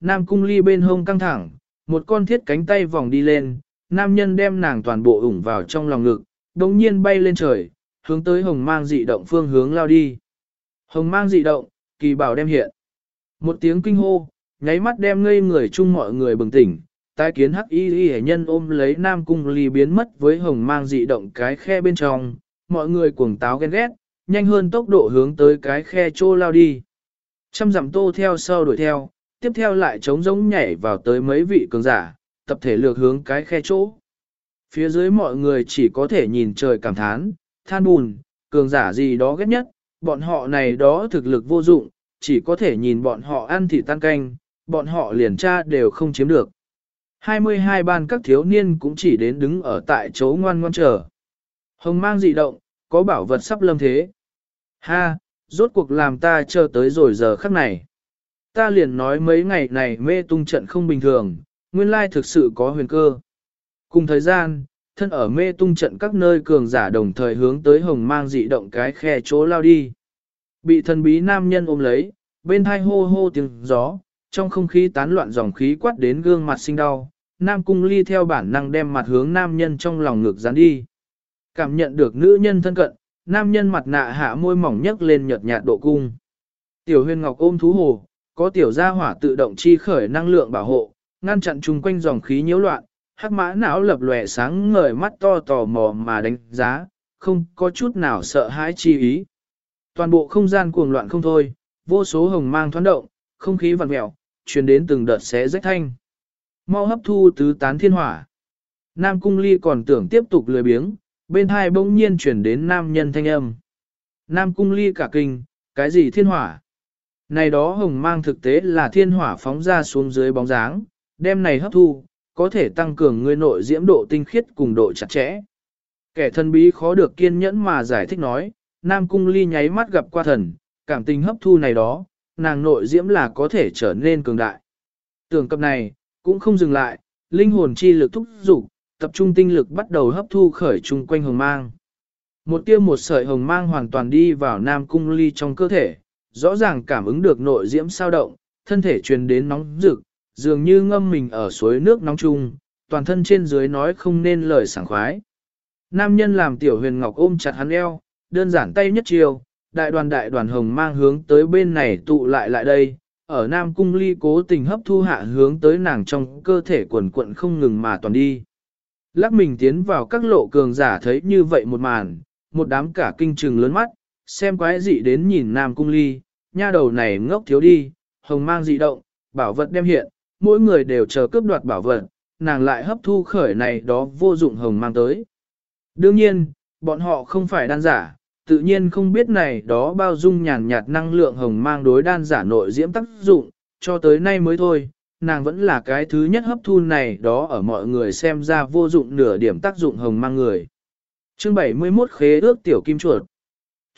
Nam cung ly bên hông căng thẳng, một con thiết cánh tay vòng đi lên, nam nhân đem nàng toàn bộ ủng vào trong lòng ngực, đồng nhiên bay lên trời, hướng tới hồng mang dị động phương hướng lao đi. Hồng mang dị động, kỳ bảo đem hiện. Một tiếng kinh hô, nháy mắt đem ngây người chung mọi người bừng tỉnh, tái kiến hắc y y nhân ôm lấy nam cung ly biến mất với hồng mang dị động cái khe bên trong, mọi người cuồng táo ghen ghét, nhanh hơn tốc độ hướng tới cái khe trô lao đi. Trăm dặm tô theo sau đuổi theo, tiếp theo lại trống giống nhảy vào tới mấy vị cường giả, tập thể lược hướng cái khe chỗ. Phía dưới mọi người chỉ có thể nhìn trời cảm thán, than bùn, cường giả gì đó ghét nhất, bọn họ này đó thực lực vô dụng, chỉ có thể nhìn bọn họ ăn thịt tan canh, bọn họ liền tra đều không chiếm được. 22 ban các thiếu niên cũng chỉ đến đứng ở tại chỗ ngoan ngoan chờ. Hồng mang dị động, có bảo vật sắp lâm thế. Ha, rốt cuộc làm ta chờ tới rồi giờ khắc này. Ta liền nói mấy ngày này mê tung trận không bình thường, nguyên lai thực sự có huyền cơ. Cùng thời gian, thân ở mê tung trận các nơi cường giả đồng thời hướng tới hồng mang dị động cái khe chỗ lao đi. Bị thần bí nam nhân ôm lấy, bên hai hô hô tiếng gió, trong không khí tán loạn dòng khí quát đến gương mặt sinh đau, nam cung ly theo bản năng đem mặt hướng nam nhân trong lòng ngược dán đi. Cảm nhận được nữ nhân thân cận, nam nhân mặt nạ hạ môi mỏng nhấc lên nhợt nhạt độ cung. Tiểu huyền ngọc ôm thú hồ, có tiểu gia hỏa tự động chi khởi năng lượng bảo hộ, ngăn chặn chung quanh dòng khí nhiễu loạn, hắc mã não lập lòe sáng ngời mắt to tò mò mà đánh giá, không có chút nào sợ hãi chi ý. Toàn bộ không gian cuồng loạn không thôi, vô số hồng mang thoáng động, không khí vặn mèo, truyền đến từng đợt xé rách thanh. Mau hấp thu tứ tán thiên hỏa. Nam cung ly còn tưởng tiếp tục lười biếng, bên hai bỗng nhiên chuyển đến nam nhân thanh âm. Nam cung ly cả kinh, cái gì thiên hỏa? Này đó hồng mang thực tế là thiên hỏa phóng ra xuống dưới bóng dáng, đem này hấp thu, có thể tăng cường người nội diễm độ tinh khiết cùng độ chặt chẽ. Kẻ thân bí khó được kiên nhẫn mà giải thích nói, Nam Cung Ly nháy mắt gặp qua thần, cảm tình hấp thu này đó, nàng nội diễm là có thể trở nên cường đại. Tưởng cập này, cũng không dừng lại, linh hồn chi lực thúc dục tập trung tinh lực bắt đầu hấp thu khởi chung quanh hồng mang. Một tia một sợi hồng mang hoàn toàn đi vào Nam Cung Ly trong cơ thể, rõ ràng cảm ứng được nội diễm sao động, thân thể truyền đến nóng rực, dường như ngâm mình ở suối nước nóng chung, toàn thân trên dưới nói không nên lời sảng khoái. Nam nhân làm tiểu huyền ngọc ôm chặt hắn eo, đơn giản tay nhất chiều, đại đoàn đại đoàn hồng mang hướng tới bên này tụ lại lại đây, ở Nam Cung Ly cố tình hấp thu hạ hướng tới nàng trong cơ thể quần quận không ngừng mà toàn đi. Lắc mình tiến vào các lộ cường giả thấy như vậy một màn, một đám cả kinh trừng lớn mắt, xem quái dị đến nhìn Nam Cung Ly, nha đầu này ngốc thiếu đi, hồng mang dị động, bảo vật đem hiện, mỗi người đều chờ cướp đoạt bảo vật, nàng lại hấp thu khởi này đó vô dụng hồng mang tới. Đương nhiên, bọn họ không phải đan giả, tự nhiên không biết này đó bao dung nhàn nhạt năng lượng hồng mang đối đan giả nội diễm tác dụng, cho tới nay mới thôi, nàng vẫn là cái thứ nhất hấp thu này đó ở mọi người xem ra vô dụng nửa điểm tác dụng hồng mang người. Chương 71 khế ước tiểu kim chuột.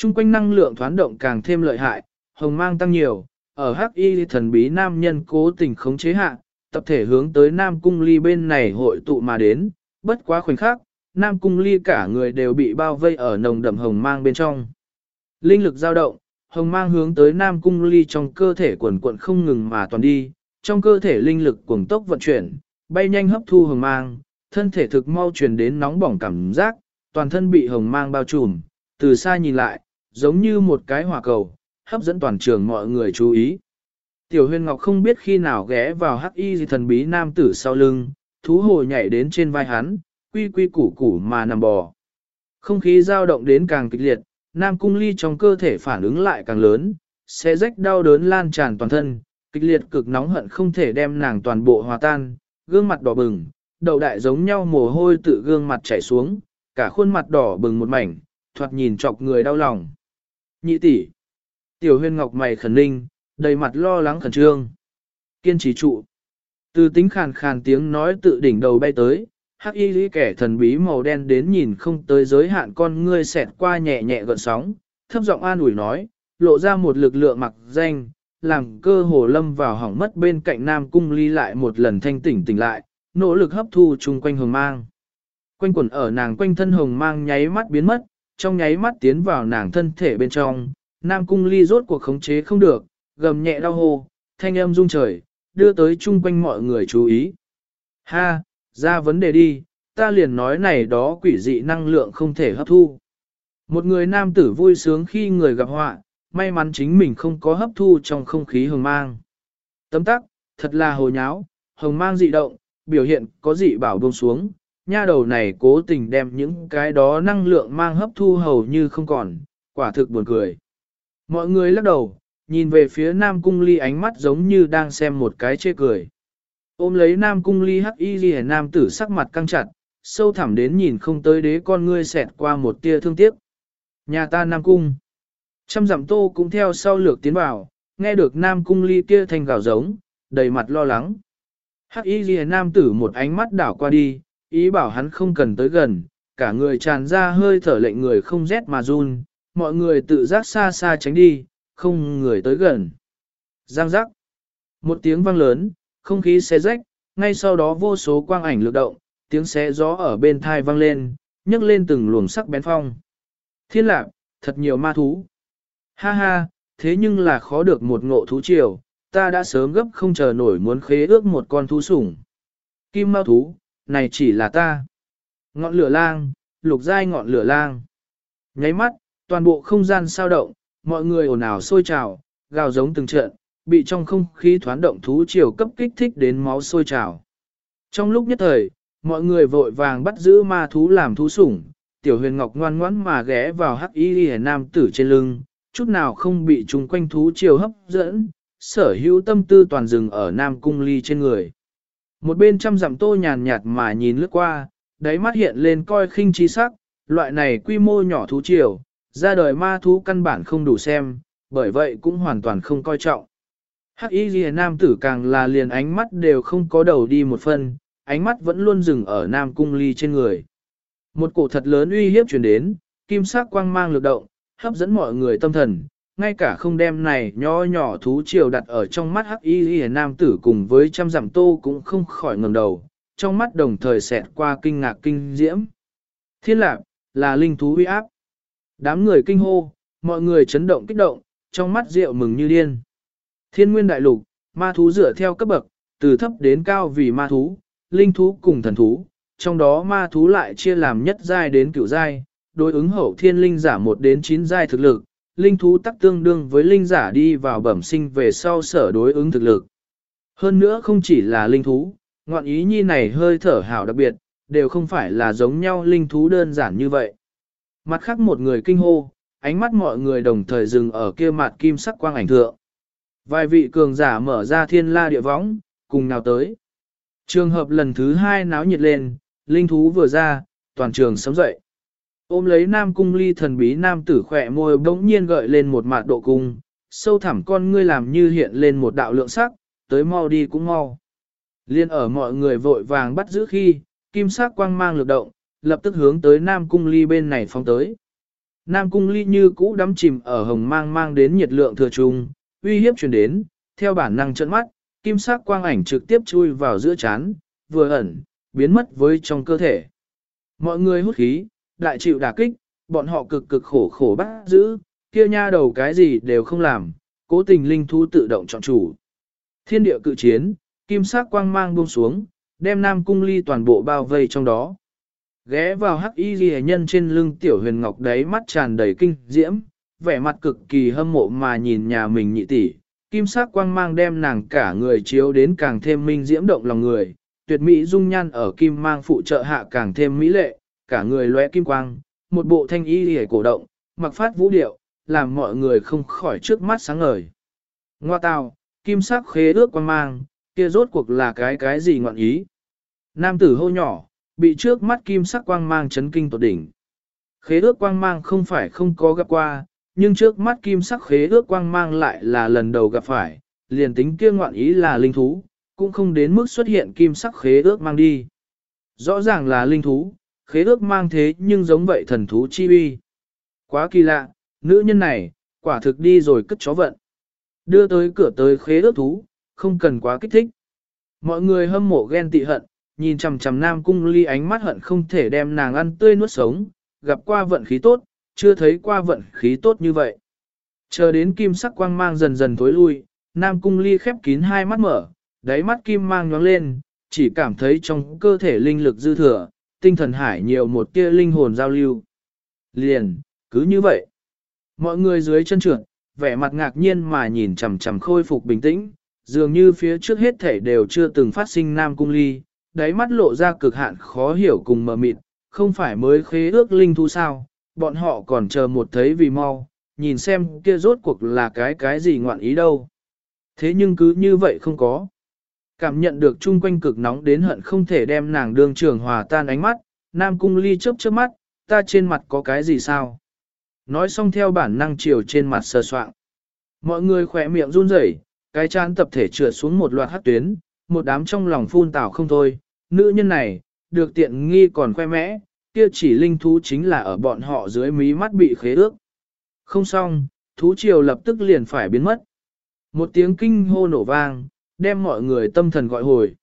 Trung quanh năng lượng thoán động càng thêm lợi hại, hồng mang tăng nhiều, ở hắc y thần bí nam nhân cố tình khống chế hạ, tập thể hướng tới nam cung ly bên này hội tụ mà đến, bất quá khoảnh khắc, nam cung ly cả người đều bị bao vây ở nồng đậm hồng mang bên trong. Linh lực dao động, hồng mang hướng tới nam cung ly trong cơ thể quần quận không ngừng mà toàn đi, trong cơ thể linh lực cuồng tốc vận chuyển, bay nhanh hấp thu hồng mang, thân thể thực mau truyền đến nóng bỏng cảm giác, toàn thân bị hồng mang bao trùm, từ xa nhìn lại, giống như một cái hỏa cầu, hấp dẫn toàn trường mọi người chú ý. Tiểu huyền ngọc không biết khi nào ghé vào hắc y thần bí nam tử sau lưng, thú hồ nhảy đến trên vai hắn, quy quy củ củ mà nằm bò. Không khí dao động đến càng kịch liệt, nam cung ly trong cơ thể phản ứng lại càng lớn, sẽ rách đau đớn lan tràn toàn thân, kịch liệt cực nóng hận không thể đem nàng toàn bộ hòa tan, gương mặt đỏ bừng, đầu đại giống nhau mồ hôi tự gương mặt chảy xuống, cả khuôn mặt đỏ bừng một mảnh, thoạt nhìn chọc người đau lòng. Nhị tỷ, Tiểu Huyên ngọc mày khẩn ninh, đầy mặt lo lắng khẩn trương. Kiên trì trụ. Từ tính khàn khàn tiếng nói tự đỉnh đầu bay tới, hắc y lý kẻ thần bí màu đen đến nhìn không tới giới hạn con ngươi xẹt qua nhẹ nhẹ gợn sóng, thấp giọng an ủi nói, lộ ra một lực lượng mặc danh, làm cơ hồ lâm vào hỏng mất bên cạnh nam cung ly lại một lần thanh tỉnh tỉnh lại, nỗ lực hấp thu chung quanh hồng mang. Quanh quẩn ở nàng quanh thân hồng mang nháy mắt biến mất, trong nháy mắt tiến vào nàng thân thể bên trong, Nam Cung Ly rốt cuộc khống chế không được, gầm nhẹ đau hô, thanh âm rung trời, đưa tới chung quanh mọi người chú ý. Ha, ra vấn đề đi, ta liền nói này đó quỷ dị năng lượng không thể hấp thu. Một người nam tử vui sướng khi người gặp họa, may mắn chính mình không có hấp thu trong không khí hồng mang. Tấm tắc, thật là hồ nháo, hồng mang dị động, biểu hiện có dị bảo buông xuống, nha đầu này cố tình đem những cái đó năng lượng mang hấp thu hầu như không còn, quả thực buồn cười. Mọi người lắc đầu, nhìn về phía Nam Cung Ly ánh mắt giống như đang xem một cái chê cười. Ôm lấy Nam Cung Ly hắc y ghi nam tử sắc mặt căng chặt, sâu thẳm đến nhìn không tới đế con ngươi xẹt qua một tia thương tiếc. Nhà ta Nam Cung. Trăm giảm tô cũng theo sau lược tiến vào, nghe được Nam Cung Ly kia thành gào giống, đầy mặt lo lắng. Hắc y ghi nam tử một ánh mắt đảo qua đi, ý bảo hắn không cần tới gần, cả người tràn ra hơi thở lệnh người không rét mà run, mọi người tự giác xa xa tránh đi, không người tới gần. Giang giác. Một tiếng vang lớn, không khí xé rách, ngay sau đó vô số quang ảnh lực động, tiếng xé gió ở bên thai vang lên, nhấc lên từng luồng sắc bén phong. Thiên lạc, thật nhiều ma thú. Ha ha, thế nhưng là khó được một ngộ thú triều, ta đã sớm gấp không chờ nổi muốn khế ước một con thú sủng. Kim ma thú, này chỉ là ta. Ngọn lửa lang, lục giai ngọn lửa lang. Nháy mắt, toàn bộ không gian sao động, mọi người ồn ào sôi trào, gào giống từng trận, bị trong không khí thoán động thú chiều cấp kích thích đến máu sôi trào. Trong lúc nhất thời, mọi người vội vàng bắt giữ ma thú làm thú sủng, tiểu huyền ngọc ngoan ngoãn mà ghé vào hắc y ghi nam tử trên lưng, chút nào không bị chung quanh thú chiều hấp dẫn, sở hữu tâm tư toàn rừng ở nam cung ly trên người. Một bên trăm dặm tô nhàn nhạt mà nhìn lướt qua, đáy mắt hiện lên coi khinh chi sắc, loại này quy mô nhỏ thú triều, ra đời ma thú căn bản không đủ xem, bởi vậy cũng hoàn toàn không coi trọng. Hắc y ghi nam tử càng là liền ánh mắt đều không có đầu đi một phân, ánh mắt vẫn luôn dừng ở nam cung ly trên người. Một cổ thật lớn uy hiếp truyền đến, kim sắc quang mang lực động, hấp dẫn mọi người tâm thần, ngay cả không đem này nho nhỏ thú triều đặt ở trong mắt hắc y nam tử cùng với trăm dặm tô cũng không khỏi ngẩng đầu, trong mắt đồng thời xẹt qua kinh ngạc kinh diễm. Thiên lạc, là linh thú uy áp. Đám người kinh hô, mọi người chấn động kích động, trong mắt rượu mừng như điên. Thiên nguyên đại lục, ma thú dựa theo cấp bậc, từ thấp đến cao vì ma thú, linh thú cùng thần thú, trong đó ma thú lại chia làm nhất giai đến cửu giai, đối ứng hậu thiên linh giả 1 đến 9 giai thực lực, linh thú tắc tương đương với linh giả đi vào bẩm sinh về sau sở đối ứng thực lực. Hơn nữa không chỉ là linh thú, ngoạn ý nhi này hơi thở hảo đặc biệt, đều không phải là giống nhau linh thú đơn giản như vậy. Mặt khác một người kinh hô, ánh mắt mọi người đồng thời dừng ở kia mặt kim sắc quang ảnh thượng. Vài vị cường giả mở ra thiên la địa võng, cùng nào tới. Trường hợp lần thứ hai náo nhiệt lên, linh thú vừa ra, toàn trường sống dậy. Ôm lấy nam cung ly thần bí nam tử khỏe môi bỗng nhiên gợi lên một mạt độ cung, sâu thẳm con ngươi làm như hiện lên một đạo lượng sắc, tới mau đi cũng mau. Liên ở mọi người vội vàng bắt giữ khi, kim sắc quang mang lực động, lập tức hướng tới Nam Cung Ly bên này phóng tới. Nam Cung Ly như cũ đắm chìm ở hồng mang mang đến nhiệt lượng thừa trung, uy hiếp truyền đến, theo bản năng trận mắt, kim sắc quang ảnh trực tiếp chui vào giữa chán, vừa ẩn, biến mất với trong cơ thể. Mọi người hút khí, đại chịu đả kích, bọn họ cực cực khổ khổ bắt giữ, kia nha đầu cái gì đều không làm, cố tình linh thú tự động chọn chủ. Thiên địa cự chiến, kim sắc quang mang buông xuống, đem Nam Cung Ly toàn bộ bao vây trong đó. Ghé vào hắc y ghi nhân trên lưng tiểu huyền ngọc đấy mắt tràn đầy kinh diễm, vẻ mặt cực kỳ hâm mộ mà nhìn nhà mình nhị tỷ, kim sắc quang mang đem nàng cả người chiếu đến càng thêm minh diễm động lòng người, tuyệt mỹ dung nhan ở kim mang phụ trợ hạ càng thêm mỹ lệ, cả người lóe kim quang, một bộ thanh y hề cổ động, mặc phát vũ điệu, làm mọi người không khỏi trước mắt sáng ngời. Ngoa tào, kim sắc khế ước quang mang, kia rốt cuộc là cái cái gì ngoạn ý. Nam tử hô nhỏ, bị trước mắt kim sắc quang mang chấn kinh tột đỉnh. Khế ước quang mang không phải không có gặp qua, nhưng trước mắt kim sắc khế ước quang mang lại là lần đầu gặp phải, liền tính kia ngoạn ý là linh thú, cũng không đến mức xuất hiện kim sắc khế ước mang đi. Rõ ràng là linh thú, khế ước mang thế nhưng giống vậy thần thú chi uy. Quá kỳ lạ, nữ nhân này, quả thực đi rồi cất chó vận. Đưa tới cửa tới khế ước thú, không cần quá kích thích. Mọi người hâm mộ ghen tị hận, nhìn chằm chằm Nam Cung Ly ánh mắt hận không thể đem nàng ăn tươi nuốt sống, gặp qua vận khí tốt, chưa thấy qua vận khí tốt như vậy. Chờ đến kim sắc quang mang dần dần tối lui, Nam Cung Ly khép kín hai mắt mở, đáy mắt kim mang nhoáng lên, chỉ cảm thấy trong cơ thể linh lực dư thừa, tinh thần hải nhiều một tia linh hồn giao lưu. Liền, cứ như vậy. Mọi người dưới chân trượt, vẻ mặt ngạc nhiên mà nhìn chằm chằm khôi phục bình tĩnh, dường như phía trước hết thể đều chưa từng phát sinh nam cung ly, đáy mắt lộ ra cực hạn khó hiểu cùng mờ mịt, không phải mới khế ước linh thú sao, bọn họ còn chờ một thấy vì mau, nhìn xem kia rốt cuộc là cái cái gì ngoạn ý đâu. Thế nhưng cứ như vậy không có. Cảm nhận được chung quanh cực nóng đến hận không thể đem nàng đương trường hòa tan ánh mắt, Nam Cung Ly chớp chớp mắt, ta trên mặt có cái gì sao? Nói xong theo bản năng chiều trên mặt sờ soạng. Mọi người khỏe miệng run rẩy, cái chán tập thể trượt xuống một loạt hát tuyến, một đám trong lòng phun tảo không thôi. Nữ nhân này, được tiện nghi còn khoe mẽ, kia chỉ linh thú chính là ở bọn họ dưới mí mắt bị khế ước. Không xong, thú triều lập tức liền phải biến mất. Một tiếng kinh hô nổ vang, đem mọi người tâm thần gọi hồi.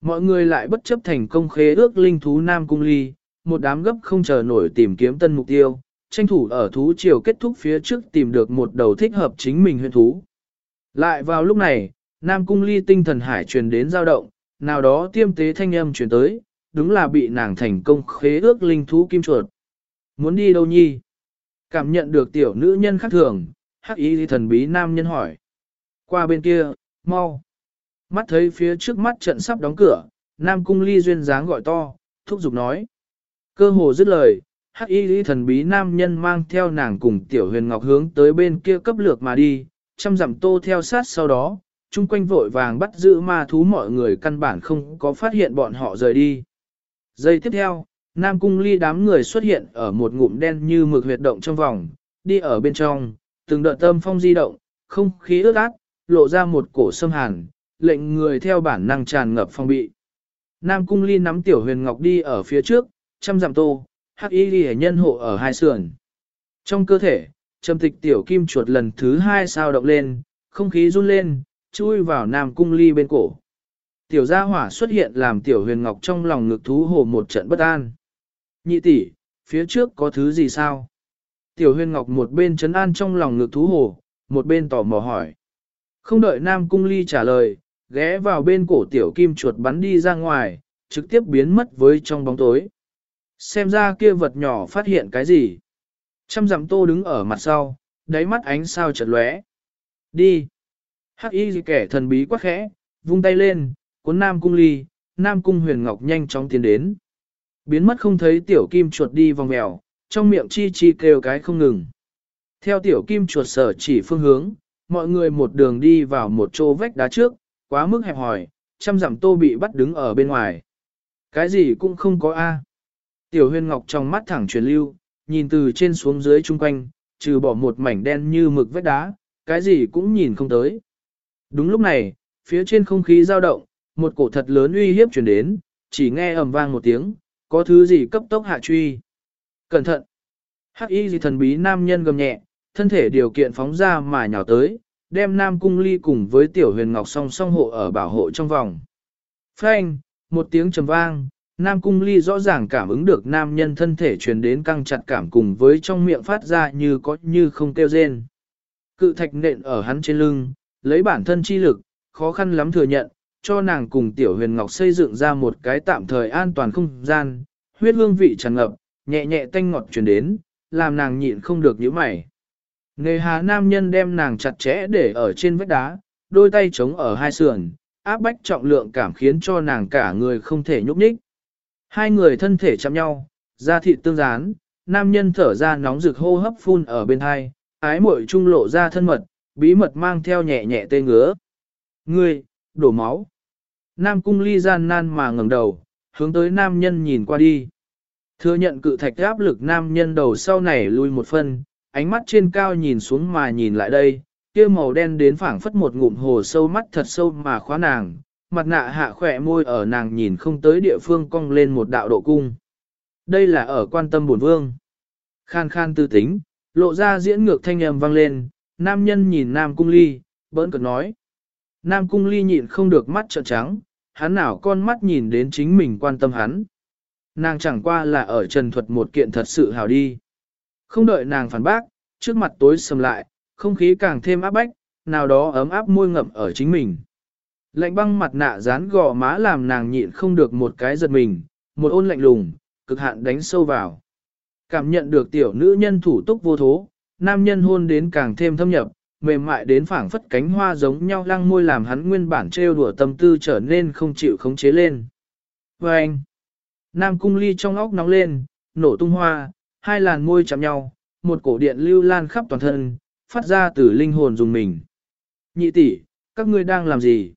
Mọi người lại bất chấp thành công khế ước linh thú Nam Cung Ly, một đám gấp không chờ nổi tìm kiếm tân mục tiêu, tranh thủ ở thú triều kết thúc phía trước tìm được một đầu thích hợp chính mình huyện thú. Lại vào lúc này, Nam Cung Ly tinh thần hải truyền đến dao động, nào đó tiêm tế thanh âm truyền tới, đúng là bị nàng thành công khế ước linh thú kim chuột. Muốn đi đâu nhi? Cảm nhận được tiểu nữ nhân khác thường, hắc ý thần bí nam nhân hỏi. Qua bên kia, mau. Mắt thấy phía trước mắt trận sắp đóng cửa, Nam Cung Ly duyên dáng gọi to, thúc giục nói. Cơ hồ dứt lời, hắc y lý thần bí nam nhân mang theo nàng cùng tiểu huyền ngọc hướng tới bên kia cấp lược mà đi, chăm dặm tô theo sát sau đó, chung quanh vội vàng bắt giữ ma thú mọi người căn bản không có phát hiện bọn họ rời đi. Giây tiếp theo, Nam Cung Ly đám người xuất hiện ở một ngụm đen như mực huyệt động trong vòng, đi ở bên trong, từng đợt tâm phong di động, không khí ướt át, lộ ra một cổ sâm hàn, lệnh người theo bản năng tràn ngập phong bị. Nam Cung Ly nắm tiểu huyền ngọc đi ở phía trước, chăm dặm tô, hắc y ghi nhân hộ ở hai sườn. Trong cơ thể, trầm tịch tiểu kim chuột lần thứ hai sao động lên, không khí run lên, chui vào Nam Cung Ly bên cổ. Tiểu gia hỏa xuất hiện làm tiểu huyền ngọc trong lòng ngực thú hồ một trận bất an. Nhị tỷ, phía trước có thứ gì sao? Tiểu huyền ngọc một bên chấn an trong lòng ngực thú hồ, một bên tò mò hỏi. Không đợi Nam Cung Ly trả lời, ghé vào bên cổ tiểu kim chuột bắn đi ra ngoài, trực tiếp biến mất với trong bóng tối. Xem ra kia vật nhỏ phát hiện cái gì. Trăm dặm tô đứng ở mặt sau, đáy mắt ánh sao chật lóe. Đi. Hắc y kẻ thần bí quá khẽ, vung tay lên, cuốn Nam Cung Ly, Nam Cung Huyền Ngọc nhanh chóng tiến đến. Biến mất không thấy tiểu kim chuột đi vòng mèo, trong miệng chi chi kêu cái không ngừng. Theo tiểu kim chuột sở chỉ phương hướng, mọi người một đường đi vào một chỗ vách đá trước, quá mức hẹp hòi, trăm dặm tô bị bắt đứng ở bên ngoài. Cái gì cũng không có A. Tiểu huyền ngọc trong mắt thẳng truyền lưu, nhìn từ trên xuống dưới chung quanh, trừ bỏ một mảnh đen như mực vách đá, cái gì cũng nhìn không tới. Đúng lúc này, phía trên không khí dao động, một cổ thật lớn uy hiếp chuyển đến, chỉ nghe ầm vang một tiếng, có thứ gì cấp tốc hạ truy. Cẩn thận! Hắc y gì thần bí nam nhân gầm nhẹ, thân thể điều kiện phóng ra mà nhào tới, đem Nam Cung Ly cùng với Tiểu Huyền Ngọc song song hộ ở bảo hộ trong vòng. Phanh, một tiếng trầm vang, Nam Cung Ly rõ ràng cảm ứng được nam nhân thân thể truyền đến căng chặt cảm cùng với trong miệng phát ra như có như không kêu rên. Cự thạch nện ở hắn trên lưng, lấy bản thân chi lực, khó khăn lắm thừa nhận, cho nàng cùng Tiểu Huyền Ngọc xây dựng ra một cái tạm thời an toàn không gian, huyết hương vị tràn ngập, nhẹ nhẹ tanh ngọt truyền đến, làm nàng nhịn không được nhíu mày. Nề hà nam nhân đem nàng chặt chẽ để ở trên vách đá, đôi tay chống ở hai sườn, áp bách trọng lượng cảm khiến cho nàng cả người không thể nhúc nhích. Hai người thân thể chạm nhau, da thịt tương dán, nam nhân thở ra nóng rực hô hấp phun ở bên hai, ái muội trung lộ ra thân mật, bí mật mang theo nhẹ nhẹ tê ngứa. Ngươi, đổ máu. Nam cung ly gian nan mà ngẩng đầu, hướng tới nam nhân nhìn qua đi. Thừa nhận cự thạch áp lực nam nhân đầu sau này lui một phân, ánh mắt trên cao nhìn xuống mà nhìn lại đây, kia màu đen đến phảng phất một ngụm hồ sâu mắt thật sâu mà khóa nàng, mặt nạ hạ khỏe môi ở nàng nhìn không tới địa phương cong lên một đạo độ cung. Đây là ở quan tâm bổn vương. Khan khan tư tính, lộ ra diễn ngược thanh âm vang lên, nam nhân nhìn nam cung ly, bỡn cực nói. Nam cung ly nhịn không được mắt trợn trắng, hắn nào con mắt nhìn đến chính mình quan tâm hắn. Nàng chẳng qua là ở trần thuật một kiện thật sự hào đi. Không đợi nàng phản bác, trước mặt tối sầm lại, không khí càng thêm áp bách, nào đó ấm áp môi ngậm ở chính mình. Lạnh băng mặt nạ dán gò má làm nàng nhịn không được một cái giật mình, một ôn lạnh lùng, cực hạn đánh sâu vào. Cảm nhận được tiểu nữ nhân thủ túc vô thố, nam nhân hôn đến càng thêm thâm nhập, mềm mại đến phảng phất cánh hoa giống nhau lăng môi làm hắn nguyên bản trêu đùa tâm tư trở nên không chịu khống chế lên. Và anh, nam cung ly trong óc nóng lên, nổ tung hoa, hai làn môi chạm nhau, một cổ điện lưu lan khắp toàn thân, phát ra từ linh hồn dùng mình. Nhị tỷ, các ngươi đang làm gì?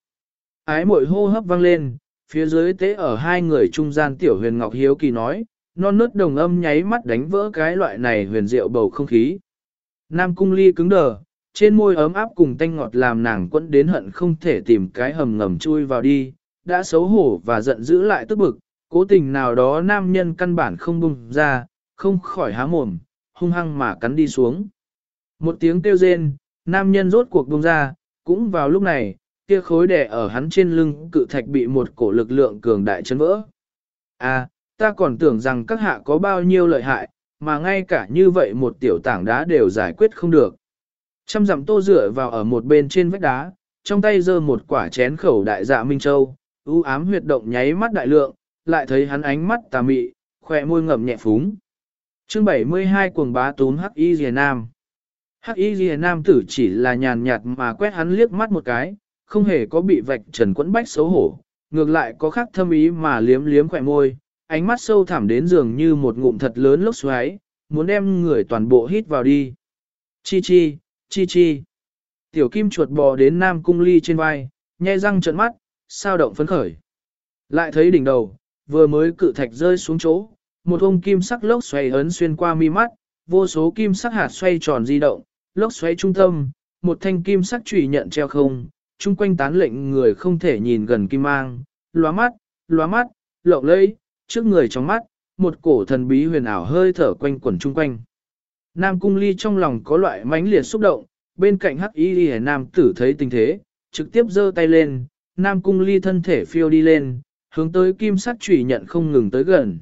Ái mội hô hấp vang lên, phía dưới tế ở hai người trung gian tiểu huyền ngọc hiếu kỳ nói, non nớt đồng âm nháy mắt đánh vỡ cái loại này huyền diệu bầu không khí. Nam cung ly cứng đờ, trên môi ấm áp cùng tanh ngọt làm nàng quẫn đến hận không thể tìm cái hầm ngầm chui vào đi, đã xấu hổ và giận dữ lại tức bực, cố tình nào đó nam nhân căn bản không bùng ra, không khỏi há mồm, hung hăng mà cắn đi xuống. Một tiếng kêu rên, nam nhân rốt cuộc buông ra, cũng vào lúc này, kia khối đè ở hắn trên lưng cự thạch bị một cổ lực lượng cường đại chấn vỡ. À, ta còn tưởng rằng các hạ có bao nhiêu lợi hại, mà ngay cả như vậy một tiểu tảng đá đều giải quyết không được. Trăm dặm tô dựa vào ở một bên trên vách đá, trong tay giơ một quả chén khẩu đại dạ Minh Châu, u ám huyệt động nháy mắt đại lượng, lại thấy hắn ánh mắt tà mị, khỏe môi ngậm nhẹ phúng chương 72 cuồng bá tún Hắc Y Liễu Nam Hắc Y Liễu Nam tử chỉ là nhàn nhạt mà quét hắn liếc mắt một cái, không hề có bị vạch trần quẫn bách xấu hổ, ngược lại có khác thâm ý mà liếm liếm khỏe môi, ánh mắt sâu thẳm đến dường như một ngụm thật lớn lốc xoáy, muốn đem người toàn bộ hít vào đi. Chi chi, chi chi. Tiểu kim chuột bò đến nam cung ly trên vai, nhe răng trợn mắt, sao động phấn khởi. Lại thấy đỉnh đầu, vừa mới cự thạch rơi xuống chỗ, một ông kim sắc lốc xoay ấn xuyên qua mi mắt, vô số kim sắc hạt xoay tròn di động, lốc xoáy trung tâm, một thanh kim sắc chủy nhận treo không, chung quanh tán lệnh người không thể nhìn gần kim mang, lóa mắt, lóa mắt, lộng lẫy, trước người trong mắt, một cổ thần bí huyền ảo hơi thở quanh quẩn chung quanh. Nam cung ly trong lòng có loại mãnh liệt xúc động, bên cạnh hắc y ly nam tử thấy tình thế, trực tiếp giơ tay lên, nam cung ly thân thể phiêu đi lên, hướng tới kim sắc chủy nhận không ngừng tới gần.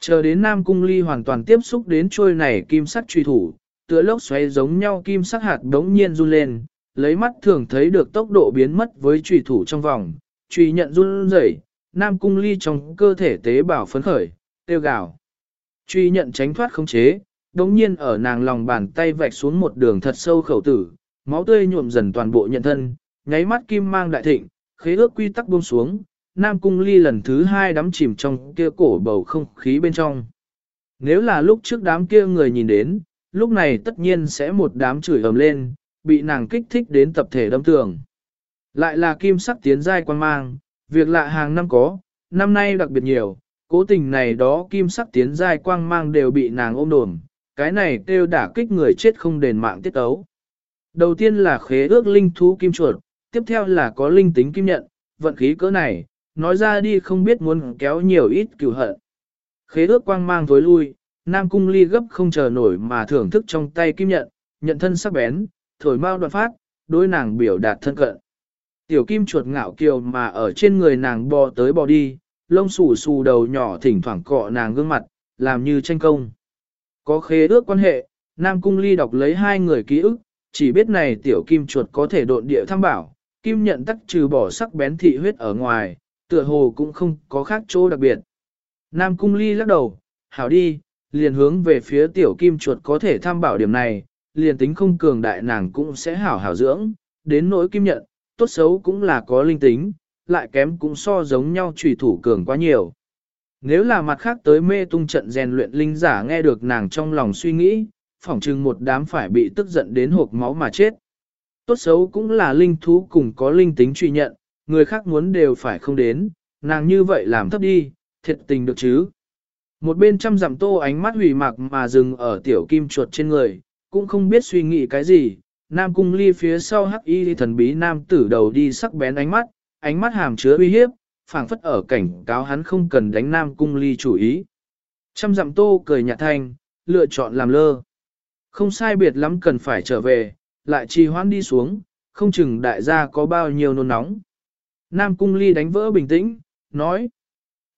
Chờ đến nam cung ly hoàn toàn tiếp xúc đến trôi này kim sắc truy thủ, tựa lốc xoáy giống nhau kim sắc hạt đống nhiên run lên, lấy mắt thường thấy được tốc độ biến mất với truy thủ trong vòng, truy nhận run rẩy, nam cung ly trong cơ thể tế bào phấn khởi, tiêu gào. Truy nhận tránh thoát không chế, đống nhiên ở nàng lòng bàn tay vạch xuống một đường thật sâu khẩu tử, máu tươi nhuộm dần toàn bộ nhận thân, nháy mắt kim mang đại thịnh, khế ước quy tắc buông xuống, Nam Cung Ly lần thứ hai đắm chìm trong kia cổ bầu không khí bên trong. Nếu là lúc trước đám kia người nhìn đến, lúc này tất nhiên sẽ một đám chửi ầm lên, bị nàng kích thích đến tập thể đâm tường. Lại là kim sắc tiến giai quan mang, việc lạ hàng năm có, năm nay đặc biệt nhiều, cố tình này đó kim sắc tiến giai quang mang đều bị nàng ôm đồm, cái này kêu đả kích người chết không đền mạng tiết ấu. Đầu tiên là khế ước linh thú kim chuột, tiếp theo là có linh tính kim nhận, vận khí cỡ này, nói ra đi không biết muốn kéo nhiều ít cửu hận. Khế ước quang mang tối lui, Nam Cung Ly gấp không chờ nổi mà thưởng thức trong tay kim nhận, nhận thân sắc bén, thổi mau đoạn phát, đối nàng biểu đạt thân cận. Tiểu kim chuột ngạo kiều mà ở trên người nàng bò tới bò đi, lông xù xù đầu nhỏ thỉnh thoảng cọ nàng gương mặt, làm như tranh công. Có khế ước quan hệ, Nam Cung Ly đọc lấy hai người ký ức, chỉ biết này tiểu kim chuột có thể độn địa thăm bảo, kim nhận tắc trừ bỏ sắc bén thị huyết ở ngoài, tựa hồ cũng không có khác chỗ đặc biệt. Nam Cung Ly lắc đầu, hảo đi, liền hướng về phía tiểu kim chuột có thể tham bảo điểm này, liền tính không cường đại nàng cũng sẽ hảo hảo dưỡng, đến nỗi kim nhận, tốt xấu cũng là có linh tính, lại kém cũng so giống nhau trùy thủ cường quá nhiều. Nếu là mặt khác tới mê tung trận rèn luyện linh giả nghe được nàng trong lòng suy nghĩ, phỏng chừng một đám phải bị tức giận đến hộp máu mà chết. Tốt xấu cũng là linh thú cùng có linh tính truy nhận, người khác muốn đều phải không đến, nàng như vậy làm thấp đi, thiệt tình được chứ. Một bên trăm dặm tô ánh mắt hủy mạc mà dừng ở tiểu kim chuột trên người, cũng không biết suy nghĩ cái gì, nam cung ly phía sau hắc y thần bí nam tử đầu đi sắc bén ánh mắt, ánh mắt hàm chứa uy hiếp, phảng phất ở cảnh cáo hắn không cần đánh nam cung ly chủ ý. Trăm dặm tô cười nhạt thanh, lựa chọn làm lơ. Không sai biệt lắm cần phải trở về, lại trì hoãn đi xuống, không chừng đại gia có bao nhiêu nôn nóng. Nam cung ly đánh vỡ bình tĩnh, nói.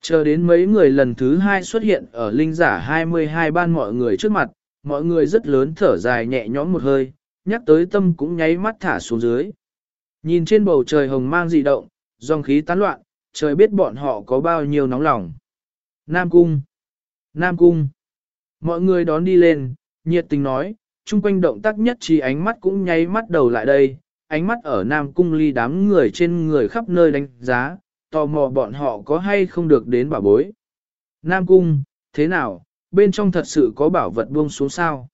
Chờ đến mấy người lần thứ hai xuất hiện ở linh giả 22 ban mọi người trước mặt, mọi người rất lớn thở dài nhẹ nhõm một hơi, nhắc tới tâm cũng nháy mắt thả xuống dưới. Nhìn trên bầu trời hồng mang dị động, dòng khí tán loạn, trời biết bọn họ có bao nhiêu nóng lòng. Nam Cung! Nam Cung! Mọi người đón đi lên, nhiệt tình nói, chung quanh động tác nhất trí ánh mắt cũng nháy mắt đầu lại đây, ánh mắt ở Nam Cung ly đám người trên người khắp nơi đánh giá, tò mò bọn họ có hay không được đến bảo bối. Nam Cung, thế nào, bên trong thật sự có bảo vật buông xuống sao?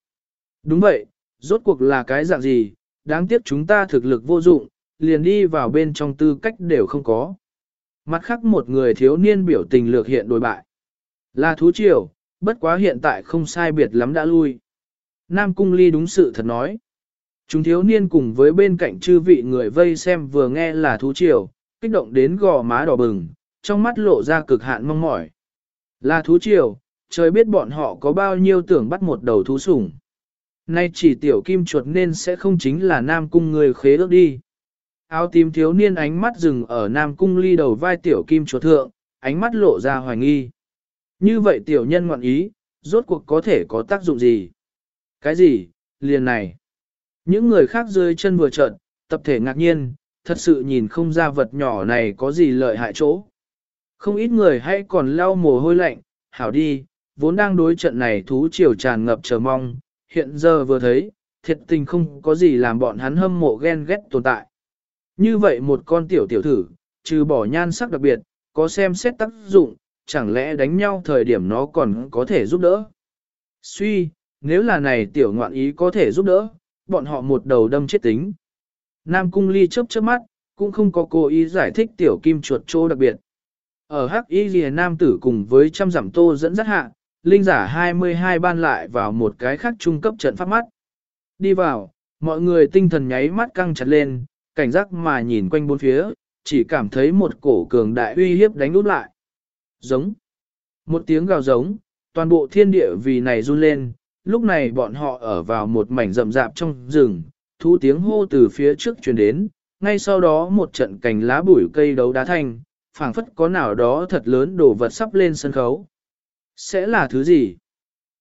Đúng vậy, rốt cuộc là cái dạng gì, đáng tiếc chúng ta thực lực vô dụng, liền đi vào bên trong tư cách đều không có. Mặt khác một người thiếu niên biểu tình lược hiện đối bại. Là thú triều, bất quá hiện tại không sai biệt lắm đã lui. Nam Cung Ly đúng sự thật nói. Chúng thiếu niên cùng với bên cạnh chư vị người vây xem vừa nghe là thú triều, kích động đến gò má đỏ bừng, trong mắt lộ ra cực hạn mong mỏi. Là thú triều, trời biết bọn họ có bao nhiêu tưởng bắt một đầu thú sủng. Nay chỉ tiểu kim chuột nên sẽ không chính là nam cung người khế ước đi. Áo tím thiếu niên ánh mắt dừng ở nam cung ly đầu vai tiểu kim chuột thượng, ánh mắt lộ ra hoài nghi. Như vậy tiểu nhân ngoạn ý, rốt cuộc có thể có tác dụng gì? Cái gì, liền này? Những người khác rơi chân vừa trợn, tập thể ngạc nhiên, thật sự nhìn không ra vật nhỏ này có gì lợi hại chỗ. Không ít người hay còn lau mồ hôi lạnh, hảo đi, vốn đang đối trận này thú chiều tràn ngập chờ mong, hiện giờ vừa thấy, thiệt tình không có gì làm bọn hắn hâm mộ ghen ghét tồn tại. Như vậy một con tiểu tiểu thử, trừ bỏ nhan sắc đặc biệt, có xem xét tác dụng, chẳng lẽ đánh nhau thời điểm nó còn có thể giúp đỡ. Suy, nếu là này tiểu ngoạn ý có thể giúp đỡ, bọn họ một đầu đâm chết tính. Nam cung ly chớp chớp mắt, cũng không có cố ý giải thích tiểu kim chuột trô đặc biệt. Ở Hắc Y Lìa Nam tử cùng với trăm giảm tô dẫn dắt hạ, linh giả 22 ban lại vào một cái khác trung cấp trận pháp mắt. Đi vào, mọi người tinh thần nháy mắt căng chặt lên, cảnh giác mà nhìn quanh bốn phía, chỉ cảm thấy một cổ cường đại uy hiếp đánh út lại. Giống. Một tiếng gào giống, toàn bộ thiên địa vì này run lên, lúc này bọn họ ở vào một mảnh rậm rạp trong rừng, thú tiếng hô từ phía trước truyền đến, ngay sau đó một trận cành lá bụi cây đấu đá thanh, phảng phất có nào đó thật lớn đổ vật sắp lên sân khấu. Sẽ là thứ gì?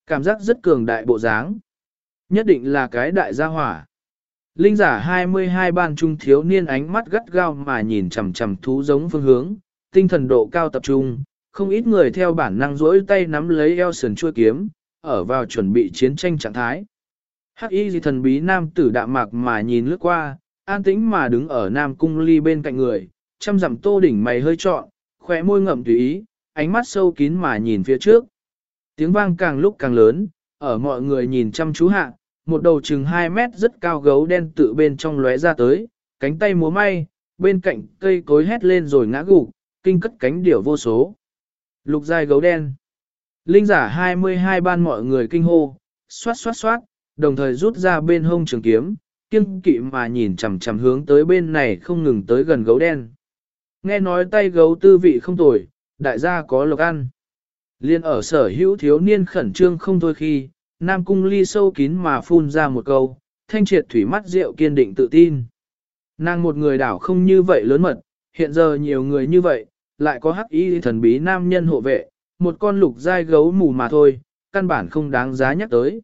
Cảm giác rất cường đại bộ dáng. Nhất định là cái đại gia hỏa. Linh giả 22 ban trung thiếu niên ánh mắt gắt gao mà nhìn chằm chằm thú giống phương hướng, tinh thần độ cao tập trung, không ít người theo bản năng rỗi tay nắm lấy eo sườn chua kiếm, ở vào chuẩn bị chiến tranh trạng thái. Hắc y thần bí nam tử đạm mạc mà nhìn lướt qua, an tĩnh mà đứng ở nam cung ly bên cạnh người, chăm dặm tô đỉnh mày hơi trọn, khỏe môi ngậm tùy ý, ánh mắt sâu kín mà nhìn phía trước. Tiếng vang càng lúc càng lớn, ở mọi người nhìn chăm chú hạ, một đầu chừng 2 mét rất cao gấu đen tự bên trong lóe ra tới, cánh tay múa may, bên cạnh cây cối hét lên rồi ngã gục, kinh cất cánh điểu vô số. Lục dài gấu đen. Linh giả 22 ban mọi người kinh hô, xoát xoát xoát, đồng thời rút ra bên hông trường kiếm, kiêng kỵ mà nhìn chằm chằm hướng tới bên này không ngừng tới gần gấu đen. Nghe nói tay gấu tư vị không tồi, đại gia có lộc ăn. Liên ở sở hữu thiếu niên khẩn trương không thôi khi, Nam Cung ly sâu kín mà phun ra một câu, thanh triệt thủy mắt rượu kiên định tự tin. Nàng một người đảo không như vậy lớn mật, hiện giờ nhiều người như vậy, lại có hắc y thần bí nam nhân hộ vệ, một con lục dai gấu mù mà thôi, căn bản không đáng giá nhắc tới.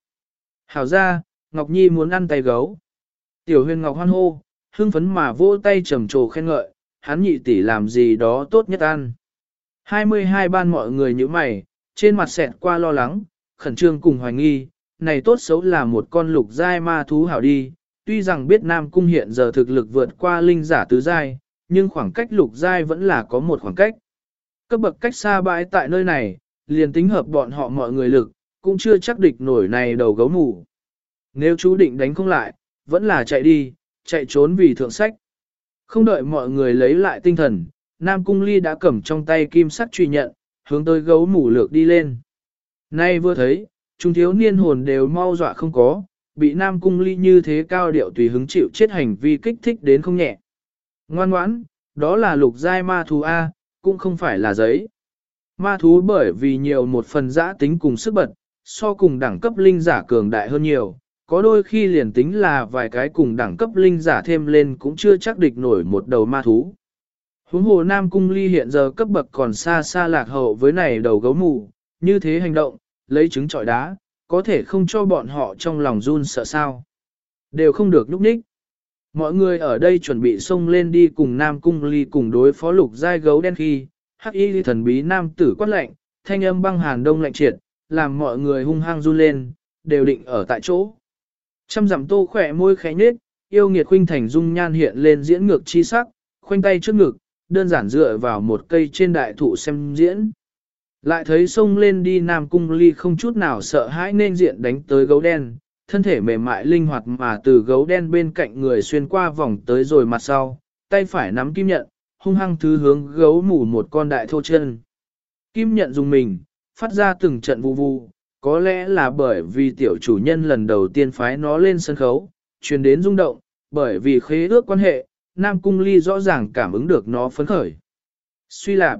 Hảo ra, Ngọc Nhi muốn ăn tay gấu. Tiểu huyền Ngọc hoan hô, hưng phấn mà vỗ tay trầm trồ khen ngợi, hắn nhị tỷ làm gì đó tốt nhất ăn. 22 ban mọi người như mày, trên mặt xẹt qua lo lắng, khẩn trương cùng hoài nghi, này tốt xấu là một con lục giai ma thú hảo đi, tuy rằng biết Nam Cung hiện giờ thực lực vượt qua linh giả tứ giai, nhưng khoảng cách lục giai vẫn là có một khoảng cách. Cấp bậc cách xa bãi tại nơi này, liền tính hợp bọn họ mọi người lực, cũng chưa chắc địch nổi này đầu gấu mù. Nếu chú định đánh không lại, vẫn là chạy đi, chạy trốn vì thượng sách. Không đợi mọi người lấy lại tinh thần, Nam Cung Ly đã cầm trong tay kim sắt truy nhận, hướng tới gấu mù lược đi lên. Nay vừa thấy, chúng thiếu niên hồn đều mau dọa không có, bị Nam Cung Ly như thế cao điệu tùy hứng chịu chết hành vi kích thích đến không nhẹ. Ngoan ngoãn, đó là lục giai ma thú A, cũng không phải là giấy. Ma thú bởi vì nhiều một phần giã tính cùng sức bật, so cùng đẳng cấp linh giả cường đại hơn nhiều, có đôi khi liền tính là vài cái cùng đẳng cấp linh giả thêm lên cũng chưa chắc địch nổi một đầu ma thú. Huống hồ Nam Cung Ly hiện giờ cấp bậc còn xa xa lạc hậu với này đầu gấu mù, như thế hành động, lấy trứng trọi đá, có thể không cho bọn họ trong lòng run sợ sao. Đều không được núp ních. Mọi người ở đây chuẩn bị xông lên đi cùng Nam Cung Ly cùng đối phó lục giai gấu đen khi, hắc y thần bí nam tử quát lạnh, thanh âm băng hàn đông lạnh triệt, làm mọi người hung hăng run lên, đều định ở tại chỗ. Trăm dặm tô khỏe môi khẽ nhếch, yêu nghiệt khuynh thành dung nhan hiện lên diễn ngược chi sắc, khoanh tay trước ngực, đơn giản dựa vào một cây trên đại thụ xem diễn. Lại thấy sông lên đi Nam Cung Ly không chút nào sợ hãi nên diện đánh tới gấu đen, thân thể mềm mại linh hoạt mà từ gấu đen bên cạnh người xuyên qua vòng tới rồi mặt sau, tay phải nắm kim nhận, hung hăng thứ hướng gấu mủ một con đại thô chân. Kim nhận dùng mình, phát ra từng trận vụ vụ, có lẽ là bởi vì tiểu chủ nhân lần đầu tiên phái nó lên sân khấu, truyền đến rung động, bởi vì khế ước quan hệ, Nam Cung Ly rõ ràng cảm ứng được nó phấn khởi. Suy lạp,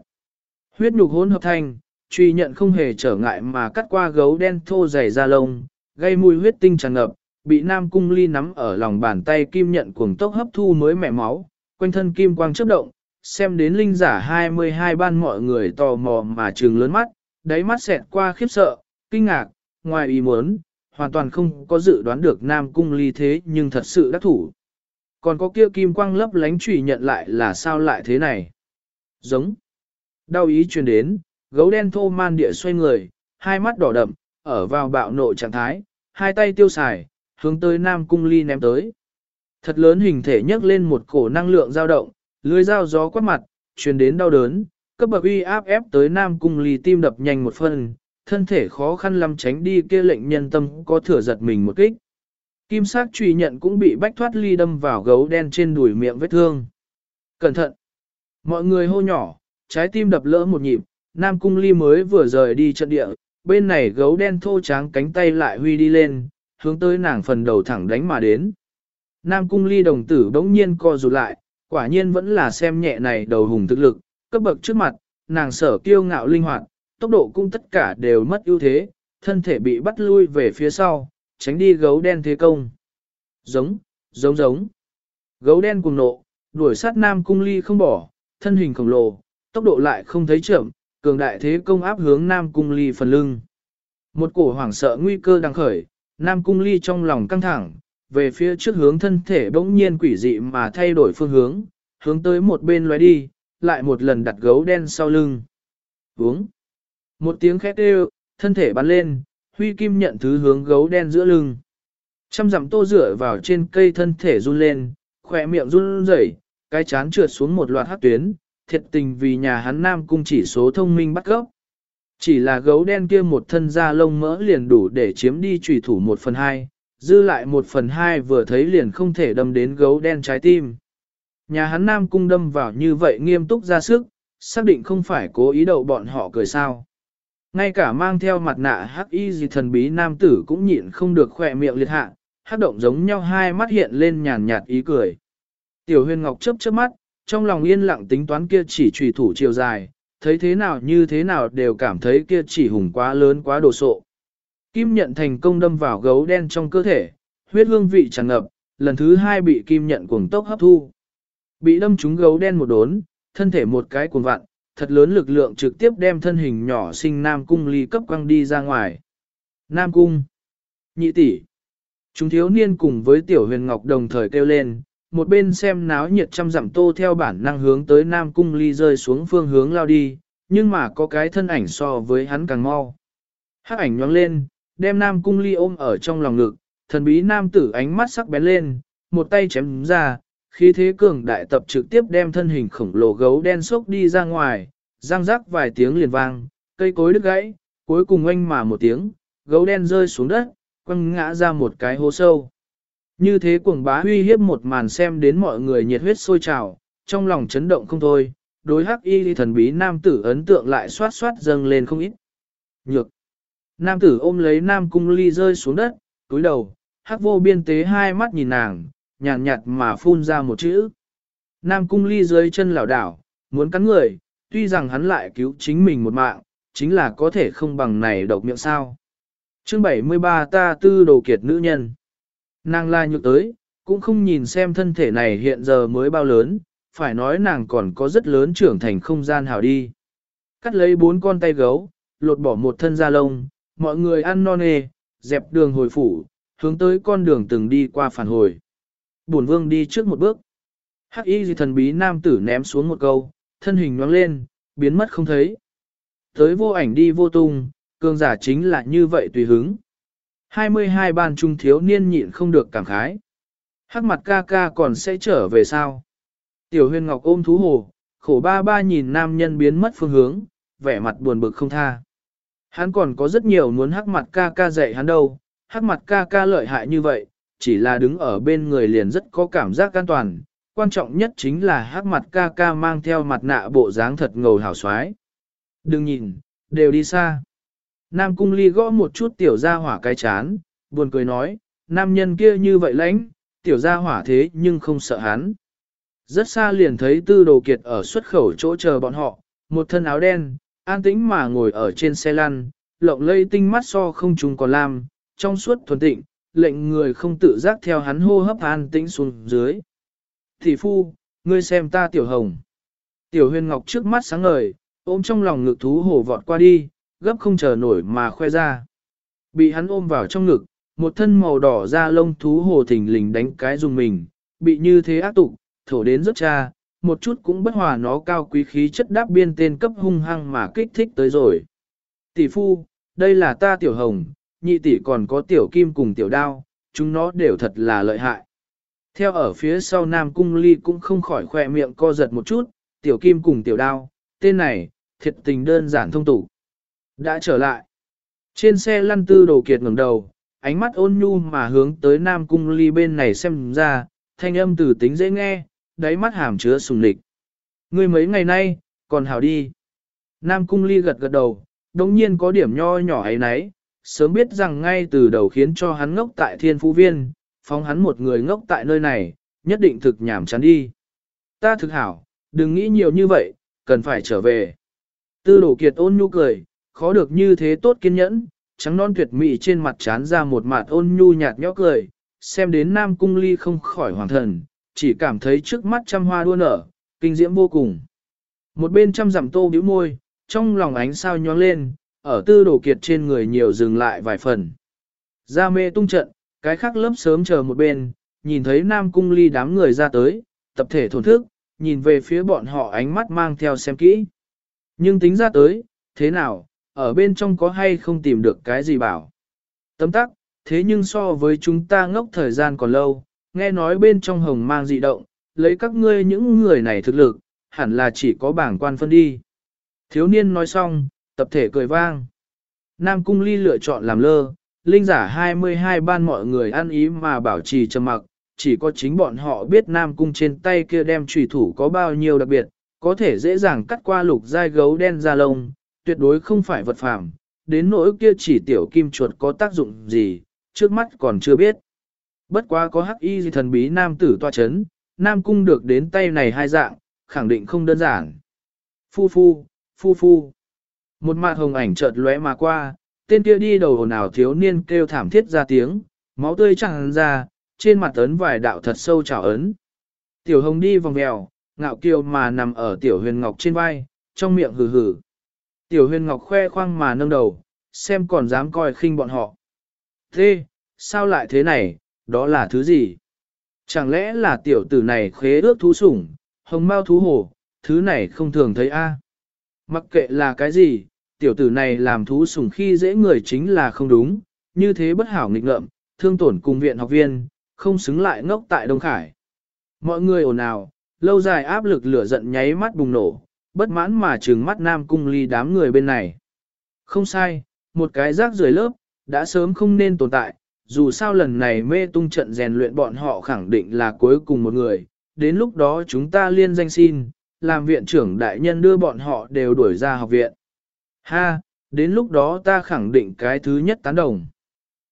huyết nhục hỗn hợp thanh, truy nhận không hề trở ngại mà cắt qua gấu đen thô dày da lông, gây mùi huyết tinh tràn ngập, bị Nam Cung Ly nắm ở lòng bàn tay kim nhận cuồng tốc hấp thu mới mẹ máu, quanh thân kim quang chớp động, xem đến linh giả 22 ban mọi người tò mò mà trừng lớn mắt, đáy mắt xẹt qua khiếp sợ, kinh ngạc, ngoài ý muốn, hoàn toàn không có dự đoán được Nam Cung Ly thế nhưng thật sự đắc thủ. Còn có kia kim quang lấp lánh chủy nhận lại là sao lại thế này? Giống. Đau ý truyền đến, gấu đen thô man địa xoay người, hai mắt đỏ đậm, ở vào bạo nộ trạng thái, hai tay tiêu xài, hướng tới Nam Cung Ly ném tới. Thật lớn hình thể nhấc lên một cổ năng lượng dao động, lưới dao gió quát mặt, truyền đến đau đớn, cấp bậc uy áp ép tới Nam Cung Ly tim đập nhanh một phần, thân thể khó khăn lắm tránh đi kia lệnh nhân tâm có thừa giật mình một kích. Kim sắc truy nhận cũng bị bách thoát ly đâm vào gấu đen trên đùi miệng vết thương. Cẩn thận! Mọi người hô nhỏ, trái tim đập lỡ một nhịp, Nam Cung Ly mới vừa rời đi trận địa, bên này gấu đen thô tráng cánh tay lại huy đi lên, hướng tới nàng phần đầu thẳng đánh mà đến. Nam Cung Ly đồng tử bỗng nhiên co rụt lại, quả nhiên vẫn là xem nhẹ này đầu hùng thực lực, cấp bậc trước mặt, nàng sở kiêu ngạo linh hoạt, tốc độ cũng tất cả đều mất ưu thế, thân thể bị bắt lui về phía sau, tránh đi gấu đen thế công. Giống, giống giống. Gấu đen cùng nộ, đuổi sát Nam Cung Ly không bỏ, thân hình khổng lồ, tốc độ lại không thấy chậm, cường đại thế công áp hướng Nam Cung Ly phần lưng. Một cổ hoảng sợ nguy cơ đang khởi, Nam Cung Ly trong lòng căng thẳng, về phía trước hướng thân thể bỗng nhiên quỷ dị mà thay đổi phương hướng, hướng tới một bên lóe đi, lại một lần đặt gấu đen sau lưng. hướng Một tiếng khét đều, thân thể bắn lên, huy kim nhận thứ hướng gấu đen giữa lưng. Trăm dặm tô dựa vào trên cây thân thể run lên, khỏe miệng run rẩy, cái chán trượt xuống một loạt hát tuyến, thiệt tình vì nhà hắn nam cung chỉ số thông minh bắt gốc. Chỉ là gấu đen kia một thân da lông mỡ liền đủ để chiếm đi trùy thủ một phần hai, dư lại một phần hai vừa thấy liền không thể đâm đến gấu đen trái tim. Nhà hắn nam cung đâm vào như vậy nghiêm túc ra sức, xác định không phải cố ý đậu bọn họ cười sao. Ngay cả mang theo mặt nạ hắc y gì thần bí nam tử cũng nhịn không được khỏe miệng liệt hạ, hắc động giống nhau hai mắt hiện lên nhàn nhạt ý cười. Tiểu huyền ngọc chớp chớp mắt, trong lòng yên lặng tính toán kia chỉ trùy thủ chiều dài, thấy thế nào như thế nào đều cảm thấy kia chỉ hùng quá lớn quá đồ sộ. Kim nhận thành công đâm vào gấu đen trong cơ thể, huyết hương vị tràn ngập, lần thứ hai bị kim nhận cuồng tốc hấp thu. Bị đâm trúng gấu đen một đốn, thân thể một cái cuồng vặn, thật lớn lực lượng trực tiếp đem thân hình nhỏ sinh Nam Cung ly cấp quăng đi ra ngoài. Nam Cung, nhị tỷ, chúng thiếu niên cùng với tiểu huyền ngọc đồng thời kêu lên, một bên xem náo nhiệt trăm dặm tô theo bản năng hướng tới Nam Cung ly rơi xuống phương hướng lao đi, nhưng mà có cái thân ảnh so với hắn càng mau. Hắc ảnh nhoáng lên, đem Nam Cung ly ôm ở trong lòng ngực, thần bí nam tử ánh mắt sắc bén lên, một tay chém ra, khí thế cường đại tập trực tiếp đem thân hình khổng lồ gấu đen sốc đi ra ngoài, răng rắc vài tiếng liền vang, cây cối đứt gãy, cuối cùng oanh mà một tiếng, gấu đen rơi xuống đất, quăng ngã ra một cái hố sâu. Như thế cuồng bá huy hiếp một màn xem đến mọi người nhiệt huyết sôi trào, trong lòng chấn động không thôi, đối hắc y thần bí nam tử ấn tượng lại xoát xoát dâng lên không ít. Nhược. Nam tử ôm lấy nam cung ly rơi xuống đất, túi đầu, hắc vô biên tế hai mắt nhìn nàng, nhàn nhạt, nhạt mà phun ra một chữ. Nam cung ly dưới chân lảo đảo, muốn cắn người, tuy rằng hắn lại cứu chính mình một mạng, chính là có thể không bằng này độc miệng sao. Chương 73 ta tư đồ kiệt nữ nhân. Nàng la nhược tới, cũng không nhìn xem thân thể này hiện giờ mới bao lớn, phải nói nàng còn có rất lớn trưởng thành không gian hảo đi. Cắt lấy bốn con tay gấu, lột bỏ một thân da lông, mọi người ăn non nê, dẹp đường hồi phủ, hướng tới con đường từng đi qua phản hồi. Bổn vương đi trước một bước. Hắc y gì thần bí nam tử ném xuống một câu, thân hình nhoáng lên, biến mất không thấy. Tới vô ảnh đi vô tung, cường giả chính là như vậy tùy hứng. 22 ban trung thiếu niên nhịn không được cảm khái. Hắc mặt ca ca còn sẽ trở về sao? Tiểu huyền ngọc ôm thú hồ, khổ ba ba nhìn nam nhân biến mất phương hướng, vẻ mặt buồn bực không tha. Hắn còn có rất nhiều muốn hắc mặt ca ca dạy hắn đâu, hắc mặt ca ca lợi hại như vậy, chỉ là đứng ở bên người liền rất có cảm giác an toàn. Quan trọng nhất chính là hắc mặt ca ca mang theo mặt nạ bộ dáng thật ngầu hảo xoái. Đừng nhìn, đều đi xa. Nam cung ly gõ một chút tiểu gia hỏa cái chán, buồn cười nói, nam nhân kia như vậy lãnh, tiểu gia hỏa thế nhưng không sợ hắn. Rất xa liền thấy tư đồ kiệt ở xuất khẩu chỗ chờ bọn họ, một thân áo đen, an tĩnh mà ngồi ở trên xe lăn, lộng lây tinh mắt so không trùng còn làm, trong suốt thuần tịnh, lệnh người không tự giác theo hắn hô hấp an tĩnh xuống dưới. Thị phu, ngươi xem ta tiểu hồng. Tiểu huyền ngọc trước mắt sáng ngời, ôm trong lòng ngực thú hổ vọt qua đi, gấp không chờ nổi mà khoe ra. Bị hắn ôm vào trong ngực, một thân màu đỏ da lông thú hồ thình lình đánh cái dùng mình, bị như thế ác tục, thổ đến rất cha, một chút cũng bất hòa nó cao quý khí chất đáp biên tên cấp hung hăng mà kích thích tới rồi. Tỷ phu, đây là ta tiểu hồng, nhị tỷ còn có tiểu kim cùng tiểu đao, chúng nó đều thật là lợi hại. Theo ở phía sau Nam Cung Ly cũng không khỏi khỏe miệng co giật một chút, tiểu kim cùng tiểu đao, tên này, thiệt tình đơn giản thông tục. Đã trở lại. Trên xe lăn tư đồ kiệt ngẩng đầu, ánh mắt ôn nhu mà hướng tới Nam Cung Ly bên này xem ra, thanh âm từ tính dễ nghe, đáy mắt hàm chứa sùng lịch. Ngươi mấy ngày nay, còn hảo đi. Nam Cung Ly gật gật đầu, đồng nhiên có điểm nho nhỏ ấy nấy, sớm biết rằng ngay từ đầu khiến cho hắn ngốc tại thiên phú viên, phóng hắn một người ngốc tại nơi này, nhất định thực nhảm chán đi. Ta thực hảo, đừng nghĩ nhiều như vậy, cần phải trở về. Tư đổ kiệt ôn nhu cười, khó được như thế tốt kiên nhẫn, trắng non tuyệt mỹ trên mặt chán ra một mặt ôn nhu nhạt nhõ cười, xem đến Nam Cung Ly không khỏi hoàng thần, chỉ cảm thấy trước mắt trăm hoa đua nở, kinh diễm vô cùng. Một bên trăm dặm tô bĩu môi, trong lòng ánh sao nhóng lên, ở tư đồ kiệt trên người nhiều dừng lại vài phần. Ra mê tung trận, cái khác lớp sớm chờ một bên, nhìn thấy Nam Cung Ly đám người ra tới, tập thể thổn thức, nhìn về phía bọn họ ánh mắt mang theo xem kỹ. Nhưng tính ra tới, thế nào, ở bên trong có hay không tìm được cái gì bảo. Tấm tắc, thế nhưng so với chúng ta ngốc thời gian còn lâu, nghe nói bên trong hồng mang dị động, lấy các ngươi những người này thực lực, hẳn là chỉ có bảng quan phân đi. Thiếu niên nói xong, tập thể cười vang. Nam Cung Ly lựa chọn làm lơ, linh giả 22 ban mọi người ăn ý mà bảo trì trầm mặc, chỉ có chính bọn họ biết Nam Cung trên tay kia đem trùy thủ có bao nhiêu đặc biệt, có thể dễ dàng cắt qua lục dai gấu đen ra lông, tuyệt đối không phải vật phàm, đến nỗi kia chỉ tiểu kim chuột có tác dụng gì, trước mắt còn chưa biết. Bất quá có hắc y gì thần bí nam tử toa chấn, nam cung được đến tay này hai dạng, khẳng định không đơn giản. Phu phu, phu phu. Một mặt hồng ảnh chợt lóe mà qua, tên kia đi đầu nào thiếu niên kêu thảm thiết ra tiếng, máu tươi tràn ra, trên mặt ấn vài đạo thật sâu trào ấn. Tiểu hồng đi vòng mèo, ngạo kiều mà nằm ở tiểu huyền ngọc trên vai, trong miệng hừ hừ. Tiểu huyền ngọc khoe khoang mà nâng đầu, xem còn dám coi khinh bọn họ. Thế, sao lại thế này, đó là thứ gì? Chẳng lẽ là tiểu tử này khế ước thú sủng, hồng mao thú hổ, thứ này không thường thấy a? Mặc kệ là cái gì, tiểu tử này làm thú sủng khi dễ người chính là không đúng, như thế bất hảo nghịch ngợm, thương tổn cùng viện học viên, không xứng lại ngốc tại Đông Khải. Mọi người ồn ào, lâu dài áp lực lửa giận nháy mắt bùng nổ, bất mãn mà trừng mắt Nam Cung Ly đám người bên này. Không sai, một cái rác rưởi lớp, đã sớm không nên tồn tại, dù sao lần này mê tung trận rèn luyện bọn họ khẳng định là cuối cùng một người, đến lúc đó chúng ta liên danh xin, làm viện trưởng đại nhân đưa bọn họ đều đuổi ra học viện. Ha, đến lúc đó ta khẳng định cái thứ nhất tán đồng.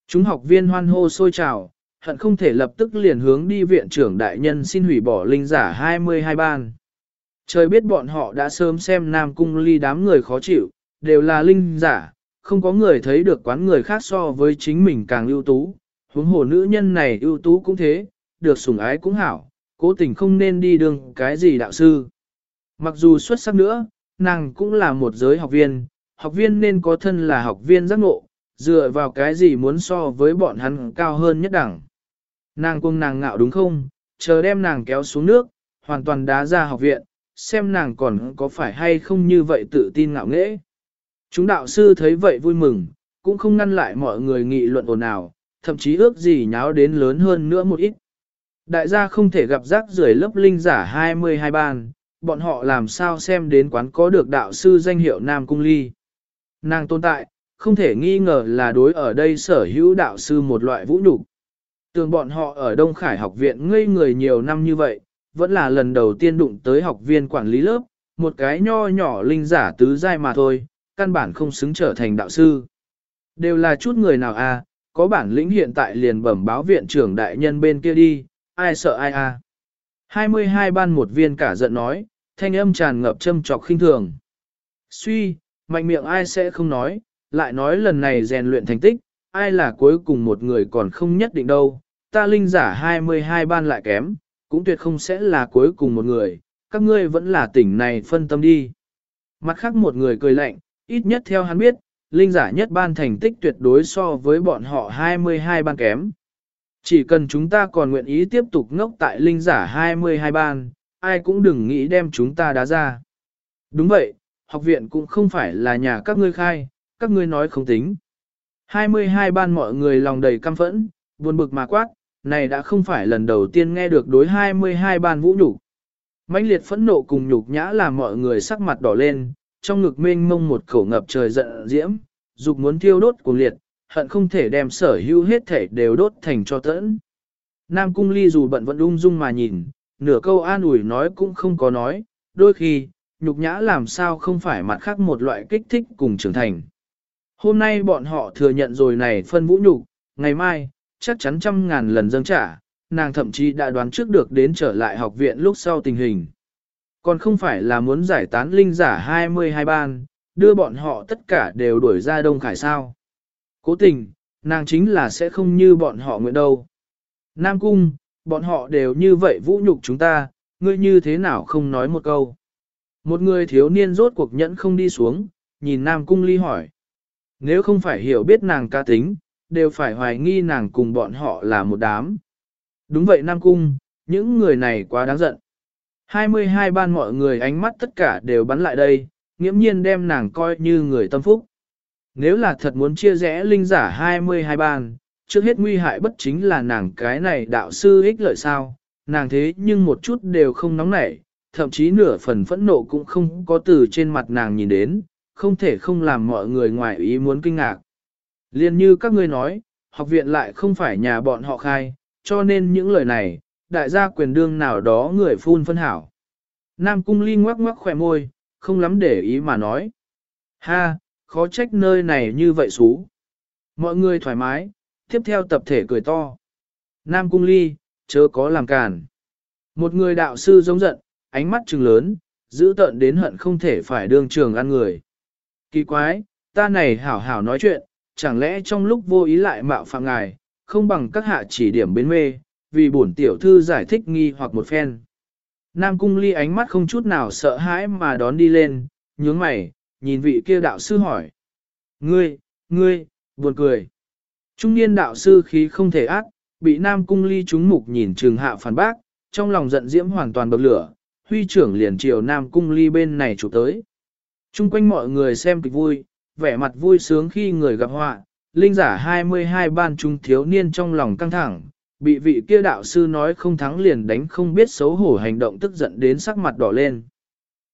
Chúng học viên hoan hô sôi trào, hận không thể lập tức liền hướng đi viện trưởng đại nhân xin hủy bỏ linh giả 22 ban. Trời biết bọn họ đã sớm xem Nam Cung ly đám người khó chịu, đều là linh giả, không có người thấy được quán người khác so với chính mình càng ưu tú. Huống hồ nữ nhân này ưu tú cũng thế, được sủng ái cũng hảo, cố tình không nên đi đường cái gì đạo sư. Mặc dù xuất sắc nữa, nàng cũng là một giới học viên, học viên nên có thân là học viên giác ngộ, dựa vào cái gì muốn so với bọn hắn cao hơn nhất đẳng. Nàng cung nàng ngạo đúng không, chờ đem nàng kéo xuống nước, hoàn toàn đá ra học viện, xem nàng còn có phải hay không như vậy tự tin ngạo nghễ. Chúng đạo sư thấy vậy vui mừng, cũng không ngăn lại mọi người nghị luận ồn ào, thậm chí ước gì nháo đến lớn hơn nữa một ít. Đại gia không thể gặp rác rưởi lớp linh giả 22 ban, bọn họ làm sao xem đến quán có được đạo sư danh hiệu Nam Cung Ly. Nàng tồn tại, không thể nghi ngờ là đối ở đây sở hữu đạo sư một loại vũ nhục. Tường bọn họ ở Đông Khải học viện ngây người nhiều năm như vậy, vẫn là lần đầu tiên đụng tới học viên quản lý lớp, một cái nho nhỏ linh giả tứ giai mà thôi, căn bản không xứng trở thành đạo sư. Đều là chút người nào à, có bản lĩnh hiện tại liền bẩm báo viện trưởng đại nhân bên kia đi, ai sợ ai à. 22 ban một viên cả giận nói, thanh âm tràn ngập châm trọc khinh thường. Suy, mạnh miệng ai sẽ không nói, lại nói lần này rèn luyện thành tích, ai là cuối cùng một người còn không nhất định đâu, ta linh giả 22 ban lại kém, cũng tuyệt không sẽ là cuối cùng một người, các ngươi vẫn là tỉnh này phân tâm đi. Mặt khác một người cười lạnh, ít nhất theo hắn biết, linh giả nhất ban thành tích tuyệt đối so với bọn họ 22 ban kém. Chỉ cần chúng ta còn nguyện ý tiếp tục ngốc tại linh giả 22 ban, ai cũng đừng nghĩ đem chúng ta đá ra. Đúng vậy, học viện cũng không phải là nhà các ngươi khai, các ngươi nói không tính. 22 ban mọi người lòng đầy căm phẫn, buồn bực mà quát, này đã không phải lần đầu tiên nghe được đối 22 ban vũ nhục. mãnh liệt phẫn nộ cùng nhục nhã làm mọi người sắc mặt đỏ lên, trong ngực mênh mông một khẩu ngập trời giận diễm, dục muốn thiêu đốt cuồng liệt, hận không thể đem sở hữu hết thể đều đốt thành cho tẫn. Nam cung ly dù bận vẫn ung dung mà nhìn, nửa câu an ủi nói cũng không có nói, đôi khi, nhục nhã làm sao không phải mặt khác một loại kích thích cùng trưởng thành. Hôm nay bọn họ thừa nhận rồi này phân vũ nhục, ngày mai, chắc chắn trăm ngàn lần dâng trả, nàng thậm chí đã đoán trước được đến trở lại học viện lúc sau tình hình. Còn không phải là muốn giải tán linh giả 22 ban, đưa bọn họ tất cả đều đuổi ra Đông Khải sao. Cố tình, nàng chính là sẽ không như bọn họ nguyện đâu. Nam Cung, bọn họ đều như vậy vũ nhục chúng ta, ngươi như thế nào không nói một câu. Một người thiếu niên rốt cuộc nhẫn không đi xuống, nhìn Nam Cung ly hỏi. Nếu không phải hiểu biết nàng ca tính, đều phải hoài nghi nàng cùng bọn họ là một đám. Đúng vậy Nam Cung, những người này quá đáng giận. 22 ban mọi người ánh mắt tất cả đều bắn lại đây, nghiễm nhiên đem nàng coi như người tâm phúc. Nếu là thật muốn chia rẽ linh giả 22 ban, trước hết nguy hại bất chính là nàng cái này đạo sư ích lợi sao, nàng thế nhưng một chút đều không nóng nảy, thậm chí nửa phần phẫn nộ cũng không có từ trên mặt nàng nhìn đến, không thể không làm mọi người ngoài ý muốn kinh ngạc. Liên như các ngươi nói, học viện lại không phải nhà bọn họ khai, cho nên những lời này, đại gia quyền đương nào đó người phun phân hảo. Nam cung ly ngoắc ngoắc khỏe môi, không lắm để ý mà nói. Ha, khó trách nơi này như vậy xú. Mọi người thoải mái, tiếp theo tập thể cười to. Nam cung ly, chớ có làm cản. Một người đạo sư giống giận, ánh mắt trừng lớn, giữ tận đến hận không thể phải đương trường ăn người. Kỳ quái, ta này hảo hảo nói chuyện, chẳng lẽ trong lúc vô ý lại mạo phạm ngài, không bằng các hạ chỉ điểm bến mê, vì bổn tiểu thư giải thích nghi hoặc một phen. Nam cung ly ánh mắt không chút nào sợ hãi mà đón đi lên, nhướng mày, nhìn vị kia đạo sư hỏi. Ngươi, ngươi, buồn cười. Trung niên đạo sư khí không thể ác, bị Nam cung ly trúng mục nhìn trường hạ phản bác, trong lòng giận diễm hoàn toàn bậc lửa, huy trưởng liền chiều Nam cung ly bên này chụp tới. Trung quanh mọi người xem kịch vui, vẻ mặt vui sướng khi người gặp họa, linh giả 22 ban trung thiếu niên trong lòng căng thẳng, bị vị kia đạo sư nói không thắng liền đánh không biết xấu hổ hành động tức giận đến sắc mặt đỏ lên.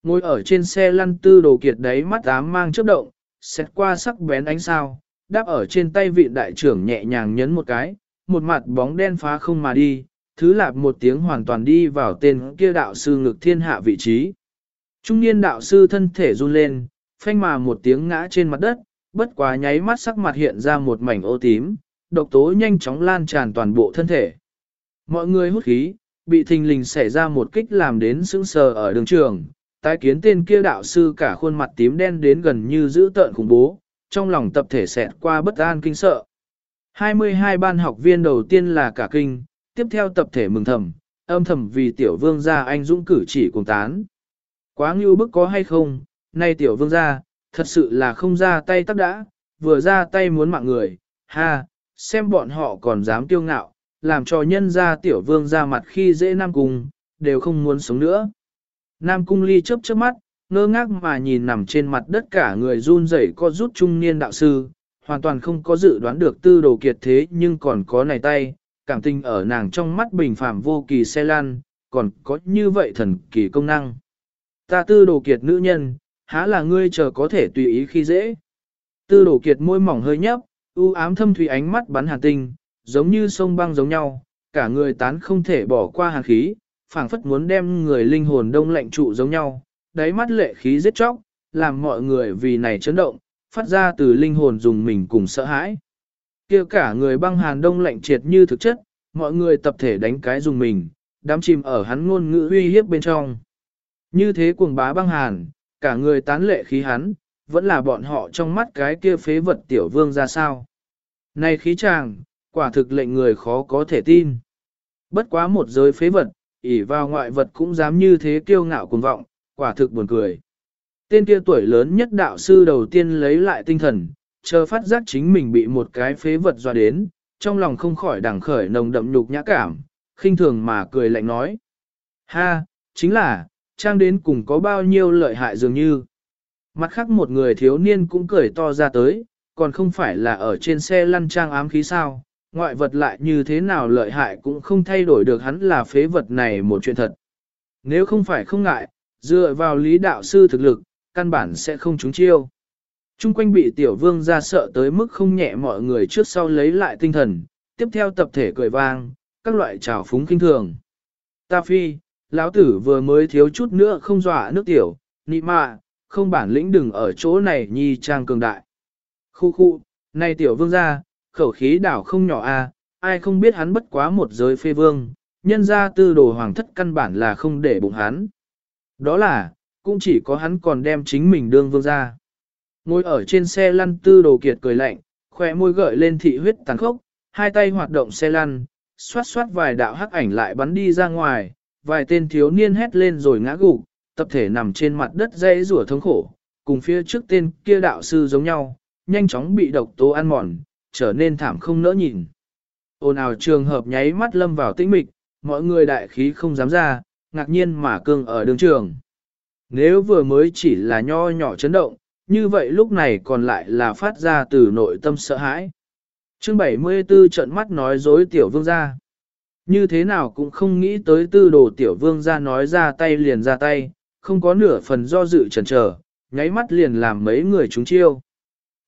Ngồi ở trên xe lăn tư đồ kiệt đấy mắt ám mang chớp động, xét qua sắc bén ánh sao, đáp ở trên tay vị đại trưởng nhẹ nhàng nhấn một cái, một mặt bóng đen phá không mà đi, thứ lạp một tiếng hoàn toàn đi vào tên kia đạo sư ngực thiên hạ vị trí. Trung niên đạo sư thân thể run lên, phanh mà một tiếng ngã trên mặt đất, bất quá nháy mắt sắc mặt hiện ra một mảnh ô tím, độc tố nhanh chóng lan tràn toàn bộ thân thể. Mọi người hút khí, bị thình lình xảy ra một kích làm đến sững sờ ở đường trường, tái kiến tên kia đạo sư cả khuôn mặt tím đen đến gần như dữ tợn khủng bố, trong lòng tập thể xẹt qua bất an kinh sợ. 22 ban học viên đầu tiên là cả kinh, tiếp theo tập thể mừng thầm, âm thầm vì tiểu vương gia anh dũng cử chỉ cùng tán. Quá ngưu bức có hay không, nay tiểu vương gia, thật sự là không ra tay tắc đã, vừa ra tay muốn mạng người, ha, xem bọn họ còn dám tiêu ngạo, làm cho nhân gia tiểu vương ra mặt khi dễ Nam Cung, đều không muốn sống nữa. Nam Cung ly chớp chớp mắt, ngơ ngác mà nhìn nằm trên mặt đất cả người run rẩy co rút trung niên đạo sư, hoàn toàn không có dự đoán được tư đồ kiệt thế nhưng còn có này tay, cảm tình ở nàng trong mắt bình phàm vô kỳ xe lan, còn có như vậy thần kỳ công năng. Ta tư đồ kiệt nữ nhân, há là ngươi chờ có thể tùy ý khi dễ. Tư đổ kiệt môi mỏng hơi nhấp, u ám thâm thủy ánh mắt bắn hàn tinh, giống như sông băng giống nhau, cả người tán không thể bỏ qua hàn khí, phảng phất muốn đem người linh hồn đông lạnh trụ giống nhau, đáy mắt lệ khí giết chóc, làm mọi người vì này chấn động, phát ra từ linh hồn dùng mình cùng sợ hãi. kia cả người băng hàn đông lạnh triệt như thực chất, mọi người tập thể đánh cái dùng mình, đám chìm ở hắn ngôn ngữ uy hiếp bên trong. Như thế cuồng bá băng hàn, cả người tán lệ khí hắn, vẫn là bọn họ trong mắt cái kia phế vật tiểu vương ra sao. Này khí chàng, quả thực lệnh người khó có thể tin. Bất quá một giới phế vật, ỉ vào ngoại vật cũng dám như thế kiêu ngạo cuồng vọng, quả thực buồn cười. Tên kia tuổi lớn nhất đạo sư đầu tiên lấy lại tinh thần, chờ phát giác chính mình bị một cái phế vật dọa đến, trong lòng không khỏi đằng khởi nồng đậm nhục nhã cảm, khinh thường mà cười lạnh nói. Ha, chính là, trang đến cùng có bao nhiêu lợi hại dường như. Mặt khác một người thiếu niên cũng cười to ra tới, còn không phải là ở trên xe lăn trang ám khí sao, ngoại vật lại như thế nào lợi hại cũng không thay đổi được hắn là phế vật này một chuyện thật. Nếu không phải không ngại, dựa vào lý đạo sư thực lực, căn bản sẽ không trúng chiêu. Trung quanh bị tiểu vương ra sợ tới mức không nhẹ mọi người trước sau lấy lại tinh thần, tiếp theo tập thể cười vang, các loại trào phúng kinh thường. Ta phi, lão tử vừa mới thiếu chút nữa không dọa nước tiểu, nị mạ, không bản lĩnh đừng ở chỗ này nhi trang cường đại. Khu khu, này tiểu vương ra, khẩu khí đảo không nhỏ a, à, ai không biết hắn bất quá một giới phê vương, nhân ra tư đồ hoàng thất căn bản là không để bụng hắn. Đó là, cũng chỉ có hắn còn đem chính mình đương vương ra. Ngồi ở trên xe lăn tư đồ kiệt cười lạnh, khỏe môi gợi lên thị huyết tàn khốc, hai tay hoạt động xe lăn, xoát xoát vài đạo hắc ảnh lại bắn đi ra ngoài, vài tên thiếu niên hét lên rồi ngã gục, tập thể nằm trên mặt đất dãy rủa thống khổ, cùng phía trước tên kia đạo sư giống nhau, nhanh chóng bị độc tố ăn mòn, trở nên thảm không nỡ nhìn. Ôn ào trường hợp nháy mắt lâm vào tĩnh mịch, mọi người đại khí không dám ra, ngạc nhiên mà cương ở đường trường. Nếu vừa mới chỉ là nho nhỏ chấn động, như vậy lúc này còn lại là phát ra từ nội tâm sợ hãi. Chương 74 trận mắt nói dối tiểu vương gia. Như thế nào cũng không nghĩ tới tư đồ tiểu vương ra nói ra tay liền ra tay, không có nửa phần do dự chần chờ, nháy mắt liền làm mấy người chúng chiêu.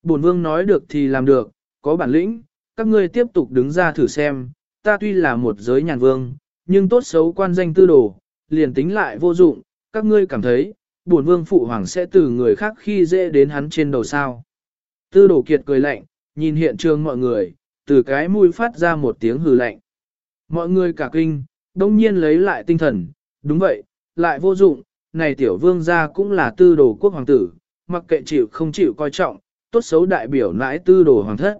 Bổn vương nói được thì làm được, có bản lĩnh, các ngươi tiếp tục đứng ra thử xem, ta tuy là một giới nhàn vương, nhưng tốt xấu quan danh tư đồ, liền tính lại vô dụng, các ngươi cảm thấy, bổn vương phụ hoàng sẽ từ người khác khi dễ đến hắn trên đầu sao. Tư đồ kiệt cười lạnh, nhìn hiện trường mọi người, từ cái mũi phát ra một tiếng hừ lạnh. Mọi người cả kinh, đông nhiên lấy lại tinh thần, đúng vậy, lại vô dụng, này tiểu vương gia cũng là tư đồ quốc hoàng tử, mặc kệ chịu không chịu coi trọng, tốt xấu đại biểu nãi tư đồ hoàng thất.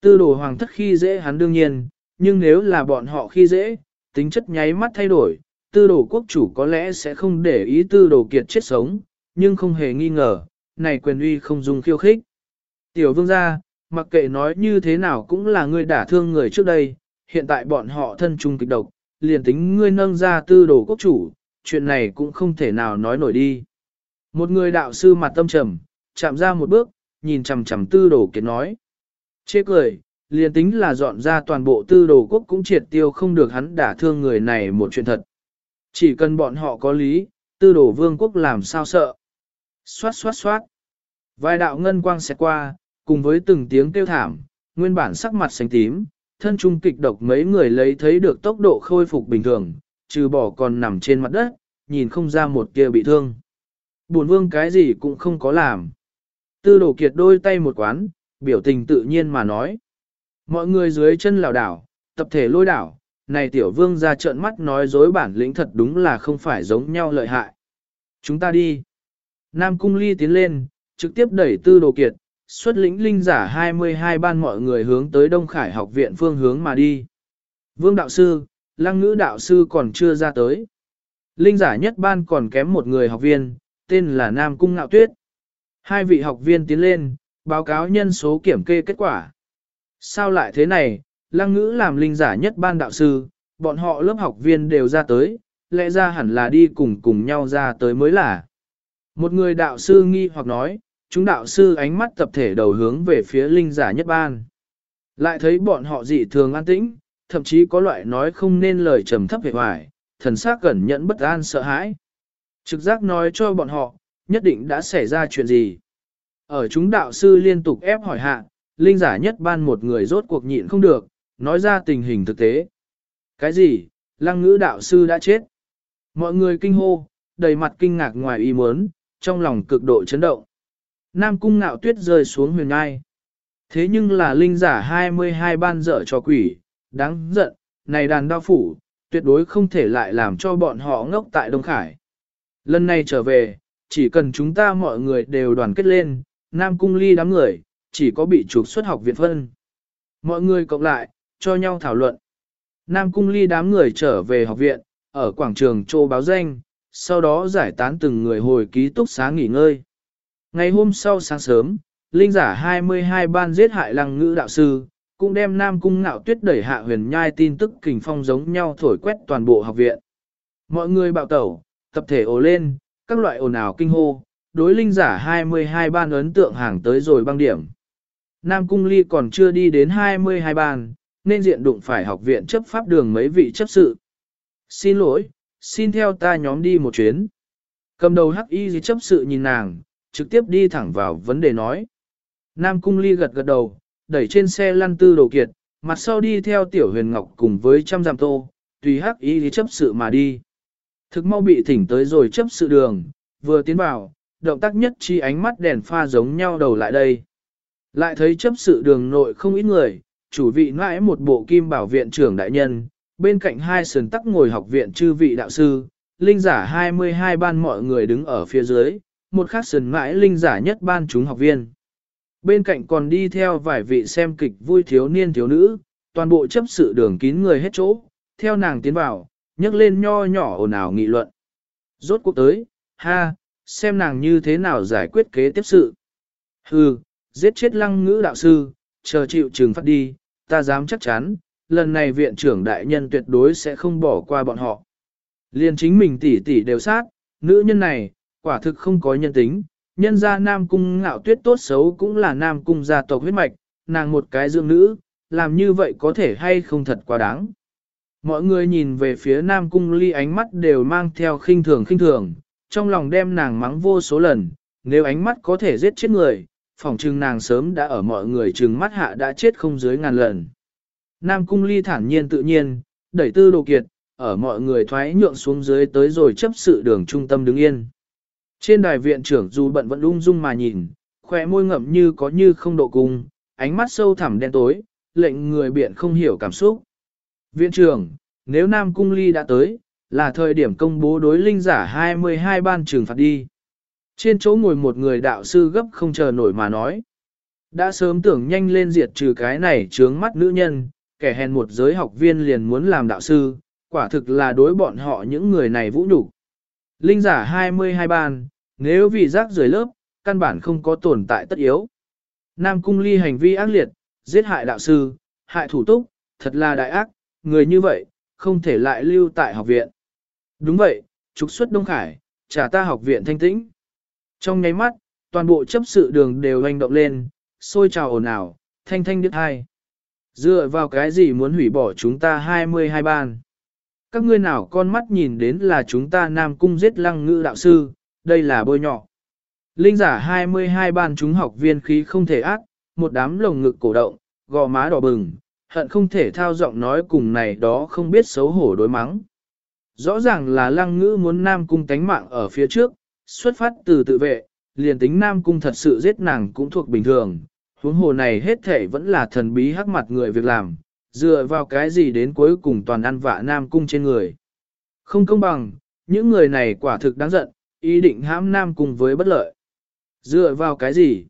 Tư đồ hoàng thất khi dễ hắn đương nhiên, nhưng nếu là bọn họ khi dễ, tính chất nháy mắt thay đổi, tư đồ quốc chủ có lẽ sẽ không để ý tư đồ kiệt chết sống, nhưng không hề nghi ngờ, này quyền uy không dùng khiêu khích. Tiểu vương gia, mặc kệ nói như thế nào cũng là ngươi đả thương người trước đây, hiện tại bọn họ thân chung kịch độc, liền tính ngươi nâng ra tư đồ quốc chủ, chuyện này cũng không thể nào nói nổi đi. Một người đạo sư mặt tâm trầm, chạm ra một bước, nhìn chằm chằm tư đồ kiệt nói. Chê cười, liền tính là dọn ra toàn bộ tư đồ quốc cũng triệt tiêu không được hắn đả thương người này một chuyện thật. Chỉ cần bọn họ có lý, tư đồ vương quốc làm sao sợ. Xoát xoát xoát. Vài đạo ngân quang sẽ qua, cùng với từng tiếng kêu thảm, nguyên bản sắc mặt xanh tím, thân trung kịch độc mấy người lấy thấy được tốc độ khôi phục bình thường, trừ bỏ còn nằm trên mặt đất, nhìn không ra một kia bị thương. Bổn vương cái gì cũng không có làm. Tư đồ kiệt đôi tay một quán, biểu tình tự nhiên mà nói. Mọi người dưới chân lảo đảo, tập thể lôi đảo, này tiểu vương ra trợn mắt nói dối bản lĩnh thật đúng là không phải giống nhau lợi hại. Chúng ta đi. Nam cung ly tiến lên, trực tiếp đẩy tư đồ kiệt, xuất lĩnh linh giả 22 ban mọi người hướng tới Đông Khải học viện phương hướng mà đi. Vương đạo sư, lăng ngữ đạo sư còn chưa ra tới. Linh giả nhất ban còn kém một người học viên, tên là Nam Cung Ngạo Tuyết. Hai vị học viên tiến lên, báo cáo nhân số kiểm kê kết quả. Sao lại thế này, Lăng ngữ làm linh giả nhất ban đạo sư, bọn họ lớp học viên đều ra tới, lẽ ra hẳn là đi cùng cùng nhau ra tới mới là. Một người đạo sư nghi hoặc nói, chúng đạo sư ánh mắt tập thể đầu hướng về phía linh giả nhất ban. Lại thấy bọn họ dị thường an tĩnh, thậm chí có loại nói không nên lời trầm thấp về hoài, thần sắc cẩn nhẫn bất an sợ hãi. Trực giác nói cho bọn họ, nhất định đã xảy ra chuyện gì. Ở chúng đạo sư liên tục ép hỏi hạ, linh giả nhất ban một người rốt cuộc nhịn không được, nói ra tình hình thực tế. Cái gì, lăng ngữ đạo sư đã chết. Mọi người kinh hô, đầy mặt kinh ngạc ngoài ý muốn, trong lòng cực độ chấn động. Nam cung ngạo tuyết rơi xuống huyền ngai. Thế nhưng là linh giả 22 ban dở cho quỷ, đáng giận, này đàn đao phủ, tuyệt đối không thể lại làm cho bọn họ ngốc tại Đông Khải. Lần này trở về, chỉ cần chúng ta mọi người đều đoàn kết lên, Nam cung ly đám người, chỉ có bị trục xuất học viện phân. Mọi người cộng lại, cho nhau thảo luận. Nam cung ly đám người trở về học viện, ở quảng trường Châu báo danh, sau đó giải tán từng người hồi ký túc xá nghỉ ngơi. Ngày hôm sau sáng sớm, linh giả 22 ban giết hại lăng ngữ đạo sư, cũng đem Nam Cung ngạo tuyết đẩy hạ huyền nhai tin tức kình phong giống nhau thổi quét toàn bộ học viện. Mọi người bạo tẩu, tập thể ồ lên, các loại ồn ào kinh hô, đối linh giả 22 ban ấn tượng hàng tới rồi băng điểm. Nam Cung ly còn chưa đi đến 22 ban, nên diện đụng phải học viện chấp pháp đường mấy vị chấp sự. Xin lỗi, xin theo ta nhóm đi một chuyến. Cầm đầu hắc y gì chấp sự nhìn nàng, trực tiếp đi thẳng vào vấn đề nói. Nam Cung Ly gật gật đầu, đẩy trên xe lăn tư đồ kiệt, mặt sau đi theo tiểu huyền ngọc cùng với trăm giảm tô, tùy hắc ý lý chấp sự mà đi. Thực mau bị thỉnh tới rồi chấp sự đường, vừa tiến vào, động tác nhất chi ánh mắt đèn pha giống nhau đầu lại đây. Lại thấy chấp sự đường nội không ít người, chủ vị mãi một bộ kim bảo viện trưởng đại nhân, bên cạnh hai sườn tắc ngồi học viện chư vị đạo sư, linh giả 22 ban mọi người đứng ở phía dưới, một khác sườn mãi linh giả nhất ban chúng học viên. Bên cạnh còn đi theo vài vị xem kịch vui thiếu niên thiếu nữ, toàn bộ chấp sự đường kín người hết chỗ, theo nàng tiến vào, nhấc lên nho nhỏ ồn ào nghị luận. Rốt cuộc tới, ha, xem nàng như thế nào giải quyết kế tiếp sự. Hừ, giết chết lăng ngữ đạo sư, chờ chịu trừng phát đi, ta dám chắc chắn, lần này viện trưởng đại nhân tuyệt đối sẽ không bỏ qua bọn họ. Liên chính mình tỷ tỷ đều sát, nữ nhân này, quả thực không có nhân tính, nhân gia nam cung ngạo tuyết tốt xấu cũng là nam cung gia tộc huyết mạch, nàng một cái dương nữ, làm như vậy có thể hay không thật quá đáng. Mọi người nhìn về phía nam cung ly ánh mắt đều mang theo khinh thường khinh thường, trong lòng đem nàng mắng vô số lần, nếu ánh mắt có thể giết chết người, phỏng chừng nàng sớm đã ở mọi người trừng mắt hạ đã chết không dưới ngàn lần. Nam cung ly thản nhiên tự nhiên, đẩy tư đồ kiệt, ở mọi người thoái nhượng xuống dưới tới rồi chấp sự đường trung tâm đứng yên. Trên đài viện trưởng dù bận vẫn ung dung mà nhìn, khỏe môi ngậm như có như không độ cung, ánh mắt sâu thẳm đen tối, lệnh người biện không hiểu cảm xúc. Viện trưởng, nếu Nam Cung Ly đã tới, là thời điểm công bố đối linh giả 22 ban trừng phạt đi. Trên chỗ ngồi một người đạo sư gấp không chờ nổi mà nói. Đã sớm tưởng nhanh lên diệt trừ cái này trướng mắt nữ nhân, kẻ hèn một giới học viên liền muốn làm đạo sư, quả thực là đối bọn họ những người này vũ nhục. Linh giả 22 ban, nếu vì rác rời lớp, căn bản không có tồn tại tất yếu. Nam cung ly hành vi ác liệt, giết hại đạo sư, hại thủ túc, thật là đại ác, người như vậy, không thể lại lưu tại học viện. Đúng vậy, trục xuất Đông Khải, trả ta học viện thanh tĩnh. Trong nháy mắt, toàn bộ chấp sự đường đều hành động lên, sôi trào ồn ào, thanh thanh đứt hai. Dựa vào cái gì muốn hủy bỏ chúng ta 22 ban? Các ngươi nào con mắt nhìn đến là chúng ta Nam Cung giết lăng ngữ đạo sư, đây là bôi nhọ. Linh giả 22 ban chúng học viên khí không thể ác, một đám lồng ngực cổ động, gò má đỏ bừng, hận không thể thao giọng nói cùng này đó không biết xấu hổ đối mắng. Rõ ràng là lăng ngữ muốn Nam Cung tánh mạng ở phía trước, xuất phát từ tự vệ, liền tính Nam Cung thật sự giết nàng cũng thuộc bình thường. Huống hồ này hết thể vẫn là thần bí hắc mặt người việc làm, dựa vào cái gì đến cuối cùng toàn ăn vạ Nam Cung trên người. Không công bằng, những người này quả thực đáng giận, ý định hãm Nam cùng với bất lợi. Dựa vào cái gì?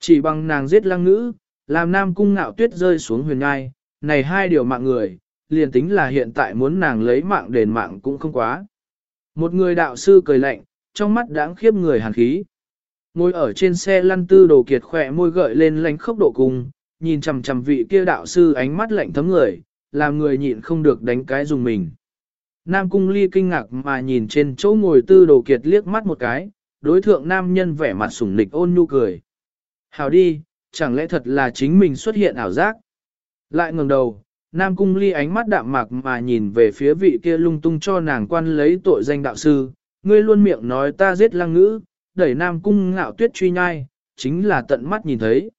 Chỉ bằng nàng giết lăng ngữ, làm Nam Cung ngạo tuyết rơi xuống huyền ngai, này hai điều mạng người, liền tính là hiện tại muốn nàng lấy mạng đền mạng cũng không quá. Một người đạo sư cười lạnh, trong mắt đáng khiếp người hàn khí. Ngồi ở trên xe lăn tư đồ kiệt khỏe môi gợi lên lánh khốc độ cùng, nhìn chằm chằm vị kia đạo sư ánh mắt lạnh thấm người, làm người nhịn không được đánh cái dùng mình. Nam Cung Ly kinh ngạc mà nhìn trên chỗ ngồi tư đồ kiệt liếc mắt một cái, đối thượng nam nhân vẻ mặt sủng nịch ôn nhu cười. Hào đi, chẳng lẽ thật là chính mình xuất hiện ảo giác? Lại ngẩng đầu, Nam Cung Ly ánh mắt đạm mạc mà nhìn về phía vị kia lung tung cho nàng quan lấy tội danh đạo sư, ngươi luôn miệng nói ta giết lăng ngữ, đẩy Nam Cung ngạo tuyết truy nhai, chính là tận mắt nhìn thấy.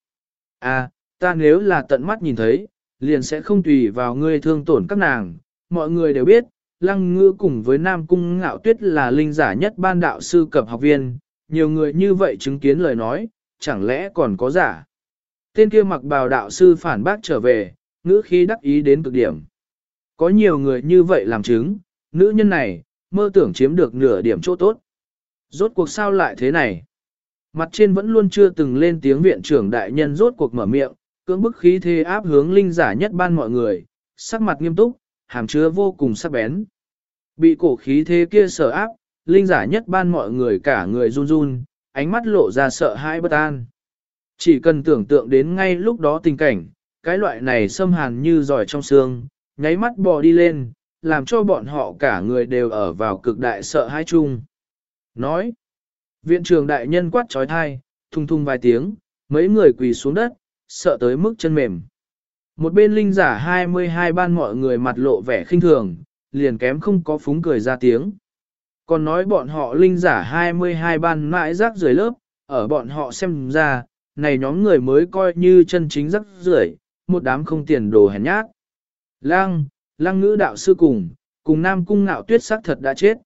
À, ta nếu là tận mắt nhìn thấy, liền sẽ không tùy vào ngươi thương tổn các nàng, mọi người đều biết, lăng ngữ cùng với Nam Cung ngạo tuyết là linh giả nhất ban đạo sư cập học viên, nhiều người như vậy chứng kiến lời nói, chẳng lẽ còn có giả. Tên kia mặc bào đạo sư phản bác trở về, ngữ khí đắc ý đến cực điểm. Có nhiều người như vậy làm chứng, nữ nhân này, mơ tưởng chiếm được nửa điểm chỗ tốt. Rốt cuộc sao lại thế này? Mặt trên vẫn luôn chưa từng lên tiếng viện trưởng đại nhân rốt cuộc mở miệng, cưỡng bức khí thế áp hướng linh giả nhất ban mọi người, sắc mặt nghiêm túc, hàm chứa vô cùng sắc bén. Bị cổ khí thế kia sở áp, linh giả nhất ban mọi người cả người run run, ánh mắt lộ ra sợ hãi bất an. Chỉ cần tưởng tượng đến ngay lúc đó tình cảnh, cái loại này xâm hàn như giỏi trong xương, nháy mắt bò đi lên, làm cho bọn họ cả người đều ở vào cực đại sợ hãi chung. Nói, viện trường đại nhân quát trói thai, thung thung vài tiếng, mấy người quỳ xuống đất, sợ tới mức chân mềm. Một bên linh giả 22 ban mọi người mặt lộ vẻ khinh thường, liền kém không có phúng cười ra tiếng. Còn nói bọn họ linh giả 22 ban mãi rác rưởi lớp, ở bọn họ xem ra, này nhóm người mới coi như chân chính rác rưởi, một đám không tiền đồ hèn nhát. Lăng, lăng ngữ đạo sư cùng, cùng nam cung ngạo tuyết sắc thật đã chết.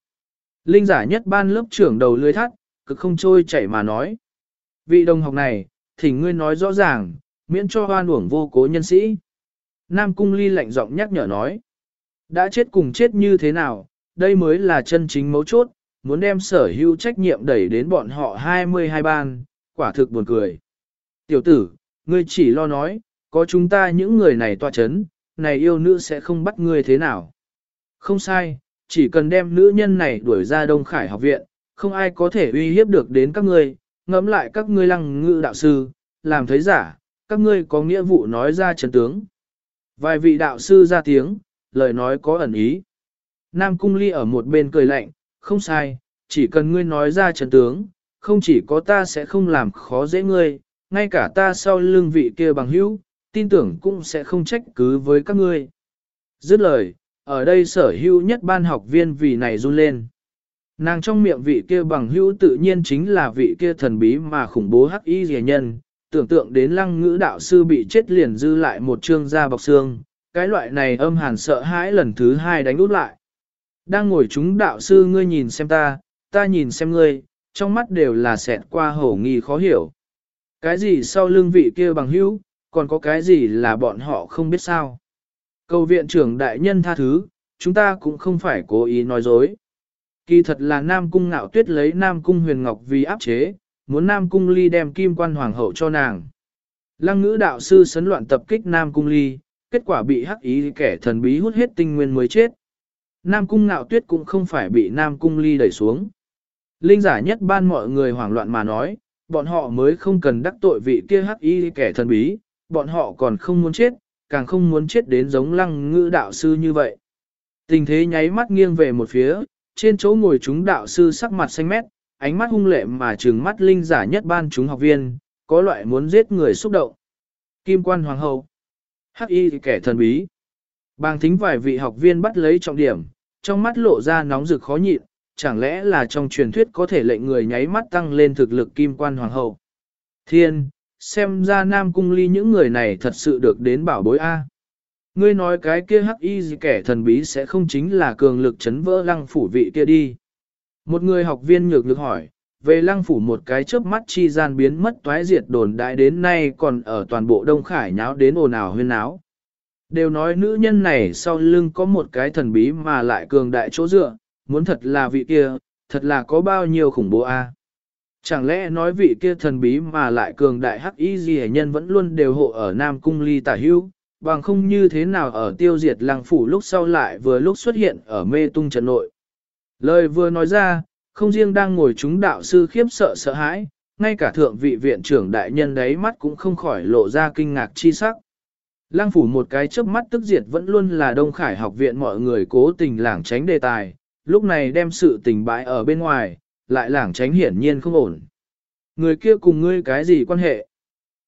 Linh giả nhất ban lớp trưởng đầu lưới thắt, cực không trôi chảy mà nói. Vị đồng học này, thỉnh ngươi nói rõ ràng, miễn cho hoan uổng vô cố nhân sĩ. Nam cung ly lạnh giọng nhắc nhở nói. Đã chết cùng chết như thế nào, đây mới là chân chính mấu chốt, muốn đem sở hữu trách nhiệm đẩy đến bọn họ 22 ban, quả thực buồn cười. Tiểu tử, ngươi chỉ lo nói, có chúng ta những người này toa chấn, này yêu nữ sẽ không bắt ngươi thế nào. Không sai, chỉ cần đem nữ nhân này đuổi ra Đông Khải học viện, không ai có thể uy hiếp được đến các ngươi, ngẫm lại các ngươi lăng ngự đạo sư, làm thấy giả, các ngươi có nghĩa vụ nói ra chân tướng. Vài vị đạo sư ra tiếng, lời nói có ẩn ý. Nam Cung Ly ở một bên cười lạnh, không sai, chỉ cần ngươi nói ra chân tướng, không chỉ có ta sẽ không làm khó dễ ngươi, ngay cả ta sau lưng vị kia bằng hữu, tin tưởng cũng sẽ không trách cứ với các ngươi. Dứt lời, ở đây sở hữu nhất ban học viên vì này run lên. Nàng trong miệng vị kia bằng hữu tự nhiên chính là vị kia thần bí mà khủng bố hắc y rẻ nhân, tưởng tượng đến lăng ngữ đạo sư bị chết liền dư lại một trương da bọc xương, cái loại này âm hàn sợ hãi lần thứ hai đánh út lại. Đang ngồi chúng đạo sư ngươi nhìn xem ta, ta nhìn xem ngươi, trong mắt đều là xẹt qua hổ nghi khó hiểu. Cái gì sau lưng vị kia bằng hữu, còn có cái gì là bọn họ không biết sao. Cầu viện trưởng đại nhân tha thứ, chúng ta cũng không phải cố ý nói dối. Kỳ thật là Nam Cung ngạo tuyết lấy Nam Cung huyền ngọc vì áp chế, muốn Nam Cung ly đem kim quan hoàng hậu cho nàng. Lăng ngữ đạo sư sấn loạn tập kích Nam Cung ly, kết quả bị hắc ý kẻ thần bí hút hết tinh nguyên mới chết. Nam Cung ngạo tuyết cũng không phải bị Nam Cung ly đẩy xuống. Linh giả nhất ban mọi người hoảng loạn mà nói, bọn họ mới không cần đắc tội vị kia hắc y kẻ thần bí, bọn họ còn không muốn chết, càng không muốn chết đến giống lăng ngữ đạo sư như vậy. Tình thế nháy mắt nghiêng về một phía, trên chỗ ngồi chúng đạo sư sắc mặt xanh mét, ánh mắt hung lệ mà trừng mắt linh giả nhất ban chúng học viên, có loại muốn giết người xúc động. Kim quan hoàng hậu, hắc y kẻ thần bí. Bàng thính vài vị học viên bắt lấy trọng điểm, trong mắt lộ ra nóng rực khó nhịn, chẳng lẽ là trong truyền thuyết có thể lệnh người nháy mắt tăng lên thực lực kim quan hoàng hậu. Thiên, xem ra Nam Cung Ly những người này thật sự được đến bảo bối A. Ngươi nói cái kia hắc y gì kẻ thần bí sẽ không chính là cường lực chấn vỡ lăng phủ vị kia đi. Một người học viên nhược nhược hỏi, về lăng phủ một cái chớp mắt chi gian biến mất toái diệt đồn đại đến nay còn ở toàn bộ Đông Khải nháo đến ồn ào huyên náo. Đều nói nữ nhân này sau lưng có một cái thần bí mà lại cường đại chỗ dựa, muốn thật là vị kia, thật là có bao nhiêu khủng bố a. Chẳng lẽ nói vị kia thần bí mà lại cường đại hắc y gì nhân vẫn luôn đều hộ ở Nam Cung Ly tả hưu, bằng không như thế nào ở tiêu diệt lăng phủ lúc sau lại vừa lúc xuất hiện ở mê tung trận nội. Lời vừa nói ra, không riêng đang ngồi chúng đạo sư khiếp sợ sợ hãi, ngay cả thượng vị viện trưởng đại nhân đấy mắt cũng không khỏi lộ ra kinh ngạc chi sắc. Lăng phủ một cái chớp mắt tức diệt vẫn luôn là Đông Khải học viện mọi người cố tình lảng tránh đề tài, lúc này đem sự tình bãi ở bên ngoài, lại lảng tránh hiển nhiên không ổn. Người kia cùng ngươi cái gì quan hệ?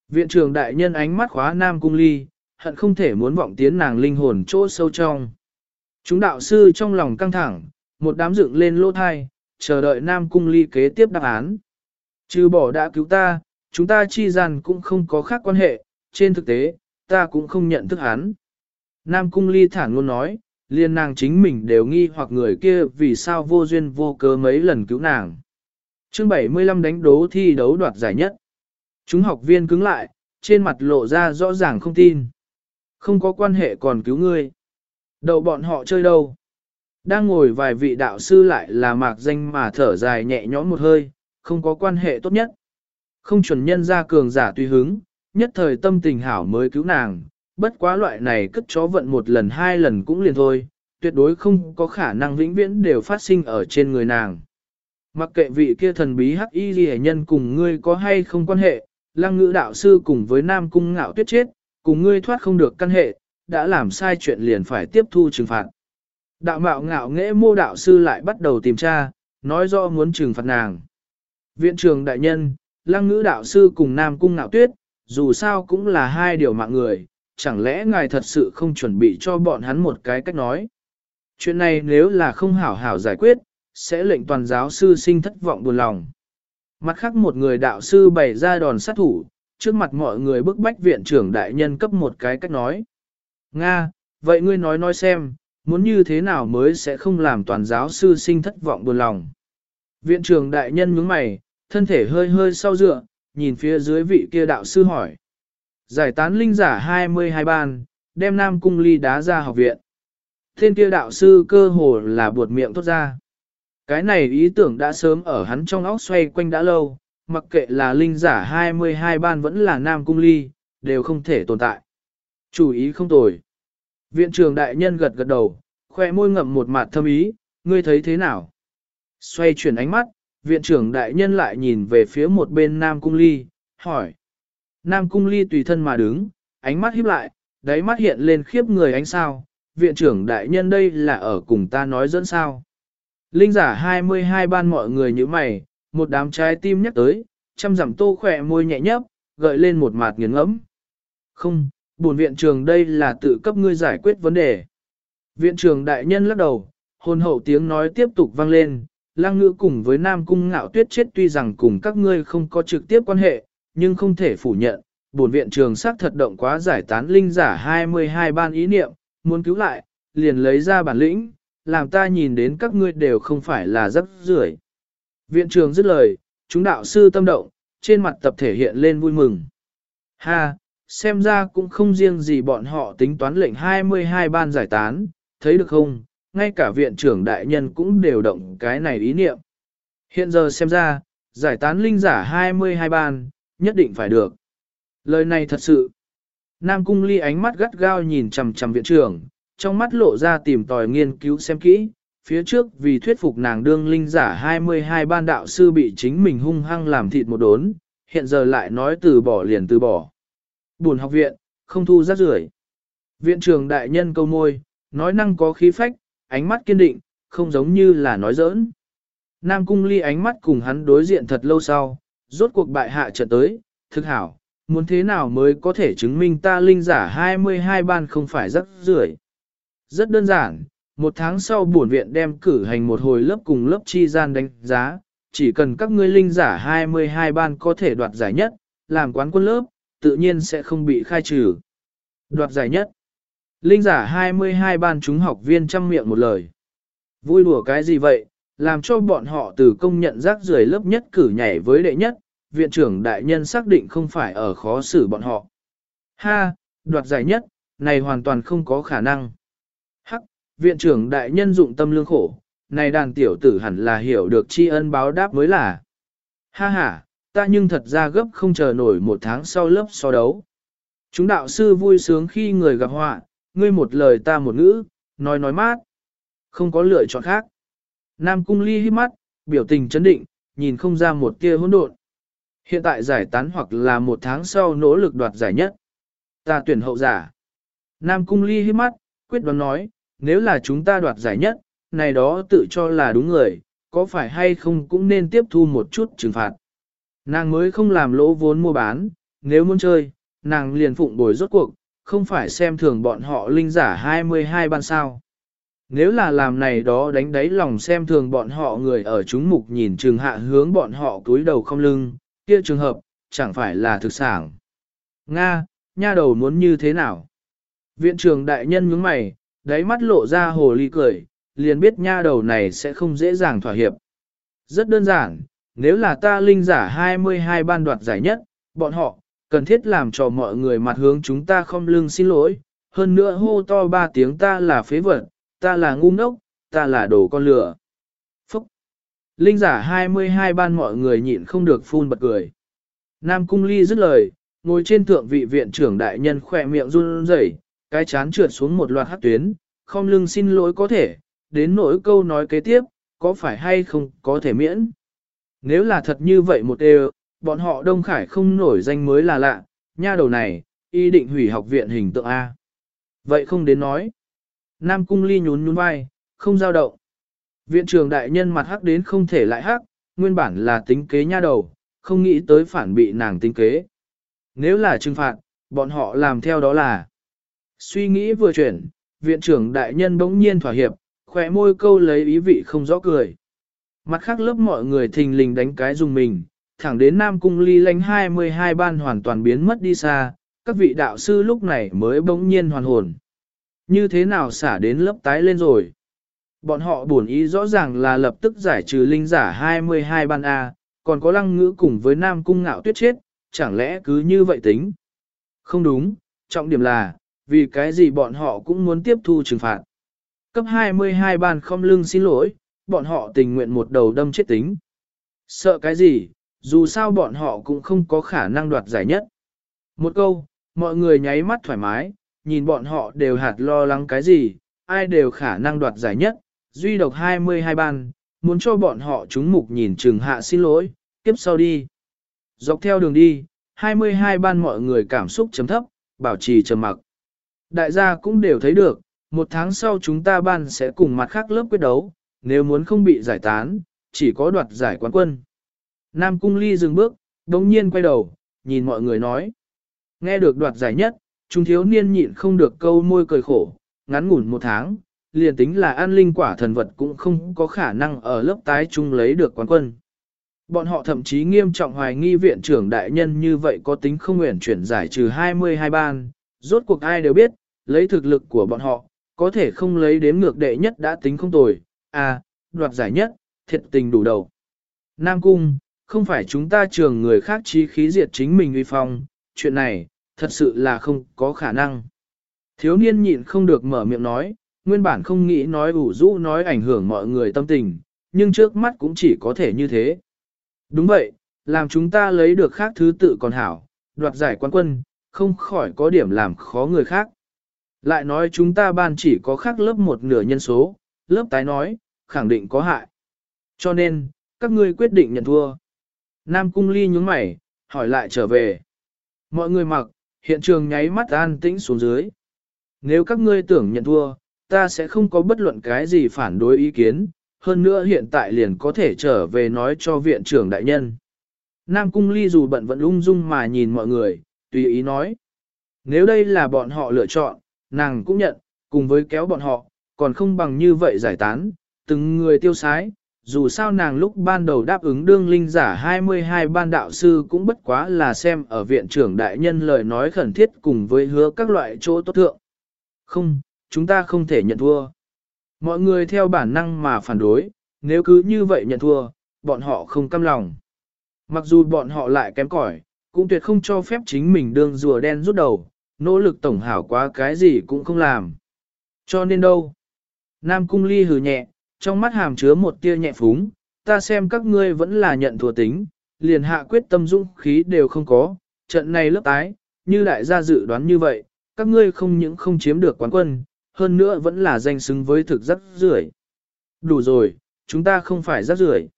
Viện trưởng đại nhân ánh mắt khóa nam cung ly, hận không thể muốn vọng tiến nàng linh hồn chỗ sâu trong. Chúng đạo sư trong lòng căng thẳng, một đám dựng lên lỗ thai, chờ đợi nam cung ly kế tiếp đáp án. Trừ bỏ đã cứu ta, chúng ta chi gian cũng không có khác quan hệ, trên thực tế, ta cũng không nhận thức hắn. Nam cung ly thản luôn nói, liền nàng chính mình đều nghi hoặc người kia vì sao vô duyên vô cớ mấy lần cứu nàng. chương 75 đánh đố thi đấu đoạt giải nhất. Chúng học viên cứng lại, trên mặt lộ ra rõ ràng không tin. Không có quan hệ còn cứu ngươi. Đậu bọn họ chơi đâu. Đang ngồi vài vị đạo sư lại là mạc danh mà thở dài nhẹ nhõm một hơi, không có quan hệ tốt nhất. Không chuẩn nhân ra cường giả tùy hứng, nhất thời tâm tình hảo mới cứu nàng, bất quá loại này cất chó vận một lần hai lần cũng liền thôi, tuyệt đối không có khả năng vĩnh viễn đều phát sinh ở trên người nàng. Mặc kệ vị kia thần bí hắc y ghi nhân cùng ngươi có hay không quan hệ, lăng ngữ đạo sư cùng với nam cung ngạo tuyết chết, cùng ngươi thoát không được căn hệ, đã làm sai chuyện liền phải tiếp thu trừng phạt. Đạo mạo ngạo nghễ mô đạo sư lại bắt đầu tìm tra, nói do muốn trừng phạt nàng. Viện trường đại nhân, lăng ngữ đạo sư cùng nam cung ngạo tuyết, dù sao cũng là hai điều mạng người, chẳng lẽ ngài thật sự không chuẩn bị cho bọn hắn một cái cách nói. Chuyện này nếu là không hảo hảo giải quyết, sẽ lệnh toàn giáo sư sinh thất vọng buồn lòng. Mặt khác một người đạo sư bày ra đòn sát thủ, trước mặt mọi người bức bách viện trưởng đại nhân cấp một cái cách nói. Nga, vậy ngươi nói nói xem, muốn như thế nào mới sẽ không làm toàn giáo sư sinh thất vọng buồn lòng. Viện trưởng đại nhân nhướng mày, thân thể hơi hơi sau dựa, nhìn phía dưới vị kia đạo sư hỏi. Giải tán linh giả 22 ban, đem Nam Cung Ly đá ra học viện. Thiên kia đạo sư cơ hồ là buột miệng tốt ra. Cái này ý tưởng đã sớm ở hắn trong óc xoay quanh đã lâu, mặc kệ là linh giả 22 ban vẫn là Nam Cung Ly, đều không thể tồn tại. Chủ ý không tồi. Viện trưởng đại nhân gật gật đầu, khoe môi ngậm một mặt thâm ý, ngươi thấy thế nào? Xoay chuyển ánh mắt, viện trưởng đại nhân lại nhìn về phía một bên Nam Cung Ly, hỏi. Nam Cung Ly tùy thân mà đứng, ánh mắt híp lại, đáy mắt hiện lên khiếp người ánh sao, viện trưởng đại nhân đây là ở cùng ta nói dẫn sao. Linh giả 22 ban mọi người như mày, một đám trái tim nhắc tới, chăm dặm tô khỏe môi nhẹ nhấp, gợi lên một mặt nghiền ngẫm. Không, buồn viện trường đây là tự cấp ngươi giải quyết vấn đề. Viện trường đại nhân lắc đầu, hồn hậu tiếng nói tiếp tục vang lên, lang ngữ cùng với nam cung ngạo tuyết chết tuy rằng cùng các ngươi không có trực tiếp quan hệ, nhưng không thể phủ nhận, bổn viện trường xác thật động quá giải tán linh giả 22 ban ý niệm, muốn cứu lại, liền lấy ra bản lĩnh, làm ta nhìn đến các ngươi đều không phải là rất rưởi. Viện trường dứt lời, chúng đạo sư tâm động, trên mặt tập thể hiện lên vui mừng. Ha, xem ra cũng không riêng gì bọn họ tính toán lệnh 22 ban giải tán, thấy được không, ngay cả viện trưởng đại nhân cũng đều động cái này ý niệm. Hiện giờ xem ra, giải tán linh giả 22 ban, nhất định phải được. Lời này thật sự. Nam Cung Ly ánh mắt gắt gao nhìn chằm chằm viện trưởng, trong mắt lộ ra tìm tòi nghiên cứu xem kỹ, phía trước vì thuyết phục nàng đương linh giả 22 ban đạo sư bị chính mình hung hăng làm thịt một đốn, hiện giờ lại nói từ bỏ liền từ bỏ. Buồn học viện, không thu rác rưởi. Viện trưởng đại nhân câu môi, nói năng có khí phách, ánh mắt kiên định, không giống như là nói giỡn. Nam cung ly ánh mắt cùng hắn đối diện thật lâu sau, rốt cuộc bại hạ trận tới, thực hảo, muốn thế nào mới có thể chứng minh ta linh giả 22 ban không phải rắc rưởi. Rất đơn giản, một tháng sau bổn viện đem cử hành một hồi lớp cùng lớp chi gian đánh giá, chỉ cần các ngươi linh giả 22 ban có thể đoạt giải nhất, làm quán quân lớp, tự nhiên sẽ không bị khai trừ. Đoạt giải nhất. Linh giả 22 ban chúng học viên chăm miệng một lời. Vui đùa cái gì vậy, làm cho bọn họ từ công nhận rác rưởi lớp nhất cử nhảy với đệ nhất, viện trưởng đại nhân xác định không phải ở khó xử bọn họ. Ha, đoạt giải nhất, này hoàn toàn không có khả năng. Hắc, viện trưởng đại nhân dụng tâm lương khổ, này đàn tiểu tử hẳn là hiểu được tri ân báo đáp mới là. Ha ha, ta nhưng thật ra gấp không chờ nổi một tháng sau lớp so đấu. Chúng đạo sư vui sướng khi người gặp họa, ngươi một lời ta một ngữ, nói nói mát. Không có lựa chọn khác. Nam cung ly hít mắt, biểu tình chấn định, nhìn không ra một tia hỗn độn. Hiện tại giải tán hoặc là một tháng sau nỗ lực đoạt giải nhất. Ta tuyển hậu giả. Nam Cung Ly hít mắt, quyết đoán nói, nếu là chúng ta đoạt giải nhất, này đó tự cho là đúng người, có phải hay không cũng nên tiếp thu một chút trừng phạt. Nàng mới không làm lỗ vốn mua bán, nếu muốn chơi, nàng liền phụng bồi rốt cuộc, không phải xem thường bọn họ linh giả 22 ban sao. Nếu là làm này đó đánh đáy lòng xem thường bọn họ người ở chúng mục nhìn trường hạ hướng bọn họ túi đầu không lưng, kia trường hợp, chẳng phải là thực sản. Nga, nha đầu muốn như thế nào? Viện trưởng đại nhân nhướng mày, đáy mắt lộ ra hồ ly cười, liền biết nha đầu này sẽ không dễ dàng thỏa hiệp. Rất đơn giản, nếu là ta linh giả 22 ban đoạt giải nhất, bọn họ, cần thiết làm cho mọi người mặt hướng chúng ta không lưng xin lỗi, hơn nữa hô to ba tiếng ta là phế vật, ta là ngu ngốc, ta là đồ con lửa. Phúc! Linh giả 22 ban mọi người nhịn không được phun bật cười. Nam Cung Ly dứt lời, ngồi trên thượng vị viện trưởng đại nhân khỏe miệng run rẩy, cái chán trượt xuống một loạt hát tuyến, không lưng xin lỗi có thể, đến nỗi câu nói kế tiếp, có phải hay không có thể miễn. Nếu là thật như vậy một đều, bọn họ Đông Khải không nổi danh mới là lạ, nha đầu này, y định hủy học viện hình tượng A. Vậy không đến nói. Nam Cung Ly nhún nhún vai, không giao động. Viện trưởng đại nhân mặt hắc đến không thể lại hắc, nguyên bản là tính kế nha đầu, không nghĩ tới phản bị nàng tính kế. Nếu là trừng phạt, bọn họ làm theo đó là. Suy nghĩ vừa chuyển, viện trưởng đại nhân bỗng nhiên thỏa hiệp, khỏe môi câu lấy ý vị không rõ cười. Mặt khác lớp mọi người thình lình đánh cái dùng mình, thẳng đến Nam Cung ly lánh 22 ban hoàn toàn biến mất đi xa, các vị đạo sư lúc này mới bỗng nhiên hoàn hồn. Như thế nào xả đến lớp tái lên rồi? Bọn họ buồn ý rõ ràng là lập tức giải trừ linh giả 22 ban A, còn có lăng ngữ cùng với Nam Cung ngạo tuyết chết, chẳng lẽ cứ như vậy tính? Không đúng, trọng điểm là, vì cái gì bọn họ cũng muốn tiếp thu trừng phạt. Cấp 22 ban không lưng xin lỗi, bọn họ tình nguyện một đầu đâm chết tính. Sợ cái gì, dù sao bọn họ cũng không có khả năng đoạt giải nhất. Một câu, mọi người nháy mắt thoải mái, nhìn bọn họ đều hạt lo lắng cái gì, ai đều khả năng đoạt giải nhất, duy độc 22 ban, muốn cho bọn họ chúng mục nhìn trừng hạ xin lỗi, tiếp sau đi. Dọc theo đường đi, 22 ban mọi người cảm xúc chấm thấp, bảo trì trầm mặc. Đại gia cũng đều thấy được, một tháng sau chúng ta ban sẽ cùng mặt khác lớp quyết đấu, nếu muốn không bị giải tán, chỉ có đoạt giải quán quân. Nam Cung Ly dừng bước, đồng nhiên quay đầu, nhìn mọi người nói. Nghe được đoạt giải nhất, chúng thiếu niên nhịn không được câu môi cười khổ, ngắn ngủn một tháng, liền tính là an linh quả thần vật cũng không có khả năng ở lớp tái trung lấy được quán quân. Bọn họ thậm chí nghiêm trọng hoài nghi viện trưởng đại nhân như vậy có tính không nguyện chuyển giải trừ 22 ban, rốt cuộc ai đều biết, lấy thực lực của bọn họ, có thể không lấy đếm ngược đệ nhất đã tính không tồi, à, đoạt giải nhất, thiệt tình đủ đầu. Nam Cung, không phải chúng ta trường người khác trí khí diệt chính mình uy phong, chuyện này, thật sự là không có khả năng. Thiếu niên nhịn không được mở miệng nói, nguyên bản không nghĩ nói ủ rũ nói ảnh hưởng mọi người tâm tình, nhưng trước mắt cũng chỉ có thể như thế. Đúng vậy, làm chúng ta lấy được khác thứ tự còn hảo, đoạt giải quán quân, không khỏi có điểm làm khó người khác. Lại nói chúng ta ban chỉ có khác lớp một nửa nhân số, lớp tái nói, khẳng định có hại. Cho nên, các ngươi quyết định nhận thua. Nam Cung Ly nhướng mày, hỏi lại trở về. Mọi người mặc, hiện trường nháy mắt an tĩnh xuống dưới. Nếu các ngươi tưởng nhận thua, ta sẽ không có bất luận cái gì phản đối ý kiến, hơn nữa hiện tại liền có thể trở về nói cho viện trưởng đại nhân. Nam Cung Ly dù bận vẫn ung dung mà nhìn mọi người, tùy ý nói. Nếu đây là bọn họ lựa chọn, nàng cũng nhận, cùng với kéo bọn họ, còn không bằng như vậy giải tán, từng người tiêu sái. Dù sao nàng lúc ban đầu đáp ứng đương linh giả 22 ban đạo sư cũng bất quá là xem ở viện trưởng đại nhân lời nói khẩn thiết cùng với hứa các loại chỗ tốt thượng. Không, chúng ta không thể nhận thua. Mọi người theo bản năng mà phản đối, nếu cứ như vậy nhận thua, bọn họ không căm lòng. Mặc dù bọn họ lại kém cỏi, cũng tuyệt không cho phép chính mình đương rùa đen rút đầu, nỗ lực tổng hảo quá cái gì cũng không làm. Cho nên đâu? Nam Cung Ly hừ nhẹ, trong mắt hàm chứa một tia nhẹ phúng, ta xem các ngươi vẫn là nhận thua tính, liền hạ quyết tâm dũng khí đều không có, trận này lớp tái, như đại gia dự đoán như vậy, các ngươi không những không chiếm được quán quân, hơn nữa vẫn là danh xứng với thực rất rưởi. Đủ rồi, chúng ta không phải rất rưởi.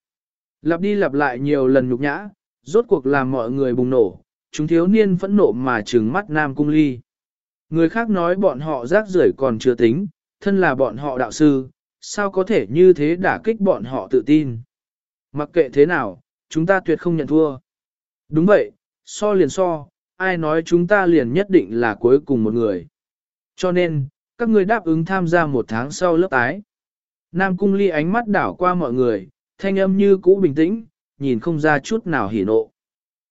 Lặp đi lặp lại nhiều lần nhục nhã, Rốt cuộc làm mọi người bùng nổ, chúng thiếu niên phẫn nộ mà trừng mắt Nam Cung Ly. Người khác nói bọn họ rác rưởi còn chưa tính, thân là bọn họ đạo sư, sao có thể như thế đả kích bọn họ tự tin. Mặc kệ thế nào, chúng ta tuyệt không nhận thua. Đúng vậy, so liền so, ai nói chúng ta liền nhất định là cuối cùng một người. Cho nên, các người đáp ứng tham gia một tháng sau lớp tái. Nam Cung Ly ánh mắt đảo qua mọi người, thanh âm như cũ bình tĩnh, nhìn không ra chút nào hỉ nộ.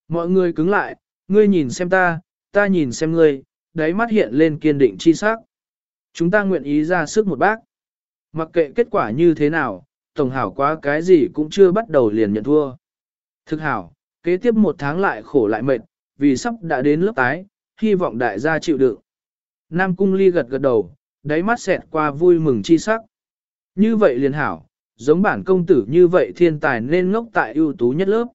Mọi người cứng lại, ngươi nhìn xem ta, ta nhìn xem ngươi, đáy mắt hiện lên kiên định chi sắc. Chúng ta nguyện ý ra sức một bác. Mặc kệ kết quả như thế nào, tổng hảo quá cái gì cũng chưa bắt đầu liền nhận thua. Thực hảo, kế tiếp một tháng lại khổ lại mệt, vì sắp đã đến lớp tái, hy vọng đại gia chịu đựng. Nam Cung Ly gật gật đầu, đáy mắt xẹt qua vui mừng chi sắc. Như vậy liền hảo, giống bản công tử như vậy thiên tài nên ngốc tại ưu tú nhất lớp.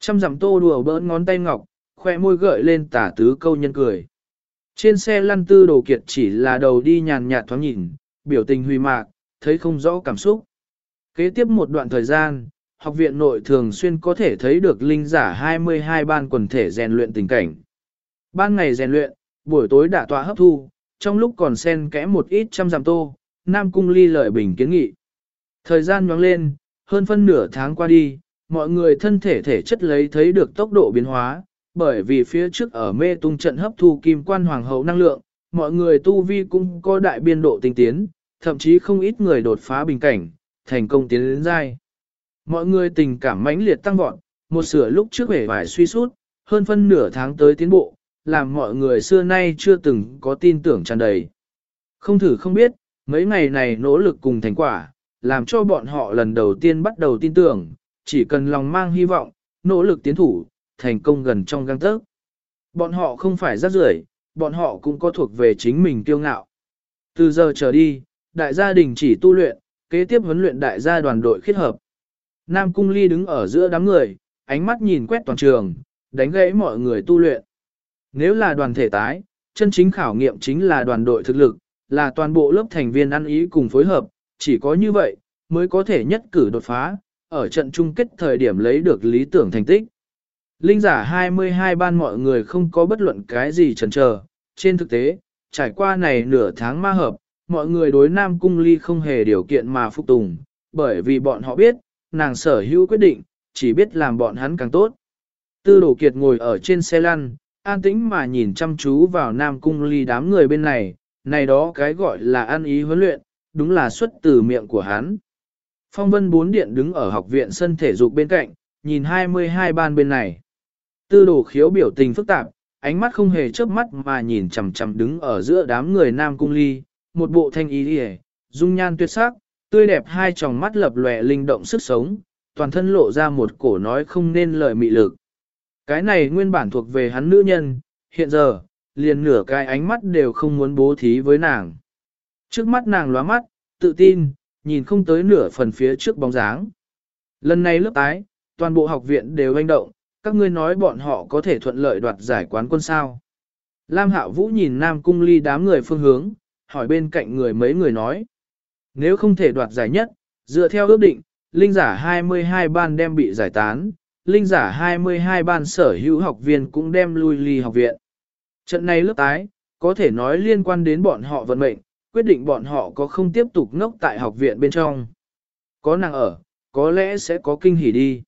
Trăm dặm tô đùa bỡn ngón tay ngọc, khoe môi gợi lên tả tứ câu nhân cười. Trên xe lăn tư đồ kiệt chỉ là đầu đi nhàn nhạt thoáng nhìn, biểu tình huy mạc, thấy không rõ cảm xúc. Kế tiếp một đoạn thời gian, học viện nội thường xuyên có thể thấy được linh giả 22 ban quần thể rèn luyện tình cảnh. Ban ngày rèn luyện, buổi tối đã tọa hấp thu, trong lúc còn xen kẽ một ít trăm giảm tô, Nam Cung ly lợi bình kiến nghị. Thời gian nhoáng lên, hơn phân nửa tháng qua đi, mọi người thân thể thể chất lấy thấy được tốc độ biến hóa, bởi vì phía trước ở mê tung trận hấp thu kim quan hoàng hậu năng lượng, mọi người tu vi cũng có đại biên độ tinh tiến, thậm chí không ít người đột phá bình cảnh, thành công tiến đến giai. Mọi người tình cảm mãnh liệt tăng vọt, một sửa lúc trước vẻ vải suy sút, hơn phân nửa tháng tới tiến bộ, làm mọi người xưa nay chưa từng có tin tưởng tràn đầy. Không thử không biết, mấy ngày này nỗ lực cùng thành quả, làm cho bọn họ lần đầu tiên bắt đầu tin tưởng, chỉ cần lòng mang hy vọng, nỗ lực tiến thủ, thành công gần trong găng tớc. Bọn họ không phải rác rưởi, bọn họ cũng có thuộc về chính mình kiêu ngạo. Từ giờ trở đi, đại gia đình chỉ tu luyện, kế tiếp huấn luyện đại gia đoàn đội kết hợp. Nam Cung Ly đứng ở giữa đám người, ánh mắt nhìn quét toàn trường, đánh gãy mọi người tu luyện. Nếu là đoàn thể tái, chân chính khảo nghiệm chính là đoàn đội thực lực, là toàn bộ lớp thành viên ăn ý cùng phối hợp, chỉ có như vậy, mới có thể nhất cử đột phá, ở trận chung kết thời điểm lấy được lý tưởng thành tích. Linh giả 22 ban mọi người không có bất luận cái gì chần chờ. Trên thực tế, trải qua này nửa tháng ma hợp, mọi người đối Nam Cung Ly không hề điều kiện mà phục tùng, bởi vì bọn họ biết, nàng sở hữu quyết định, chỉ biết làm bọn hắn càng tốt. Tư Đồ kiệt ngồi ở trên xe lăn, an tĩnh mà nhìn chăm chú vào Nam Cung Ly đám người bên này, này đó cái gọi là ăn ý huấn luyện, đúng là xuất từ miệng của hắn. Phong vân bốn điện đứng ở học viện sân thể dục bên cạnh, nhìn 22 ban bên này. Tư đồ khiếu biểu tình phức tạp, ánh mắt không hề chớp mắt mà nhìn chằm chằm đứng ở giữa đám người nam cung ly, một bộ thanh ý hề, dung nhan tuyệt sắc, tươi đẹp hai tròng mắt lập lòe linh động sức sống, toàn thân lộ ra một cổ nói không nên lời mị lực. Cái này nguyên bản thuộc về hắn nữ nhân, hiện giờ, liền nửa cái ánh mắt đều không muốn bố thí với nàng. Trước mắt nàng lóa mắt, tự tin, nhìn không tới nửa phần phía trước bóng dáng. Lần này lớp tái, toàn bộ học viện đều hành động, các ngươi nói bọn họ có thể thuận lợi đoạt giải quán quân sao. Lam Hạo Vũ nhìn Nam Cung Ly đám người phương hướng, hỏi bên cạnh người mấy người nói. Nếu không thể đoạt giải nhất, dựa theo ước định, linh giả 22 ban đem bị giải tán, linh giả 22 ban sở hữu học viên cũng đem lui ly học viện. Trận này lớp tái, có thể nói liên quan đến bọn họ vận mệnh, quyết định bọn họ có không tiếp tục ngốc tại học viện bên trong. Có nàng ở, có lẽ sẽ có kinh hỉ đi.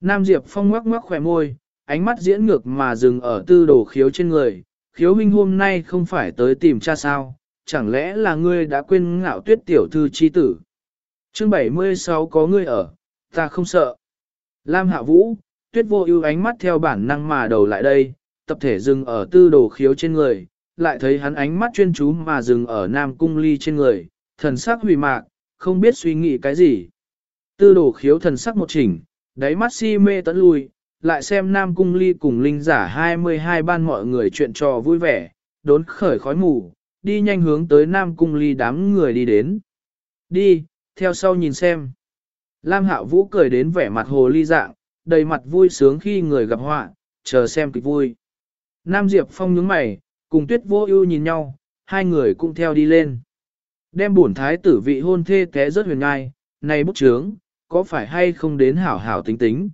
Nam Diệp Phong ngoắc ngoắc khỏe môi, ánh mắt diễn ngược mà dừng ở tư đồ khiếu trên người. Khiếu huynh hôm nay không phải tới tìm cha sao, chẳng lẽ là ngươi đã quên ngạo tuyết tiểu thư chi tử. Chương 76 có ngươi ở, ta không sợ. Lam Hạ Vũ, tuyết vô ưu ánh mắt theo bản năng mà đầu lại đây, tập thể dừng ở tư đồ khiếu trên người, lại thấy hắn ánh mắt chuyên chú mà dừng ở nam cung ly trên người, thần sắc hủy mạc, không biết suy nghĩ cái gì. Tư đồ khiếu thần sắc một chỉnh, đáy mắt si mê tấn lui, lại xem nam cung ly cùng linh giả 22 ban mọi người chuyện trò vui vẻ, đốn khởi khói mù, đi nhanh hướng tới nam cung ly đám người đi đến. Đi, theo sau nhìn xem. Lam Hạo Vũ cười đến vẻ mặt hồ ly dạng, đầy mặt vui sướng khi người gặp họa, chờ xem kịch vui. Nam Diệp Phong nhướng mày, cùng tuyết vô ưu nhìn nhau, hai người cũng theo đi lên. Đem bổn thái tử vị hôn thê té rất huyền ngai, này bút trướng, có phải hay không đến hảo hảo tính tính.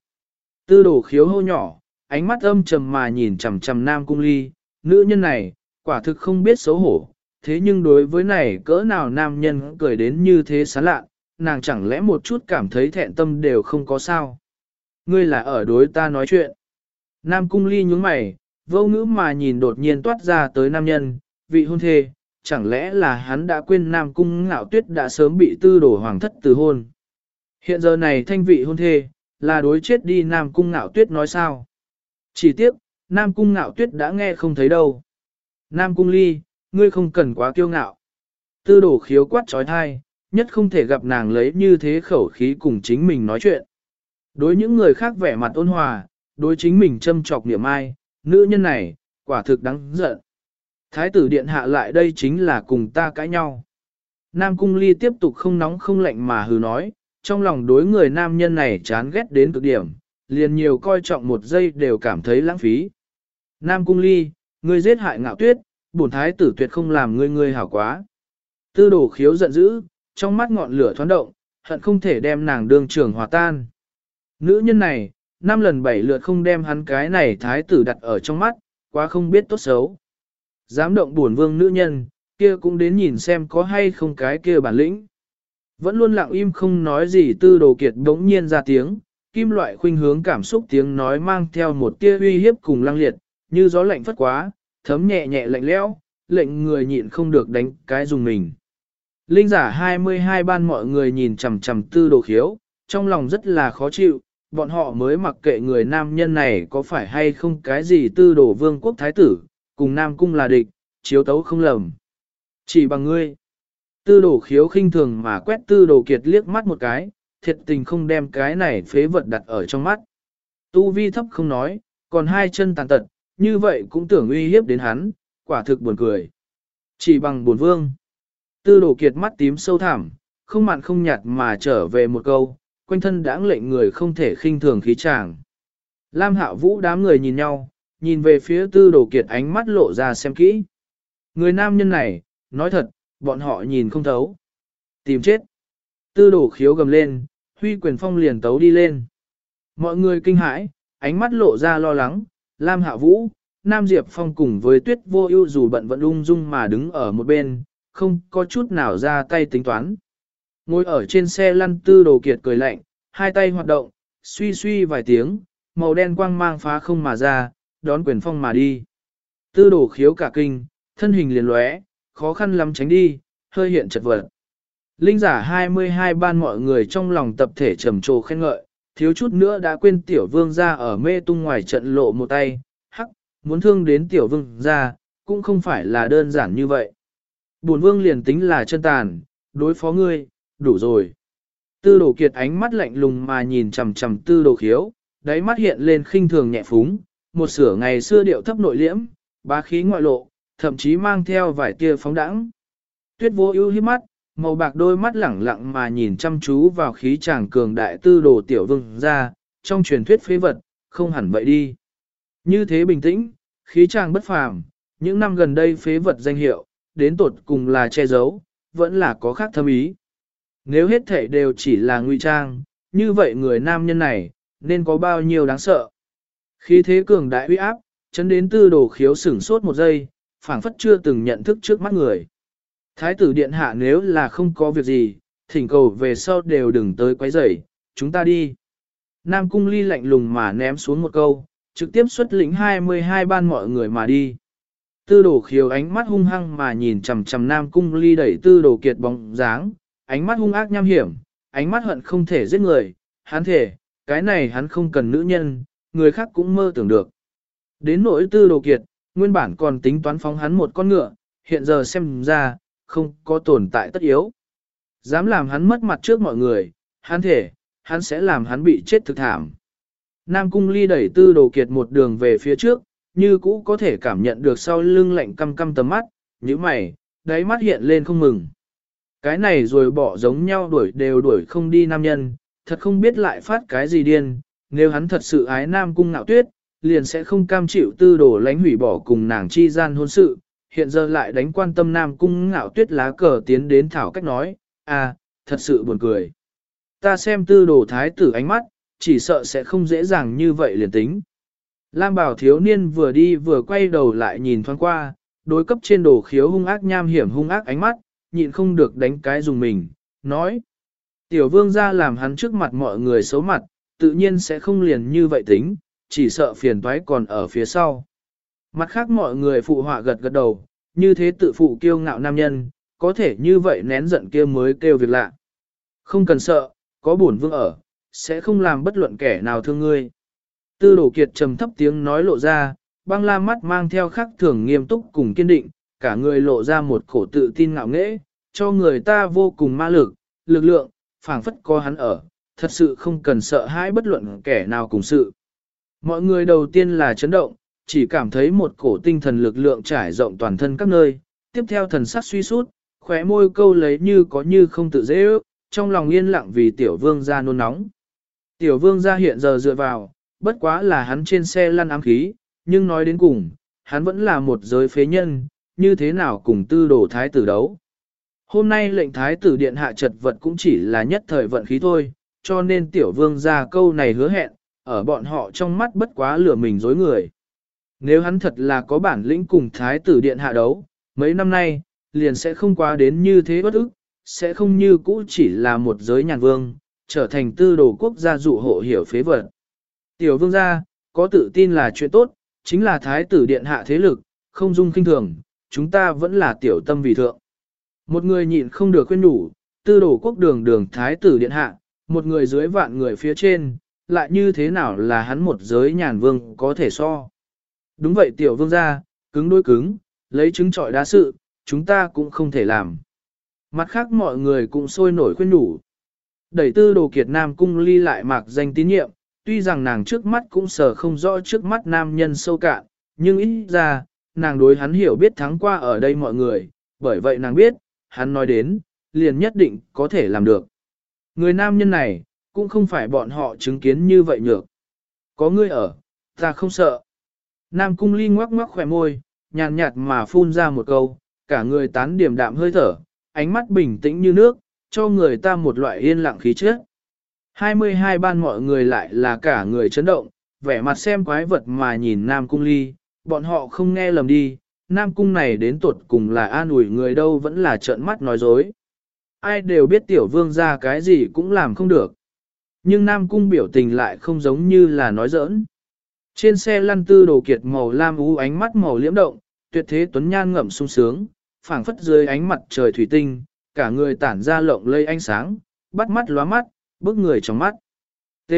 Tư đồ khiếu hô nhỏ, ánh mắt âm trầm mà nhìn chằm chằm nam cung ly, nữ nhân này, quả thực không biết xấu hổ, thế nhưng đối với này cỡ nào nam nhân cười đến như thế xá lạ, nàng chẳng lẽ một chút cảm thấy thẹn tâm đều không có sao. Ngươi là ở đối ta nói chuyện. Nam cung ly nhướng mày, vô ngữ mà nhìn đột nhiên toát ra tới nam nhân, vị hôn thê, chẳng lẽ là hắn đã quên Nam cung ngạo tuyết đã sớm bị tư đổ hoàng thất từ hôn. Hiện giờ này thanh vị hôn thê, là đối chết đi Nam cung ngạo tuyết nói sao. Chỉ tiếc, Nam cung ngạo tuyết đã nghe không thấy đâu. Nam cung ly, ngươi không cần quá kiêu ngạo. Tư đổ khiếu quát trói thai, nhất không thể gặp nàng lấy như thế khẩu khí cùng chính mình nói chuyện. Đối những người khác vẻ mặt ôn hòa, đối chính mình châm trọc niệm ai, nữ nhân này, quả thực đáng giận. Thái tử điện hạ lại đây chính là cùng ta cãi nhau. Nam cung ly tiếp tục không nóng không lạnh mà hừ nói, trong lòng đối người nam nhân này chán ghét đến cực điểm, liền nhiều coi trọng một giây đều cảm thấy lãng phí. Nam cung ly, ngươi giết hại ngạo tuyết, bổn thái tử tuyệt không làm ngươi ngươi hảo quá. Tư đồ khiếu giận dữ, trong mắt ngọn lửa thoáng động, hận không thể đem nàng đương trường hòa tan. Nữ nhân này, năm lần bảy lượt không đem hắn cái này thái tử đặt ở trong mắt, quá không biết tốt xấu. Dám động buồn vương nữ nhân, kia cũng đến nhìn xem có hay không cái kia bản lĩnh. Vẫn luôn lặng im không nói gì tư đồ kiệt đống nhiên ra tiếng, kim loại khuynh hướng cảm xúc tiếng nói mang theo một tia uy hiếp cùng lăng liệt, như gió lạnh phất quá, thấm nhẹ nhẹ lạnh lẽo, lệnh người nhịn không được đánh cái dùng mình. Linh giả 22 ban mọi người nhìn chằm chằm tư đồ khiếu, trong lòng rất là khó chịu, bọn họ mới mặc kệ người nam nhân này có phải hay không cái gì tư đồ vương quốc thái tử, cùng nam cung là địch, chiếu tấu không lầm. Chỉ bằng ngươi. Tư đồ khiếu khinh thường mà quét tư đồ kiệt liếc mắt một cái, thiệt tình không đem cái này phế vật đặt ở trong mắt. Tu vi thấp không nói, còn hai chân tàn tật, như vậy cũng tưởng uy hiếp đến hắn, quả thực buồn cười. Chỉ bằng buồn vương. Tư đồ kiệt mắt tím sâu thẳm, không mặn không nhạt mà trở về một câu, quanh thân đãng lệnh người không thể khinh thường khí tràng. Lam hạ vũ đám người nhìn nhau, nhìn về phía tư đồ kiệt ánh mắt lộ ra xem kỹ. Người nam nhân này, nói thật, bọn họ nhìn không thấu. Tìm chết. Tư đồ khiếu gầm lên, huy quyền phong liền tấu đi lên. Mọi người kinh hãi, ánh mắt lộ ra lo lắng, Lam Hạ Vũ, Nam Diệp Phong cùng với tuyết vô ưu dù bận vận ung dung mà đứng ở một bên, không có chút nào ra tay tính toán. Ngồi ở trên xe lăn tư đồ kiệt cười lạnh, hai tay hoạt động, suy suy vài tiếng, màu đen quang mang phá không mà ra, đón quyền phong mà đi. Tư đồ khiếu cả kinh, thân hình liền lóe, khó khăn lắm tránh đi, hơi hiện chật vật. Linh giả 22 ban mọi người trong lòng tập thể trầm trồ khen ngợi, thiếu chút nữa đã quên tiểu vương ra ở mê tung ngoài trận lộ một tay, hắc, muốn thương đến tiểu vương ra, cũng không phải là đơn giản như vậy. Bổn vương liền tính là chân tàn, đối phó ngươi, đủ rồi. Tư đồ kiệt ánh mắt lạnh lùng mà nhìn chằm chằm tư đồ khiếu, đáy mắt hiện lên khinh thường nhẹ phúng, một sửa ngày xưa điệu thấp nội liễm, bá khí ngoại lộ, thậm chí mang theo vài tia phóng đãng. Tuyết vô ưu hiếp mắt, màu bạc đôi mắt lẳng lặng mà nhìn chăm chú vào khí chàng cường đại tư đồ tiểu vương ra, trong truyền thuyết phế vật, không hẳn vậy đi. Như thế bình tĩnh, khí chàng bất phàm, những năm gần đây phế vật danh hiệu, đến tột cùng là che giấu, vẫn là có khác thâm ý. Nếu hết thể đều chỉ là ngụy trang, như vậy người nam nhân này, nên có bao nhiêu đáng sợ. Khí thế cường đại uy áp, chấn đến tư đồ khiếu sửng sốt một giây, phảng phất chưa từng nhận thức trước mắt người. Thái tử điện hạ nếu là không có việc gì, thỉnh cầu về sau đều đừng tới quấy rầy, chúng ta đi. Nam cung ly lạnh lùng mà ném xuống một câu, trực tiếp xuất lĩnh 22 ban mọi người mà đi. Tư đồ khiếu ánh mắt hung hăng mà nhìn chầm chầm Nam cung ly đẩy tư đồ kiệt bóng dáng, ánh mắt hung ác nham hiểm, ánh mắt hận không thể giết người, hắn thể, cái này hắn không cần nữ nhân, người khác cũng mơ tưởng được. Đến nỗi tư đồ kiệt, nguyên bản còn tính toán phóng hắn một con ngựa, hiện giờ xem ra, không có tồn tại tất yếu. Dám làm hắn mất mặt trước mọi người, hắn thể, hắn sẽ làm hắn bị chết thực thảm. Nam cung ly đẩy tư đồ kiệt một đường về phía trước, như cũ có thể cảm nhận được sau lưng lạnh căm căm tầm mắt, như mày, đáy mắt hiện lên không mừng. Cái này rồi bỏ giống nhau đuổi đều đuổi không đi nam nhân, thật không biết lại phát cái gì điên, nếu hắn thật sự ái nam cung ngạo tuyết, liền sẽ không cam chịu tư đồ lánh hủy bỏ cùng nàng chi gian hôn sự, hiện giờ lại đánh quan tâm nam cung ngạo tuyết lá cờ tiến đến thảo cách nói, à, thật sự buồn cười. Ta xem tư đồ thái tử ánh mắt, chỉ sợ sẽ không dễ dàng như vậy liền tính. Lam bảo thiếu niên vừa đi vừa quay đầu lại nhìn thoáng qua, đối cấp trên đồ khiếu hung ác nham hiểm hung ác ánh mắt, nhịn không được đánh cái dùng mình, nói. Tiểu vương ra làm hắn trước mặt mọi người xấu mặt, tự nhiên sẽ không liền như vậy tính, chỉ sợ phiền toái còn ở phía sau. Mặt khác mọi người phụ họa gật gật đầu, như thế tự phụ kiêu ngạo nam nhân, có thể như vậy nén giận kia mới kêu việc lạ. Không cần sợ, có bổn vương ở, sẽ không làm bất luận kẻ nào thương ngươi. Tư đổ kiệt trầm thấp tiếng nói lộ ra, băng la mắt mang theo khắc thường nghiêm túc cùng kiên định, cả người lộ ra một khổ tự tin ngạo nghễ, cho người ta vô cùng ma lực, lực lượng, phảng phất có hắn ở, thật sự không cần sợ hãi bất luận kẻ nào cùng sự. Mọi người đầu tiên là chấn động, chỉ cảm thấy một cổ tinh thần lực lượng trải rộng toàn thân các nơi, tiếp theo thần sắc suy sút, khóe môi câu lấy như có như không tự dễ ước, trong lòng yên lặng vì tiểu vương ra nôn nóng. Tiểu vương ra hiện giờ dựa vào, bất quá là hắn trên xe lăn ám khí, nhưng nói đến cùng, hắn vẫn là một giới phế nhân, như thế nào cùng tư đồ thái tử đấu. Hôm nay lệnh thái tử điện hạ trật vật cũng chỉ là nhất thời vận khí thôi, cho nên tiểu vương ra câu này hứa hẹn, ở bọn họ trong mắt bất quá lửa mình dối người. Nếu hắn thật là có bản lĩnh cùng thái tử điện hạ đấu, mấy năm nay, liền sẽ không qua đến như thế bất ức, sẽ không như cũ chỉ là một giới nhàn vương, trở thành tư đồ quốc gia dụ hộ hiểu phế vật. Tiểu vương gia, có tự tin là chuyện tốt, chính là thái tử điện hạ thế lực, không dung kinh thường, chúng ta vẫn là tiểu tâm vì thượng. Một người nhịn không được khuyên đủ, tư đồ quốc đường đường thái tử điện hạ, một người dưới vạn người phía trên, lại như thế nào là hắn một giới nhàn vương có thể so. Đúng vậy tiểu vương gia, cứng đôi cứng, lấy trứng trọi đá sự, chúng ta cũng không thể làm. Mặt khác mọi người cũng sôi nổi khuyên nhủ Đẩy tư đồ kiệt nam cung ly lại mạc danh tín nhiệm, tuy rằng nàng trước mắt cũng sờ không rõ trước mắt nam nhân sâu cạn, nhưng ít ra, nàng đối hắn hiểu biết thắng qua ở đây mọi người, bởi vậy nàng biết, hắn nói đến, liền nhất định có thể làm được. Người nam nhân này, cũng không phải bọn họ chứng kiến như vậy nhược. Có ngươi ở, ta không sợ. Nam cung ly ngoắc ngoắc khỏe môi, nhàn nhạt mà phun ra một câu, cả người tán điểm đạm hơi thở, ánh mắt bình tĩnh như nước, cho người ta một loại yên lặng khí chất. 22 ban mọi người lại là cả người chấn động, vẻ mặt xem quái vật mà nhìn Nam Cung Ly, bọn họ không nghe lầm đi, Nam Cung này đến tuột cùng là an ủi người đâu vẫn là trợn mắt nói dối. Ai đều biết tiểu vương ra cái gì cũng làm không được. Nhưng Nam Cung biểu tình lại không giống như là nói giỡn. Trên xe lăn tư đồ kiệt màu lam u ánh mắt màu liễm động, tuyệt thế tuấn nhan ngậm sung sướng, phảng phất dưới ánh mặt trời thủy tinh, cả người tản ra lộng lây ánh sáng, bắt mắt lóa mắt, bức người trong mắt. T.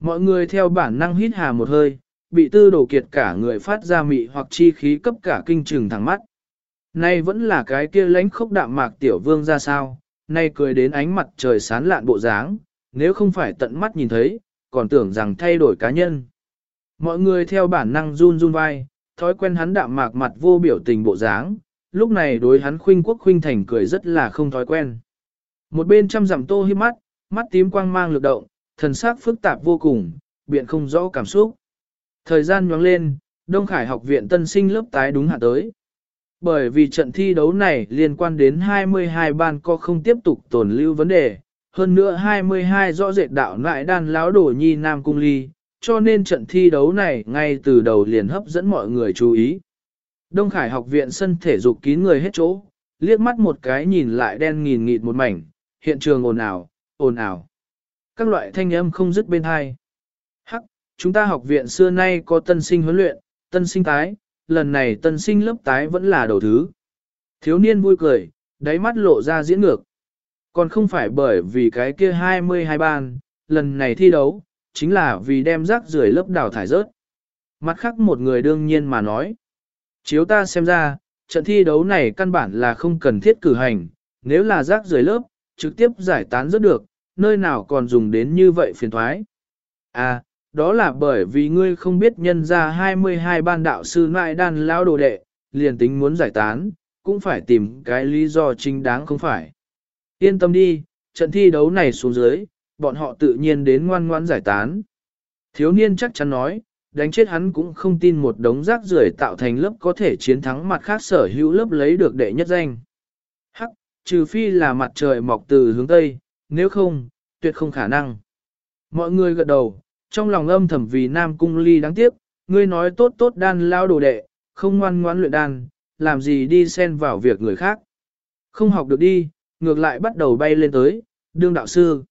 Mọi người theo bản năng hít hà một hơi, bị tư đồ kiệt cả người phát ra mị hoặc chi khí cấp cả kinh trừng thẳng mắt. Nay vẫn là cái kia lãnh khốc đạm mạc tiểu vương ra sao, nay cười đến ánh mặt trời sán lạn bộ dáng, nếu không phải tận mắt nhìn thấy, còn tưởng rằng thay đổi cá nhân. Mọi người theo bản năng run run vai, thói quen hắn đạm mạc mặt vô biểu tình bộ dáng, lúc này đối hắn khuynh quốc khuynh thành cười rất là không thói quen. Một bên trăm dặm tô hiếp mắt, mắt tím quang mang lực động, thần sắc phức tạp vô cùng, biện không rõ cảm xúc. Thời gian nhoáng lên, Đông Khải học viện tân sinh lớp tái đúng hạ tới. Bởi vì trận thi đấu này liên quan đến 22 ban co không tiếp tục tồn lưu vấn đề, hơn nữa 22 rõ rệt đạo lại đan láo đổ nhi nam cung ly, cho nên trận thi đấu này ngay từ đầu liền hấp dẫn mọi người chú ý. Đông Khải học viện sân thể dục kín người hết chỗ, liếc mắt một cái nhìn lại đen nghìn nghịt một mảnh, hiện trường ồn ào, ồn ào. Các loại thanh âm không dứt bên hai. Hắc, chúng ta học viện xưa nay có tân sinh huấn luyện, tân sinh tái, lần này tân sinh lớp tái vẫn là đầu thứ. Thiếu niên vui cười, đáy mắt lộ ra diễn ngược. Còn không phải bởi vì cái kia 22 ban, lần này thi đấu, chính là vì đem rác rưởi lớp đào thải rớt. Mặt khác một người đương nhiên mà nói. Chiếu ta xem ra, trận thi đấu này căn bản là không cần thiết cử hành, nếu là rác rưởi lớp, trực tiếp giải tán rất được, nơi nào còn dùng đến như vậy phiền thoái. À, đó là bởi vì ngươi không biết nhân ra 22 ban đạo sư nại đan lão đồ đệ, liền tính muốn giải tán, cũng phải tìm cái lý do chính đáng không phải. Yên tâm đi, trận thi đấu này xuống dưới, bọn họ tự nhiên đến ngoan ngoãn giải tán. Thiếu niên chắc chắn nói, đánh chết hắn cũng không tin một đống rác rưởi tạo thành lớp có thể chiến thắng mặt khác sở hữu lớp lấy được đệ nhất danh. Hắc, trừ phi là mặt trời mọc từ hướng Tây, nếu không, tuyệt không khả năng. Mọi người gật đầu, trong lòng âm thầm vì Nam Cung Ly đáng tiếc, ngươi nói tốt tốt đan lao đồ đệ, không ngoan ngoãn luyện đan, làm gì đi xen vào việc người khác. Không học được đi, ngược lại bắt đầu bay lên tới, đương đạo sư.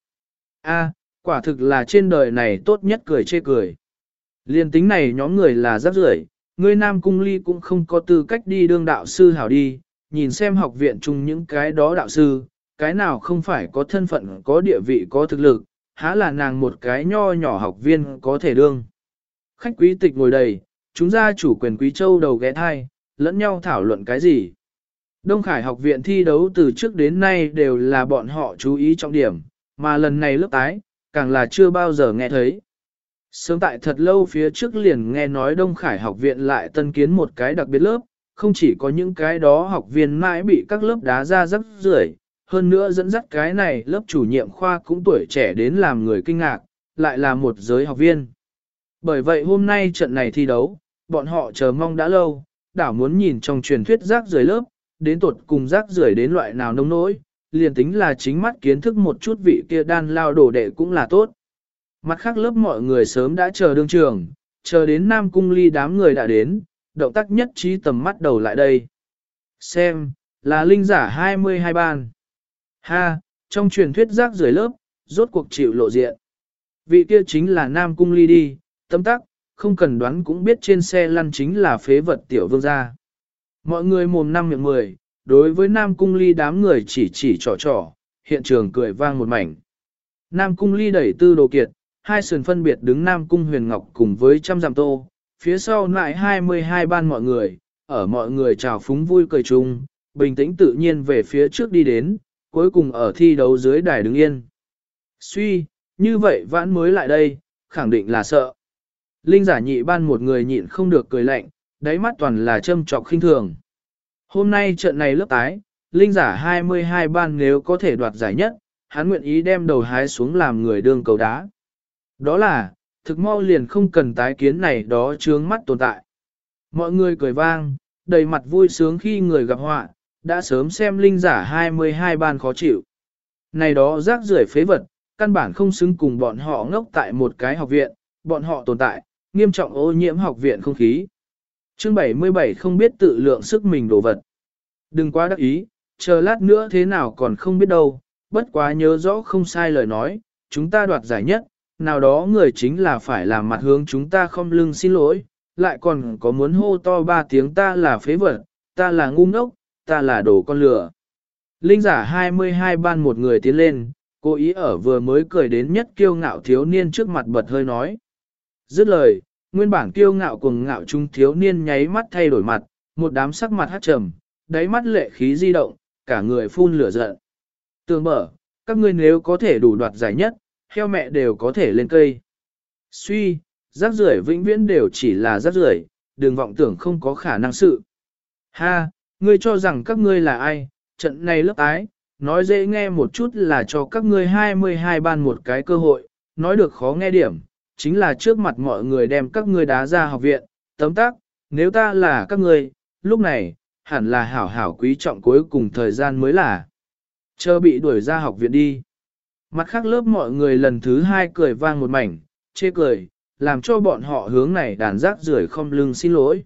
A, quả thực là trên đời này tốt nhất cười chê cười. Liên tính này nhóm người là rắc rưởi, ngươi Nam Cung Ly cũng không có tư cách đi đương đạo sư hảo đi, nhìn xem học viện chung những cái đó đạo sư, cái nào không phải có thân phận, có địa vị, có thực lực, há là nàng một cái nho nhỏ học viên có thể đương. Khách quý tịch ngồi đầy, chúng gia chủ quyền quý châu đầu ghé thai, lẫn nhau thảo luận cái gì. Đông Khải học viện thi đấu từ trước đến nay đều là bọn họ chú ý trọng điểm, mà lần này lớp tái, càng là chưa bao giờ nghe thấy. Sớm tại thật lâu phía trước liền nghe nói Đông Khải học viện lại tân kiến một cái đặc biệt lớp, không chỉ có những cái đó học viên mãi bị các lớp đá ra rắc rưởi, hơn nữa dẫn dắt cái này lớp chủ nhiệm khoa cũng tuổi trẻ đến làm người kinh ngạc, lại là một giới học viên. Bởi vậy hôm nay trận này thi đấu, bọn họ chờ mong đã lâu, đảo muốn nhìn trong truyền thuyết rác rưởi lớp, đến tuột cùng rác rưởi đến loại nào nông nỗi, liền tính là chính mắt kiến thức một chút vị kia đan lao đổ đệ cũng là tốt. Mặt khác lớp mọi người sớm đã chờ đương trường, chờ đến Nam Cung Ly đám người đã đến, động tác nhất trí tầm mắt đầu lại đây. Xem, là linh giả 22 ban. Ha, trong truyền thuyết rác rưởi lớp, rốt cuộc chịu lộ diện. Vị kia chính là Nam Cung Ly đi, tâm tắc, không cần đoán cũng biết trên xe lăn chính là phế vật tiểu vương gia. Mọi người mồm năm miệng mười, đối với Nam Cung Ly đám người chỉ chỉ trò trò, hiện trường cười vang một mảnh. Nam Cung Ly đẩy tư đồ kiệt, hai sườn phân biệt đứng Nam Cung Huyền Ngọc cùng với trăm giảm tô, phía sau lại 22 ban mọi người, ở mọi người chào phúng vui cười chung, bình tĩnh tự nhiên về phía trước đi đến, cuối cùng ở thi đấu dưới đài đứng yên. Suy, như vậy vãn mới lại đây, khẳng định là sợ. Linh giả nhị ban một người nhịn không được cười lạnh, đáy mắt toàn là châm trọc khinh thường. Hôm nay trận này lớp tái, Linh giả 22 ban nếu có thể đoạt giải nhất, hắn nguyện ý đem đầu hái xuống làm người đương cầu đá. Đó là, thực mau liền không cần tái kiến này đó trướng mắt tồn tại. Mọi người cười vang, đầy mặt vui sướng khi người gặp họa, đã sớm xem linh giả 22 ban khó chịu. Này đó rác rưởi phế vật, căn bản không xứng cùng bọn họ ngốc tại một cái học viện, bọn họ tồn tại, nghiêm trọng ô nhiễm học viện không khí. Chương 77 không biết tự lượng sức mình đồ vật. Đừng quá đắc ý, chờ lát nữa thế nào còn không biết đâu, bất quá nhớ rõ không sai lời nói, chúng ta đoạt giải nhất, nào đó người chính là phải làm mặt hướng chúng ta không lưng xin lỗi, lại còn có muốn hô to ba tiếng ta là phế vật, ta là ngu ngốc, ta là đồ con lửa. Linh giả 22 ban một người tiến lên, cố ý ở vừa mới cười đến nhất kiêu ngạo thiếu niên trước mặt bật hơi nói. Dứt lời, nguyên bản kiêu ngạo cùng ngạo trung thiếu niên nháy mắt thay đổi mặt, một đám sắc mặt hát trầm, đáy mắt lệ khí di động, cả người phun lửa giận. Tường mở, các ngươi nếu có thể đủ đoạt giải nhất, heo mẹ đều có thể lên cây. Suy, rác rưởi vĩnh viễn đều chỉ là rác rưởi, đừng vọng tưởng không có khả năng sự. Ha, ngươi cho rằng các ngươi là ai, trận này lớp ái, nói dễ nghe một chút là cho các ngươi 22 ban một cái cơ hội, nói được khó nghe điểm, chính là trước mặt mọi người đem các ngươi đá ra học viện, tấm tác, nếu ta là các ngươi, lúc này, hẳn là hảo hảo quý trọng cuối cùng thời gian mới là. Chờ bị đuổi ra học viện đi. Mặt khác lớp mọi người lần thứ hai cười vang một mảnh, chê cười, làm cho bọn họ hướng này đàn rác rưởi không lưng xin lỗi.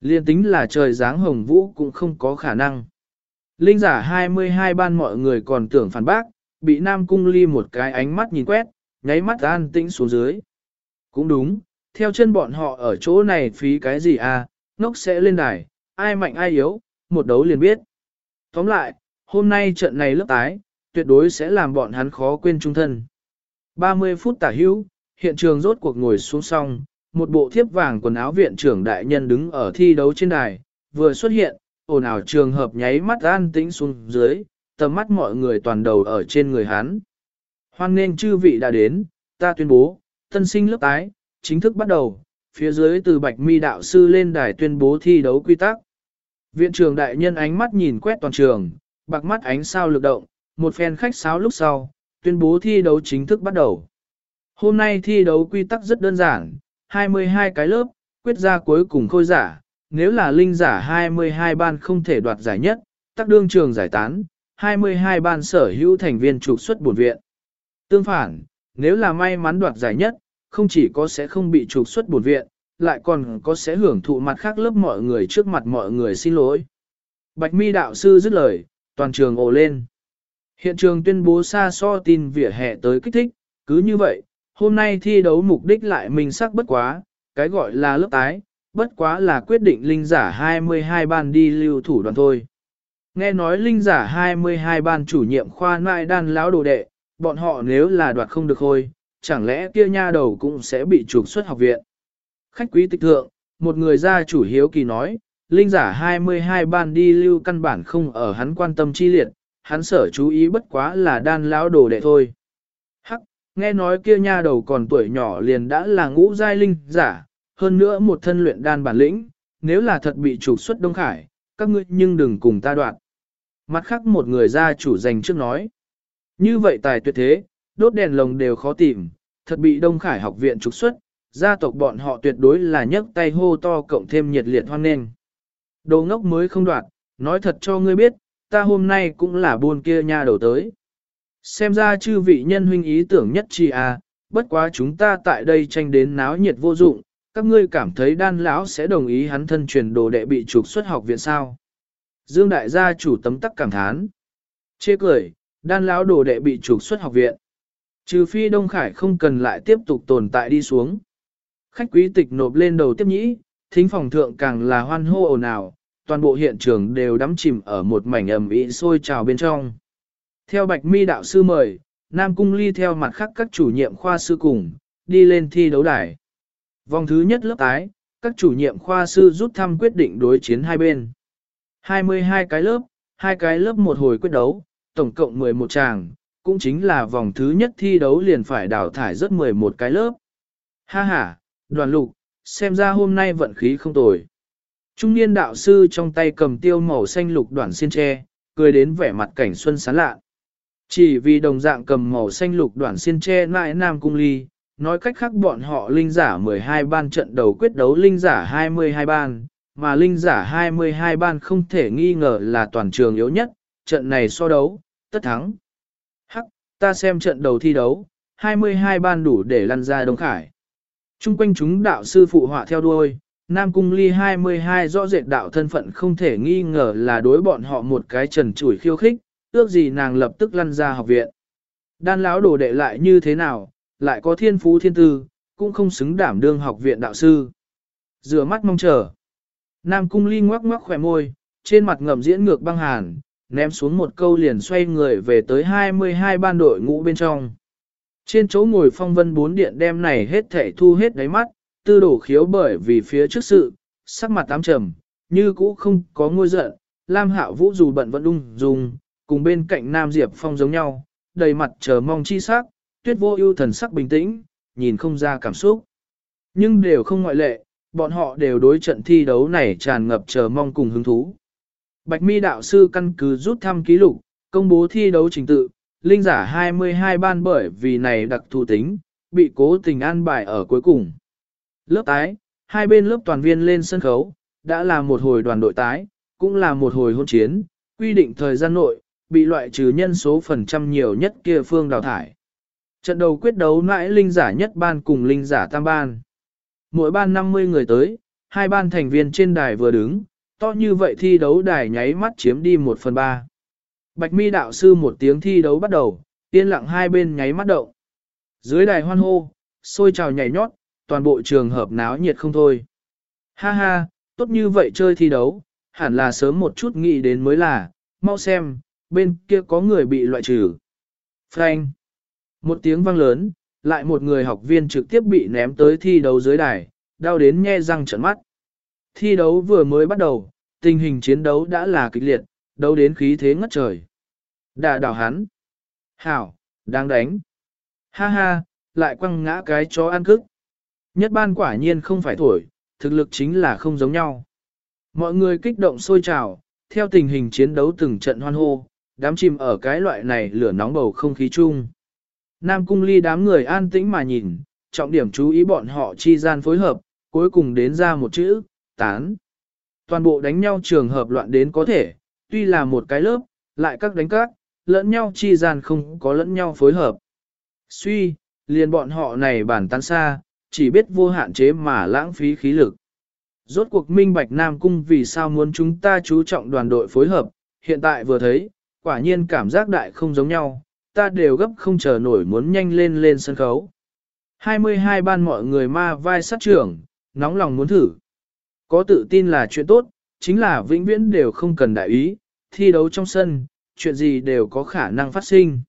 Liên tính là trời dáng hồng vũ cũng không có khả năng. Linh giả 22 ban mọi người còn tưởng phản bác, bị Nam Cung Ly một cái ánh mắt nhìn quét, nháy mắt an tĩnh xuống dưới. Cũng đúng, theo chân bọn họ ở chỗ này phí cái gì à, ngốc sẽ lên đài, ai mạnh ai yếu, một đấu liền biết. Tóm lại, hôm nay trận này lớp tái, tuyệt đối sẽ làm bọn hắn khó quên trung thân. 30 phút tả hữu, hiện trường rốt cuộc ngồi xuống xong, một bộ thiếp vàng quần áo viện trưởng đại nhân đứng ở thi đấu trên đài, vừa xuất hiện, ồn ào trường hợp nháy mắt an tĩnh xuống dưới, tầm mắt mọi người toàn đầu ở trên người hắn. Hoan nên chư vị đã đến, ta tuyên bố, tân sinh lớp tái, chính thức bắt đầu, phía dưới từ bạch mi đạo sư lên đài tuyên bố thi đấu quy tắc. Viện trưởng đại nhân ánh mắt nhìn quét toàn trường, bạc mắt ánh sao lực động, một phen khách sáo lúc sau, tuyên bố thi đấu chính thức bắt đầu. Hôm nay thi đấu quy tắc rất đơn giản, 22 cái lớp, quyết ra cuối cùng khôi giả, nếu là linh giả 22 ban không thể đoạt giải nhất, tắc đương trường giải tán, 22 ban sở hữu thành viên trục xuất bổn viện. Tương phản, nếu là may mắn đoạt giải nhất, không chỉ có sẽ không bị trục xuất bổn viện, lại còn có sẽ hưởng thụ mặt khác lớp mọi người trước mặt mọi người xin lỗi. Bạch mi đạo sư dứt lời, toàn trường ồ lên. Hiện trường tuyên bố xa so tin vỉa hè tới kích thích, cứ như vậy, hôm nay thi đấu mục đích lại mình sắc bất quá, cái gọi là lớp tái, bất quá là quyết định linh giả 22 ban đi lưu thủ đoàn thôi. Nghe nói linh giả 22 ban chủ nhiệm khoa nại đan lão đồ đệ, bọn họ nếu là đoạt không được hôi, chẳng lẽ kia nha đầu cũng sẽ bị trục xuất học viện. Khách quý tịch thượng, một người gia chủ hiếu kỳ nói, linh giả 22 ban đi lưu căn bản không ở hắn quan tâm chi liệt, hắn sở chú ý bất quá là đan lão đồ đệ thôi. Hắc, nghe nói kia nha đầu còn tuổi nhỏ liền đã là ngũ giai linh giả, hơn nữa một thân luyện đan bản lĩnh, nếu là thật bị trục xuất Đông Khải, các ngươi nhưng đừng cùng ta đoạn. Mặt khác một người gia chủ dành trước nói. Như vậy tài tuyệt thế, đốt đèn lồng đều khó tìm, thật bị Đông Khải học viện trục xuất, gia tộc bọn họ tuyệt đối là nhấc tay hô to cộng thêm nhiệt liệt hoan nghênh. Đồ ngốc mới không đoạt, nói thật cho ngươi biết, ta hôm nay cũng là buôn kia nha đầu tới. Xem ra chư vị nhân huynh ý tưởng nhất chi à, bất quá chúng ta tại đây tranh đến náo nhiệt vô dụng, các ngươi cảm thấy đan lão sẽ đồng ý hắn thân truyền đồ đệ bị trục xuất học viện sao. Dương đại gia chủ tấm tắc cảm thán. Chê cười, đan lão đồ đệ bị trục xuất học viện. Trừ phi Đông Khải không cần lại tiếp tục tồn tại đi xuống. Khách quý tịch nộp lên đầu tiếp nhĩ, thính phòng thượng càng là hoan hô ồn ào, toàn bộ hiện trường đều đắm chìm ở một mảnh ầm ĩ sôi trào bên trong. Theo Bạch Mi đạo sư mời, Nam Cung Ly theo mặt khác các chủ nhiệm khoa sư cùng, đi lên thi đấu đài. Vòng thứ nhất lớp tái, các chủ nhiệm khoa sư rút thăm quyết định đối chiến hai bên. 22 cái lớp, hai cái lớp một hồi quyết đấu, tổng cộng 11 tràng, cũng chính là vòng thứ nhất thi đấu liền phải đào thải rất 11 cái lớp. Ha ha, đoàn lục, xem ra hôm nay vận khí không tồi. Trung niên đạo sư trong tay cầm tiêu màu xanh lục đoạn xiên tre, cười đến vẻ mặt cảnh xuân sán lạ. Chỉ vì đồng dạng cầm màu xanh lục đoạn xiên tre mãi nam cung ly, nói cách khác bọn họ linh giả 12 ban trận đầu quyết đấu linh giả 22 ban, mà linh giả 22 ban không thể nghi ngờ là toàn trường yếu nhất, trận này so đấu, tất thắng. Hắc, ta xem trận đầu thi đấu, 22 ban đủ để lăn ra Đông Khải. Trung quanh chúng đạo sư phụ họa theo đuôi, Nam Cung Ly 22 rõ rệt đạo thân phận không thể nghi ngờ là đối bọn họ một cái trần chủi khiêu khích, ước gì nàng lập tức lăn ra học viện. Đan lão đồ đệ lại như thế nào, lại có thiên phú thiên tư, cũng không xứng đảm đương học viện đạo sư. Rửa mắt mong chờ. Nam Cung Ly ngoắc ngoắc khỏe môi, trên mặt ngầm diễn ngược băng hàn, ném xuống một câu liền xoay người về tới 22 ban đội ngũ bên trong. Trên chỗ ngồi phong vân bốn điện đem này hết thể thu hết đáy mắt, tư đổ khiếu bởi vì phía trước sự, sắc mặt tám trầm, như cũ không có ngôi giận, Lam Hạo Vũ dù bận vẫn ung dung, cùng bên cạnh Nam Diệp Phong giống nhau, đầy mặt chờ mong chi sắc, tuyết vô ưu thần sắc bình tĩnh, nhìn không ra cảm xúc. Nhưng đều không ngoại lệ, bọn họ đều đối trận thi đấu này tràn ngập chờ mong cùng hứng thú. Bạch mi đạo sư căn cứ rút thăm ký lục, công bố thi đấu trình tự, linh giả 22 ban bởi vì này đặc thù tính, bị cố tình an bài ở cuối cùng. Lớp tái, hai bên lớp toàn viên lên sân khấu, đã là một hồi đoàn đội tái, cũng là một hồi hôn chiến, quy định thời gian nội, bị loại trừ nhân số phần trăm nhiều nhất kia phương đào thải. Trận đầu quyết đấu mãi linh giả nhất ban cùng linh giả tam ban. Mỗi ban 50 người tới, hai ban thành viên trên đài vừa đứng, to như vậy thi đấu đài nháy mắt chiếm đi một phần ba. Bạch mi đạo sư một tiếng thi đấu bắt đầu, yên lặng hai bên nháy mắt động. Dưới đài hoan hô, sôi trào nhảy nhót, toàn bộ trường hợp náo nhiệt không thôi. Ha ha, tốt như vậy chơi thi đấu, hẳn là sớm một chút nghĩ đến mới là, mau xem, bên kia có người bị loại trừ. Frank. Một tiếng vang lớn, lại một người học viên trực tiếp bị ném tới thi đấu dưới đài, đau đến nhe răng trận mắt. Thi đấu vừa mới bắt đầu, tình hình chiến đấu đã là kịch liệt, đấu đến khí thế ngất trời. Đà đảo hắn. Hảo, đang đánh. Ha ha, lại quăng ngã cái chó ăn cức. Nhất ban quả nhiên không phải thổi, thực lực chính là không giống nhau. Mọi người kích động sôi trào, theo tình hình chiến đấu từng trận hoan hô, đám chìm ở cái loại này lửa nóng bầu không khí chung. Nam cung ly đám người an tĩnh mà nhìn, trọng điểm chú ý bọn họ chi gian phối hợp, cuối cùng đến ra một chữ, tán. Toàn bộ đánh nhau trường hợp loạn đến có thể, tuy là một cái lớp, lại các đánh các, lẫn nhau chi gian không có lẫn nhau phối hợp. Suy, liền bọn họ này bản tán xa, chỉ biết vô hạn chế mà lãng phí khí lực. Rốt cuộc minh bạch Nam Cung vì sao muốn chúng ta chú trọng đoàn đội phối hợp, hiện tại vừa thấy, quả nhiên cảm giác đại không giống nhau, ta đều gấp không chờ nổi muốn nhanh lên lên sân khấu. 22 ban mọi người ma vai sát trưởng, nóng lòng muốn thử. Có tự tin là chuyện tốt, chính là vĩnh viễn đều không cần đại ý, thi đấu trong sân, chuyện gì đều có khả năng phát sinh.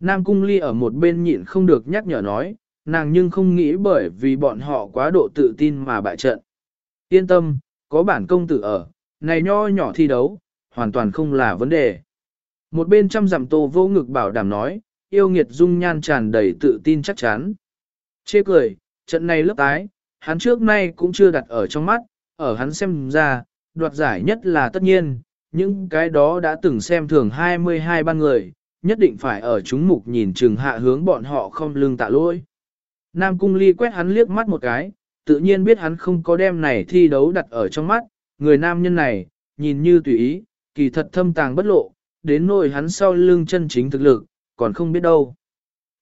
Nam Cung Ly ở một bên nhịn không được nhắc nhở nói, nàng nhưng không nghĩ bởi vì bọn họ quá độ tự tin mà bại trận. Yên tâm, có bản công tử ở, này nho nhỏ thi đấu, hoàn toàn không là vấn đề. Một bên trăm dặm tô vô ngực bảo đảm nói, yêu nghiệt dung nhan tràn đầy tự tin chắc chắn. Chê cười, trận này lớp tái, hắn trước nay cũng chưa đặt ở trong mắt, ở hắn xem ra, đoạt giải nhất là tất nhiên, những cái đó đã từng xem thường 22 ban người, nhất định phải ở chúng mục nhìn chừng hạ hướng bọn họ không lưng tạ lỗi. Nam Cung Ly quét hắn liếc mắt một cái, tự nhiên biết hắn không có đem này thi đấu đặt ở trong mắt, người nam nhân này, nhìn như tùy ý, kỳ thật thâm tàng bất lộ, đến nỗi hắn sau lưng chân chính thực lực, còn không biết đâu.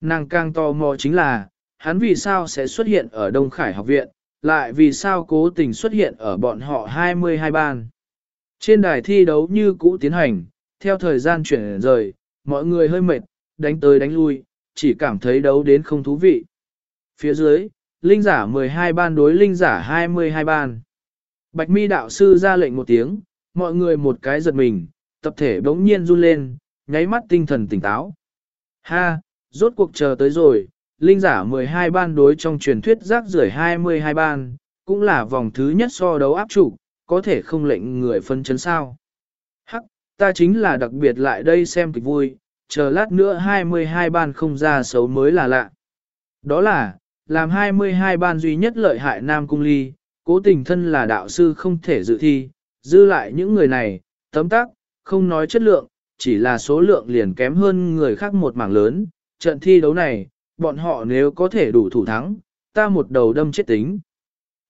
Nàng càng tò mò chính là, hắn vì sao sẽ xuất hiện ở Đông Khải học viện, lại vì sao cố tình xuất hiện ở bọn họ 22 ban. Trên đài thi đấu như cũ tiến hành, theo thời gian chuyển rời, mọi người hơi mệt, đánh tới đánh lui, chỉ cảm thấy đấu đến không thú vị. Phía dưới, linh giả 12 ban đối linh giả 22 ban. Bạch mi đạo sư ra lệnh một tiếng, mọi người một cái giật mình, tập thể bỗng nhiên run lên, nháy mắt tinh thần tỉnh táo. Ha, rốt cuộc chờ tới rồi, linh giả 12 ban đối trong truyền thuyết rác rưởi 22 ban, cũng là vòng thứ nhất so đấu áp trụ, có thể không lệnh người phân chấn sao. Hắc, ta chính là đặc biệt lại đây xem kịch vui, chờ lát nữa 22 ban không ra xấu mới là lạ. Đó là, làm 22 ban duy nhất lợi hại Nam Cung Ly, cố tình thân là đạo sư không thể dự thi, dư lại những người này, tấm tắc, không nói chất lượng, chỉ là số lượng liền kém hơn người khác một mảng lớn, trận thi đấu này, bọn họ nếu có thể đủ thủ thắng, ta một đầu đâm chết tính.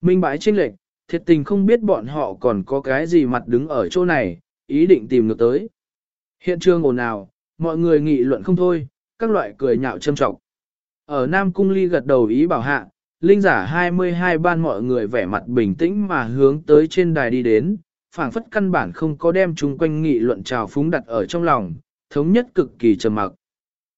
Minh bãi trên lệnh, thiệt tình không biết bọn họ còn có cái gì mặt đứng ở chỗ này, ý định tìm được tới. Hiện trường ồn ào, mọi người nghị luận không thôi, các loại cười nhạo châm trọng. Ở Nam Cung Ly gật đầu ý bảo hạ, linh giả 22 ban mọi người vẻ mặt bình tĩnh mà hướng tới trên đài đi đến, phảng phất căn bản không có đem chung quanh nghị luận trào phúng đặt ở trong lòng, thống nhất cực kỳ trầm mặc.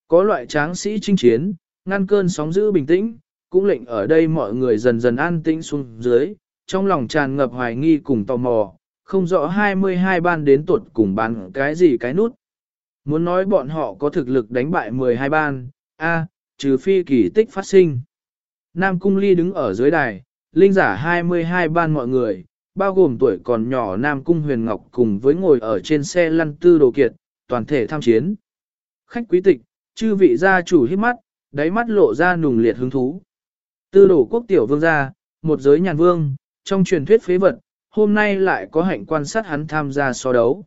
Có loại tráng sĩ chinh chiến, ngăn cơn sóng giữ bình tĩnh, cũng lệnh ở đây mọi người dần dần an tĩnh xuống dưới, trong lòng tràn ngập hoài nghi cùng tò mò, không rõ 22 ban đến tuột cùng bán cái gì cái nút. Muốn nói bọn họ có thực lực đánh bại 12 ban, a trừ phi kỳ tích phát sinh. Nam Cung Ly đứng ở dưới đài, linh giả 22 ban mọi người, bao gồm tuổi còn nhỏ Nam Cung Huyền Ngọc cùng với ngồi ở trên xe lăn tư đồ kiệt, toàn thể tham chiến. Khách quý tịch, chư vị gia chủ hít mắt, đáy mắt lộ ra nùng liệt hứng thú. Tư đồ quốc tiểu vương gia, một giới nhàn vương, trong truyền thuyết phế vật, hôm nay lại có hạnh quan sát hắn tham gia so đấu.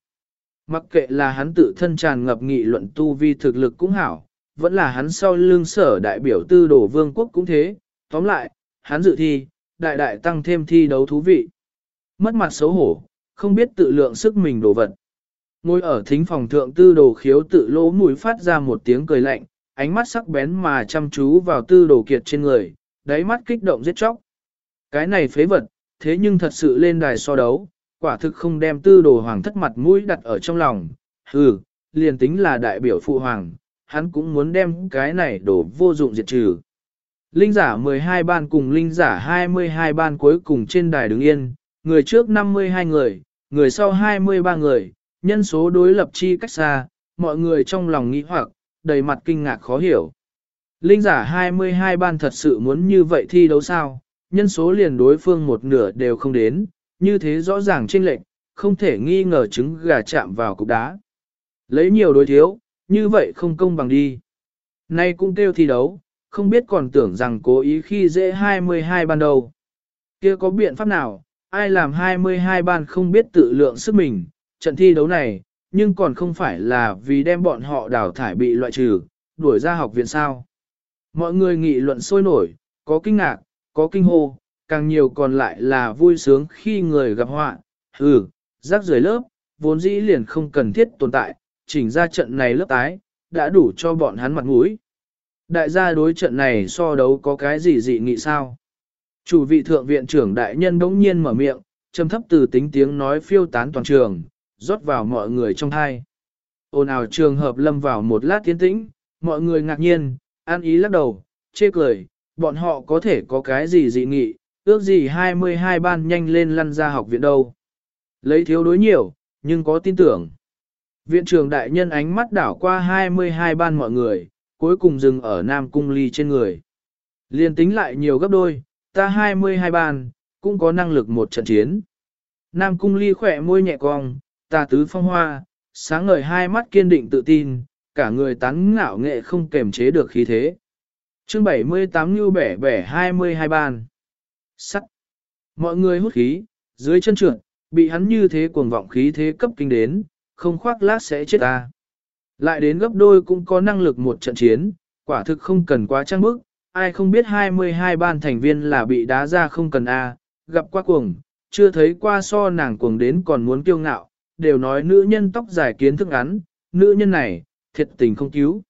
Mặc kệ là hắn tự thân tràn ngập nghị luận tu vi thực lực cũng hảo, vẫn là hắn sau lương sở đại biểu tư đồ vương quốc cũng thế, tóm lại, hắn dự thi, đại đại tăng thêm thi đấu thú vị. Mất mặt xấu hổ, không biết tự lượng sức mình đồ vật. Ngồi ở thính phòng thượng tư đồ khiếu tự lỗ mũi phát ra một tiếng cười lạnh, ánh mắt sắc bén mà chăm chú vào tư đồ kiệt trên người, đáy mắt kích động giết chóc. Cái này phế vật, thế nhưng thật sự lên đài so đấu, quả thực không đem tư đồ hoàng thất mặt mũi đặt ở trong lòng. Hừ, liền tính là đại biểu phụ hoàng, hắn cũng muốn đem cái này đổ vô dụng diệt trừ. Linh giả 12 ban cùng linh giả 22 ban cuối cùng trên đài đứng yên, người trước 52 người, người sau 23 người, nhân số đối lập chi cách xa, mọi người trong lòng nghĩ hoặc, đầy mặt kinh ngạc khó hiểu. Linh giả 22 ban thật sự muốn như vậy thi đấu sao, nhân số liền đối phương một nửa đều không đến, như thế rõ ràng trên lệnh, không thể nghi ngờ trứng gà chạm vào cục đá. Lấy nhiều đối thiếu, như vậy không công bằng đi. Nay cũng kêu thi đấu, không biết còn tưởng rằng cố ý khi dễ 22 ban đầu. kia có biện pháp nào, ai làm 22 ban không biết tự lượng sức mình, trận thi đấu này, nhưng còn không phải là vì đem bọn họ đào thải bị loại trừ, đuổi ra học viện sao. Mọi người nghị luận sôi nổi, có kinh ngạc, có kinh hô, càng nhiều còn lại là vui sướng khi người gặp họa. Ừ, rác rưởi lớp, vốn dĩ liền không cần thiết tồn tại, chỉnh ra trận này lớp tái, đã đủ cho bọn hắn mặt mũi. Đại gia đối trận này so đấu có cái gì dị nghị sao? Chủ vị thượng viện trưởng đại nhân đống nhiên mở miệng, trầm thấp từ tính tiếng nói phiêu tán toàn trường, rót vào mọi người trong thai. Ôn ào trường hợp lâm vào một lát tiến tĩnh, mọi người ngạc nhiên, an ý lắc đầu, chê cười, bọn họ có thể có cái gì dị nghị, ước gì 22 ban nhanh lên lăn ra học viện đâu. Lấy thiếu đối nhiều, nhưng có tin tưởng. Viện trưởng đại nhân ánh mắt đảo qua 22 ban mọi người, cuối cùng dừng ở Nam Cung Ly trên người. Liên tính lại nhiều gấp đôi, ta 22 ban, cũng có năng lực một trận chiến. Nam Cung Ly khỏe môi nhẹ cong, ta tứ phong hoa, sáng ngời hai mắt kiên định tự tin, cả người tán ngạo nghệ không kềm chế được khí thế. chương 78 như bẻ bẻ 22 ban. Sắc. Mọi người hút khí, dưới chân trượt, bị hắn như thế cuồng vọng khí thế cấp kinh đến, không khoác lát sẽ chết ta. Lại đến gấp đôi cũng có năng lực một trận chiến, quả thực không cần quá trang bức, ai không biết 22 ban thành viên là bị đá ra không cần A, gặp qua cuồng, chưa thấy qua so nàng cuồng đến còn muốn kiêu ngạo, đều nói nữ nhân tóc dài kiến thức ngắn, nữ nhân này, thiệt tình không cứu.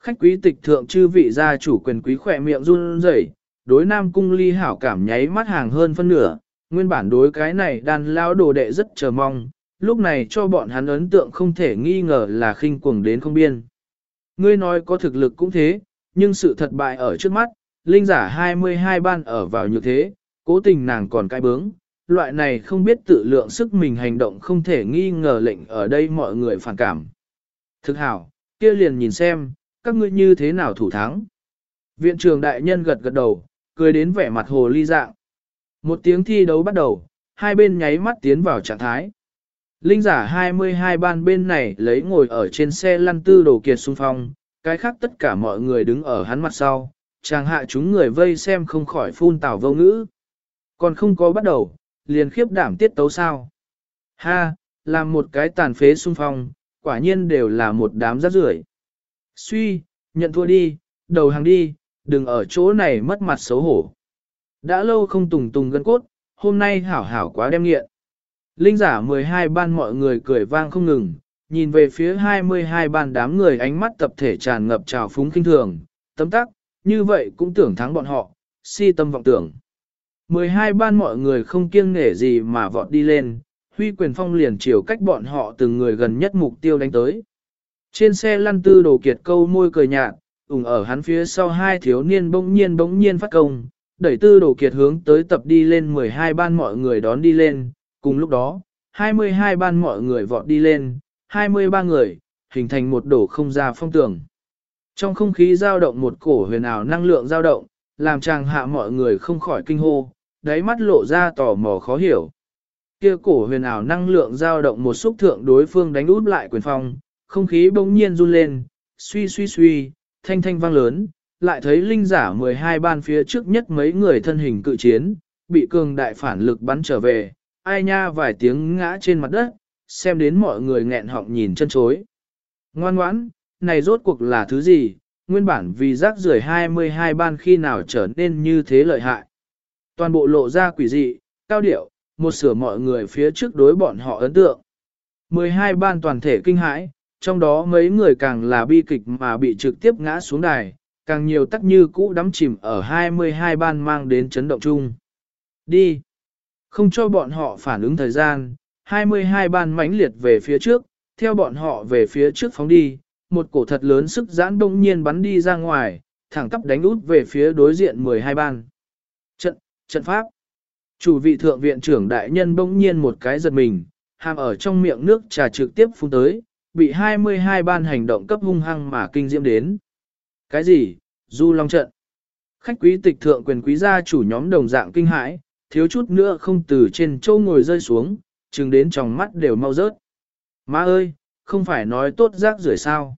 Khách quý tịch thượng chư vị gia chủ quyền quý khỏe miệng run rẩy, đối nam cung ly hảo cảm nháy mắt hàng hơn phân nửa, nguyên bản đối cái này đàn lao đồ đệ rất chờ mong, lúc này cho bọn hắn ấn tượng không thể nghi ngờ là khinh cuồng đến không biên. Ngươi nói có thực lực cũng thế, nhưng sự thật bại ở trước mắt, linh giả 22 ban ở vào như thế, cố tình nàng còn cai bướng, loại này không biết tự lượng sức mình hành động không thể nghi ngờ lệnh ở đây mọi người phản cảm. Thực hảo, kia liền nhìn xem, các ngươi như thế nào thủ thắng. Viện trưởng đại nhân gật gật đầu, cười đến vẻ mặt hồ ly dạng. Một tiếng thi đấu bắt đầu, hai bên nháy mắt tiến vào trạng thái. Linh giả 22 ban bên này lấy ngồi ở trên xe lăn tư đồ kiệt xung phong, cái khác tất cả mọi người đứng ở hắn mặt sau, chàng hạ chúng người vây xem không khỏi phun tảo vô ngữ. Còn không có bắt đầu, liền khiếp đảm tiết tấu sao. Ha, làm một cái tàn phế xung phong, quả nhiên đều là một đám rác rưởi. Suy, nhận thua đi, đầu hàng đi, đừng ở chỗ này mất mặt xấu hổ. Đã lâu không tùng tùng gân cốt, hôm nay hảo hảo quá đem nghiện. Linh giả 12 ban mọi người cười vang không ngừng, nhìn về phía 22 ban đám người ánh mắt tập thể tràn ngập trào phúng kinh thường, tấm tắc, như vậy cũng tưởng thắng bọn họ, si tâm vọng tưởng. 12 ban mọi người không kiêng nể gì mà vọt đi lên, huy quyền phong liền chiều cách bọn họ từng người gần nhất mục tiêu đánh tới. Trên xe lăn tư đồ kiệt câu môi cười nhạt, ủng ở hắn phía sau hai thiếu niên bỗng nhiên bỗng nhiên phát công, đẩy tư đồ kiệt hướng tới tập đi lên 12 ban mọi người đón đi lên, cùng lúc đó, 22 ban mọi người vọt đi lên, 23 người, hình thành một đổ không ra phong tường. Trong không khí dao động một cổ huyền ảo năng lượng dao động, làm chàng hạ mọi người không khỏi kinh hô, đáy mắt lộ ra tò mò khó hiểu. Kia cổ huyền ảo năng lượng dao động một xúc thượng đối phương đánh út lại quyền phong, không khí bỗng nhiên run lên, suy suy suy, thanh thanh vang lớn, lại thấy linh giả 12 ban phía trước nhất mấy người thân hình cự chiến, bị cường đại phản lực bắn trở về, ai nha vài tiếng ngã trên mặt đất, xem đến mọi người nghẹn họng nhìn chân chối. Ngoan ngoãn, này rốt cuộc là thứ gì, nguyên bản vì rác rưởi 22 ban khi nào trở nên như thế lợi hại. Toàn bộ lộ ra quỷ dị, cao điệu, một sửa mọi người phía trước đối bọn họ ấn tượng. 12 ban toàn thể kinh hãi, trong đó mấy người càng là bi kịch mà bị trực tiếp ngã xuống đài, càng nhiều tắc như cũ đắm chìm ở 22 ban mang đến chấn động chung. Đi! Không cho bọn họ phản ứng thời gian, 22 ban mãnh liệt về phía trước, theo bọn họ về phía trước phóng đi, một cổ thật lớn sức giãn đông nhiên bắn đi ra ngoài, thẳng tắp đánh út về phía đối diện 12 ban. Trận, trận pháp. Chủ vị thượng viện trưởng đại nhân bỗng nhiên một cái giật mình, hàm ở trong miệng nước trà trực tiếp phun tới, bị 22 ban hành động cấp hung hăng mà kinh diễm đến. Cái gì? Du Long trận. Khách quý tịch thượng quyền quý gia chủ nhóm đồng dạng kinh hãi, thiếu chút nữa không từ trên châu ngồi rơi xuống, chừng đến tròng mắt đều mau rớt. Má ơi, không phải nói tốt rác rưởi sao.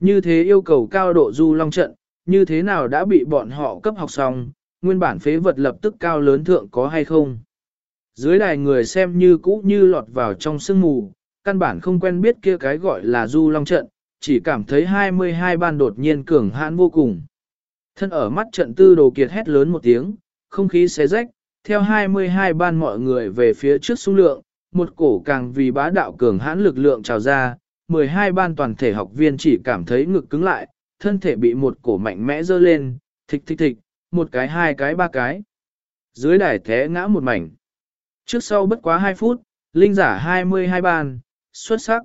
Như thế yêu cầu cao độ du long trận, như thế nào đã bị bọn họ cấp học xong, nguyên bản phế vật lập tức cao lớn thượng có hay không. Dưới đài người xem như cũ như lọt vào trong sương mù, căn bản không quen biết kia cái gọi là du long trận, chỉ cảm thấy 22 ban đột nhiên cường hãn vô cùng. Thân ở mắt trận tư đồ kiệt hét lớn một tiếng, không khí xé rách, theo 22 ban mọi người về phía trước xung lượng, một cổ càng vì bá đạo cường hãn lực lượng trào ra, 12 ban toàn thể học viên chỉ cảm thấy ngực cứng lại, thân thể bị một cổ mạnh mẽ dơ lên, thịch thịch thịch, một cái hai cái ba cái. Dưới đài thế ngã một mảnh. Trước sau bất quá 2 phút, linh giả 22 ban xuất sắc.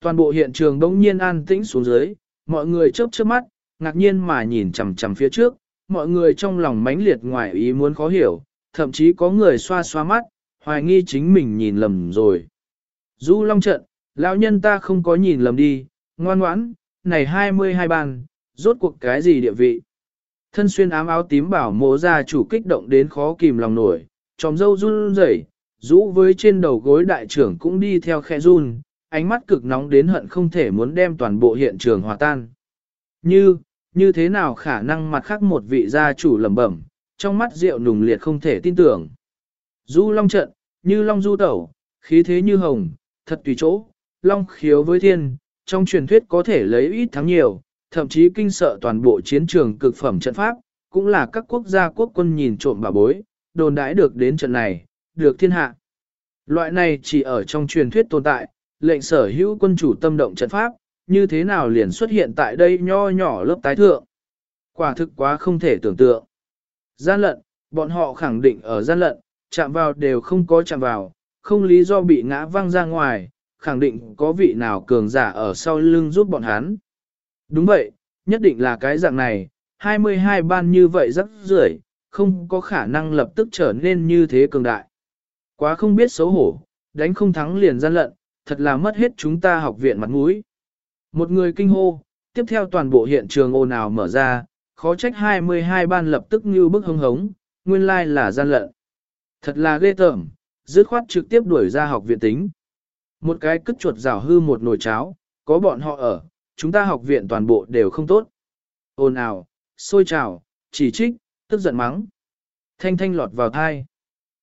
Toàn bộ hiện trường đông nhiên an tĩnh xuống dưới, mọi người chớp chớp mắt, ngạc nhiên mà nhìn chằm chằm phía trước, mọi người trong lòng mãnh liệt ngoài ý muốn khó hiểu, thậm chí có người xoa xoa mắt, hoài nghi chính mình nhìn lầm rồi. Du Long trận, lão nhân ta không có nhìn lầm đi, ngoan ngoãn, này 22 bàn, rốt cuộc cái gì địa vị. Thân xuyên ám áo tím bảo mộ ra chủ kích động đến khó kìm lòng nổi, tròm dâu run rẩy, rũ với trên đầu gối đại trưởng cũng đi theo khe run, ánh mắt cực nóng đến hận không thể muốn đem toàn bộ hiện trường hòa tan. Như, như thế nào khả năng mặt khác một vị gia chủ lẩm bẩm, trong mắt rượu nùng liệt không thể tin tưởng. Du long trận, như long du tẩu, khí thế như hồng, thật tùy chỗ, long khiếu với thiên, trong truyền thuyết có thể lấy ít thắng nhiều, thậm chí kinh sợ toàn bộ chiến trường cực phẩm trận pháp, cũng là các quốc gia quốc quân nhìn trộm bà bối, đồn đãi được đến trận này, được thiên hạ. Loại này chỉ ở trong truyền thuyết tồn tại, lệnh sở hữu quân chủ tâm động trận pháp, như thế nào liền xuất hiện tại đây nho nhỏ lớp tái thượng. Quả thực quá không thể tưởng tượng. Gian lận, bọn họ khẳng định ở gian lận, chạm vào đều không có chạm vào, không lý do bị ngã văng ra ngoài, khẳng định có vị nào cường giả ở sau lưng giúp bọn hắn. Đúng vậy, nhất định là cái dạng này, 22 ban như vậy rất rưởi, không có khả năng lập tức trở nên như thế cường đại. Quá không biết xấu hổ, đánh không thắng liền gian lận, thật là mất hết chúng ta học viện mặt mũi. Một người kinh hô, tiếp theo toàn bộ hiện trường ồn ào mở ra, khó trách 22 ban lập tức như bức hưng hống, nguyên lai là gian lận. Thật là ghê tởm, dứt khoát trực tiếp đuổi ra học viện tính. Một cái cất chuột rào hư một nồi cháo, có bọn họ ở, chúng ta học viện toàn bộ đều không tốt. Ồn ào, sôi trào, chỉ trích, tức giận mắng. Thanh thanh lọt vào thai.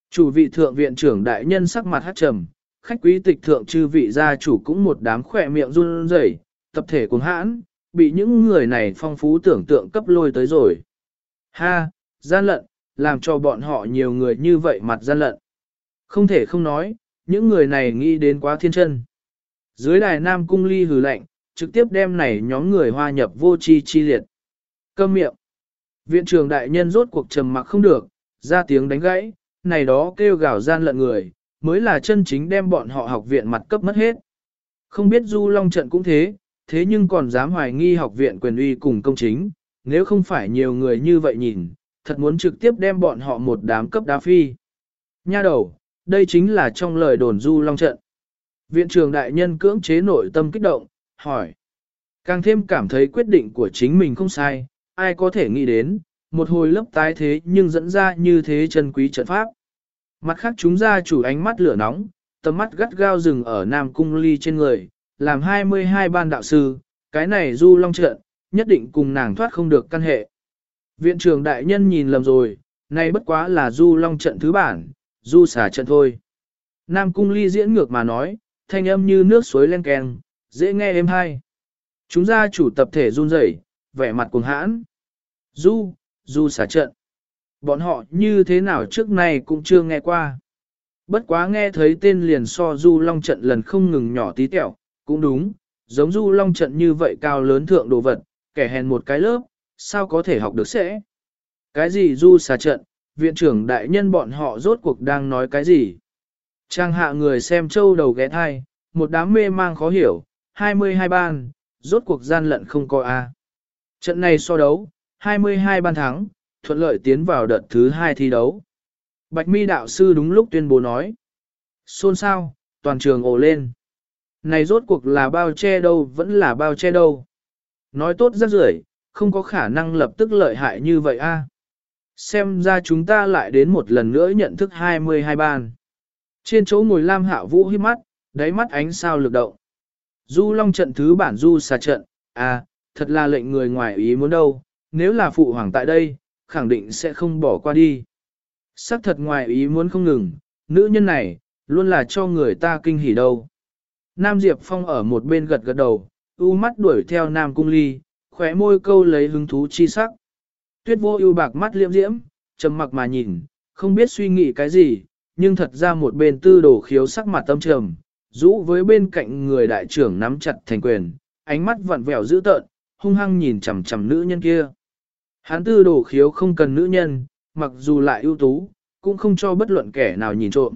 Chủ vị thượng viện trưởng đại nhân sắc mặt hát trầm, khách quý tịch thượng chư vị gia chủ cũng một đám khỏe miệng run rẩy, tập thể cuồng hãn, bị những người này phong phú tưởng tượng cấp lôi tới rồi. Ha, gian lận, làm cho bọn họ nhiều người như vậy mặt gian lận. Không thể không nói, những người này nghĩ đến quá thiên chân. Dưới đài Nam Cung Ly hừ lạnh, trực tiếp đem này nhóm người hoa nhập vô chi chi liệt. Câm miệng. Viện trưởng đại nhân rốt cuộc trầm mặc không được, ra tiếng đánh gãy, này đó kêu gào gian lận người, mới là chân chính đem bọn họ học viện mặt cấp mất hết. Không biết Du Long trận cũng thế, thế nhưng còn dám hoài nghi học viện quyền uy cùng công chính, nếu không phải nhiều người như vậy nhìn, thật muốn trực tiếp đem bọn họ một đám cấp đá phi. Nha đầu, đây chính là trong lời đồn Du Long trận. Viện trưởng đại nhân cưỡng chế nội tâm kích động, hỏi. Càng thêm cảm thấy quyết định của chính mình không sai, ai có thể nghĩ đến, một hồi lớp tái thế nhưng dẫn ra như thế chân quý trận pháp. Mặt khác chúng ra chủ ánh mắt lửa nóng, tầm mắt gắt gao rừng ở Nam Cung Ly trên người, làm 22 ban đạo sư, cái này du long trận, nhất định cùng nàng thoát không được căn hệ. Viện trưởng đại nhân nhìn lầm rồi, nay bất quá là du long trận thứ bản, du xả trận thôi. Nam Cung Ly diễn ngược mà nói, thanh âm như nước suối len keng, dễ nghe êm hay. Chúng ra chủ tập thể run rẩy, vẻ mặt cuồng hãn. Du, du xả trận. Bọn họ như thế nào trước nay cũng chưa nghe qua. Bất quá nghe thấy tên liền so du long trận lần không ngừng nhỏ tí tẹo, cũng đúng, giống du long trận như vậy cao lớn thượng đồ vật, kẻ hèn một cái lớp, sao có thể học được sẽ. Cái gì du xà trận, viện trưởng đại nhân bọn họ rốt cuộc đang nói cái gì. Trang hạ người xem châu đầu ghé thai, một đám mê mang khó hiểu, 22 ban, rốt cuộc gian lận không coi A. Trận này so đấu, 22 ban thắng, thuận lợi tiến vào đợt thứ hai thi đấu. Bạch mi đạo sư đúng lúc tuyên bố nói. Xôn sao, toàn trường ồ lên. Này rốt cuộc là bao che đâu vẫn là bao che đâu. Nói tốt rất rưởi, không có khả năng lập tức lợi hại như vậy a. Xem ra chúng ta lại đến một lần nữa nhận thức 22 ban. Trên chỗ ngồi Lam Hạ Vũ hít mắt, đáy mắt ánh sao lực động. Du Long trận thứ bản du xà trận, à, thật là lệnh người ngoài ý muốn đâu, nếu là phụ hoàng tại đây, khẳng định sẽ không bỏ qua đi. Sắc thật ngoài ý muốn không ngừng, nữ nhân này, luôn là cho người ta kinh hỉ đâu. Nam Diệp Phong ở một bên gật gật đầu, u mắt đuổi theo Nam Cung Ly, khóe môi câu lấy hứng thú chi sắc. Tuyết vô ưu bạc mắt liễm diễm, trầm mặc mà nhìn, không biết suy nghĩ cái gì, nhưng thật ra một bên tư đồ khiếu sắc mặt tâm trầm, rũ với bên cạnh người đại trưởng nắm chặt thành quyền, ánh mắt vặn vẹo dữ tợn, hung hăng nhìn chằm chằm nữ nhân kia. Hán tư đồ khiếu không cần nữ nhân, mặc dù lại ưu tú, cũng không cho bất luận kẻ nào nhìn trộm.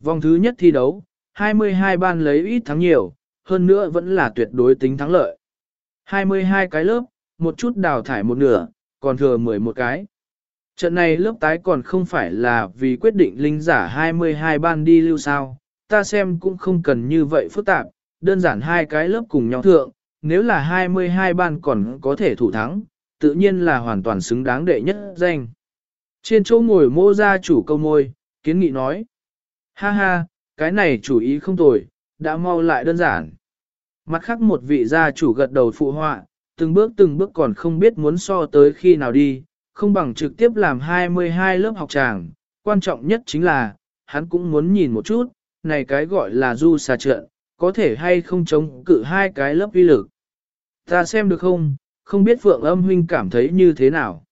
Vòng thứ nhất thi đấu, 22 ban lấy ít thắng nhiều, hơn nữa vẫn là tuyệt đối tính thắng lợi. 22 cái lớp, một chút đào thải một nửa, còn thừa 11 cái. Trận này lớp tái còn không phải là vì quyết định linh giả 22 ban đi lưu sao, ta xem cũng không cần như vậy phức tạp, đơn giản hai cái lớp cùng nhau thượng, nếu là 22 ban còn có thể thủ thắng, tự nhiên là hoàn toàn xứng đáng đệ nhất danh. Trên chỗ ngồi mô gia chủ câu môi, kiến nghị nói. Ha ha, cái này chủ ý không tồi, đã mau lại đơn giản. Mặt khác một vị gia chủ gật đầu phụ họa, từng bước từng bước còn không biết muốn so tới khi nào đi, không bằng trực tiếp làm 22 lớp học tràng, quan trọng nhất chính là, hắn cũng muốn nhìn một chút, này cái gọi là du xà trợn, có thể hay không chống cự hai cái lớp uy lực. Ta xem được không, không biết Phượng âm huynh cảm thấy như thế nào.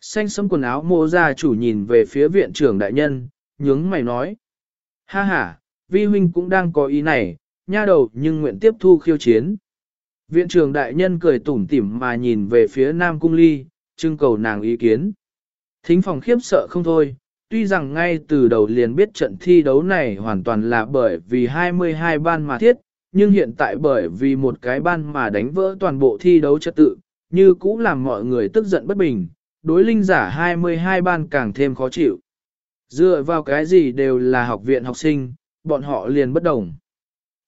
Xanh sẫm quần áo mô gia chủ nhìn về phía viện trưởng đại nhân, nhướng mày nói. Ha ha, vi huynh cũng đang có ý này, nha đầu nhưng nguyện tiếp thu khiêu chiến. Viện trưởng đại nhân cười tủm tỉm mà nhìn về phía Nam Cung Ly, trưng cầu nàng ý kiến. Thính phòng khiếp sợ không thôi, tuy rằng ngay từ đầu liền biết trận thi đấu này hoàn toàn là bởi vì 22 ban mà thiết, nhưng hiện tại bởi vì một cái ban mà đánh vỡ toàn bộ thi đấu trật tự, như cũ làm mọi người tức giận bất bình, đối linh giả 22 ban càng thêm khó chịu. Dựa vào cái gì đều là học viện học sinh, bọn họ liền bất đồng.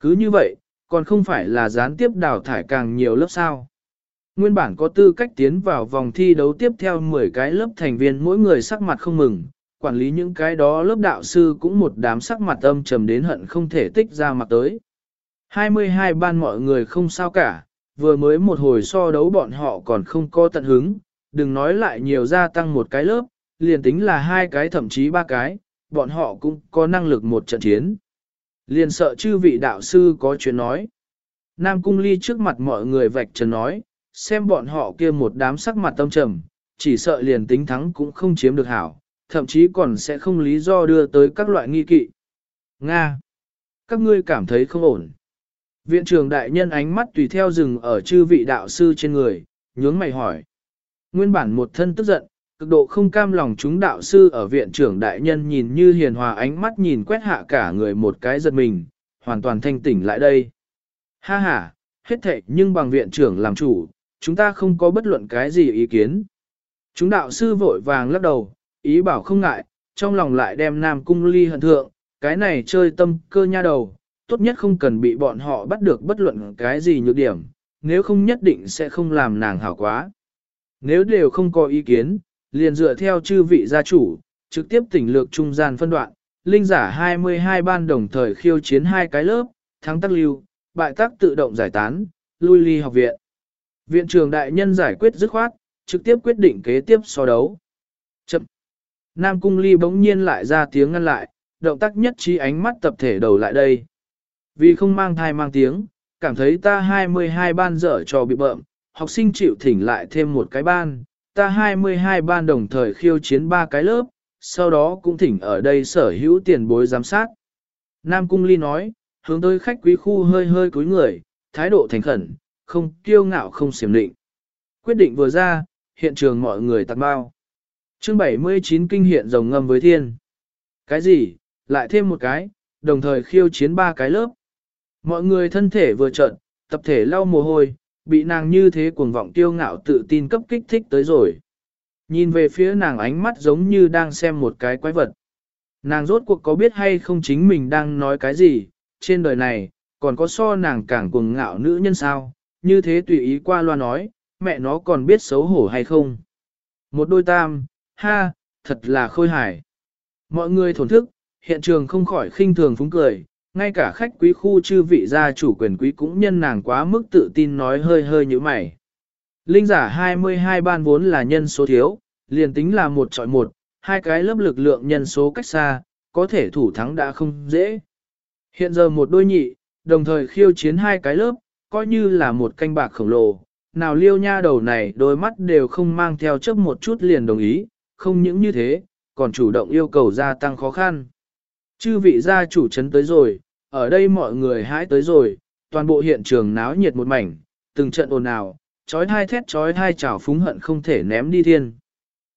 Cứ như vậy, còn không phải là gián tiếp đào thải càng nhiều lớp sao. Nguyên bản có tư cách tiến vào vòng thi đấu tiếp theo 10 cái lớp thành viên mỗi người sắc mặt không mừng, quản lý những cái đó lớp đạo sư cũng một đám sắc mặt âm trầm đến hận không thể tích ra mặt tới. 22 ban mọi người không sao cả, vừa mới một hồi so đấu bọn họ còn không có tận hứng, đừng nói lại nhiều gia tăng một cái lớp, liền tính là hai cái thậm chí ba cái, bọn họ cũng có năng lực một trận chiến. Liền sợ chư vị đạo sư có chuyện nói. Nam Cung Ly trước mặt mọi người vạch trần nói, xem bọn họ kia một đám sắc mặt tâm trầm, chỉ sợ liền tính thắng cũng không chiếm được hảo, thậm chí còn sẽ không lý do đưa tới các loại nghi kỵ. Nga! Các ngươi cảm thấy không ổn. Viện trưởng đại nhân ánh mắt tùy theo rừng ở chư vị đạo sư trên người, nhướng mày hỏi. Nguyên bản một thân tức giận, cực độ không cam lòng chúng đạo sư ở viện trưởng đại nhân nhìn như hiền hòa ánh mắt nhìn quét hạ cả người một cái giật mình, hoàn toàn thanh tỉnh lại đây. Ha ha, hết thệ nhưng bằng viện trưởng làm chủ, chúng ta không có bất luận cái gì ý kiến. Chúng đạo sư vội vàng lắc đầu, ý bảo không ngại, trong lòng lại đem Nam Cung Ly hận thượng, cái này chơi tâm cơ nha đầu, tốt nhất không cần bị bọn họ bắt được bất luận cái gì nhược điểm, nếu không nhất định sẽ không làm nàng hảo quá. Nếu đều không có ý kiến, liền dựa theo chư vị gia chủ, trực tiếp tỉnh lược trung gian phân đoạn, linh giả 22 ban đồng thời khiêu chiến hai cái lớp, thắng tắc lưu, bại tắc tự động giải tán, lui ly học viện. Viện trường đại nhân giải quyết dứt khoát, trực tiếp quyết định kế tiếp so đấu. Chậm. Nam Cung Ly bỗng nhiên lại ra tiếng ngăn lại, động tác nhất trí ánh mắt tập thể đầu lại đây. Vì không mang thai mang tiếng, cảm thấy ta 22 ban dở trò bị bợm, học sinh chịu thỉnh lại thêm một cái ban, ta 22 ban đồng thời khiêu chiến ba cái lớp, sau đó cũng thỉnh ở đây sở hữu tiền bối giám sát. Nam Cung Ly nói, hướng tới khách quý khu hơi hơi cúi người, thái độ thành khẩn, không kiêu ngạo không xiểm định. Quyết định vừa ra, hiện trường mọi người tặng bao. chương 79 kinh hiện rồng ngâm với thiên. Cái gì, lại thêm một cái, đồng thời khiêu chiến ba cái lớp. Mọi người thân thể vừa trận, tập thể lau mồ hôi, bị nàng như thế cuồng vọng tiêu ngạo tự tin cấp kích thích tới rồi. Nhìn về phía nàng ánh mắt giống như đang xem một cái quái vật. Nàng rốt cuộc có biết hay không chính mình đang nói cái gì, trên đời này, còn có so nàng càng cuồng ngạo nữ nhân sao, như thế tùy ý qua loa nói, mẹ nó còn biết xấu hổ hay không. Một đôi tam, ha, thật là khôi hài. Mọi người thổn thức, hiện trường không khỏi khinh thường phúng cười, ngay cả khách quý khu chư vị gia chủ quyền quý cũng nhân nàng quá mức tự tin nói hơi hơi như mày. Linh giả 22 ban vốn là nhân số thiếu, liền tính là một trọi một, hai cái lớp lực lượng nhân số cách xa, có thể thủ thắng đã không dễ. Hiện giờ một đôi nhị, đồng thời khiêu chiến hai cái lớp, coi như là một canh bạc khổng lồ, nào liêu nha đầu này đôi mắt đều không mang theo chấp một chút liền đồng ý, không những như thế, còn chủ động yêu cầu gia tăng khó khăn. Chư vị gia chủ chấn tới rồi, ở đây mọi người hãi tới rồi, toàn bộ hiện trường náo nhiệt một mảnh, từng trận ồn ào, chói hai thét chói hai chảo phúng hận không thể ném đi thiên.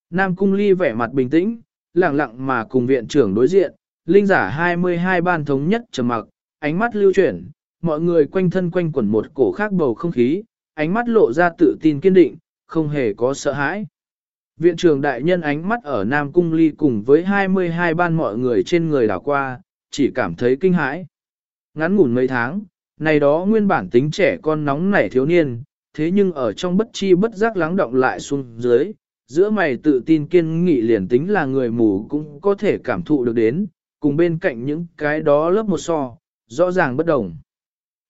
Nam Cung Ly vẻ mặt bình tĩnh, lặng lặng mà cùng viện trưởng đối diện, linh giả 22 ban thống nhất trầm mặc, ánh mắt lưu chuyển, mọi người quanh thân quanh quẩn một cổ khác bầu không khí, ánh mắt lộ ra tự tin kiên định, không hề có sợ hãi. Viện trưởng đại nhân ánh mắt ở Nam Cung Ly cùng với 22 ban mọi người trên người đảo qua, chỉ cảm thấy kinh hãi. Ngắn ngủn mấy tháng, này đó nguyên bản tính trẻ con nóng nảy thiếu niên, thế nhưng ở trong bất chi bất giác lắng động lại xuống dưới, giữa mày tự tin kiên nghị liền tính là người mù cũng có thể cảm thụ được đến, cùng bên cạnh những cái đó lớp một so, rõ ràng bất đồng.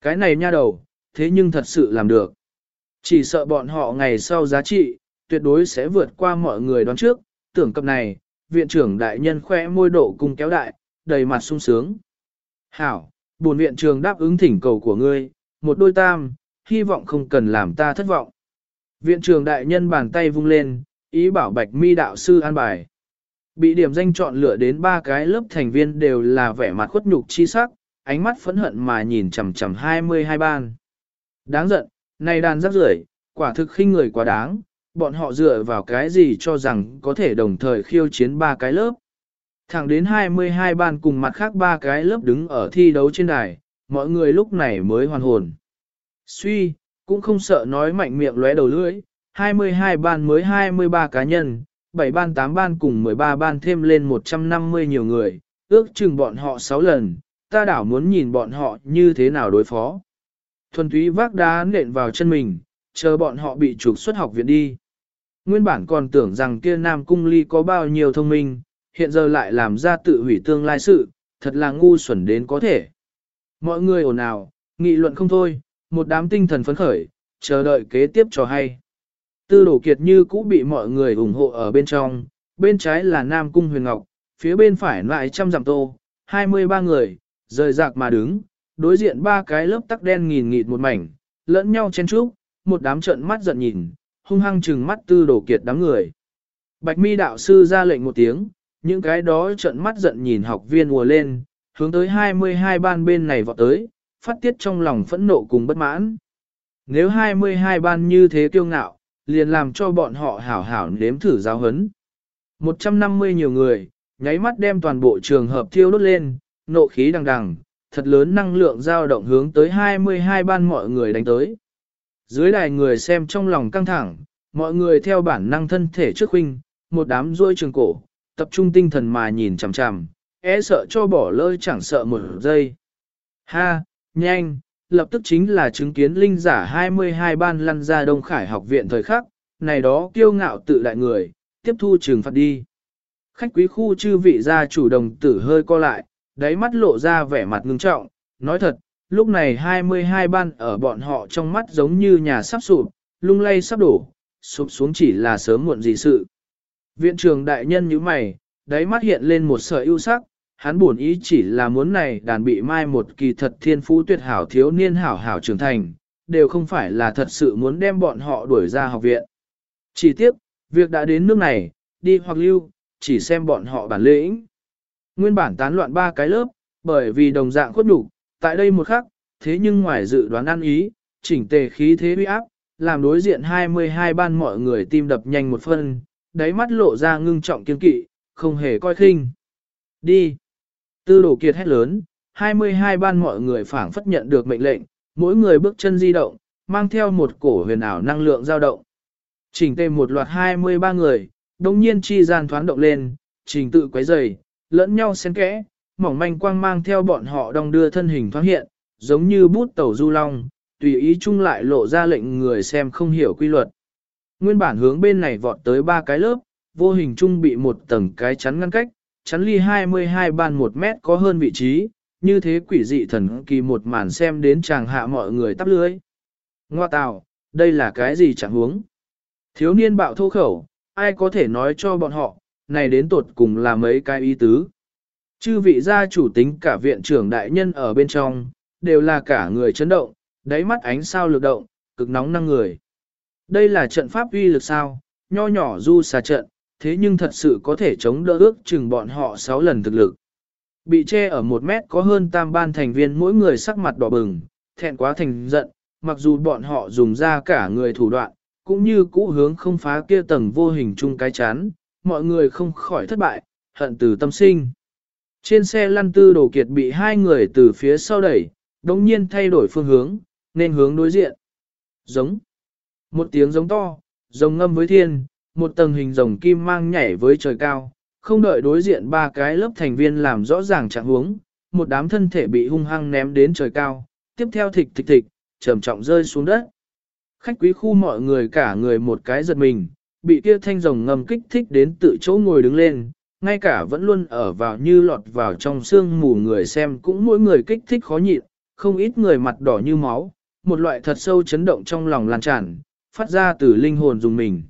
Cái này nha đầu, thế nhưng thật sự làm được. Chỉ sợ bọn họ ngày sau giá trị, tuyệt đối sẽ vượt qua mọi người đoán trước, tưởng cập này, viện trưởng đại nhân khoe môi độ cung kéo đại, đầy mặt sung sướng. Hảo, buồn viện trường đáp ứng thỉnh cầu của ngươi, một đôi tam, hy vọng không cần làm ta thất vọng. Viện trường đại nhân bàn tay vung lên, ý bảo bạch mi đạo sư an bài. Bị điểm danh chọn lựa đến ba cái lớp thành viên đều là vẻ mặt khuất nhục chi sắc, ánh mắt phẫn hận mà nhìn chằm chằm 22 ban. Đáng giận, này đàn rắc rưởi, quả thực khinh người quá đáng, bọn họ dựa vào cái gì cho rằng có thể đồng thời khiêu chiến ba cái lớp. Thẳng đến 22 ban cùng mặt khác ba cái lớp đứng ở thi đấu trên đài, mọi người lúc này mới hoàn hồn. Suy, cũng không sợ nói mạnh miệng lóe đầu lưỡi, 22 ban mới 23 cá nhân, 7 ban 8 ban cùng 13 ban thêm lên 150 nhiều người, ước chừng bọn họ 6 lần, ta đảo muốn nhìn bọn họ như thế nào đối phó. Thuần túy vác đá nện vào chân mình, chờ bọn họ bị trục xuất học viện đi. Nguyên bản còn tưởng rằng kia Nam Cung Ly có bao nhiêu thông minh, hiện giờ lại làm ra tự hủy tương lai sự, thật là ngu xuẩn đến có thể. Mọi người ồn ào, nghị luận không thôi, một đám tinh thần phấn khởi, chờ đợi kế tiếp cho hay. Tư đổ kiệt như cũ bị mọi người ủng hộ ở bên trong, bên trái là Nam Cung Huyền Ngọc, phía bên phải lại trăm dặm tô, 23 người, rời rạc mà đứng, đối diện ba cái lớp tắc đen nghìn nghịt một mảnh, lẫn nhau chen trúc, một đám trợn mắt giận nhìn, hung hăng trừng mắt tư đổ kiệt đám người. Bạch mi đạo sư ra lệnh một tiếng, những cái đó trợn mắt giận nhìn học viên ùa lên, hướng tới 22 ban bên này vọt tới, phát tiết trong lòng phẫn nộ cùng bất mãn. Nếu 22 ban như thế kiêu ngạo, liền làm cho bọn họ hảo hảo nếm thử giáo hấn. 150 nhiều người, nháy mắt đem toàn bộ trường hợp thiêu đốt lên, nộ khí đằng đằng, thật lớn năng lượng dao động hướng tới 22 ban mọi người đánh tới. Dưới đài người xem trong lòng căng thẳng, mọi người theo bản năng thân thể trước huynh, một đám ruôi trường cổ, tập trung tinh thần mà nhìn chằm chằm, e sợ cho bỏ lơi chẳng sợ một giây. Ha, nhanh, lập tức chính là chứng kiến linh giả 22 ban lăn ra Đông Khải học viện thời khắc, này đó kiêu ngạo tự đại người, tiếp thu trừng phạt đi. Khách quý khu chư vị gia chủ đồng tử hơi co lại, đáy mắt lộ ra vẻ mặt ngưng trọng, nói thật, lúc này 22 ban ở bọn họ trong mắt giống như nhà sắp sụp, lung lay sắp đổ, sụp xuống chỉ là sớm muộn gì sự. Viện trường đại nhân như mày, đáy mắt hiện lên một sợi ưu sắc, hắn buồn ý chỉ là muốn này đàn bị mai một kỳ thật thiên phú tuyệt hảo thiếu niên hảo hảo trưởng thành, đều không phải là thật sự muốn đem bọn họ đuổi ra học viện. Chỉ tiếc, việc đã đến nước này, đi hoặc lưu, chỉ xem bọn họ bản lĩnh. Nguyên bản tán loạn ba cái lớp, bởi vì đồng dạng khuất đủ tại đây một khắc, thế nhưng ngoài dự đoán ăn ý, chỉnh tề khí thế uy áp, làm đối diện 22 ban mọi người tim đập nhanh một phân, đáy mắt lộ ra ngưng trọng kiên kỵ, không hề coi khinh. Đi! Tư đồ kiệt hét lớn, 22 ban mọi người phảng phất nhận được mệnh lệnh, mỗi người bước chân di động, mang theo một cổ huyền ảo năng lượng dao động. Chỉnh tề một loạt 23 người, đồng nhiên chi gian thoáng động lên, trình tự quấy dày, lẫn nhau xen kẽ, mỏng manh quang mang theo bọn họ đong đưa thân hình thoáng hiện, giống như bút tẩu du long, tùy ý chung lại lộ ra lệnh người xem không hiểu quy luật. Nguyên bản hướng bên này vọt tới ba cái lớp, vô hình chung bị một tầng cái chắn ngăn cách, chắn ly 22 ban một mét có hơn vị trí, như thế quỷ dị thần kỳ một màn xem đến chàng hạ mọi người tắp lưới. Ngoa tào, đây là cái gì chẳng huống? Thiếu niên bạo thô khẩu, ai có thể nói cho bọn họ, này đến tột cùng là mấy cái ý tứ. Chư vị gia chủ tính cả viện trưởng đại nhân ở bên trong, đều là cả người chấn động, đáy mắt ánh sao lực động, cực nóng năng người. Đây là trận pháp uy lực sao, nho nhỏ du xà trận, thế nhưng thật sự có thể chống đỡ ước chừng bọn họ 6 lần thực lực. Bị che ở một mét có hơn tam ban thành viên mỗi người sắc mặt đỏ bừng, thẹn quá thành giận, mặc dù bọn họ dùng ra cả người thủ đoạn, cũng như cũ hướng không phá kia tầng vô hình chung cái chán, mọi người không khỏi thất bại, hận từ tâm sinh. Trên xe lăn tư đồ kiệt bị hai người từ phía sau đẩy, đồng nhiên thay đổi phương hướng, nên hướng đối diện. Giống. Một tiếng giống to, rồng ngâm với thiên, một tầng hình rồng kim mang nhảy với trời cao, không đợi đối diện ba cái lớp thành viên làm rõ ràng trạng huống, một đám thân thể bị hung hăng ném đến trời cao, tiếp theo thịch thịch thịch, trầm trọng rơi xuống đất. Khách quý khu mọi người cả người một cái giật mình, bị kia thanh rồng ngầm kích thích đến tự chỗ ngồi đứng lên, ngay cả vẫn luôn ở vào như lọt vào trong xương mù người xem cũng mỗi người kích thích khó nhịn, không ít người mặt đỏ như máu, một loại thật sâu chấn động trong lòng lan tràn, phát ra từ linh hồn dùng mình.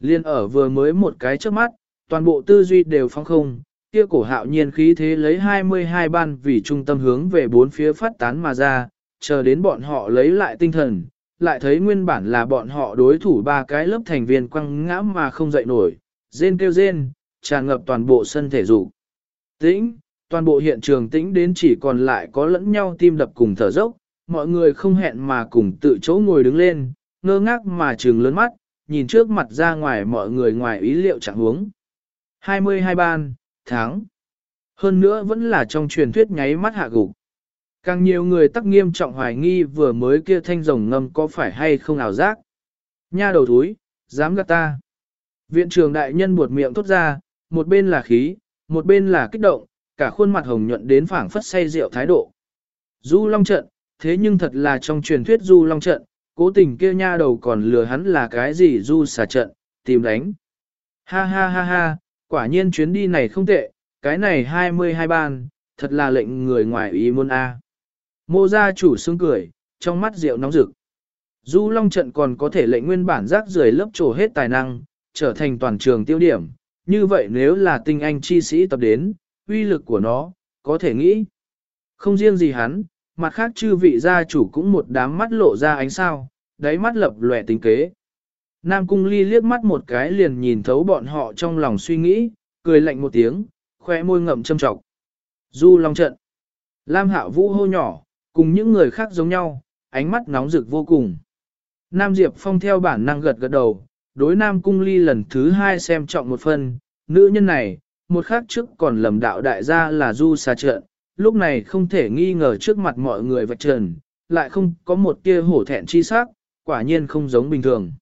Liên ở vừa mới một cái trước mắt, toàn bộ tư duy đều phong không, kia cổ hạo nhiên khí thế lấy 22 ban vì trung tâm hướng về bốn phía phát tán mà ra, chờ đến bọn họ lấy lại tinh thần, lại thấy nguyên bản là bọn họ đối thủ ba cái lớp thành viên quăng ngã mà không dậy nổi, rên kêu rên, tràn ngập toàn bộ sân thể dục. Tĩnh, toàn bộ hiện trường tĩnh đến chỉ còn lại có lẫn nhau tim đập cùng thở dốc, mọi người không hẹn mà cùng tự chỗ ngồi đứng lên, ngơ ngác mà trừng lớn mắt, nhìn trước mặt ra ngoài mọi người ngoài ý liệu chẳng huống. 22 ban, tháng. Hơn nữa vẫn là trong truyền thuyết nháy mắt hạ gục. Càng nhiều người tắc nghiêm trọng hoài nghi vừa mới kia thanh rồng ngâm có phải hay không ảo giác. Nha đầu thúi, dám gạt ta. Viện trường đại nhân buột miệng tốt ra, một bên là khí, một bên là kích động, cả khuôn mặt hồng nhuận đến phảng phất say rượu thái độ. Du Long trận, thế nhưng thật là trong truyền thuyết Du Long trận, cố tình kia nha đầu còn lừa hắn là cái gì Du xà trận, tìm đánh. Ha ha ha ha, quả nhiên chuyến đi này không tệ, cái này 22 ban, thật là lệnh người ngoài ý muốn a. Mô gia chủ sướng cười, trong mắt rượu nóng rực. Du Long trận còn có thể lệnh nguyên bản rác rưởi lớp trổ hết tài năng, trở thành toàn trường tiêu điểm. Như vậy nếu là tinh anh chi sĩ tập đến, uy lực của nó, có thể nghĩ. Không riêng gì hắn, mặt khác chư vị gia chủ cũng một đám mắt lộ ra ánh sao, đáy mắt lập lòe tính kế. Nam Cung Ly liếc mắt một cái liền nhìn thấu bọn họ trong lòng suy nghĩ, cười lạnh một tiếng, khoe môi ngậm châm trọng. Du Long trận. Lam hạ Vũ hô nhỏ, cùng những người khác giống nhau, ánh mắt nóng rực vô cùng. Nam Diệp Phong theo bản năng gật gật đầu, đối Nam Cung Ly lần thứ hai xem trọng một phần, nữ nhân này, một khác trước còn lầm đạo đại gia là du xa trợn, lúc này không thể nghi ngờ trước mặt mọi người vạch trần, lại không có một tia hổ thẹn chi sắc, quả nhiên không giống bình thường.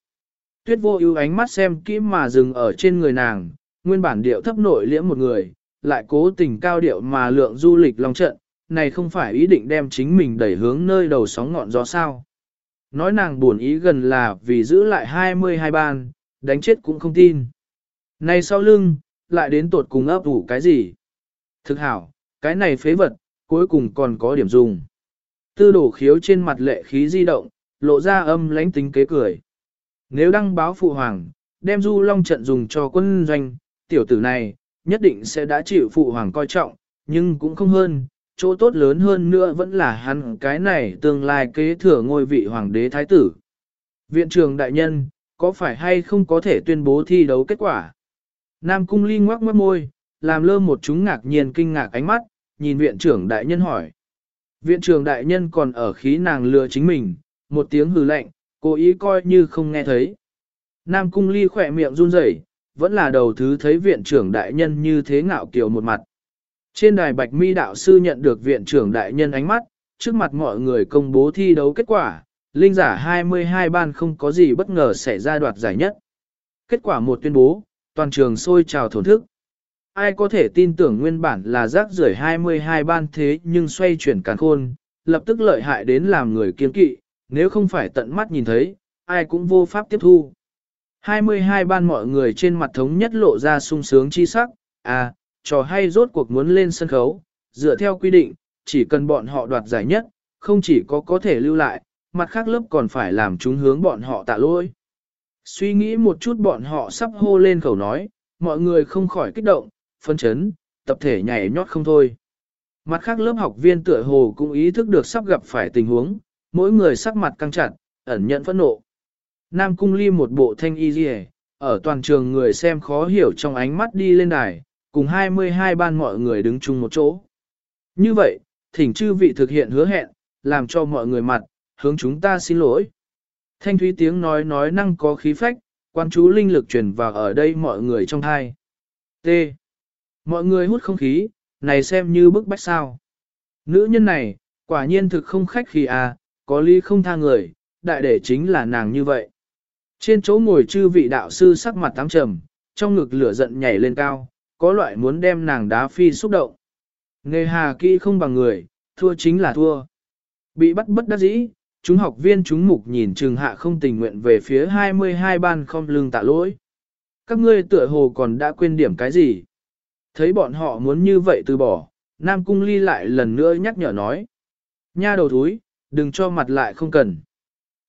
Tuyết vô ưu ánh mắt xem kỹ mà dừng ở trên người nàng, nguyên bản điệu thấp nội liễm một người, lại cố tình cao điệu mà lượng du lịch long trận, này không phải ý định đem chính mình đẩy hướng nơi đầu sóng ngọn gió sao. Nói nàng buồn ý gần là vì giữ lại 22 ban, đánh chết cũng không tin. Này sau lưng, lại đến tột cùng ấp ủ cái gì? Thực hảo, cái này phế vật, cuối cùng còn có điểm dùng. Tư đổ khiếu trên mặt lệ khí di động, lộ ra âm lãnh tính kế cười. Nếu đăng báo phụ hoàng, đem du long trận dùng cho quân doanh, tiểu tử này, nhất định sẽ đã chịu phụ hoàng coi trọng, nhưng cũng không hơn, chỗ tốt lớn hơn nữa vẫn là hắn cái này tương lai kế thừa ngôi vị hoàng đế thái tử. Viện trưởng đại nhân, có phải hay không có thể tuyên bố thi đấu kết quả? Nam cung ly ngoác mất môi, làm lơ một chúng ngạc nhiên kinh ngạc ánh mắt, nhìn viện trưởng đại nhân hỏi. Viện trưởng đại nhân còn ở khí nàng lừa chính mình, một tiếng hừ lạnh, cố ý coi như không nghe thấy. Nam cung ly khỏe miệng run rẩy, vẫn là đầu thứ thấy viện trưởng đại nhân như thế ngạo kiều một mặt. Trên đài Bạch Mi đạo sư nhận được viện trưởng đại nhân ánh mắt, trước mặt mọi người công bố thi đấu kết quả, linh giả 22 ban không có gì bất ngờ xảy ra đoạt giải nhất. Kết quả một tuyên bố, toàn trường sôi trào thổn thức. Ai có thể tin tưởng nguyên bản là rác rưởi 22 ban thế nhưng xoay chuyển càn khôn, lập tức lợi hại đến làm người kiên kỵ, nếu không phải tận mắt nhìn thấy, ai cũng vô pháp tiếp thu. 22 ban mọi người trên mặt thống nhất lộ ra sung sướng chi sắc, à, trò hay rốt cuộc muốn lên sân khấu, dựa theo quy định, chỉ cần bọn họ đoạt giải nhất, không chỉ có có thể lưu lại, mặt khác lớp còn phải làm chúng hướng bọn họ tạ lỗi. Suy nghĩ một chút bọn họ sắp hô lên khẩu nói, mọi người không khỏi kích động, phân chấn, tập thể nhảy nhót không thôi. Mặt khác lớp học viên tựa hồ cũng ý thức được sắp gặp phải tình huống, mỗi người sắc mặt căng chặt, ẩn nhận phẫn nộ. Nam Cung Ly một bộ thanh y rìa, ở toàn trường người xem khó hiểu trong ánh mắt đi lên đài, cùng 22 ban mọi người đứng chung một chỗ. Như vậy, thỉnh chư vị thực hiện hứa hẹn, làm cho mọi người mặt, hướng chúng ta xin lỗi. Thanh thúy tiếng nói nói năng có khí phách, quan chú linh lực truyền vào ở đây mọi người trong thai. T. Mọi người hút không khí, này xem như bức bách sao. Nữ nhân này, quả nhiên thực không khách khi à, có ly không tha người, đại để chính là nàng như vậy. Trên chỗ ngồi chư vị đạo sư sắc mặt tám trầm, trong ngực lửa giận nhảy lên cao, có loại muốn đem nàng đá phi xúc động. Nghề hà kỹ không bằng người, thua chính là thua. Bị bắt bất đắc dĩ, chúng học viên chúng mục nhìn trừng hạ không tình nguyện về phía 22 ban không lưng tạ lỗi. Các ngươi tựa hồ còn đã quên điểm cái gì? Thấy bọn họ muốn như vậy từ bỏ, Nam Cung Ly lại lần nữa nhắc nhở nói. Nha đầu thúi, đừng cho mặt lại không cần.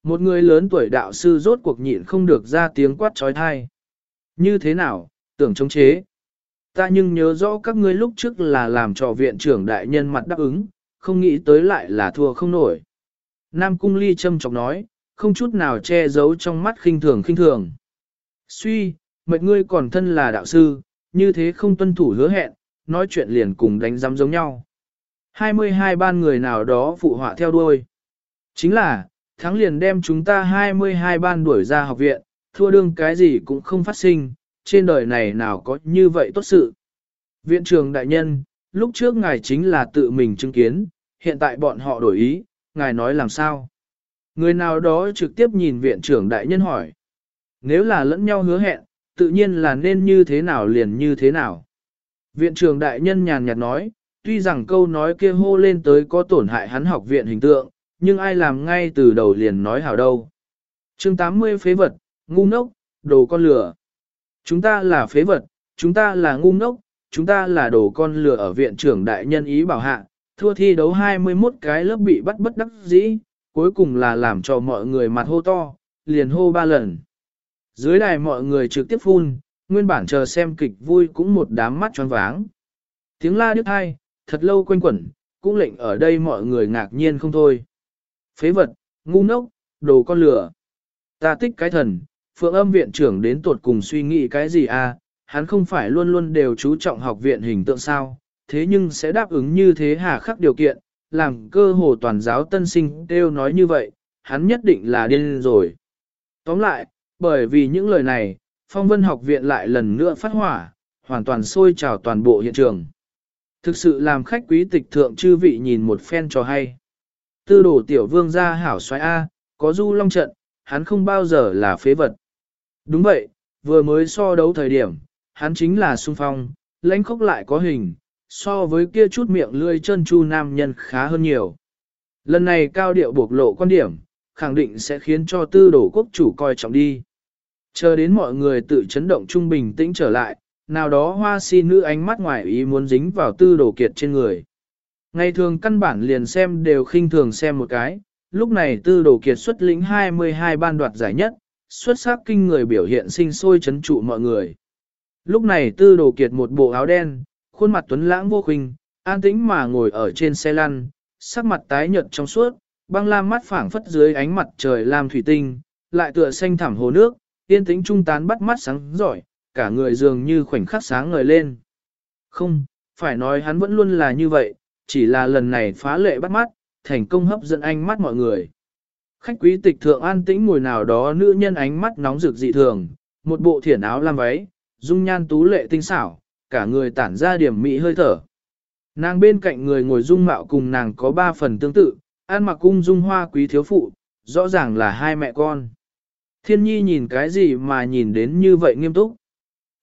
Một người lớn tuổi đạo sư rốt cuộc nhịn không được ra tiếng quát trói thai. Như thế nào, tưởng chống chế. Ta nhưng nhớ rõ các ngươi lúc trước là làm trò viện trưởng đại nhân mặt đáp ứng, không nghĩ tới lại là thua không nổi. Nam Cung Ly châm chọc nói, không chút nào che giấu trong mắt khinh thường khinh thường. Suy, mệt ngươi còn thân là đạo sư, như thế không tuân thủ hứa hẹn, nói chuyện liền cùng đánh giám giống nhau. 22 ban người nào đó phụ họa theo đuôi. Chính là, thắng liền đem chúng ta 22 ban đuổi ra học viện, thua đương cái gì cũng không phát sinh, trên đời này nào có như vậy tốt sự. Viện trường đại nhân, lúc trước ngài chính là tự mình chứng kiến, hiện tại bọn họ đổi ý, ngài nói làm sao? Người nào đó trực tiếp nhìn viện trưởng đại nhân hỏi. Nếu là lẫn nhau hứa hẹn, tự nhiên là nên như thế nào liền như thế nào. Viện trưởng đại nhân nhàn nhạt nói, tuy rằng câu nói kia hô lên tới có tổn hại hắn học viện hình tượng, nhưng ai làm ngay từ đầu liền nói hảo đâu. chương 80 phế vật, ngu ngốc, đồ con lửa. Chúng ta là phế vật, chúng ta là ngu ngốc, chúng ta là đồ con lừa ở viện trưởng đại nhân ý bảo hạ, thua thi đấu 21 cái lớp bị bắt bất đắc dĩ, cuối cùng là làm cho mọi người mặt hô to, liền hô ba lần. Dưới đài mọi người trực tiếp phun, nguyên bản chờ xem kịch vui cũng một đám mắt tròn váng. Tiếng la đứt hai, thật lâu quanh quẩn, cũng lệnh ở đây mọi người ngạc nhiên không thôi. Phế vật, ngu ngốc, đồ con lửa. Ta tích cái thần, phượng âm viện trưởng đến tuột cùng suy nghĩ cái gì à, hắn không phải luôn luôn đều chú trọng học viện hình tượng sao, thế nhưng sẽ đáp ứng như thế hà khắc điều kiện, làm cơ hồ toàn giáo tân sinh đều nói như vậy, hắn nhất định là điên rồi. Tóm lại, bởi vì những lời này, phong vân học viện lại lần nữa phát hỏa, hoàn toàn sôi trào toàn bộ hiện trường. Thực sự làm khách quý tịch thượng chư vị nhìn một phen cho hay. Tư đồ tiểu vương gia hảo xoáy A, có du long trận, hắn không bao giờ là phế vật. Đúng vậy, vừa mới so đấu thời điểm, hắn chính là sung phong, lãnh khốc lại có hình, so với kia chút miệng lươi chân chu nam nhân khá hơn nhiều. Lần này cao điệu bộc lộ quan điểm, khẳng định sẽ khiến cho tư đổ quốc chủ coi trọng đi. Chờ đến mọi người tự chấn động trung bình tĩnh trở lại, nào đó hoa si nữ ánh mắt ngoài ý muốn dính vào tư đổ kiệt trên người. Ngày thường căn bản liền xem đều khinh thường xem một cái, lúc này tư đổ kiệt xuất lĩnh 22 ban đoạt giải nhất, xuất sắc kinh người biểu hiện sinh sôi chấn trụ mọi người. Lúc này tư đồ kiệt một bộ áo đen, khuôn mặt tuấn lãng vô khinh, an tĩnh mà ngồi ở trên xe lăn, sắc mặt tái nhợt trong suốt, băng lam mắt phảng phất dưới ánh mặt trời lam thủy tinh, lại tựa xanh thẳm hồ nước, yên tĩnh trung tán bắt mắt sáng giỏi, cả người dường như khoảnh khắc sáng ngời lên. Không, phải nói hắn vẫn luôn là như vậy, chỉ là lần này phá lệ bắt mắt, thành công hấp dẫn ánh mắt mọi người. Khách quý tịch thượng an tĩnh ngồi nào đó nữ nhân ánh mắt nóng rực dị thường, một bộ thiển áo lam váy, dung nhan tú lệ tinh xảo, cả người tản ra điểm mỹ hơi thở. Nàng bên cạnh người ngồi dung mạo cùng nàng có ba phần tương tự, an mặc cung dung hoa quý thiếu phụ, rõ ràng là hai mẹ con. Thiên nhi nhìn cái gì mà nhìn đến như vậy nghiêm túc.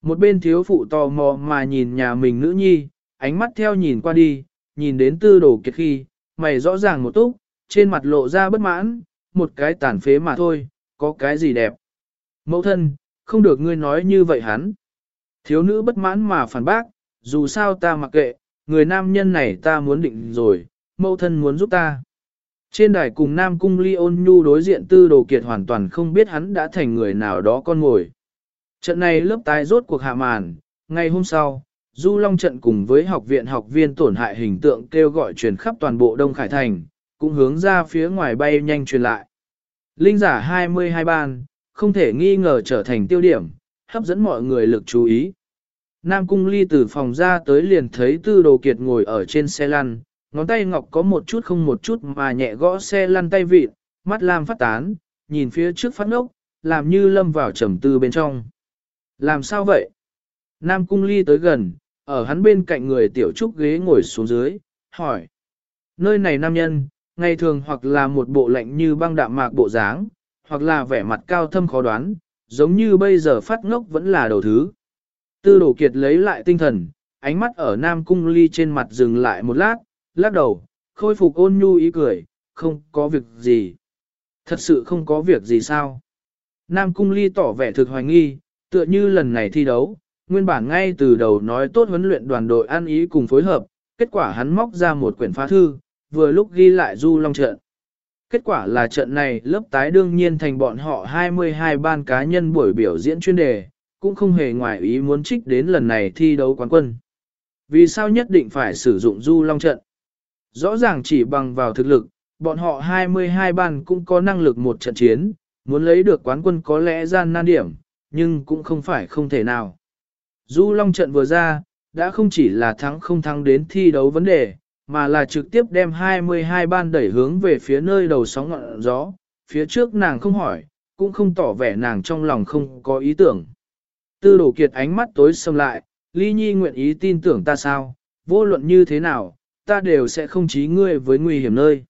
Một bên thiếu phụ tò mò mà nhìn nhà mình nữ nhi, ánh mắt theo nhìn qua đi, nhìn đến tư đồ kiệt khi, mày rõ ràng một túc, trên mặt lộ ra bất mãn, một cái tàn phế mà thôi, có cái gì đẹp. Mẫu thân, không được ngươi nói như vậy hắn. Thiếu nữ bất mãn mà phản bác, dù sao ta mặc kệ, người nam nhân này ta muốn định rồi, mẫu thân muốn giúp ta. Trên đài cùng Nam Cung Ly ôn nhu đối diện tư đồ kiệt hoàn toàn không biết hắn đã thành người nào đó con ngồi. Trận này lớp tái rốt cuộc hạ màn, ngày hôm sau, Du Long trận cùng với học viện học viên tổn hại hình tượng kêu gọi truyền khắp toàn bộ Đông Khải Thành, cũng hướng ra phía ngoài bay nhanh truyền lại. Linh giả 22 ban, không thể nghi ngờ trở thành tiêu điểm, hấp dẫn mọi người lực chú ý. Nam Cung Ly từ phòng ra tới liền thấy Tư Đồ Kiệt ngồi ở trên xe lăn, ngón tay ngọc có một chút không một chút mà nhẹ gõ xe lăn tay vịt, mắt lam phát tán, nhìn phía trước phát ngốc, làm như lâm vào trầm tư bên trong. Làm sao vậy? Nam cung ly tới gần, ở hắn bên cạnh người tiểu trúc ghế ngồi xuống dưới, hỏi. Nơi này nam nhân, ngày thường hoặc là một bộ lạnh như băng đạm mạc bộ dáng, hoặc là vẻ mặt cao thâm khó đoán, giống như bây giờ phát ngốc vẫn là đầu thứ. Tư đổ kiệt lấy lại tinh thần, ánh mắt ở Nam Cung Ly trên mặt dừng lại một lát, lắc đầu, khôi phục ôn nhu ý cười, không có việc gì. Thật sự không có việc gì sao? Nam Cung Ly tỏ vẻ thực hoài nghi, tựa như lần này thi đấu, nguyên bản ngay từ đầu nói tốt huấn luyện đoàn đội ăn ý cùng phối hợp, kết quả hắn móc ra một quyển phá thư, vừa lúc ghi lại du long trận. Kết quả là trận này lớp tái đương nhiên thành bọn họ 22 ban cá nhân buổi biểu diễn chuyên đề, cũng không hề ngoài ý muốn trích đến lần này thi đấu quán quân. Vì sao nhất định phải sử dụng du long trận? Rõ ràng chỉ bằng vào thực lực, bọn họ 22 ban cũng có năng lực một trận chiến, muốn lấy được quán quân có lẽ gian nan điểm, nhưng cũng không phải không thể nào. Du long trận vừa ra, đã không chỉ là thắng không thắng đến thi đấu vấn đề, mà là trực tiếp đem 22 ban đẩy hướng về phía nơi đầu sóng ngọn gió, phía trước nàng không hỏi, cũng không tỏ vẻ nàng trong lòng không có ý tưởng. Tư đổ kiệt ánh mắt tối sầm lại, ly nhi nguyện ý tin tưởng ta sao, vô luận như thế nào, ta đều sẽ không trí ngươi với nguy hiểm nơi.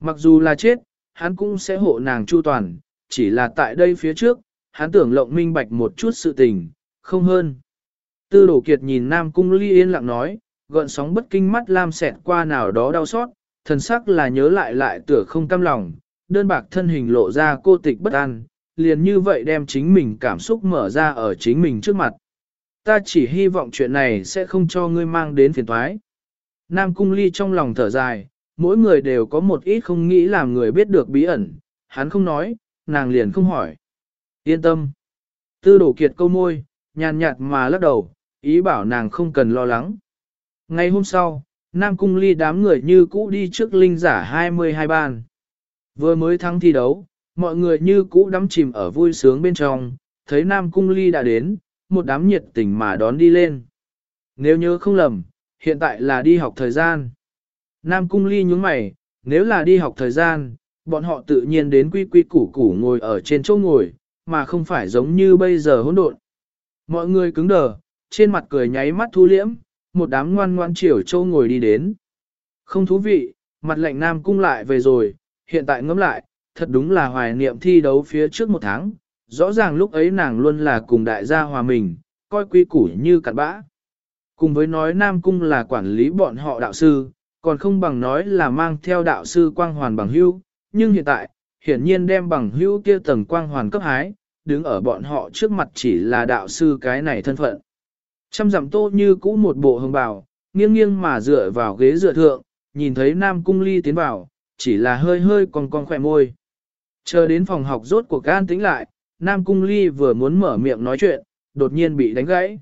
Mặc dù là chết, hắn cũng sẽ hộ nàng chu toàn, chỉ là tại đây phía trước, hắn tưởng lộng minh bạch một chút sự tình, không hơn. Tư đổ kiệt nhìn Nam Cung Ly yên lặng nói, gợn sóng bất kinh mắt lam xẹt qua nào đó đau xót, thần sắc là nhớ lại lại tựa không cam lòng, đơn bạc thân hình lộ ra cô tịch bất an, liền như vậy đem chính mình cảm xúc mở ra ở chính mình trước mặt. Ta chỉ hy vọng chuyện này sẽ không cho ngươi mang đến phiền toái. Nam Cung Ly trong lòng thở dài, mỗi người đều có một ít không nghĩ làm người biết được bí ẩn, hắn không nói, nàng liền không hỏi. Yên tâm. Tư đổ kiệt câu môi, nhàn nhạt mà lắc đầu, ý bảo nàng không cần lo lắng. Ngày hôm sau, Nam Cung Ly đám người như cũ đi trước linh giả 22 ban. Vừa mới thắng thi đấu, mọi người như cũ đắm chìm ở vui sướng bên trong, thấy Nam Cung Ly đã đến, một đám nhiệt tình mà đón đi lên. Nếu nhớ không lầm, hiện tại là đi học thời gian. Nam Cung Ly nhúng mày, nếu là đi học thời gian, bọn họ tự nhiên đến quy quy củ củ ngồi ở trên chỗ ngồi, mà không phải giống như bây giờ hỗn độn. Mọi người cứng đờ, trên mặt cười nháy mắt thu liễm, một đám ngoan ngoan chiều châu ngồi đi đến. Không thú vị, mặt lệnh Nam Cung lại về rồi, hiện tại ngẫm lại, thật đúng là hoài niệm thi đấu phía trước một tháng, rõ ràng lúc ấy nàng luôn là cùng đại gia hòa mình, coi quy củ như cặn bã. Cùng với nói Nam Cung là quản lý bọn họ đạo sư, còn không bằng nói là mang theo đạo sư quang hoàn bằng hưu, nhưng hiện tại, hiển nhiên đem bằng hưu kia tầng quang hoàn cấp hái, đứng ở bọn họ trước mặt chỉ là đạo sư cái này thân phận. Trăm dặm tô như cũ một bộ hồng bào, nghiêng nghiêng mà dựa vào ghế dựa thượng, nhìn thấy Nam Cung Ly tiến vào, chỉ là hơi hơi còn con khỏe môi. Chờ đến phòng học rốt của gan tính lại, Nam Cung Ly vừa muốn mở miệng nói chuyện, đột nhiên bị đánh gãy.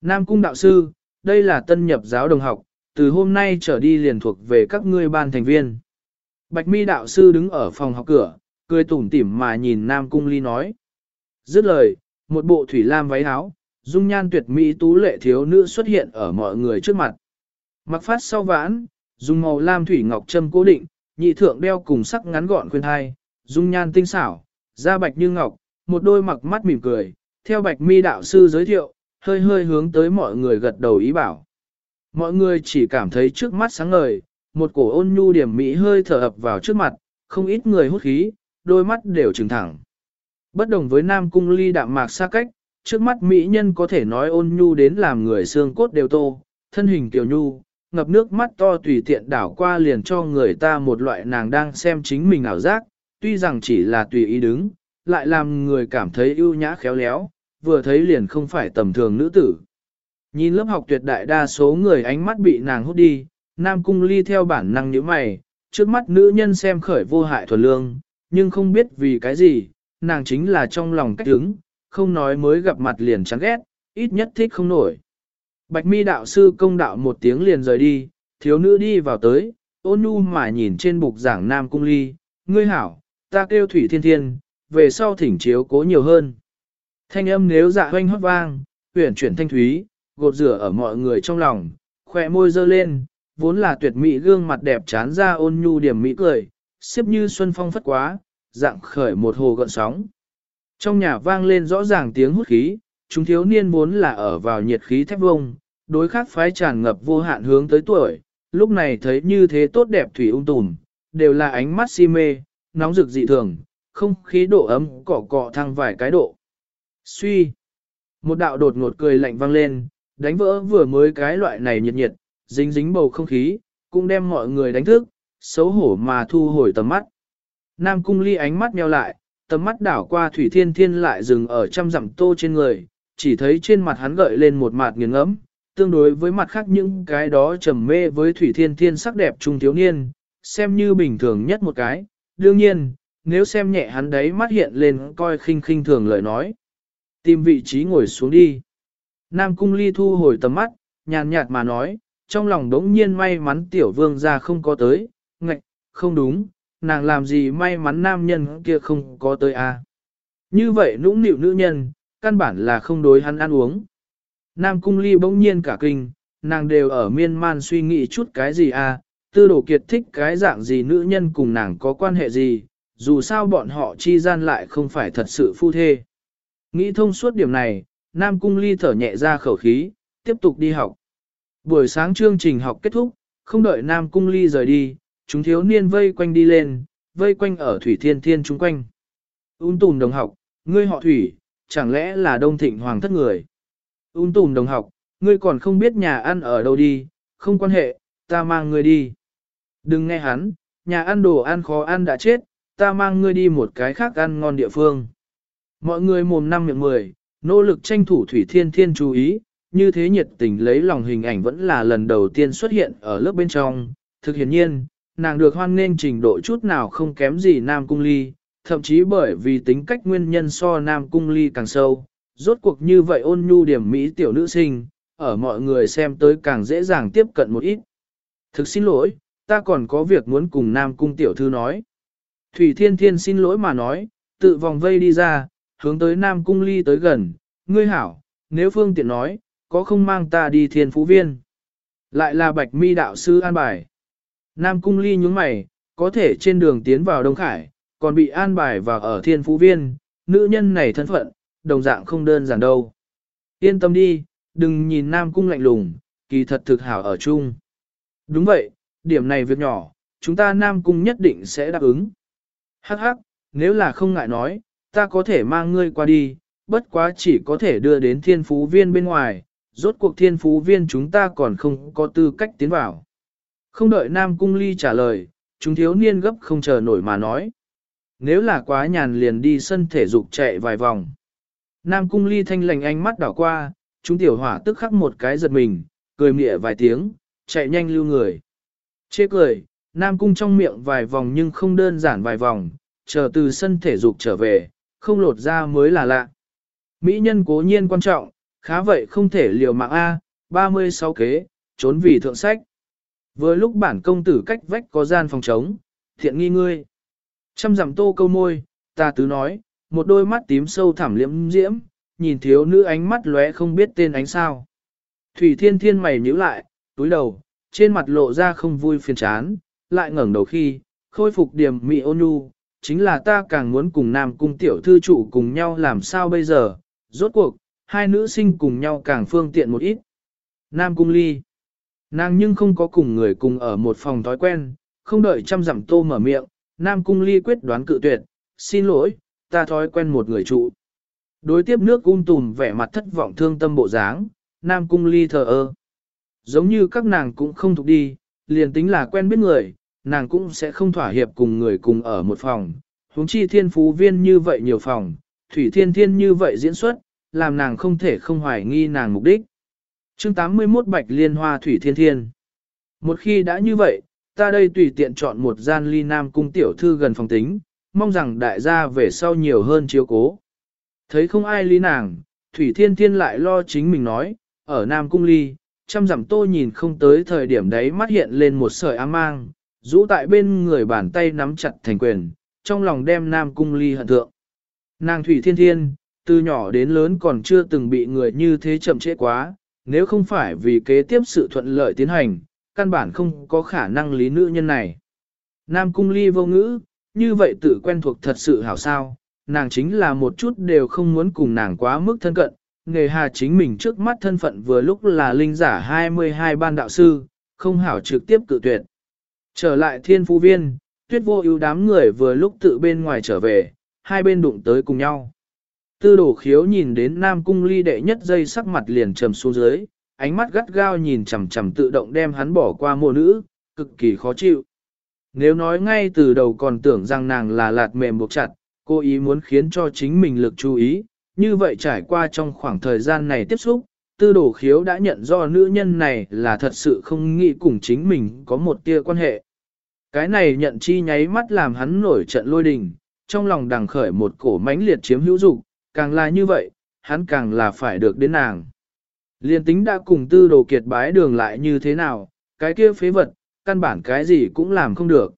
Nam Cung đạo sư, đây là tân nhập giáo đồng học, từ hôm nay trở đi liền thuộc về các ngươi ban thành viên. Bạch mi đạo sư đứng ở phòng học cửa, cười tủm tỉm mà nhìn Nam Cung Ly nói. Dứt lời, một bộ thủy lam váy áo, dung nhan tuyệt mỹ tú lệ thiếu nữ xuất hiện ở mọi người trước mặt. Mặc phát sau vãn, dùng màu lam thủy ngọc châm cố định, nhị thượng đeo cùng sắc ngắn gọn khuyên thai, dung nhan tinh xảo, da bạch như ngọc, một đôi mặc mắt mỉm cười, theo bạch mi đạo sư giới thiệu, hơi hơi hướng tới mọi người gật đầu ý bảo. Mọi người chỉ cảm thấy trước mắt sáng ngời, một cổ ôn nhu điểm mỹ hơi thở ập vào trước mặt, không ít người hút khí, đôi mắt đều trừng thẳng. Bất đồng với Nam Cung ly đạm mạc xa cách, trước mắt mỹ nhân có thể nói ôn nhu đến làm người xương cốt đều tô, thân hình tiểu nhu, ngập nước mắt to tùy tiện đảo qua liền cho người ta một loại nàng đang xem chính mình ảo giác, tuy rằng chỉ là tùy ý đứng, lại làm người cảm thấy ưu nhã khéo léo, vừa thấy liền không phải tầm thường nữ tử. Nhìn lớp học tuyệt đại đa số người ánh mắt bị nàng hút đi, Nam Cung Ly theo bản năng như mày, trước mắt nữ nhân xem khởi vô hại thuần lương, nhưng không biết vì cái gì, nàng chính là trong lòng cách đứng, không nói mới gặp mặt liền chán ghét, ít nhất thích không nổi. Bạch mi đạo sư công đạo một tiếng liền rời đi, thiếu nữ đi vào tới, ôn nhu mà nhìn trên bục giảng Nam Cung Ly, ngươi hảo, ta kêu Thủy Thiên Thiên, về sau thỉnh chiếu cố nhiều hơn. Thanh âm nếu dạ hoanh hót vang, huyển chuyển thanh thúy, gột rửa ở mọi người trong lòng, khỏe môi dơ lên, vốn là tuyệt mỹ gương mặt đẹp chán ra ôn nhu điểm mỹ cười, xếp như xuân phong phất quá, dạng khởi một hồ gợn sóng. Trong nhà vang lên rõ ràng tiếng hút khí, chúng thiếu niên vốn là ở vào nhiệt khí thép vông, đối khác phái tràn ngập vô hạn hướng tới tuổi, lúc này thấy như thế tốt đẹp thủy ung tùm, đều là ánh mắt si mê, nóng rực dị thường, không khí độ ấm cọ cọ thăng vài cái độ. Suy, một đạo đột ngột cười lạnh vang lên, đánh vỡ vừa mới cái loại này nhiệt nhiệt, dính dính bầu không khí, cũng đem mọi người đánh thức, xấu hổ mà thu hồi tầm mắt. Nam cung ly ánh mắt nheo lại, tầm mắt đảo qua thủy thiên thiên lại dừng ở trăm dặm tô trên người, chỉ thấy trên mặt hắn gợi lên một mặt nghiêng ngẫm tương đối với mặt khác những cái đó trầm mê với thủy thiên thiên sắc đẹp trung thiếu niên, xem như bình thường nhất một cái. Đương nhiên, nếu xem nhẹ hắn đấy mắt hiện lên coi khinh khinh thường lời nói. Tìm vị trí ngồi xuống đi. Nam cung ly thu hồi tầm mắt, nhàn nhạt mà nói, trong lòng đống nhiên may mắn tiểu vương ra không có tới, ngạch, không đúng, nàng làm gì may mắn nam nhân kia không có tới a à? Như vậy nũng nịu nữ nhân, căn bản là không đối hắn ăn uống. Nam cung ly bỗng nhiên cả kinh, nàng đều ở miên man suy nghĩ chút cái gì à, tư đồ kiệt thích cái dạng gì nữ nhân cùng nàng có quan hệ gì, dù sao bọn họ chi gian lại không phải thật sự phu thê. Nghĩ thông suốt điểm này, Nam cung ly thở nhẹ ra khẩu khí, tiếp tục đi học. Buổi sáng chương trình học kết thúc, không đợi Nam cung ly rời đi, chúng thiếu niên vây quanh đi lên, vây quanh ở thủy thiên thiên chúng quanh. Ún tùm đồng học, ngươi họ thủy, chẳng lẽ là đông thịnh hoàng thất người? Ún tùm đồng học, ngươi còn không biết nhà ăn ở đâu đi, không quan hệ, ta mang ngươi đi. Đừng nghe hắn, nhà ăn đồ ăn khó ăn đã chết, ta mang ngươi đi một cái khác ăn ngon địa phương. Mọi người mồm năm miệng mười, nỗ lực tranh thủ Thủy Thiên Thiên chú ý, như thế nhiệt tình lấy lòng hình ảnh vẫn là lần đầu tiên xuất hiện ở lớp bên trong. Thực hiện nhiên, nàng được hoan nghênh trình độ chút nào không kém gì Nam Cung Ly, thậm chí bởi vì tính cách nguyên nhân so Nam Cung Ly càng sâu, rốt cuộc như vậy ôn nhu điểm mỹ tiểu nữ sinh, ở mọi người xem tới càng dễ dàng tiếp cận một ít. Thực xin lỗi, ta còn có việc muốn cùng Nam Cung tiểu thư nói. Thủy Thiên Thiên xin lỗi mà nói, tự vòng vây đi ra, hướng tới Nam Cung Ly tới gần, ngươi hảo, nếu phương tiện nói, có không mang ta đi thiên phú viên. Lại là bạch mi đạo sư an bài. Nam Cung Ly nhúng mày, có thể trên đường tiến vào Đông Khải, còn bị an bài vào ở thiên phú viên, nữ nhân này thân phận, đồng dạng không đơn giản đâu. Yên tâm đi, đừng nhìn Nam Cung lạnh lùng, kỳ thật thực hảo ở chung. Đúng vậy, điểm này việc nhỏ, chúng ta Nam Cung nhất định sẽ đáp ứng. Hắc hắc, nếu là không ngại nói, ta có thể mang ngươi qua đi, bất quá chỉ có thể đưa đến thiên phú viên bên ngoài, rốt cuộc thiên phú viên chúng ta còn không có tư cách tiến vào. Không đợi Nam Cung Ly trả lời, chúng thiếu niên gấp không chờ nổi mà nói. Nếu là quá nhàn liền đi sân thể dục chạy vài vòng. Nam Cung Ly thanh lành ánh mắt đảo qua, chúng tiểu hỏa tức khắc một cái giật mình, cười mỉa vài tiếng, chạy nhanh lưu người. Chê cười, Nam Cung trong miệng vài vòng nhưng không đơn giản vài vòng, chờ từ sân thể dục trở về, không lột ra mới là lạ. Mỹ nhân cố nhiên quan trọng, khá vậy không thể liều mạng A, 36 kế, trốn vì thượng sách. Vừa lúc bản công tử cách vách có gian phòng trống, thiện nghi ngươi. Trăm dặm tô câu môi, ta tứ nói, một đôi mắt tím sâu thẳm liễm diễm, nhìn thiếu nữ ánh mắt lóe không biết tên ánh sao. Thủy thiên thiên mày nhíu lại, túi đầu, trên mặt lộ ra không vui phiền chán, lại ngẩng đầu khi, khôi phục điểm mị ôn nhu, chính là ta càng muốn cùng nam cung tiểu thư trụ cùng nhau làm sao bây giờ, rốt cuộc, hai nữ sinh cùng nhau càng phương tiện một ít. Nam cung ly, nàng nhưng không có cùng người cùng ở một phòng thói quen, không đợi trăm dặm tô mở miệng, Nam cung ly quyết đoán cự tuyệt, xin lỗi, ta thói quen một người trụ. Đối tiếp nước cung tùm vẻ mặt thất vọng thương tâm bộ dáng, Nam cung ly thờ ơ. Giống như các nàng cũng không thuộc đi, liền tính là quen biết người, nàng cũng sẽ không thỏa hiệp cùng người cùng ở một phòng. Huống chi thiên phú viên như vậy nhiều phòng, thủy thiên thiên như vậy diễn xuất, làm nàng không thể không hoài nghi nàng mục đích chương 81 Bạch Liên Hoa Thủy Thiên Thiên Một khi đã như vậy, ta đây tùy tiện chọn một gian ly nam cung tiểu thư gần phòng tính, mong rằng đại gia về sau nhiều hơn chiếu cố. Thấy không ai lý nàng, Thủy Thiên Thiên lại lo chính mình nói, ở Nam Cung Ly, trăm dặm tô nhìn không tới thời điểm đấy mắt hiện lên một sợi ám mang, rũ tại bên người bàn tay nắm chặt thành quyền, trong lòng đem Nam Cung Ly hận thượng. Nàng Thủy Thiên Thiên, từ nhỏ đến lớn còn chưa từng bị người như thế chậm trễ quá, nếu không phải vì kế tiếp sự thuận lợi tiến hành, căn bản không có khả năng lý nữ nhân này. Nam cung ly vô ngữ, như vậy tự quen thuộc thật sự hảo sao, nàng chính là một chút đều không muốn cùng nàng quá mức thân cận, nghề hà chính mình trước mắt thân phận vừa lúc là linh giả 22 ban đạo sư, không hảo trực tiếp cự tuyệt. Trở lại thiên phú viên, tuyết vô ưu đám người vừa lúc tự bên ngoài trở về, hai bên đụng tới cùng nhau. Tư đổ khiếu nhìn đến Nam Cung ly đệ nhất dây sắc mặt liền trầm xuống dưới, ánh mắt gắt gao nhìn chằm chằm tự động đem hắn bỏ qua mùa nữ, cực kỳ khó chịu. Nếu nói ngay từ đầu còn tưởng rằng nàng là lạt mềm buộc chặt, cố ý muốn khiến cho chính mình lực chú ý, như vậy trải qua trong khoảng thời gian này tiếp xúc, tư đổ khiếu đã nhận do nữ nhân này là thật sự không nghĩ cùng chính mình có một tia quan hệ. Cái này nhận chi nháy mắt làm hắn nổi trận lôi đình, trong lòng đằng khởi một cổ mãnh liệt chiếm hữu dục, càng là như vậy, hắn càng là phải được đến nàng. Liên tính đã cùng tư đồ kiệt bái đường lại như thế nào, cái kia phế vật, căn bản cái gì cũng làm không được.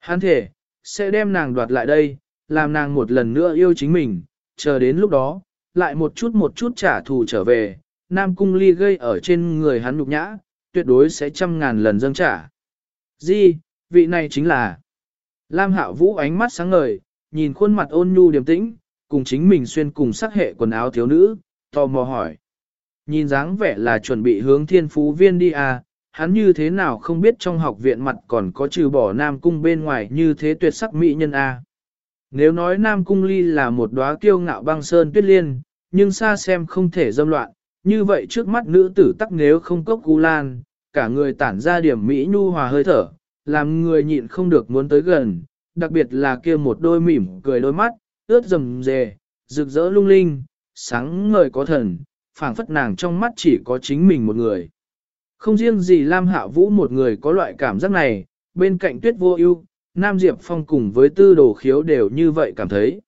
Hắn thể, sẽ đem nàng đoạt lại đây, làm nàng một lần nữa yêu chính mình, chờ đến lúc đó, lại một chút một chút trả thù trở về, Nam Cung Ly gây ở trên người hắn nhục nhã, tuyệt đối sẽ trăm ngàn lần dâng trả. Di, vị này chính là Lam Hạo Vũ ánh mắt sáng ngời, nhìn khuôn mặt ôn nhu điềm tĩnh, cùng chính mình xuyên cùng sắc hệ quần áo thiếu nữ, tò mò hỏi. Nhìn dáng vẻ là chuẩn bị hướng thiên phú viên đi à, hắn như thế nào không biết trong học viện mặt còn có trừ bỏ Nam Cung bên ngoài như thế tuyệt sắc mỹ nhân à. Nếu nói Nam Cung Ly là một đóa kiêu ngạo băng sơn tuyết liên, nhưng xa xem không thể dâm loạn, như vậy trước mắt nữ tử tắc nếu không cốc gu lan, cả người tản ra điểm mỹ nhu hòa hơi thở, làm người nhịn không được muốn tới gần, đặc biệt là kia một đôi mỉm cười đôi mắt, ướt rầm rề, rực rỡ lung linh, sáng ngời có thần, phảng phất nàng trong mắt chỉ có chính mình một người. Không riêng gì Lam Hạ Vũ một người có loại cảm giác này, bên cạnh Tuyết Vô Ưu, Nam Diệp Phong cùng với Tư Đồ Khiếu đều như vậy cảm thấy.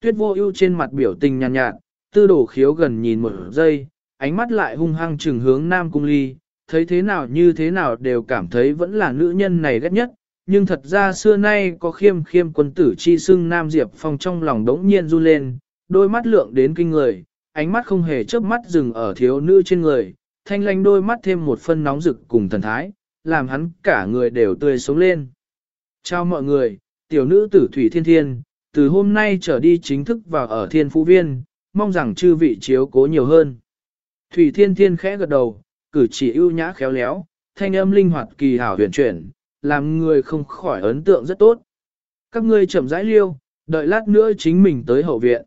Tuyết Vô Ưu trên mặt biểu tình nhàn nhạt, nhạt, Tư Đồ Khiếu gần nhìn một giây, ánh mắt lại hung hăng trừng hướng Nam Cung Ly, thấy thế nào như thế nào đều cảm thấy vẫn là nữ nhân này ghét nhất, nhưng thật ra xưa nay có khiêm khiêm quân tử chi xưng Nam Diệp Phong trong lòng đống nhiên run lên, đôi mắt lượng đến kinh người, ánh mắt không hề chớp mắt dừng ở thiếu nữ trên người, thanh lanh đôi mắt thêm một phân nóng rực cùng thần thái, làm hắn cả người đều tươi sống lên. Chào mọi người, tiểu nữ tử Thủy Thiên Thiên, từ hôm nay trở đi chính thức vào ở Thiên Phú Viên, mong rằng chư vị chiếu cố nhiều hơn. Thủy Thiên Thiên khẽ gật đầu, cử chỉ ưu nhã khéo léo, thanh âm linh hoạt kỳ hảo huyền chuyển, làm người không khỏi ấn tượng rất tốt. Các ngươi chậm rãi liêu, đợi lát nữa chính mình tới hậu viện.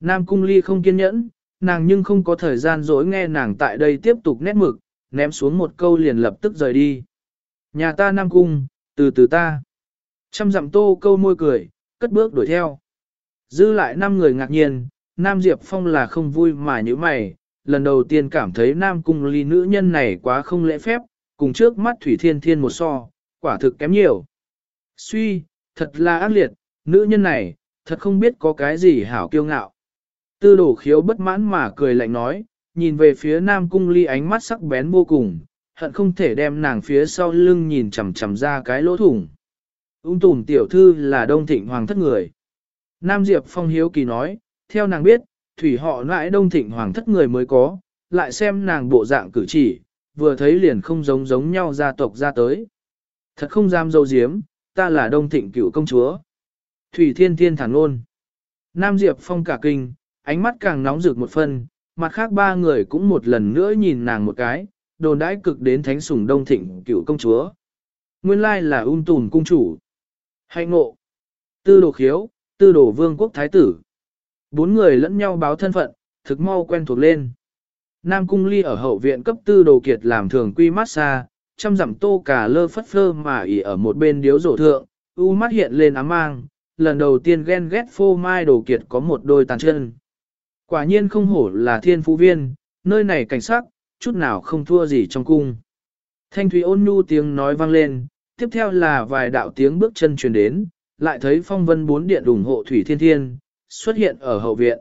Nam Cung Ly không kiên nhẫn, nàng nhưng không có thời gian dối nghe nàng tại đây tiếp tục nét mực, ném xuống một câu liền lập tức rời đi. Nhà ta Nam Cung, từ từ ta. Trăm dặm tô câu môi cười, cất bước đuổi theo. Dư lại năm người ngạc nhiên, Nam Diệp Phong là không vui mà như mày, lần đầu tiên cảm thấy Nam Cung Ly nữ nhân này quá không lễ phép, cùng trước mắt Thủy Thiên Thiên một so, quả thực kém nhiều. Suy, thật là ác liệt, nữ nhân này, thật không biết có cái gì hảo kiêu ngạo. Tư đổ khiếu bất mãn mà cười lạnh nói, nhìn về phía Nam Cung Ly ánh mắt sắc bén vô cùng, hận không thể đem nàng phía sau lưng nhìn chằm chằm ra cái lỗ thủng. Ung tùm tiểu thư là đông thịnh hoàng thất người. Nam Diệp Phong hiếu kỳ nói, theo nàng biết, thủy họ lại đông thịnh hoàng thất người mới có, lại xem nàng bộ dạng cử chỉ, vừa thấy liền không giống giống nhau gia tộc ra tới. Thật không dám dâu diếm, ta là đông thịnh cựu công chúa. Thủy thiên thiên thản ngôn. Nam Diệp Phong cả kinh, ánh mắt càng nóng rực một phần, mặt khác ba người cũng một lần nữa nhìn nàng một cái, đồn đãi cực đến thánh sủng đông thịnh cựu công chúa. Nguyên lai là ung tùn cung chủ. Hạnh ngộ. Tư đồ khiếu, tư đồ vương quốc thái tử. Bốn người lẫn nhau báo thân phận, thực mau quen thuộc lên. Nam cung ly ở hậu viện cấp tư đồ kiệt làm thường quy massage, trăm dặm tô cà lơ phất phơ mà ỉ ở một bên điếu rổ thượng, u mắt hiện lên ám mang, lần đầu tiên ghen ghét phô mai đồ kiệt có một đôi tàn chân. Quả nhiên không hổ là thiên phú viên, nơi này cảnh sắc, chút nào không thua gì trong cung. Thanh thủy ôn nhu tiếng nói vang lên, tiếp theo là vài đạo tiếng bước chân truyền đến, lại thấy phong vân bốn điện ủng hộ thủy thiên thiên, xuất hiện ở hậu viện.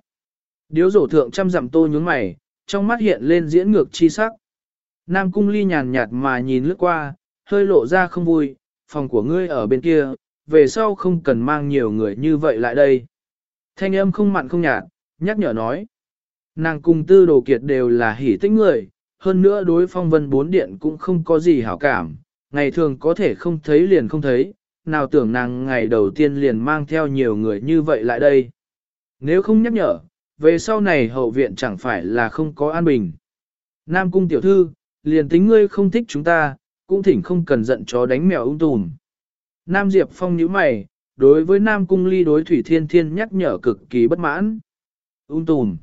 Điếu rổ thượng trăm dặm tô nhướng mày, trong mắt hiện lên diễn ngược chi sắc. Nam cung ly nhàn nhạt mà nhìn lướt qua, hơi lộ ra không vui, phòng của ngươi ở bên kia, về sau không cần mang nhiều người như vậy lại đây. Thanh âm không mặn không nhạt, nhắc nhở nói. Nàng cùng tư đồ kiệt đều là hỉ tích người, hơn nữa đối phong vân bốn điện cũng không có gì hảo cảm, ngày thường có thể không thấy liền không thấy, nào tưởng nàng ngày đầu tiên liền mang theo nhiều người như vậy lại đây. Nếu không nhắc nhở, về sau này hậu viện chẳng phải là không có an bình. Nam cung tiểu thư, liền tính ngươi không thích chúng ta, cũng thỉnh không cần giận chó đánh mèo ung tùm. Nam Diệp Phong nhíu mày, đối với Nam cung ly đối Thủy Thiên Thiên nhắc nhở cực kỳ bất mãn. Ung tùm.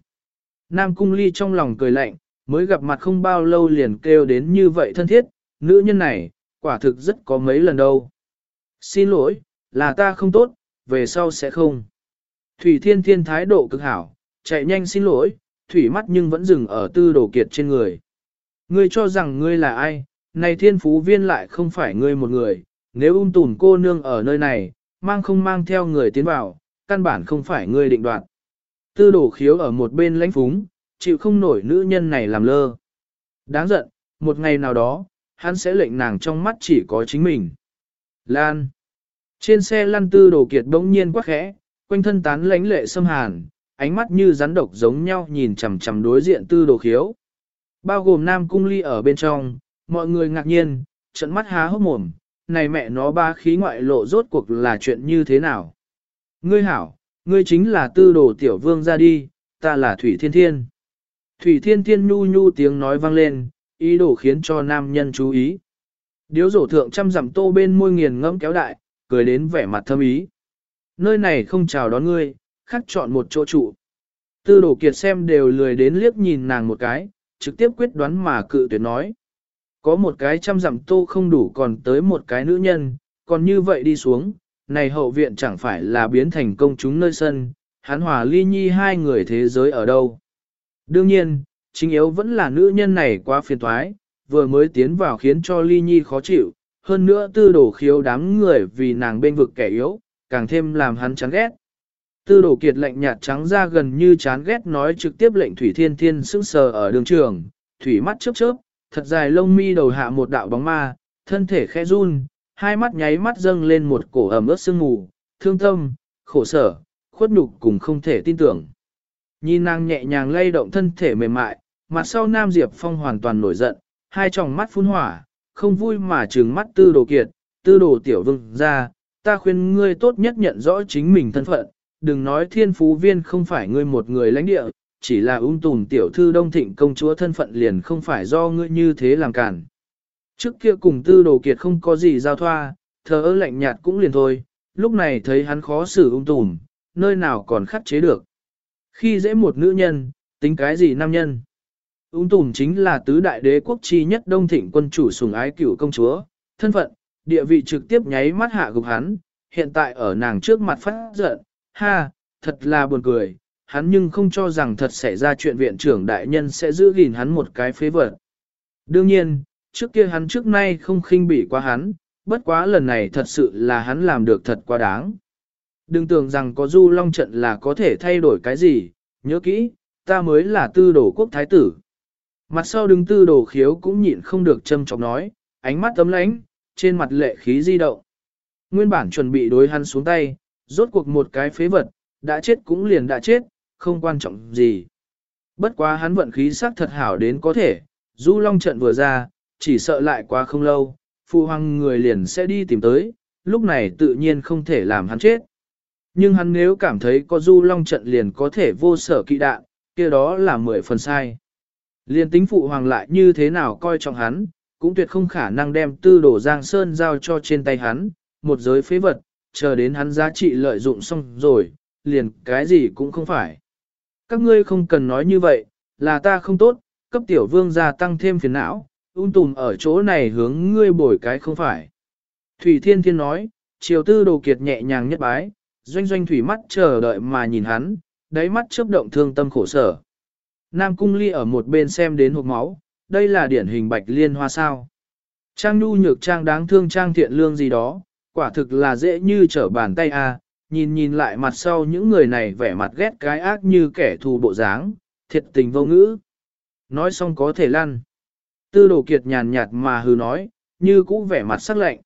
Nam cung ly trong lòng cười lạnh, mới gặp mặt không bao lâu liền kêu đến như vậy thân thiết, nữ nhân này, quả thực rất có mấy lần đâu. Xin lỗi, là ta không tốt, về sau sẽ không. Thủy Thiên Thiên thái độ cực hảo, chạy nhanh xin lỗi, thủy mắt nhưng vẫn dừng ở tư đồ kiệt trên người. Ngươi cho rằng ngươi là ai, này thiên phú viên lại không phải ngươi một người, nếu ung tùn cô nương ở nơi này, mang không mang theo người tiến vào, căn bản không phải ngươi định đoạt. Tư đồ khiếu ở một bên lãnh phúng, chịu không nổi nữ nhân này làm lơ. Đáng giận, một ngày nào đó, hắn sẽ lệnh nàng trong mắt chỉ có chính mình. Lan. Trên xe lăn tư đồ kiệt bỗng nhiên quá khẽ, quanh thân tán lãnh lệ xâm hàn, ánh mắt như rắn độc giống nhau nhìn chằm chằm đối diện tư đồ khiếu. Bao gồm nam cung ly ở bên trong, mọi người ngạc nhiên, trận mắt há hốc mồm, này mẹ nó ba khí ngoại lộ rốt cuộc là chuyện như thế nào. Ngươi hảo, ngươi chính là tư đồ tiểu vương ra đi, ta là Thủy Thiên Thiên. Thủy Thiên Thiên nhu nhu tiếng nói vang lên, ý đồ khiến cho nam nhân chú ý. Điếu rổ thượng trăm dặm tô bên môi nghiền ngẫm kéo đại, cười đến vẻ mặt thâm ý. Nơi này không chào đón ngươi, khắc chọn một chỗ trụ. Tư đồ kiệt xem đều lười đến liếc nhìn nàng một cái, trực tiếp quyết đoán mà cự tuyệt nói. Có một cái trăm dặm tô không đủ còn tới một cái nữ nhân, còn như vậy đi xuống, này hậu viện chẳng phải là biến thành công chúng nơi sân, hắn hòa ly nhi hai người thế giới ở đâu. Đương nhiên, chính yếu vẫn là nữ nhân này quá phiền toái, vừa mới tiến vào khiến cho ly nhi khó chịu, hơn nữa tư đổ khiếu đám người vì nàng bên vực kẻ yếu, càng thêm làm hắn chán ghét. Tư đổ kiệt lệnh nhạt trắng ra gần như chán ghét nói trực tiếp lệnh Thủy Thiên Thiên sững sờ ở đường trường, Thủy mắt chớp chớp, thật dài lông mi đầu hạ một đạo bóng ma, thân thể khẽ run, hai mắt nháy mắt dâng lên một cổ ẩm ướt sương mù, thương tâm, khổ sở, khuất nhục cùng không thể tin tưởng. Nhìn nàng nhẹ nhàng lay động thân thể mềm mại, mặt sau Nam Diệp Phong hoàn toàn nổi giận, hai tròng mắt phun hỏa, không vui mà trừng mắt tư đồ kiệt, tư đồ tiểu vương ra, ta khuyên ngươi tốt nhất nhận rõ chính mình thân phận, đừng nói thiên phú viên không phải ngươi một người lãnh địa, chỉ là ung tùn tiểu thư đông thịnh công chúa thân phận liền không phải do ngươi như thế làm cản. Trước kia cùng tư đồ kiệt không có gì giao thoa, thờ ơ lạnh nhạt cũng liền thôi, lúc này thấy hắn khó xử ung tùn, nơi nào còn khắc chế được. Khi dễ một nữ nhân, tính cái gì nam nhân? Ung tùn chính là tứ đại đế quốc chi nhất đông thịnh quân chủ sùng ái cựu công chúa, thân phận, địa vị trực tiếp nháy mắt hạ gục hắn, hiện tại ở nàng trước mặt phát giận, ha, thật là buồn cười, hắn nhưng không cho rằng thật xảy ra chuyện viện trưởng đại nhân sẽ giữ gìn hắn một cái phế vật. Đương nhiên, trước kia hắn trước nay không khinh bỉ quá hắn, bất quá lần này thật sự là hắn làm được thật quá đáng. Đừng tưởng rằng có du long trận là có thể thay đổi cái gì, nhớ kỹ, ta mới là tư đồ quốc thái tử. Mặt sau đứng tư đồ khiếu cũng nhịn không được châm chọc nói, ánh mắt tấm lánh, trên mặt lệ khí di động. Nguyên bản chuẩn bị đối hắn xuống tay, rốt cuộc một cái phế vật, đã chết cũng liền đã chết, không quan trọng gì. Bất quá hắn vận khí sắc thật hảo đến có thể, du long trận vừa ra, chỉ sợ lại quá không lâu, phụ hoàng người liền sẽ đi tìm tới, lúc này tự nhiên không thể làm hắn chết. Nhưng hắn nếu cảm thấy có du long trận liền có thể vô sở kỵ đạn, kia đó là mười phần sai. Liền tính phụ hoàng lại như thế nào coi trọng hắn, cũng tuyệt không khả năng đem tư đổ Giang Sơn giao cho trên tay hắn, một giới phế vật, chờ đến hắn giá trị lợi dụng xong rồi, liền cái gì cũng không phải. Các ngươi không cần nói như vậy, là ta không tốt, cấp tiểu vương gia tăng thêm phiền não, ung tùm ở chỗ này hướng ngươi bồi cái không phải. Thủy Thiên Thiên nói, triều tư đồ kiệt nhẹ nhàng nhất bái, doanh doanh thủy mắt chờ đợi mà nhìn hắn, đáy mắt chớp động thương tâm khổ sở. Nam Cung Ly ở một bên xem đến hộp máu, đây là điển hình bạch liên hoa sao. Trang nu nhược trang đáng thương trang thiện lương gì đó, quả thực là dễ như trở bàn tay a. À. nhìn nhìn lại mặt sau những người này vẻ mặt ghét cái ác như kẻ thù bộ dáng, thiệt tình vô ngữ. Nói xong có thể lăn. Tư đồ kiệt nhàn nhạt mà hừ nói, như cũ vẻ mặt sắc lạnh.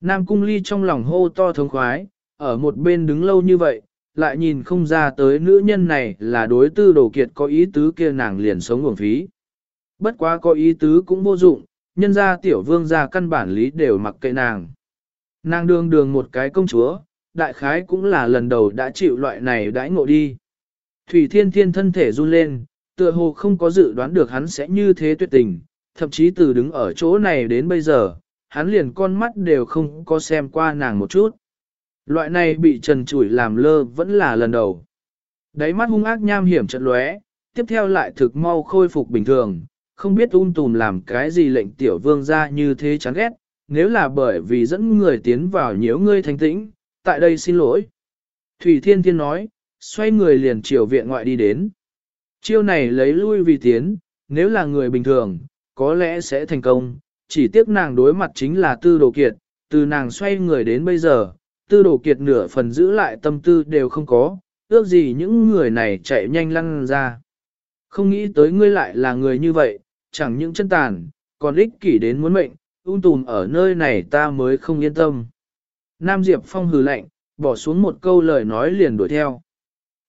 Nam cung ly trong lòng hô to thống khoái, ở một bên đứng lâu như vậy, lại nhìn không ra tới nữ nhân này là đối tư đồ kiệt có ý tứ kia nàng liền sống uổng phí. Bất quá có ý tứ cũng vô dụng, nhân ra tiểu vương ra căn bản lý đều mặc kệ nàng. Nàng đương đường một cái công chúa, đại khái cũng là lần đầu đã chịu loại này đãi ngộ đi. Thủy Thiên Thiên thân thể run lên, tựa hồ không có dự đoán được hắn sẽ như thế tuyệt tình, thậm chí từ đứng ở chỗ này đến bây giờ, hắn liền con mắt đều không có xem qua nàng một chút. Loại này bị trần chủi làm lơ vẫn là lần đầu. Đáy mắt hung ác nham hiểm trận lóe, tiếp theo lại thực mau khôi phục bình thường, không biết un tùm làm cái gì lệnh tiểu vương ra như thế chán ghét, nếu là bởi vì dẫn người tiến vào nhiễu ngươi thanh tĩnh, tại đây xin lỗi. Thủy Thiên Thiên nói, xoay người liền chiều viện ngoại đi đến. Chiêu này lấy lui vì tiến, nếu là người bình thường, có lẽ sẽ thành công, chỉ tiếc nàng đối mặt chính là tư đồ kiệt, từ nàng xoay người đến bây giờ, tư đồ kiệt nửa phần giữ lại tâm tư đều không có, ước gì những người này chạy nhanh lăn ra. Không nghĩ tới ngươi lại là người như vậy, chẳng những chân tàn, còn ích kỷ đến muốn mệnh, ung tùm ở nơi này ta mới không yên tâm. Nam Diệp Phong hừ lạnh, bỏ xuống một câu lời nói liền đuổi theo.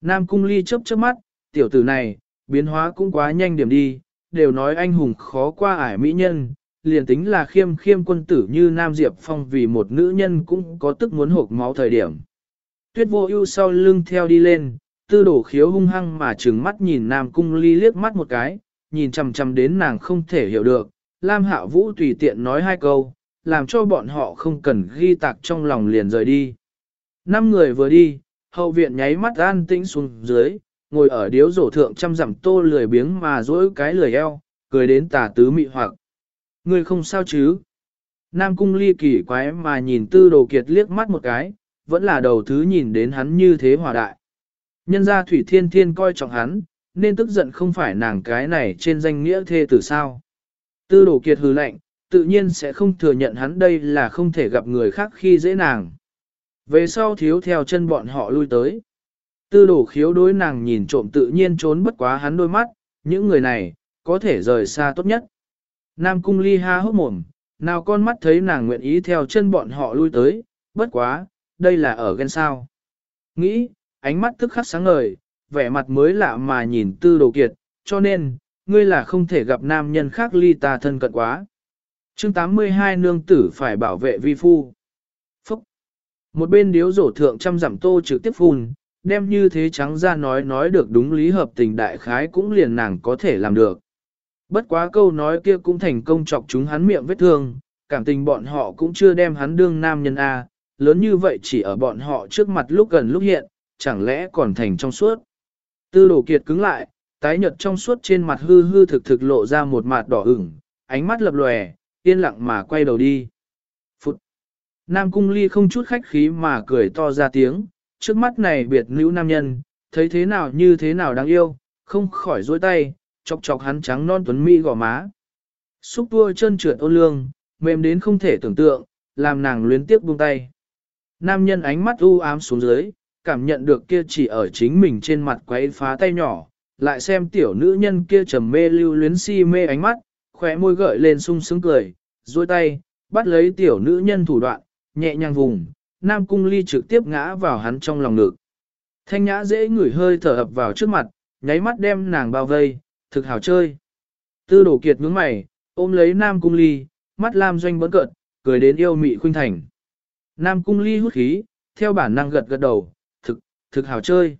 Nam Cung Ly chớp chớp mắt, tiểu tử này, biến hóa cũng quá nhanh điểm đi, đều nói anh hùng khó qua ải mỹ nhân, liền tính là khiêm khiêm quân tử như Nam Diệp Phong vì một nữ nhân cũng có tức muốn hộp máu thời điểm. Tuyết vô ưu sau lưng theo đi lên, tư đổ khiếu hung hăng mà trừng mắt nhìn Nam Cung Ly liếc mắt một cái, nhìn chằm chằm đến nàng không thể hiểu được, Lam Hạ Vũ tùy tiện nói hai câu, làm cho bọn họ không cần ghi tạc trong lòng liền rời đi. Năm người vừa đi, hậu viện nháy mắt an tĩnh xuống dưới, ngồi ở điếu rổ thượng chăm dặm tô lười biếng mà dỗi cái lười eo, cười đến tà tứ mị hoặc. Người không sao chứ? Nam cung ly kỳ quái mà nhìn tư đồ kiệt liếc mắt một cái, vẫn là đầu thứ nhìn đến hắn như thế hòa đại. Nhân ra Thủy Thiên Thiên coi trọng hắn, nên tức giận không phải nàng cái này trên danh nghĩa thê tử sao. Tư đồ kiệt hừ lạnh, tự nhiên sẽ không thừa nhận hắn đây là không thể gặp người khác khi dễ nàng. Về sau thiếu theo chân bọn họ lui tới. Tư đồ khiếu đối nàng nhìn trộm tự nhiên trốn bất quá hắn đôi mắt, những người này, có thể rời xa tốt nhất. Nam cung ly ha hốc mồm, nào con mắt thấy nàng nguyện ý theo chân bọn họ lui tới, bất quá, đây là ở ghen sao. Nghĩ, ánh mắt tức khắc sáng ngời, vẻ mặt mới lạ mà nhìn tư đồ kiệt, cho nên, ngươi là không thể gặp nam nhân khác ly ta thân cận quá. chương 82 nương tử phải bảo vệ vi phu. Phúc! Một bên điếu rổ thượng trăm giảm tô trực tiếp phun, đem như thế trắng ra nói nói được đúng lý hợp tình đại khái cũng liền nàng có thể làm được. Bất quá câu nói kia cũng thành công chọc chúng hắn miệng vết thương, cảm tình bọn họ cũng chưa đem hắn đương nam nhân A, lớn như vậy chỉ ở bọn họ trước mặt lúc gần lúc hiện, chẳng lẽ còn thành trong suốt. Tư đồ kiệt cứng lại, tái nhợt trong suốt trên mặt hư hư thực thực lộ ra một mặt đỏ ửng, ánh mắt lập lòe, yên lặng mà quay đầu đi. Phụt! Nam cung ly không chút khách khí mà cười to ra tiếng, trước mắt này biệt nữ nam nhân, thấy thế nào như thế nào đáng yêu, không khỏi dối tay, chọc chọc hắn trắng non tuấn mỹ gò má. Xúc tua chân trượt ôn lương, mềm đến không thể tưởng tượng, làm nàng luyến tiếp buông tay. Nam nhân ánh mắt u ám xuống dưới, cảm nhận được kia chỉ ở chính mình trên mặt quấy phá tay nhỏ, lại xem tiểu nữ nhân kia trầm mê lưu luyến si mê ánh mắt, khóe môi gợi lên sung sướng cười, duỗi tay, bắt lấy tiểu nữ nhân thủ đoạn, nhẹ nhàng vùng, Nam Cung Ly trực tiếp ngã vào hắn trong lòng ngực. Thanh nhã dễ ngửi hơi thở ập vào trước mặt, nháy mắt đem nàng bao vây, thực hào chơi. Tư đổ kiệt nhướng mày, ôm lấy Nam Cung Ly, mắt lam doanh bấn cợt, cười đến yêu mị khuynh thành. Nam Cung Ly hút khí, theo bản năng gật gật đầu, thực, thực hào chơi.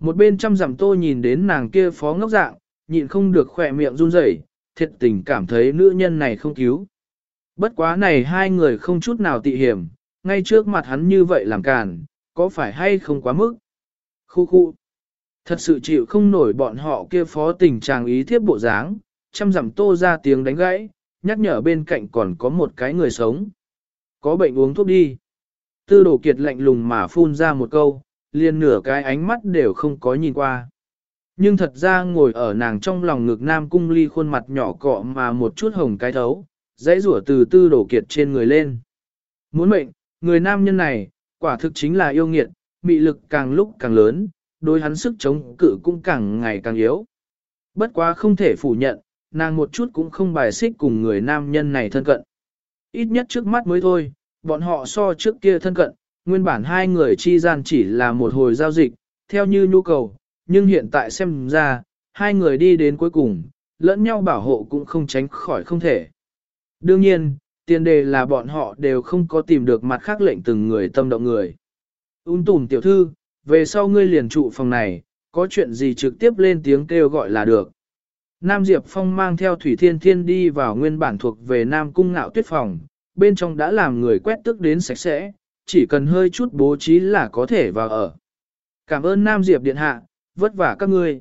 Một bên trăm dặm tô nhìn đến nàng kia phó ngốc dạng, nhịn không được khỏe miệng run rẩy, thiệt tình cảm thấy nữ nhân này không cứu. Bất quá này hai người không chút nào tị hiểm, ngay trước mặt hắn như vậy làm càn, có phải hay không quá mức? Khu khu. Thật sự chịu không nổi bọn họ kia phó tình trạng ý thiếp bộ dáng, chăm dặm tô ra tiếng đánh gãy, nhắc nhở bên cạnh còn có một cái người sống. Có bệnh uống thuốc đi. Tư đồ kiệt lạnh lùng mà phun ra một câu, liền nửa cái ánh mắt đều không có nhìn qua. Nhưng thật ra ngồi ở nàng trong lòng ngực nam cung ly khuôn mặt nhỏ cọ mà một chút hồng cái thấu, dãy rủa từ tư đổ kiệt trên người lên. Muốn mệnh, người nam nhân này, quả thực chính là yêu nghiệt, mị lực càng lúc càng lớn, đối hắn sức chống cự cũng càng ngày càng yếu. Bất quá không thể phủ nhận, nàng một chút cũng không bài xích cùng người nam nhân này thân cận. Ít nhất trước mắt mới thôi, bọn họ so trước kia thân cận, nguyên bản hai người chi gian chỉ là một hồi giao dịch, theo như nhu cầu, nhưng hiện tại xem ra, hai người đi đến cuối cùng, lẫn nhau bảo hộ cũng không tránh khỏi không thể. Đương nhiên, Tiền đề là bọn họ đều không có tìm được mặt khác lệnh từng người tâm động người. Ún tùm tiểu thư, về sau ngươi liền trụ phòng này, có chuyện gì trực tiếp lên tiếng kêu gọi là được. Nam Diệp Phong mang theo Thủy Thiên Thiên đi vào nguyên bản thuộc về Nam Cung Ngạo Tuyết Phòng, bên trong đã làm người quét tức đến sạch sẽ, chỉ cần hơi chút bố trí là có thể vào ở. Cảm ơn Nam Diệp Điện Hạ, vất vả các ngươi.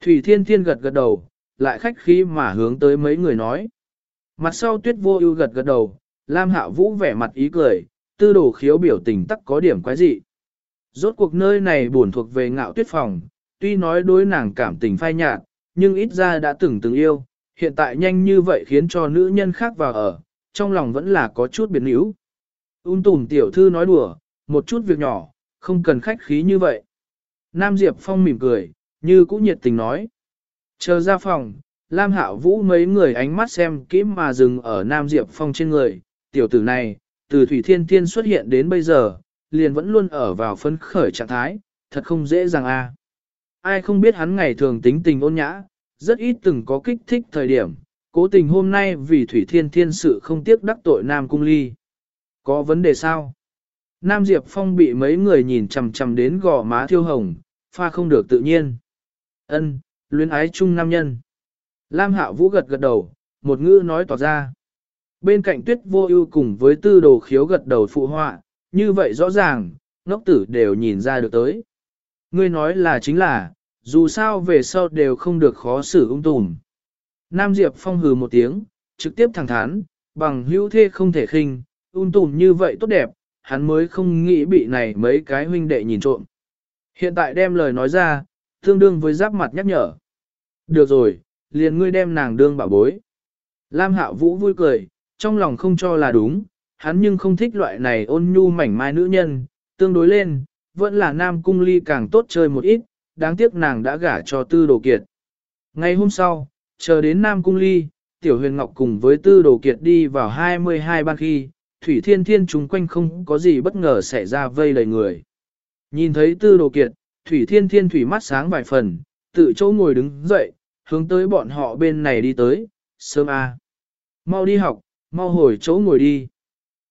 Thủy Thiên Thiên gật gật đầu, lại khách khí mà hướng tới mấy người nói. Mặt sau tuyết vô ưu gật gật đầu, Lam Hạ Vũ vẻ mặt ý cười, tư đồ khiếu biểu tình tắc có điểm quái dị. Rốt cuộc nơi này buồn thuộc về ngạo tuyết phòng, tuy nói đối nàng cảm tình phai nhạt, nhưng ít ra đã từng từng yêu, hiện tại nhanh như vậy khiến cho nữ nhân khác vào ở, trong lòng vẫn là có chút biến yếu un tùm tiểu thư nói đùa, một chút việc nhỏ, không cần khách khí như vậy. Nam Diệp Phong mỉm cười, như cũng nhiệt tình nói. Chờ ra phòng, Lam Hạo Vũ mấy người ánh mắt xem kỹ mà dừng ở Nam Diệp Phong trên người, tiểu tử này, từ Thủy Thiên Thiên xuất hiện đến bây giờ, liền vẫn luôn ở vào phấn khởi trạng thái, thật không dễ dàng a. Ai không biết hắn ngày thường tính tình ôn nhã, rất ít từng có kích thích thời điểm, cố tình hôm nay vì Thủy Thiên Thiên sự không tiếc đắc tội Nam Cung Ly. Có vấn đề sao? Nam Diệp Phong bị mấy người nhìn chằm chằm đến gò má thiêu hồng, pha không được tự nhiên. Ân, luyến ái chung nam nhân. Lam Hạo Vũ gật gật đầu, một ngữ nói tỏ ra. Bên cạnh tuyết vô ưu cùng với tư đồ khiếu gật đầu phụ họa, như vậy rõ ràng, ngốc tử đều nhìn ra được tới. Ngươi nói là chính là, dù sao về sau đều không được khó xử ung tùm. Nam Diệp Phong hừ một tiếng, trực tiếp thẳng thắn, bằng hữu thê không thể khinh, un tùm như vậy tốt đẹp, hắn mới không nghĩ bị này mấy cái huynh đệ nhìn trộm. Hiện tại đem lời nói ra, tương đương với giáp mặt nhắc nhở. Được rồi, liền ngươi đem nàng đương bảo bối. Lam Hạo Vũ vui cười, trong lòng không cho là đúng, hắn nhưng không thích loại này ôn nhu mảnh mai nữ nhân, tương đối lên, vẫn là nam cung ly càng tốt chơi một ít, đáng tiếc nàng đã gả cho tư đồ kiệt. Ngày hôm sau, chờ đến nam cung ly, tiểu huyền ngọc cùng với tư đồ kiệt đi vào 22 ban khi, thủy thiên thiên chúng quanh không có gì bất ngờ xảy ra vây đầy người. Nhìn thấy tư đồ kiệt, thủy thiên thiên thủy mắt sáng vài phần, tự chỗ ngồi đứng dậy, hướng tới bọn họ bên này đi tới, sớm a, Mau đi học, mau hồi chỗ ngồi đi.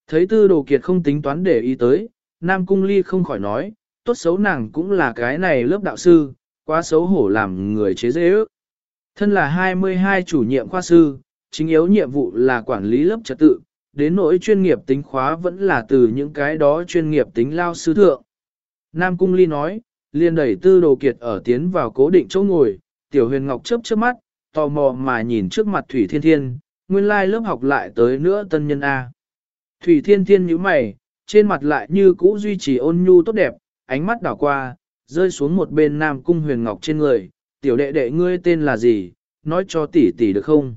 Thấy tư đồ kiệt không tính toán để ý tới, Nam Cung Ly không khỏi nói, tốt xấu nàng cũng là cái này lớp đạo sư, quá xấu hổ làm người chế dễ ước. Thân là 22 chủ nhiệm khoa sư, chính yếu nhiệm vụ là quản lý lớp trật tự, đến nỗi chuyên nghiệp tính khóa vẫn là từ những cái đó chuyên nghiệp tính lao sư thượng. Nam Cung Ly nói, liền đẩy tư đồ kiệt ở tiến vào cố định chỗ ngồi, tiểu huyền ngọc chớp chớp mắt, tò mò mà nhìn trước mặt Thủy Thiên Thiên, nguyên lai lớp học lại tới nữa tân nhân A. Thủy Thiên Thiên nhíu mày, trên mặt lại như cũ duy trì ôn nhu tốt đẹp, ánh mắt đảo qua, rơi xuống một bên Nam Cung Huyền Ngọc trên người, tiểu đệ đệ ngươi tên là gì, nói cho tỷ tỷ được không?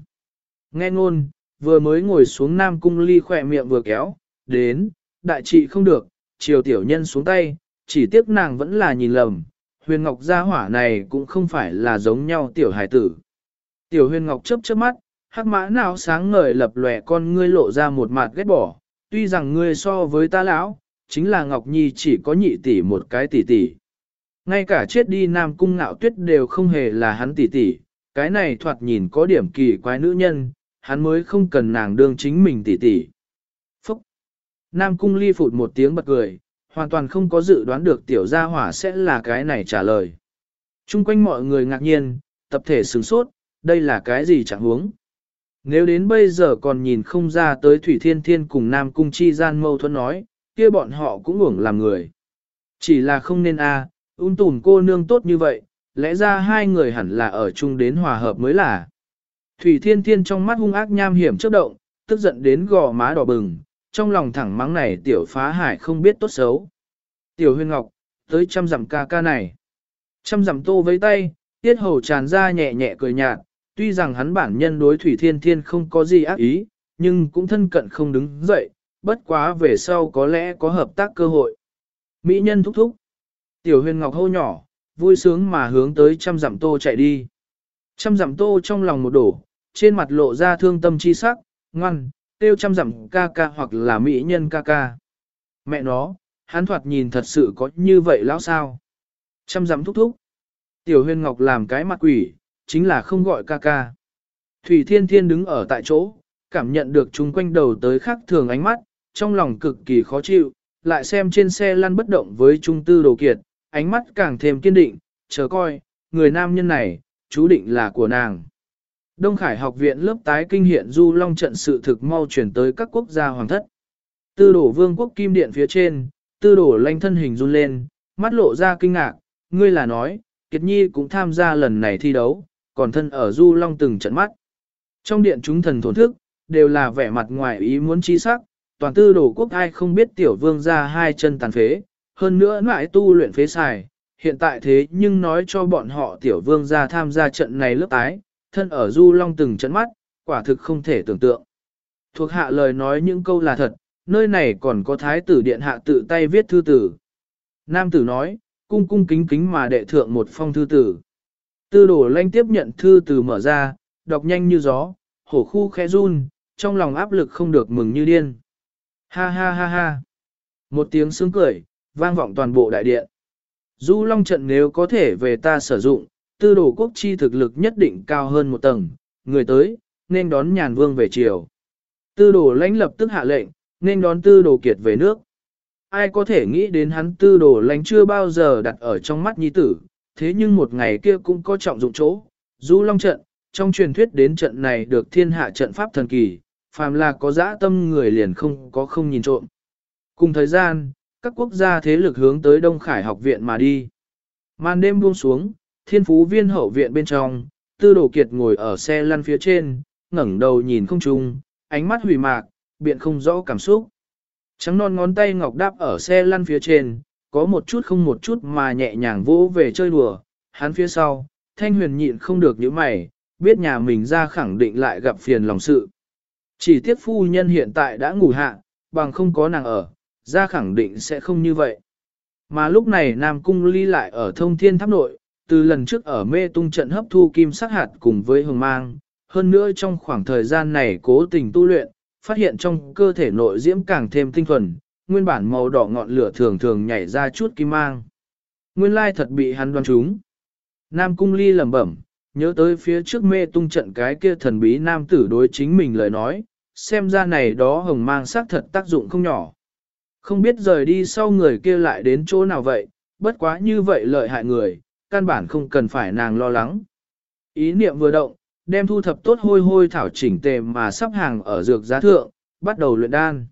Nghe ngôn, vừa mới ngồi xuống Nam Cung ly khỏe miệng vừa kéo, đến, đại trị không được, chiều tiểu nhân xuống tay, chỉ tiếc nàng vẫn là nhìn lầm, huyền ngọc gia hỏa này cũng không phải là giống nhau tiểu hải tử. Tiểu huyền ngọc chớp chớp mắt, hắc mã nào sáng ngời lập lòe con ngươi lộ ra một mặt ghét bỏ, tuy rằng ngươi so với ta lão, chính là Ngọc Nhi chỉ có nhị tỷ một cái tỷ tỷ. Ngay cả chết đi Nam Cung Ngạo Tuyết đều không hề là hắn tỷ tỷ, cái này thoạt nhìn có điểm kỳ quái nữ nhân, hắn mới không cần nàng đương chính mình tỉ tỉ. Phúc! Nam Cung ly phụt một tiếng bật cười, hoàn toàn không có dự đoán được tiểu gia hỏa sẽ là cái này trả lời. Trung quanh mọi người ngạc nhiên, tập thể sửng sốt, đây là cái gì chẳng huống. Nếu đến bây giờ còn nhìn không ra tới Thủy Thiên Thiên cùng Nam Cung chi gian mâu thuẫn nói, kia bọn họ cũng uổng làm người. Chỉ là không nên a, à, ung tùm cô nương tốt như vậy, lẽ ra hai người hẳn là ở chung đến hòa hợp mới là. Thủy Thiên Thiên trong mắt hung ác nham hiểm chớp động, tức giận đến gò má đỏ bừng, trong lòng thẳng mắng này tiểu phá hải không biết tốt xấu. Tiểu huyền ngọc, tới trăm dặm ca ca này. Trăm dặm tô với tay, tiết hầu tràn ra nhẹ nhẹ cười nhạt, tuy rằng hắn bản nhân đối Thủy Thiên Thiên không có gì ác ý, nhưng cũng thân cận không đứng dậy, bất quá về sau có lẽ có hợp tác cơ hội. Mỹ nhân thúc thúc. Tiểu huyền ngọc hô nhỏ, vui sướng mà hướng tới trăm dặm tô chạy đi. Trăm dặm tô trong lòng một đổ, trên mặt lộ ra thương tâm chi sắc, ngoan, tiêu chăm dặm ca ca hoặc là mỹ nhân ca ca. Mẹ nó, hắn thoạt nhìn thật sự có như vậy lão sao? chăm dặm thúc thúc. Tiểu huyền ngọc làm cái mặt quỷ, chính là không gọi ca ca. Thủy Thiên Thiên đứng ở tại chỗ, cảm nhận được chung quanh đầu tới khác thường ánh mắt, trong lòng cực kỳ khó chịu, lại xem trên xe lăn bất động với trung tư đồ kiệt, ánh mắt càng thêm kiên định, chờ coi, người nam nhân này, chú định là của nàng. Đông Khải học viện lớp tái kinh hiện du long trận sự thực mau chuyển tới các quốc gia hoàng thất. Tư đổ vương quốc kim điện phía trên, tư đổ lanh thân hình run lên, mắt lộ ra kinh ngạc, ngươi là nói, Kiệt Nhi cũng tham gia lần này thi đấu, còn thân ở du long từng trận mắt. Trong điện chúng thần thổn thức, đều là vẻ mặt ngoài ý muốn trí sắc, toàn tư đổ quốc ai không biết tiểu vương ra hai chân tàn phế, hơn nữa lại tu luyện phế xài, hiện tại thế nhưng nói cho bọn họ tiểu vương ra tham gia trận này lớp tái, thân ở du long từng trận mắt, quả thực không thể tưởng tượng. Thuộc hạ lời nói những câu là thật, nơi này còn có thái tử điện hạ tự tay viết thư tử. Nam tử nói, cung cung kính kính mà đệ thượng một phong thư tử. Tư đổ lanh tiếp nhận thư từ mở ra, đọc nhanh như gió, hổ khu khẽ run, trong lòng áp lực không được mừng như điên. Ha ha ha ha. Một tiếng sướng cười, vang vọng toàn bộ đại điện. Du Long trận nếu có thể về ta sử dụng, tư đồ quốc chi thực lực nhất định cao hơn một tầng, người tới, nên đón nhàn vương về triều. Tư đồ lãnh lập tức hạ lệnh, nên đón tư đồ kiệt về nước. Ai có thể nghĩ đến hắn tư đồ lãnh chưa bao giờ đặt ở trong mắt nhi tử, thế nhưng một ngày kia cũng có trọng dụng chỗ. Du Long trận, trong truyền thuyết đến trận này được thiên hạ trận pháp thần kỳ, phàm là có dã tâm người liền không có không nhìn trộm. Cùng thời gian, các quốc gia thế lực hướng tới Đông Khải học viện mà đi. Màn đêm buông xuống, thiên phú viên hậu viện bên trong, tư đồ kiệt ngồi ở xe lăn phía trên, ngẩng đầu nhìn không trung, ánh mắt hủy mạc, biện không rõ cảm xúc. Trắng non ngón tay ngọc đáp ở xe lăn phía trên, có một chút không một chút mà nhẹ nhàng vỗ về chơi đùa, hắn phía sau, thanh huyền nhịn không được những mày, biết nhà mình ra khẳng định lại gặp phiền lòng sự. Chỉ tiếc phu nhân hiện tại đã ngủ hạ, bằng không có nàng ở, ra khẳng định sẽ không như vậy. Mà lúc này Nam Cung ly lại ở thông thiên tháp nội, từ lần trước ở mê tung trận hấp thu kim sắc hạt cùng với hồng mang, hơn nữa trong khoảng thời gian này cố tình tu luyện, phát hiện trong cơ thể nội diễm càng thêm tinh thuần, nguyên bản màu đỏ ngọn lửa thường thường nhảy ra chút kim mang. Nguyên lai thật bị hắn đoán trúng. Nam Cung ly lẩm bẩm, nhớ tới phía trước mê tung trận cái kia thần bí nam tử đối chính mình lời nói, xem ra này đó hồng mang sắc thật tác dụng không nhỏ. Không biết rời đi sau người kia lại đến chỗ nào vậy, bất quá như vậy lợi hại người, căn bản không cần phải nàng lo lắng. Ý niệm vừa động, đem thu thập tốt hôi hôi thảo chỉnh tề mà sắp hàng ở dược giá thượng, bắt đầu luyện đan.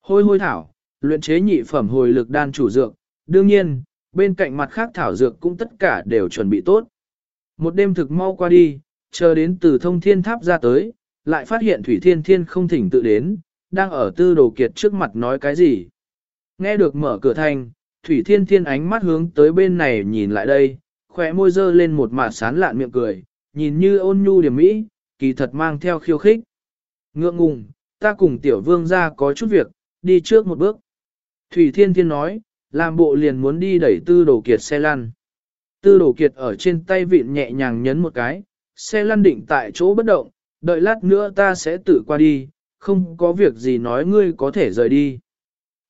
Hôi hôi thảo, luyện chế nhị phẩm hồi lực đan chủ dược, đương nhiên, bên cạnh mặt khác thảo dược cũng tất cả đều chuẩn bị tốt. Một đêm thực mau qua đi, chờ đến từ thông thiên tháp ra tới, lại phát hiện Thủy Thiên Thiên không thỉnh tự đến, đang ở tư đồ kiệt trước mặt nói cái gì. Nghe được mở cửa thành, Thủy Thiên Thiên ánh mắt hướng tới bên này nhìn lại đây, khỏe môi dơ lên một mặt sán lạn miệng cười, nhìn như ôn nhu điểm mỹ, kỳ thật mang theo khiêu khích. Ngượng ngùng, ta cùng tiểu vương ra có chút việc, đi trước một bước. Thủy Thiên Thiên nói, làm bộ liền muốn đi đẩy tư đồ kiệt xe lăn. Tư đồ kiệt ở trên tay vịn nhẹ nhàng nhấn một cái, xe lăn định tại chỗ bất động, đợi lát nữa ta sẽ tự qua đi, không có việc gì nói ngươi có thể rời đi.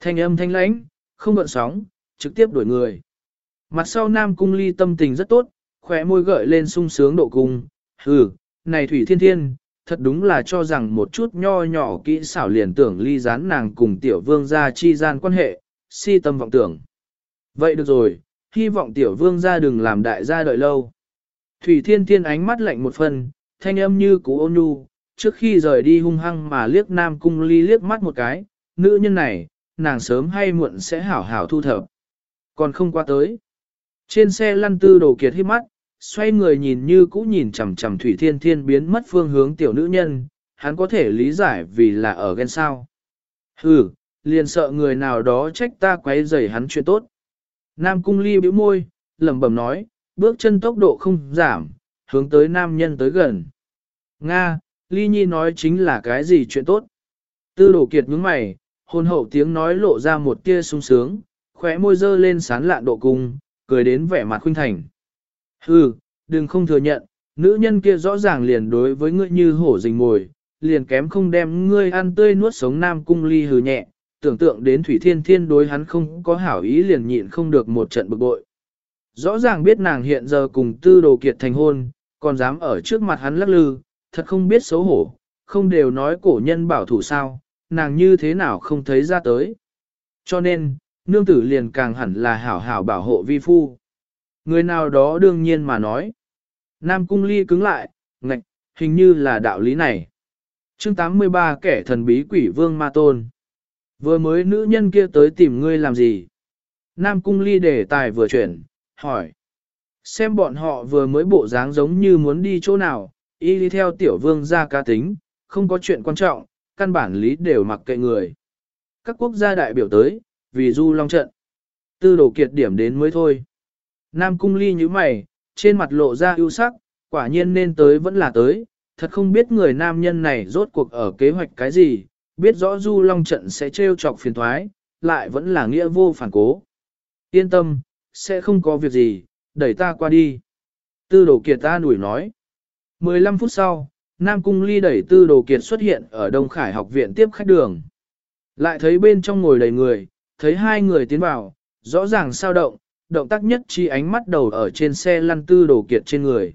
Thanh âm thanh lãnh, không gợn sóng, trực tiếp đuổi người. Mặt sau Nam Cung Ly tâm tình rất tốt, khỏe môi gợi lên sung sướng độ cung. Hừ, này Thủy Thiên Thiên, thật đúng là cho rằng một chút nho nhỏ kỹ xảo liền tưởng ly gián nàng cùng tiểu vương gia chi gian quan hệ, si tâm vọng tưởng. Vậy được rồi, hy vọng tiểu vương gia đừng làm đại gia đợi lâu. Thủy Thiên Thiên ánh mắt lạnh một phần, thanh âm như cú ôn nhu, trước khi rời đi hung hăng mà liếc Nam Cung Ly liếc mắt một cái, nữ nhân này, nàng sớm hay muộn sẽ hảo hảo thu thập. Còn không qua tới. Trên xe lăn tư đồ kiệt hít mắt, xoay người nhìn như cũ nhìn chằm chằm Thủy Thiên Thiên biến mất phương hướng tiểu nữ nhân, hắn có thể lý giải vì là ở ghen sao. Hừ, liền sợ người nào đó trách ta quấy rầy hắn chuyện tốt. Nam Cung Ly bĩu môi, lẩm bẩm nói, bước chân tốc độ không giảm, hướng tới nam nhân tới gần. Nga, Ly Nhi nói chính là cái gì chuyện tốt. Tư đổ kiệt nhướng mày, hôn hậu tiếng nói lộ ra một tia sung sướng, khóe môi dơ lên sán lạn độ cung, cười đến vẻ mặt khuynh thành. Hừ, đừng không thừa nhận, nữ nhân kia rõ ràng liền đối với ngươi như hổ rình mồi, liền kém không đem ngươi ăn tươi nuốt sống nam cung ly hừ nhẹ, tưởng tượng đến Thủy Thiên Thiên đối hắn không có hảo ý liền nhịn không được một trận bực bội. Rõ ràng biết nàng hiện giờ cùng tư đồ kiệt thành hôn, còn dám ở trước mặt hắn lắc lư, thật không biết xấu hổ, không đều nói cổ nhân bảo thủ sao, nàng như thế nào không thấy ra tới. Cho nên, nương tử liền càng hẳn là hảo hảo bảo hộ vi phu. Người nào đó đương nhiên mà nói. Nam cung ly cứng lại, ngạch, hình như là đạo lý này. chương 83 kẻ thần bí quỷ vương ma tôn. Vừa mới nữ nhân kia tới tìm ngươi làm gì? Nam cung ly đề tài vừa chuyển, hỏi. Xem bọn họ vừa mới bộ dáng giống như muốn đi chỗ nào, y đi theo tiểu vương ra cá tính, không có chuyện quan trọng, căn bản lý đều mặc kệ người. Các quốc gia đại biểu tới, vì du long trận. Tư đồ kiệt điểm đến mới thôi. Nam cung ly như mày, trên mặt lộ ra ưu sắc, quả nhiên nên tới vẫn là tới, thật không biết người nam nhân này rốt cuộc ở kế hoạch cái gì, biết rõ du long trận sẽ trêu chọc phiền thoái, lại vẫn là nghĩa vô phản cố. Yên tâm, sẽ không có việc gì, đẩy ta qua đi. Tư đồ kiệt ta nủi nói. 15 phút sau, Nam Cung Ly đẩy tư đồ kiệt xuất hiện ở Đông Khải học viện tiếp khách đường. Lại thấy bên trong ngồi đầy người, thấy hai người tiến vào, rõ ràng sao động, động tác nhất chi ánh mắt đầu ở trên xe lăn tư đồ kiệt trên người.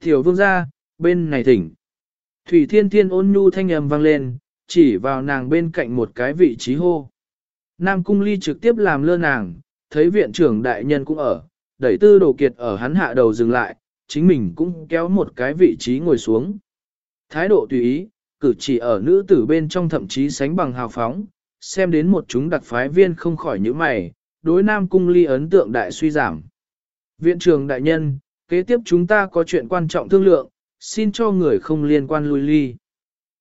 Tiểu vương ra, bên này thỉnh. Thủy thiên thiên ôn nhu thanh âm vang lên, chỉ vào nàng bên cạnh một cái vị trí hô. Nam cung ly trực tiếp làm lơ nàng, thấy viện trưởng đại nhân cũng ở, đẩy tư đồ kiệt ở hắn hạ đầu dừng lại, chính mình cũng kéo một cái vị trí ngồi xuống. Thái độ tùy ý, cử chỉ ở nữ tử bên trong thậm chí sánh bằng hào phóng, xem đến một chúng đặc phái viên không khỏi những mày, đối Nam Cung Ly ấn tượng đại suy giảm. Viện trưởng đại nhân, kế tiếp chúng ta có chuyện quan trọng thương lượng, xin cho người không liên quan lui ly.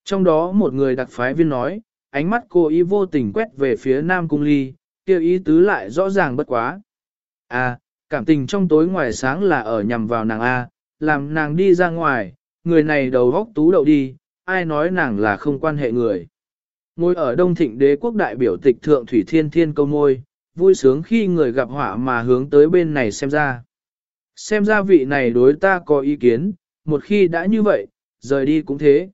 Trong đó một người đặc phái viên nói, ánh mắt cô ý vô tình quét về phía Nam Cung Ly, kêu ý tứ lại rõ ràng bất quá. À, cảm tình trong tối ngoài sáng là ở nhằm vào nàng A, làm nàng đi ra ngoài, người này đầu góc tú đậu đi, ai nói nàng là không quan hệ người. Ngồi ở Đông Thịnh đế quốc đại biểu tịch thượng Thủy Thiên Thiên câu môi, vui sướng khi người gặp họa mà hướng tới bên này xem ra. Xem ra vị này đối ta có ý kiến, một khi đã như vậy, rời đi cũng thế.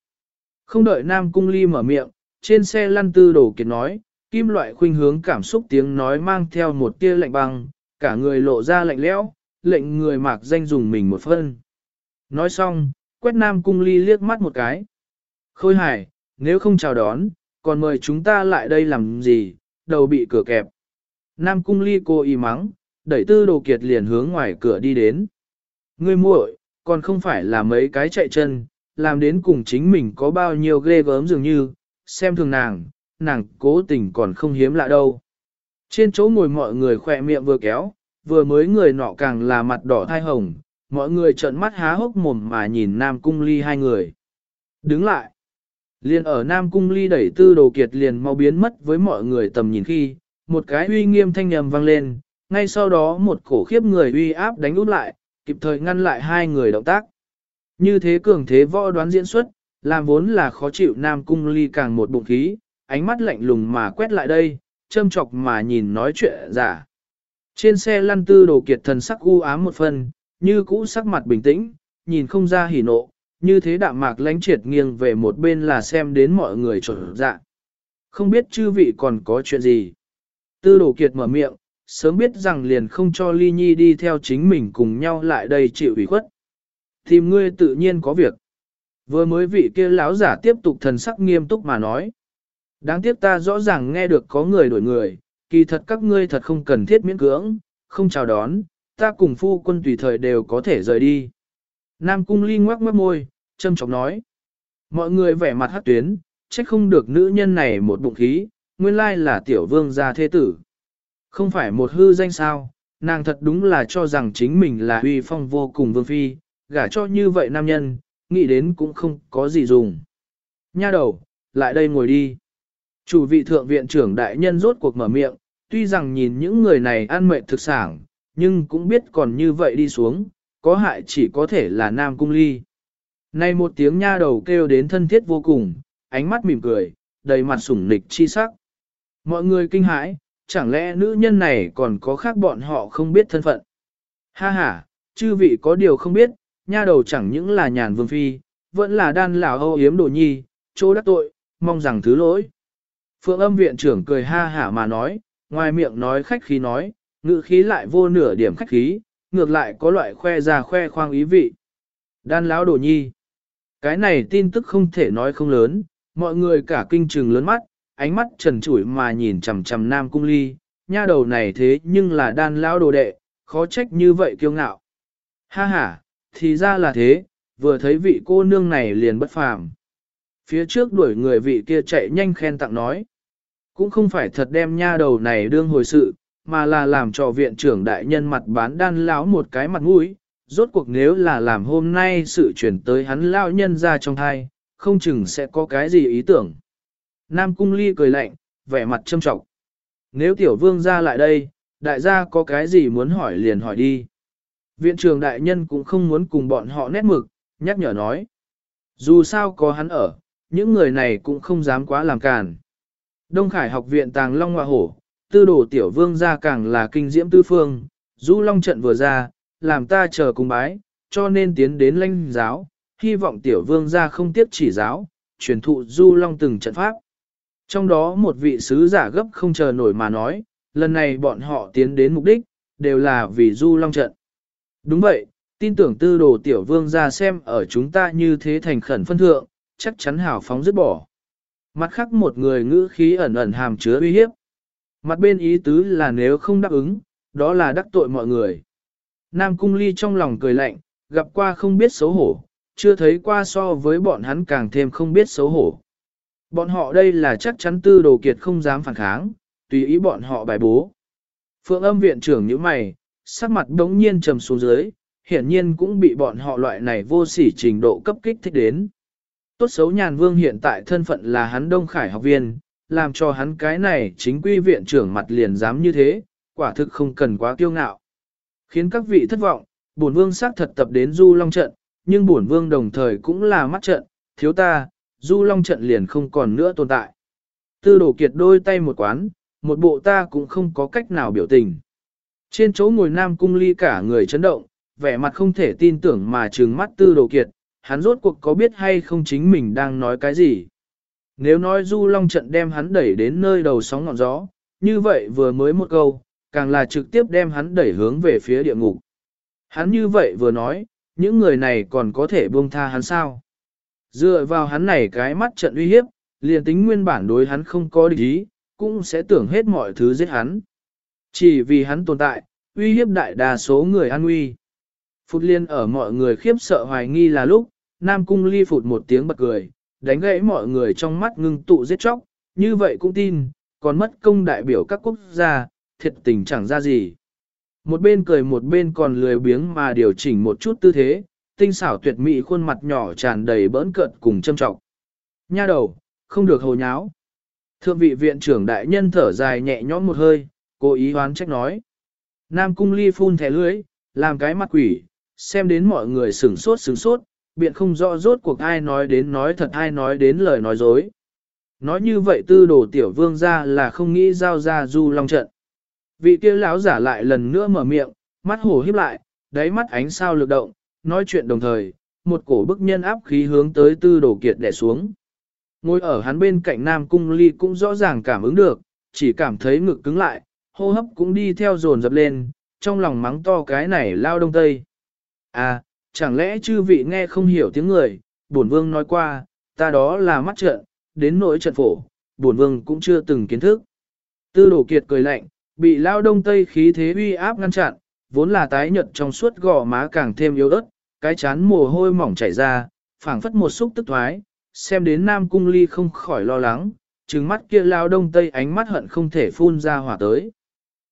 Không đợi Nam Cung Ly mở miệng, trên xe lăn tư đổ kiệt nói, kim loại khuynh hướng cảm xúc tiếng nói mang theo một tia lạnh băng, cả người lộ ra lạnh lẽo, lệnh người mạc danh dùng mình một phân. Nói xong, quét Nam Cung Ly liếc mắt một cái. Khôi hải, nếu không chào đón, còn mời chúng ta lại đây làm gì, đầu bị cửa kẹp. Nam Cung Ly cô y mắng, đẩy tư đồ kiệt liền hướng ngoài cửa đi đến. Ngươi muội, còn không phải là mấy cái chạy chân, làm đến cùng chính mình có bao nhiêu ghê gớm dường như, xem thường nàng, nàng cố tình còn không hiếm lạ đâu. Trên chỗ ngồi mọi người khỏe miệng vừa kéo, vừa mới người nọ càng là mặt đỏ thai hồng, mọi người trợn mắt há hốc mồm mà nhìn Nam Cung Ly hai người. Đứng lại. Liên ở Nam Cung Ly đẩy tư đồ kiệt liền mau biến mất với mọi người tầm nhìn khi, một cái uy nghiêm thanh nhầm vang lên, ngay sau đó một cổ khiếp người uy áp đánh út lại, kịp thời ngăn lại hai người động tác. Như thế cường thế võ đoán diễn xuất, làm vốn là khó chịu Nam Cung Ly càng một bụng khí, ánh mắt lạnh lùng mà quét lại đây, châm chọc mà nhìn nói chuyện giả. Trên xe lăn tư đồ kiệt thần sắc u ám một phần, như cũ sắc mặt bình tĩnh, nhìn không ra hỉ nộ, như thế đạm mạc lánh triệt nghiêng về một bên là xem đến mọi người trở dạ. Không biết chư vị còn có chuyện gì. Tư đồ kiệt mở miệng, sớm biết rằng liền không cho Ly Nhi đi theo chính mình cùng nhau lại đây chịu ủy khuất. Tìm ngươi tự nhiên có việc. Vừa mới vị kia lão giả tiếp tục thần sắc nghiêm túc mà nói. Đáng tiếc ta rõ ràng nghe được có người đổi người, kỳ thật các ngươi thật không cần thiết miễn cưỡng, không chào đón, ta cùng phu quân tùy thời đều có thể rời đi. Nam cung ly ngoác mất môi, châm chọc nói. Mọi người vẻ mặt hát tuyến, trách không được nữ nhân này một bụng khí, nguyên lai là tiểu vương gia thế tử. Không phải một hư danh sao, nàng thật đúng là cho rằng chính mình là uy phong vô cùng vương phi, gả cho như vậy nam nhân, nghĩ đến cũng không có gì dùng. Nha đầu, lại đây ngồi đi. Chủ vị thượng viện trưởng đại nhân rốt cuộc mở miệng, tuy rằng nhìn những người này ăn mệt thực sản, nhưng cũng biết còn như vậy đi xuống, có hại chỉ có thể là nam cung ly. nay một tiếng nha đầu kêu đến thân thiết vô cùng, ánh mắt mỉm cười, đầy mặt sủng nịch chi sắc. Mọi người kinh hãi, chẳng lẽ nữ nhân này còn có khác bọn họ không biết thân phận. Ha ha, chư vị có điều không biết, nha đầu chẳng những là nhàn vương phi, vẫn là đan lão âu yếm đồ nhi, chỗ đắc tội, mong rằng thứ lỗi. Phượng âm viện trưởng cười ha hả mà nói, ngoài miệng nói khách khí nói, ngữ khí lại vô nửa điểm khách khí, ngược lại có loại khoe ra khoe khoang ý vị. Đan lão đồ nhi. Cái này tin tức không thể nói không lớn, mọi người cả kinh trừng lớn mắt, ánh mắt trần trụi mà nhìn chằm chằm Nam Cung Ly, nha đầu này thế nhưng là đan lão đồ đệ, khó trách như vậy kiêu ngạo. Ha ha, thì ra là thế, vừa thấy vị cô nương này liền bất phàm. Phía trước đuổi người vị kia chạy nhanh khen tặng nói. Cũng không phải thật đem nha đầu này đương hồi sự, mà là làm cho viện trưởng đại nhân mặt bán đan lão một cái mặt mũi. Rốt cuộc nếu là làm hôm nay sự chuyển tới hắn lão nhân ra trong thai, không chừng sẽ có cái gì ý tưởng. Nam Cung Ly cười lạnh, vẻ mặt châm trọng. Nếu tiểu vương ra lại đây, đại gia có cái gì muốn hỏi liền hỏi đi. Viện trưởng đại nhân cũng không muốn cùng bọn họ nét mực, nhắc nhở nói. Dù sao có hắn ở, những người này cũng không dám quá làm càn. Đông Khải học viện Tàng Long Hoa Hổ, tư đồ tiểu vương ra càng là kinh diễm tư phương, du long trận vừa ra, làm ta chờ cùng bái, cho nên tiến đến lãnh giáo, hy vọng tiểu vương ra không tiếp chỉ giáo, truyền thụ du long từng trận pháp. Trong đó một vị sứ giả gấp không chờ nổi mà nói, lần này bọn họ tiến đến mục đích, đều là vì du long trận. Đúng vậy, tin tưởng tư đồ tiểu vương ra xem ở chúng ta như thế thành khẩn phân thượng, chắc chắn hào phóng dứt bỏ. Mặt khác một người ngữ khí ẩn ẩn hàm chứa uy hiếp. Mặt bên ý tứ là nếu không đáp ứng, đó là đắc tội mọi người. Nam Cung Ly trong lòng cười lạnh, gặp qua không biết xấu hổ, chưa thấy qua so với bọn hắn càng thêm không biết xấu hổ. Bọn họ đây là chắc chắn tư đồ kiệt không dám phản kháng, tùy ý bọn họ bài bố. Phượng âm viện trưởng như mày, sắc mặt đống nhiên trầm xuống dưới, hiển nhiên cũng bị bọn họ loại này vô sỉ trình độ cấp kích thích đến. Tốt xấu nhàn vương hiện tại thân phận là hắn Đông Khải học viên, làm cho hắn cái này chính quy viện trưởng mặt liền dám như thế, quả thực không cần quá kiêu ngạo. Khiến các vị thất vọng, bổn vương xác thật tập đến du long trận, nhưng bổn vương đồng thời cũng là mắt trận, thiếu ta, du long trận liền không còn nữa tồn tại. Tư đổ kiệt đôi tay một quán, một bộ ta cũng không có cách nào biểu tình. Trên chỗ ngồi nam cung ly cả người chấn động, vẻ mặt không thể tin tưởng mà trừng mắt tư đồ kiệt, hắn rốt cuộc có biết hay không chính mình đang nói cái gì. Nếu nói du long trận đem hắn đẩy đến nơi đầu sóng ngọn gió, như vậy vừa mới một câu, càng là trực tiếp đem hắn đẩy hướng về phía địa ngục. Hắn như vậy vừa nói, những người này còn có thể buông tha hắn sao? Dựa vào hắn này cái mắt trận uy hiếp, liền tính nguyên bản đối hắn không có địch ý, cũng sẽ tưởng hết mọi thứ giết hắn. Chỉ vì hắn tồn tại, uy hiếp đại đa số người an nguy. Phụt liên ở mọi người khiếp sợ hoài nghi là lúc, Nam Cung Ly phụt một tiếng bật cười, đánh gãy mọi người trong mắt ngưng tụ giết chóc, như vậy cũng tin, còn mất công đại biểu các quốc gia, thiệt tình chẳng ra gì. Một bên cười một bên còn lười biếng mà điều chỉnh một chút tư thế, tinh xảo tuyệt mỹ khuôn mặt nhỏ tràn đầy bỡn cợt cùng châm trọng. Nha đầu, không được hồ nháo. Thượng vị viện trưởng đại nhân thở dài nhẹ nhõm một hơi, cố ý hoán trách nói. Nam cung ly phun thẻ lưới, làm cái mặt quỷ, xem đến mọi người sửng sốt sửng sốt, biện không rõ rốt cuộc ai nói đến nói thật ai nói đến lời nói dối. Nói như vậy tư đồ tiểu vương ra là không nghĩ giao ra du long trận. Vị kia lão giả lại lần nữa mở miệng, mắt hổ híp lại, đáy mắt ánh sao lực động, nói chuyện đồng thời, một cổ bức nhân áp khí hướng tới tư đồ kiệt đè xuống. Ngồi ở hắn bên cạnh Nam Cung Ly cũng rõ ràng cảm ứng được, chỉ cảm thấy ngực cứng lại, hô hấp cũng đi theo dồn dập lên, trong lòng mắng to cái này lao đông tây. À, chẳng lẽ chư vị nghe không hiểu tiếng người, bổn vương nói qua, ta đó là mắt trận, đến nỗi trận phổ, bổn vương cũng chưa từng kiến thức. Tư đổ kiệt cười lạnh, bị lao đông tây khí thế uy áp ngăn chặn, vốn là tái nhợt trong suốt gò má càng thêm yếu ớt, cái chán mồ hôi mỏng chảy ra, phảng phất một xúc tức thoái, xem đến Nam Cung Ly không khỏi lo lắng, trừng mắt kia lao đông tây ánh mắt hận không thể phun ra hỏa tới.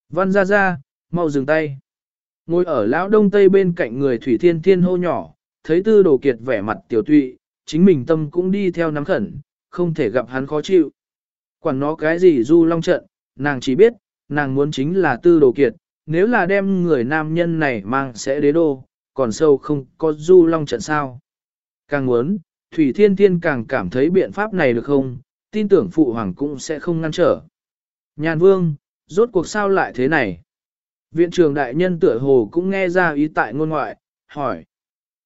Văn ra ra, mau dừng tay. Ngồi ở lão đông tây bên cạnh người Thủy Thiên Thiên hô nhỏ, thấy tư đồ kiệt vẻ mặt tiểu tụy, chính mình tâm cũng đi theo nắm khẩn, không thể gặp hắn khó chịu. Quản nó cái gì du long trận, nàng chỉ biết, nàng muốn chính là tư đồ kiệt, nếu là đem người nam nhân này mang sẽ đế đô, còn sâu không có du long trận sao. Càng muốn, Thủy Thiên Thiên càng cảm thấy biện pháp này được không, tin tưởng Phụ Hoàng cũng sẽ không ngăn trở. Nhàn Vương, rốt cuộc sao lại thế này? Viện trưởng đại nhân tựa hồ cũng nghe ra ý tại ngôn ngoại, hỏi.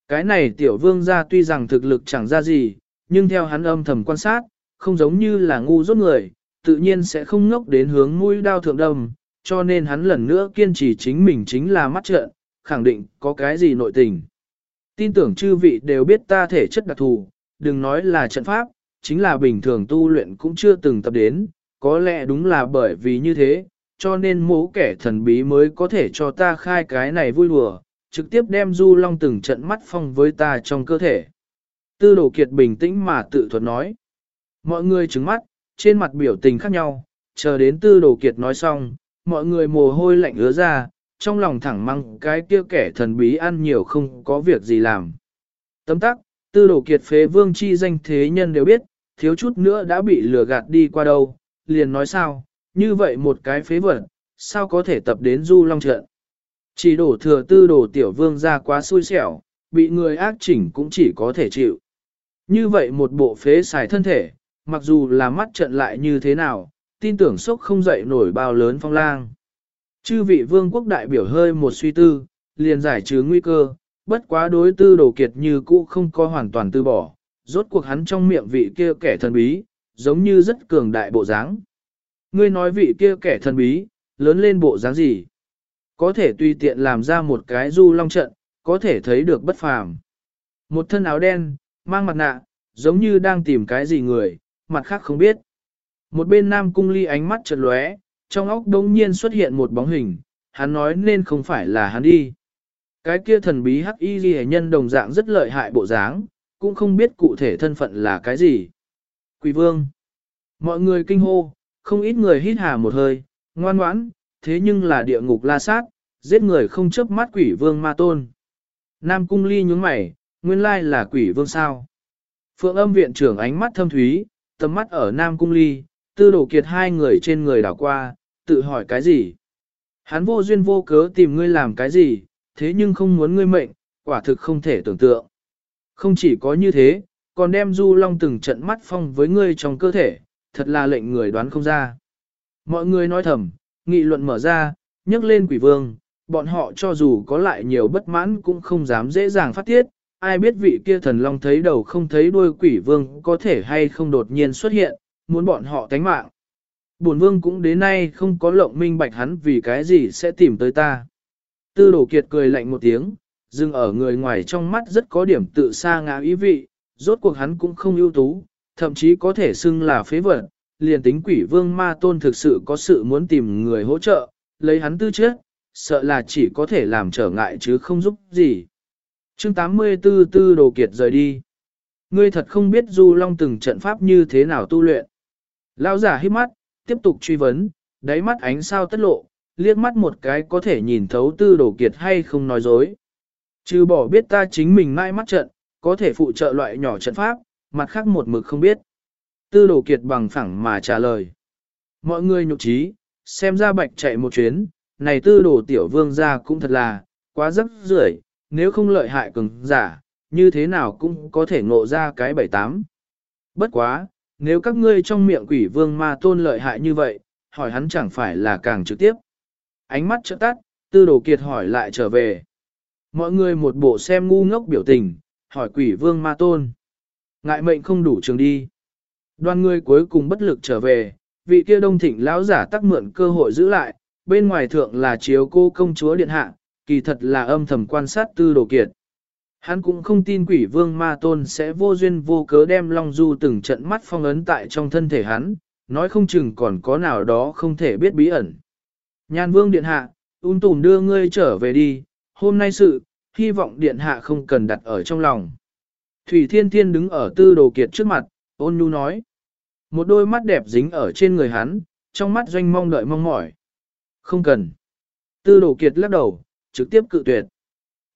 Cái này tiểu vương gia tuy rằng thực lực chẳng ra gì, nhưng theo hắn âm thầm quan sát, không giống như là ngu rốt người, tự nhiên sẽ không ngốc đến hướng mũi đao thượng đâm, cho nên hắn lần nữa kiên trì chính mình chính là mắt trợn, khẳng định có cái gì nội tình. Tin tưởng chư vị đều biết ta thể chất đặc thù, đừng nói là trận pháp, chính là bình thường tu luyện cũng chưa từng tập đến, có lẽ đúng là bởi vì như thế, cho nên mố kẻ thần bí mới có thể cho ta khai cái này vui đùa, trực tiếp đem du long từng trận mắt phong với ta trong cơ thể. Tư đồ kiệt bình tĩnh mà tự thuật nói. Mọi người trứng mắt, trên mặt biểu tình khác nhau, chờ đến tư đồ kiệt nói xong, mọi người mồ hôi lạnh ứa ra, trong lòng thẳng măng cái kia kẻ thần bí ăn nhiều không có việc gì làm. Tấm tắc, tư đồ kiệt phế vương chi danh thế nhân đều biết, thiếu chút nữa đã bị lừa gạt đi qua đâu, liền nói sao, như vậy một cái phế vật, sao có thể tập đến du long trận. Chỉ đổ thừa tư đồ tiểu vương ra quá xui xẻo, bị người ác chỉnh cũng chỉ có thể chịu. Như vậy một bộ phế xài thân thể, mặc dù là mắt trận lại như thế nào, tin tưởng sốc không dậy nổi bao lớn phong lang. Chư vị vương quốc đại biểu hơi một suy tư, liền giải trừ nguy cơ, bất quá đối tư đồ kiệt như cũ không có hoàn toàn từ bỏ, rốt cuộc hắn trong miệng vị kia kẻ thần bí, giống như rất cường đại bộ dáng. Ngươi nói vị kia kẻ thần bí, lớn lên bộ dáng gì? Có thể tùy tiện làm ra một cái du long trận, có thể thấy được bất phàm. Một thân áo đen, mang mặt nạ, giống như đang tìm cái gì người, mặt khác không biết. Một bên nam cung ly ánh mắt chợt lóe, trong óc đống nhiên xuất hiện một bóng hình, hắn nói nên không phải là hắn đi. Cái kia thần bí hắc y ghi nhân đồng dạng rất lợi hại bộ dáng, cũng không biết cụ thể thân phận là cái gì. Quỷ vương. Mọi người kinh hô, không ít người hít hà một hơi, ngoan ngoãn, thế nhưng là địa ngục la sát, giết người không chớp mắt quỷ vương ma tôn. Nam cung ly nhướng mày, nguyên lai là quỷ vương sao. Phượng âm viện trưởng ánh mắt thâm thúy, tầm mắt ở Nam cung ly, tư đổ kiệt hai người trên người đảo qua, tự hỏi cái gì. Hắn vô duyên vô cớ tìm ngươi làm cái gì, thế nhưng không muốn ngươi mệnh, quả thực không thể tưởng tượng. Không chỉ có như thế, còn đem du long từng trận mắt phong với ngươi trong cơ thể, thật là lệnh người đoán không ra. Mọi người nói thầm, nghị luận mở ra, nhắc lên quỷ vương, bọn họ cho dù có lại nhiều bất mãn cũng không dám dễ dàng phát tiết, ai biết vị kia thần long thấy đầu không thấy đuôi quỷ vương có thể hay không đột nhiên xuất hiện, muốn bọn họ tánh mạng. Bổn vương cũng đến nay không có lộng minh bạch hắn vì cái gì sẽ tìm tới ta. Tư đổ kiệt cười lạnh một tiếng, dừng ở người ngoài trong mắt rất có điểm tự xa ngã ý vị, rốt cuộc hắn cũng không ưu tú, thậm chí có thể xưng là phế vật, liền tính quỷ vương ma tôn thực sự có sự muốn tìm người hỗ trợ, lấy hắn tư chất, sợ là chỉ có thể làm trở ngại chứ không giúp gì. chương 84 tư đồ kiệt rời đi. Ngươi thật không biết Du Long từng trận pháp như thế nào tu luyện. Lão giả hít mắt, tiếp tục truy vấn, đáy mắt ánh sao tất lộ, liếc mắt một cái có thể nhìn thấu tư đồ kiệt hay không nói dối. Trừ bỏ biết ta chính mình mai mắt trận, có thể phụ trợ loại nhỏ trận pháp, mặt khác một mực không biết. Tư đồ kiệt bằng phẳng mà trả lời. Mọi người nhục trí, xem ra bạch chạy một chuyến, này tư đồ tiểu vương ra cũng thật là, quá rất rưởi nếu không lợi hại cường giả, như thế nào cũng có thể ngộ ra cái bảy tám. Bất quá, nếu các ngươi trong miệng quỷ vương ma tôn lợi hại như vậy, hỏi hắn chẳng phải là càng trực tiếp. Ánh mắt trợ tắt, tư đồ kiệt hỏi lại trở về. Mọi người một bộ xem ngu ngốc biểu tình, hỏi quỷ vương ma tôn. Ngại mệnh không đủ trường đi. Đoàn người cuối cùng bất lực trở về, vị kia đông thịnh lão giả tắc mượn cơ hội giữ lại, bên ngoài thượng là chiếu cô công chúa điện hạ, kỳ thật là âm thầm quan sát tư đồ kiệt. Hắn cũng không tin quỷ vương ma tôn sẽ vô duyên vô cớ đem Long Du từng trận mắt phong ấn tại trong thân thể hắn, nói không chừng còn có nào đó không thể biết bí ẩn. Nhan vương điện hạ, ung tùm đưa ngươi trở về đi, hôm nay sự, hy vọng điện hạ không cần đặt ở trong lòng. Thủy Thiên Thiên đứng ở tư đồ kiệt trước mặt, ôn nhu nói. Một đôi mắt đẹp dính ở trên người hắn, trong mắt doanh mong đợi mong mỏi. Không cần. Tư đồ kiệt lắc đầu, trực tiếp cự tuyệt.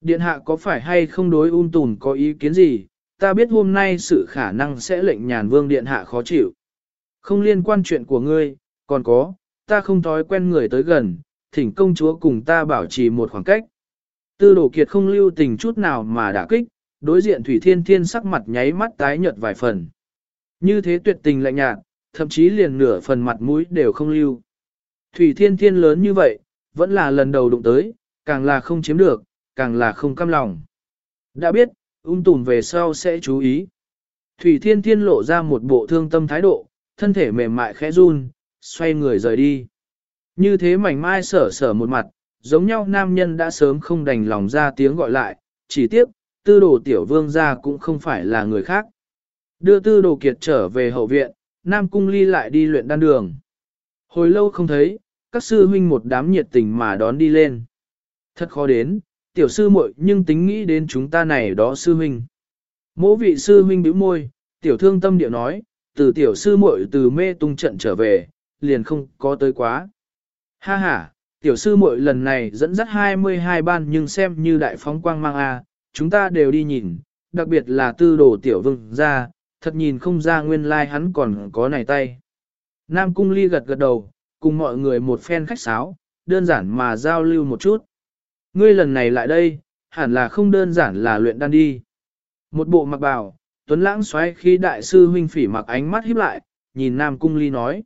Điện hạ có phải hay không đối ung tùn có ý kiến gì, ta biết hôm nay sự khả năng sẽ lệnh nhàn vương điện hạ khó chịu. Không liên quan chuyện của ngươi, còn có, ta không thói quen người tới gần, thỉnh công chúa cùng ta bảo trì một khoảng cách. Tư Đồ kiệt không lưu tình chút nào mà đã kích, đối diện Thủy Thiên Thiên sắc mặt nháy mắt tái nhợt vài phần. Như thế tuyệt tình lạnh nhạt, thậm chí liền nửa phần mặt mũi đều không lưu. Thủy Thiên Thiên lớn như vậy, vẫn là lần đầu đụng tới, càng là không chiếm được, càng là không cam lòng. Đã biết, ung tùn về sau sẽ chú ý. Thủy Thiên Thiên lộ ra một bộ thương tâm thái độ, thân thể mềm mại khẽ run, xoay người rời đi. Như thế mảnh mai sở sở một mặt, giống nhau nam nhân đã sớm không đành lòng ra tiếng gọi lại, chỉ tiếc, tư đồ tiểu vương ra cũng không phải là người khác. Đưa tư đồ kiệt trở về hậu viện, Nam Cung Ly lại đi luyện đan đường. Hồi lâu không thấy, các sư huynh một đám nhiệt tình mà đón đi lên. Thật khó đến, tiểu sư muội nhưng tính nghĩ đến chúng ta này đó sư huynh. Mỗ vị sư huynh bĩu môi, tiểu thương tâm điệu nói, từ tiểu sư muội từ mê tung trận trở về, liền không có tới quá. Ha ha, tiểu sư muội lần này dẫn dắt 22 ban nhưng xem như đại phóng quang mang a, chúng ta đều đi nhìn, đặc biệt là tư đồ tiểu vương ra, thật nhìn không ra nguyên lai like hắn còn có này tay. Nam cung ly gật gật đầu, cùng mọi người một phen khách sáo, đơn giản mà giao lưu một chút. Ngươi lần này lại đây, hẳn là không đơn giản là luyện đan đi. Một bộ mặc bào, Tuấn Lãng xoáy khi đại sư huynh phỉ mặc ánh mắt híp lại, nhìn Nam Cung Ly nói.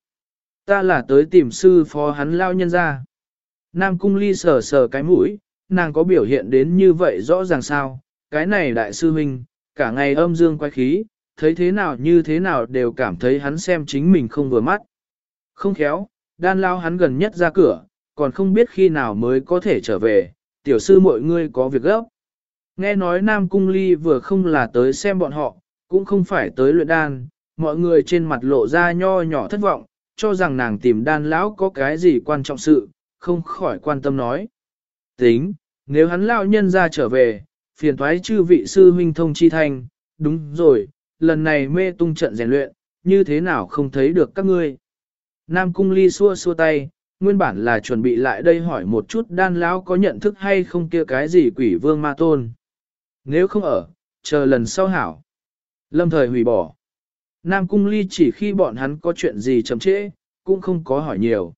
Ta là tới tìm sư phó hắn lao nhân ra. Nam Cung Ly sờ sờ cái mũi, nàng có biểu hiện đến như vậy rõ ràng sao, cái này đại sư huynh, cả ngày âm dương quay khí, thấy thế nào như thế nào đều cảm thấy hắn xem chính mình không vừa mắt. Không khéo, đan lao hắn gần nhất ra cửa, còn không biết khi nào mới có thể trở về, tiểu sư mọi người có việc gấp. Nghe nói Nam Cung Ly vừa không là tới xem bọn họ, cũng không phải tới luyện đan, mọi người trên mặt lộ ra nho nhỏ thất vọng, cho rằng nàng tìm đan lão có cái gì quan trọng sự, không khỏi quan tâm nói. Tính, nếu hắn lão nhân ra trở về, phiền thoái chư vị sư huynh thông chi thanh, đúng rồi, lần này mê tung trận rèn luyện, như thế nào không thấy được các ngươi. Nam cung ly xua xua tay, nguyên bản là chuẩn bị lại đây hỏi một chút đan lão có nhận thức hay không kia cái gì quỷ vương ma tôn. Nếu không ở, chờ lần sau hảo. Lâm thời hủy bỏ. Nam cung ly chỉ khi bọn hắn có chuyện gì chậm trễ, cũng không có hỏi nhiều.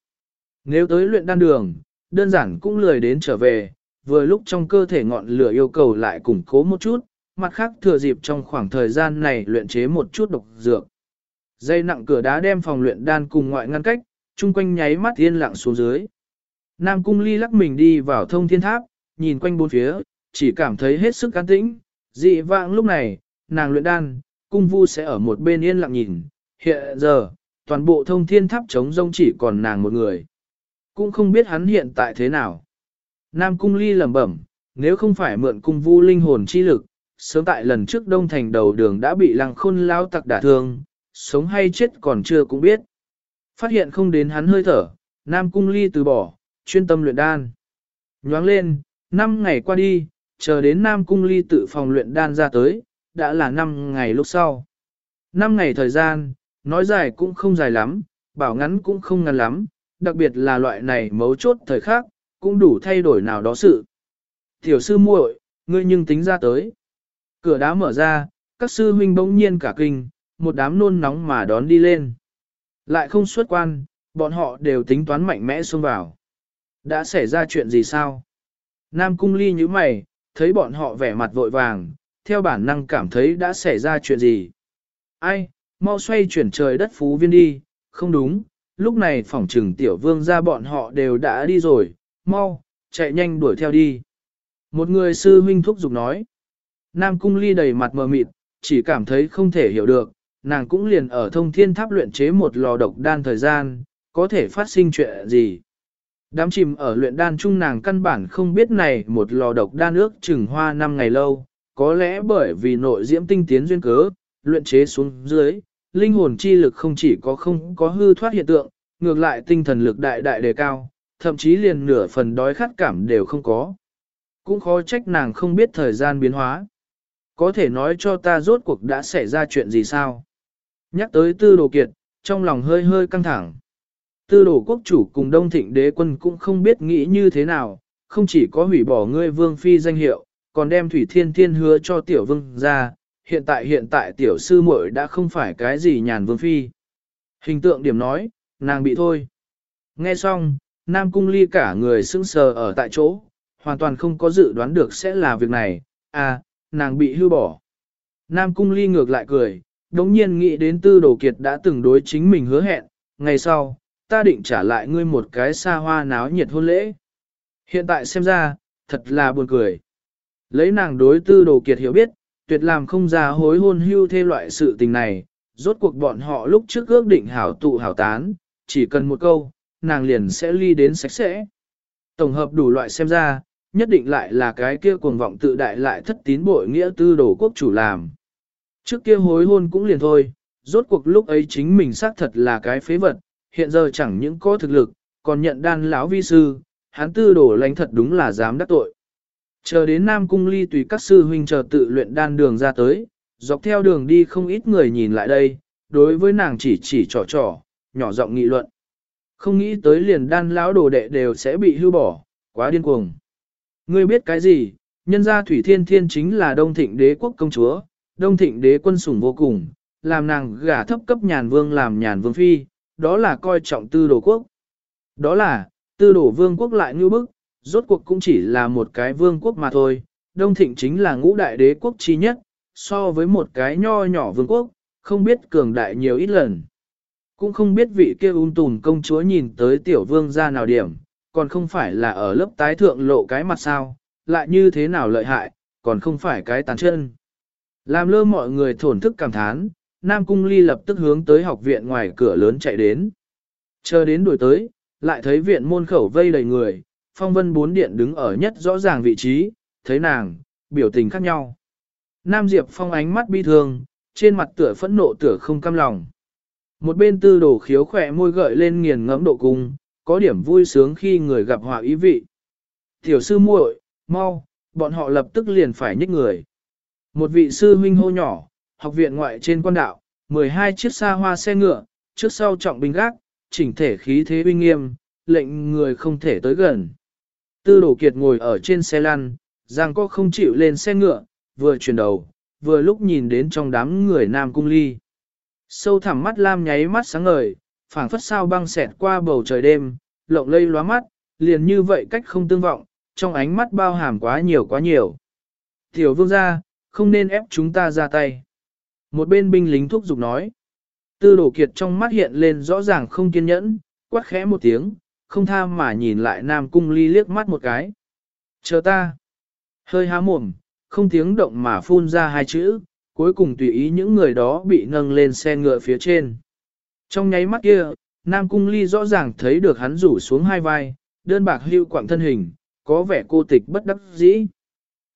Nếu tới luyện đan đường, đơn giản cũng lười đến trở về, vừa lúc trong cơ thể ngọn lửa yêu cầu lại củng cố một chút, mặt khác thừa dịp trong khoảng thời gian này luyện chế một chút độc dược. Dây nặng cửa đá đem phòng luyện đan cùng ngoại ngăn cách, chung quanh nháy mắt yên lặng xuống dưới. Nam cung ly lắc mình đi vào thông thiên tháp, nhìn quanh bốn phía, chỉ cảm thấy hết sức an tĩnh. Dị vãng lúc này, nàng luyện đan, cung vu sẽ ở một bên yên lặng nhìn. Hiện giờ, toàn bộ thông thiên tháp trống rông chỉ còn nàng một người. Cũng không biết hắn hiện tại thế nào. Nam cung ly lẩm bẩm, nếu không phải mượn cung vu linh hồn chi lực, sớm tại lần trước đông thành đầu đường đã bị lăng khôn lao tặc đả thương, sống hay chết còn chưa cũng biết. Phát hiện không đến hắn hơi thở, Nam cung ly từ bỏ, chuyên tâm luyện đan. Nhoáng lên, năm ngày qua đi, chờ đến Nam cung ly tự phòng luyện đan ra tới, đã là năm ngày lúc sau. Năm ngày thời gian, nói dài cũng không dài lắm, bảo ngắn cũng không ngắn lắm, đặc biệt là loại này mấu chốt thời khác, cũng đủ thay đổi nào đó sự. Tiểu sư muội, ngươi nhưng tính ra tới. Cửa đá mở ra, các sư huynh bỗng nhiên cả kinh, một đám nôn nóng mà đón đi lên. Lại không xuất quan, bọn họ đều tính toán mạnh mẽ xông vào. Đã xảy ra chuyện gì sao? Nam cung ly như mày, thấy bọn họ vẻ mặt vội vàng, theo bản năng cảm thấy đã xảy ra chuyện gì. Ai, mau xoay chuyển trời đất phú viên đi, không đúng, lúc này phỏng trừng tiểu vương ra bọn họ đều đã đi rồi, mau, chạy nhanh đuổi theo đi. Một người sư huynh thúc giục nói. Nam cung ly đầy mặt mờ mịt, chỉ cảm thấy không thể hiểu được, nàng cũng liền ở thông thiên tháp luyện chế một lò độc đan thời gian, có thể phát sinh chuyện gì. Đám chìm ở luyện đan chung nàng căn bản không biết này một lò độc đan ước chừng hoa năm ngày lâu, có lẽ bởi vì nội diễm tinh tiến duyên cớ, luyện chế xuống dưới, linh hồn chi lực không chỉ có không có hư thoát hiện tượng, ngược lại tinh thần lực đại đại đề cao, thậm chí liền nửa phần đói khát cảm đều không có. Cũng khó trách nàng không biết thời gian biến hóa. Có thể nói cho ta rốt cuộc đã xảy ra chuyện gì sao? Nhắc tới tư đồ kiệt, trong lòng hơi hơi căng thẳng. Tư đồ quốc chủ cùng đông thịnh đế quân cũng không biết nghĩ như thế nào, không chỉ có hủy bỏ ngươi vương phi danh hiệu, còn đem thủy thiên thiên hứa cho tiểu vương ra, hiện tại hiện tại tiểu sư muội đã không phải cái gì nhàn vương phi. Hình tượng điểm nói, nàng bị thôi. Nghe xong, Nam Cung Ly cả người sững sờ ở tại chỗ, hoàn toàn không có dự đoán được sẽ là việc này, à, nàng bị hưu bỏ. Nam Cung Ly ngược lại cười, đống nhiên nghĩ đến tư đồ kiệt đã từng đối chính mình hứa hẹn, ngày sau, ta định trả lại ngươi một cái xa hoa náo nhiệt hôn lễ. Hiện tại xem ra, thật là buồn cười. Lấy nàng đối tư đồ kiệt hiểu biết, tuyệt làm không ra hối hôn hưu thê loại sự tình này, rốt cuộc bọn họ lúc trước ước định hảo tụ hảo tán, chỉ cần một câu, nàng liền sẽ ly đến sạch sẽ. Tổng hợp đủ loại xem ra, nhất định lại là cái kia cuồng vọng tự đại lại thất tín bội nghĩa tư đồ quốc chủ làm. Trước kia hối hôn cũng liền thôi, rốt cuộc lúc ấy chính mình xác thật là cái phế vật, hiện giờ chẳng những có thực lực, còn nhận đan lão vi sư, hắn tư đổ lánh thật đúng là dám đắc tội. Chờ đến Nam Cung Ly tùy các sư huynh chờ tự luyện đan đường ra tới, dọc theo đường đi không ít người nhìn lại đây, đối với nàng chỉ chỉ trò trò, nhỏ giọng nghị luận. Không nghĩ tới liền đan lão đồ đệ đều sẽ bị hưu bỏ, quá điên cuồng. Ngươi biết cái gì, nhân gia Thủy Thiên Thiên chính là Đông Thịnh đế quốc công chúa, Đông Thịnh đế quân sủng vô cùng, làm nàng gả thấp cấp nhàn vương làm nhàn vương phi, đó là coi trọng tư đồ quốc. Đó là, tư đồ vương quốc lại như bức, rốt cuộc cũng chỉ là một cái vương quốc mà thôi, Đông Thịnh chính là ngũ đại đế quốc chi nhất, so với một cái nho nhỏ vương quốc, không biết cường đại nhiều ít lần. Cũng không biết vị kia ung tùn công chúa nhìn tới tiểu vương ra nào điểm, còn không phải là ở lớp tái thượng lộ cái mặt sao, lại như thế nào lợi hại, còn không phải cái tàn chân. Làm lơ mọi người thổn thức cảm thán, Nam Cung Ly lập tức hướng tới học viện ngoài cửa lớn chạy đến. Chờ đến đuổi tới, lại thấy viện môn khẩu vây đầy người, phong vân bốn điện đứng ở nhất rõ ràng vị trí, thấy nàng, biểu tình khác nhau. Nam Diệp phong ánh mắt bi thương, trên mặt tựa phẫn nộ tựa không cam lòng. Một bên tư đồ khiếu khỏe môi gợi lên nghiền ngẫm độ cung, có điểm vui sướng khi người gặp họa ý vị. Tiểu sư muội, mau, bọn họ lập tức liền phải nhích người. Một vị sư huynh hô nhỏ, học viện ngoại trên quan đạo, 12 chiếc xa hoa xe ngựa, trước sau trọng binh gác, chỉnh thể khí thế uy nghiêm, lệnh người không thể tới gần. Tư đổ kiệt ngồi ở trên xe lăn, giang có không chịu lên xe ngựa, vừa chuyển đầu, vừa lúc nhìn đến trong đám người nam cung ly. Sâu thẳm mắt lam nháy mắt sáng ngời, phảng phất sao băng xẹt qua bầu trời đêm, lộng lây lóa mắt, liền như vậy cách không tương vọng, trong ánh mắt bao hàm quá nhiều quá nhiều. Tiểu vương gia, không nên ép chúng ta ra tay. Một bên binh lính thúc giục nói. Tư đổ kiệt trong mắt hiện lên rõ ràng không kiên nhẫn, quát khẽ một tiếng, không tha mà nhìn lại Nam Cung Ly liếc mắt một cái. Chờ ta. Hơi há mồm, không tiếng động mà phun ra hai chữ, cuối cùng tùy ý những người đó bị nâng lên xe ngựa phía trên. Trong nháy mắt kia, Nam Cung Ly rõ ràng thấy được hắn rủ xuống hai vai, đơn bạc hưu quạng thân hình, có vẻ cô tịch bất đắc dĩ.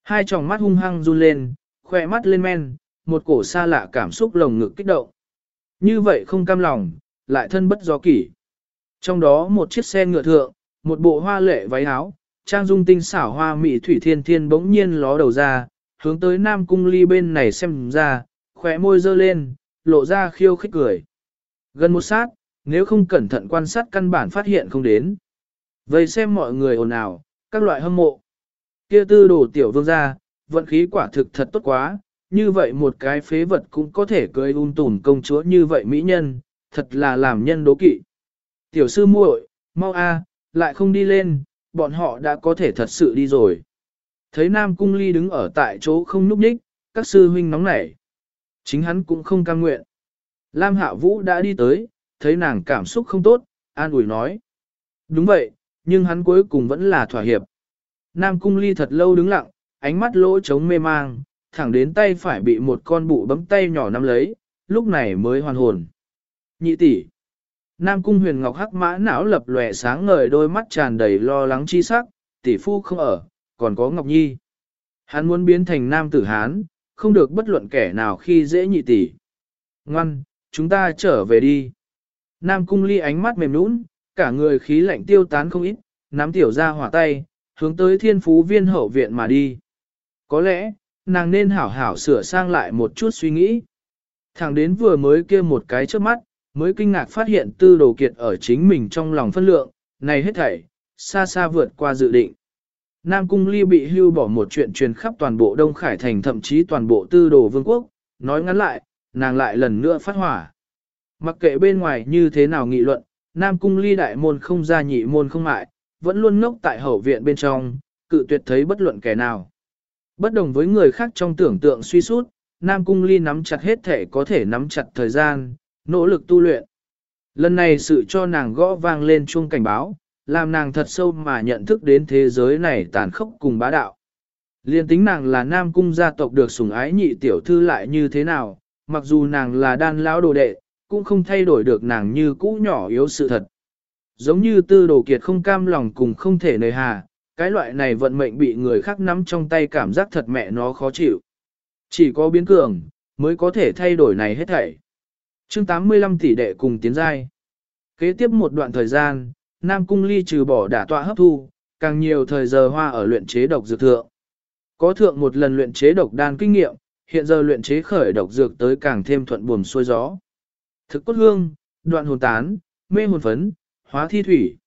Hai tròng mắt hung hăng run lên, khoe mắt lên men, một cổ xa lạ cảm xúc lồng ngực kích động. Như vậy không cam lòng, lại thân bất do kỷ. Trong đó một chiếc xe ngựa thượng, một bộ hoa lệ váy áo, trang dung tinh xảo hoa mỹ thủy thiên thiên bỗng nhiên ló đầu ra, hướng tới Nam Cung Ly bên này xem ra, khóe môi dơ lên, lộ ra khiêu khích cười. Gần một sát, nếu không cẩn thận quan sát căn bản phát hiện không đến. Vậy xem mọi người ồn ào, các loại hâm mộ. Kia tư đồ tiểu vương ra vận khí quả thực thật tốt quá, như vậy một cái phế vật cũng có thể cưới un tùn công chúa như vậy mỹ nhân, thật là làm nhân đố kỵ. Tiểu sư muội, mau a, lại không đi lên, bọn họ đã có thể thật sự đi rồi. Thấy Nam Cung Ly đứng ở tại chỗ không núp nhích, các sư huynh nóng nảy. Chính hắn cũng không cam nguyện. Lam Hạ Vũ đã đi tới, thấy nàng cảm xúc không tốt, an ủi nói. Đúng vậy, nhưng hắn cuối cùng vẫn là thỏa hiệp. Nam Cung Ly thật lâu đứng lặng, ánh mắt lỗ trống mê mang, thẳng đến tay phải bị một con bụ bấm tay nhỏ nắm lấy, lúc này mới hoàn hồn. Nhị tỷ. Nam Cung Huyền Ngọc hắc mã não lập lòe sáng ngời đôi mắt tràn đầy lo lắng chi sắc, tỷ phu không ở, còn có Ngọc Nhi. Hắn muốn biến thành nam tử Hán, không được bất luận kẻ nào khi dễ nhị tỷ. Ngoan, chúng ta trở về đi. Nam Cung Ly ánh mắt mềm nũng, cả người khí lạnh tiêu tán không ít, nắm tiểu ra hỏa tay, hướng tới thiên phú viên hậu viện mà đi. Có lẽ, nàng nên hảo hảo sửa sang lại một chút suy nghĩ. Thẳng đến vừa mới kia một cái trước mắt, mới kinh ngạc phát hiện tư đồ kiệt ở chính mình trong lòng phân lượng, này hết thảy, xa xa vượt qua dự định. Nam Cung Ly bị hưu bỏ một chuyện truyền khắp toàn bộ Đông Khải Thành thậm chí toàn bộ tư đồ vương quốc, nói ngắn lại, nàng lại lần nữa phát hỏa. Mặc kệ bên ngoài như thế nào nghị luận, Nam Cung Ly đại môn không ra nhị môn không mại, vẫn luôn ngốc tại hậu viện bên trong, cự tuyệt thấy bất luận kẻ nào. Bất đồng với người khác trong tưởng tượng suy sút, Nam Cung Ly nắm chặt hết thể có thể nắm chặt thời gian, nỗ lực tu luyện. Lần này sự cho nàng gõ vang lên chuông cảnh báo, làm nàng thật sâu mà nhận thức đến thế giới này tàn khốc cùng bá đạo. Liên tính nàng là Nam Cung gia tộc được sủng ái nhị tiểu thư lại như thế nào, mặc dù nàng là đan lão đồ đệ, cũng không thay đổi được nàng như cũ nhỏ yếu sự thật. Giống như tư đồ kiệt không cam lòng cùng không thể nề hà, cái loại này vận mệnh bị người khác nắm trong tay cảm giác thật mẹ nó khó chịu. Chỉ có biến cường, mới có thể thay đổi này hết thảy chương 85 tỷ đệ cùng tiến giai. Kế tiếp một đoạn thời gian, Nam Cung Ly trừ bỏ đả tọa hấp thu, càng nhiều thời giờ hoa ở luyện chế độc dược thượng. Có thượng một lần luyện chế độc đan kinh nghiệm, hiện giờ luyện chế khởi độc dược tới càng thêm thuận buồm xuôi gió. Thực cốt hương, đoạn hồn tán, mê hồn phấn, hóa thi thủy.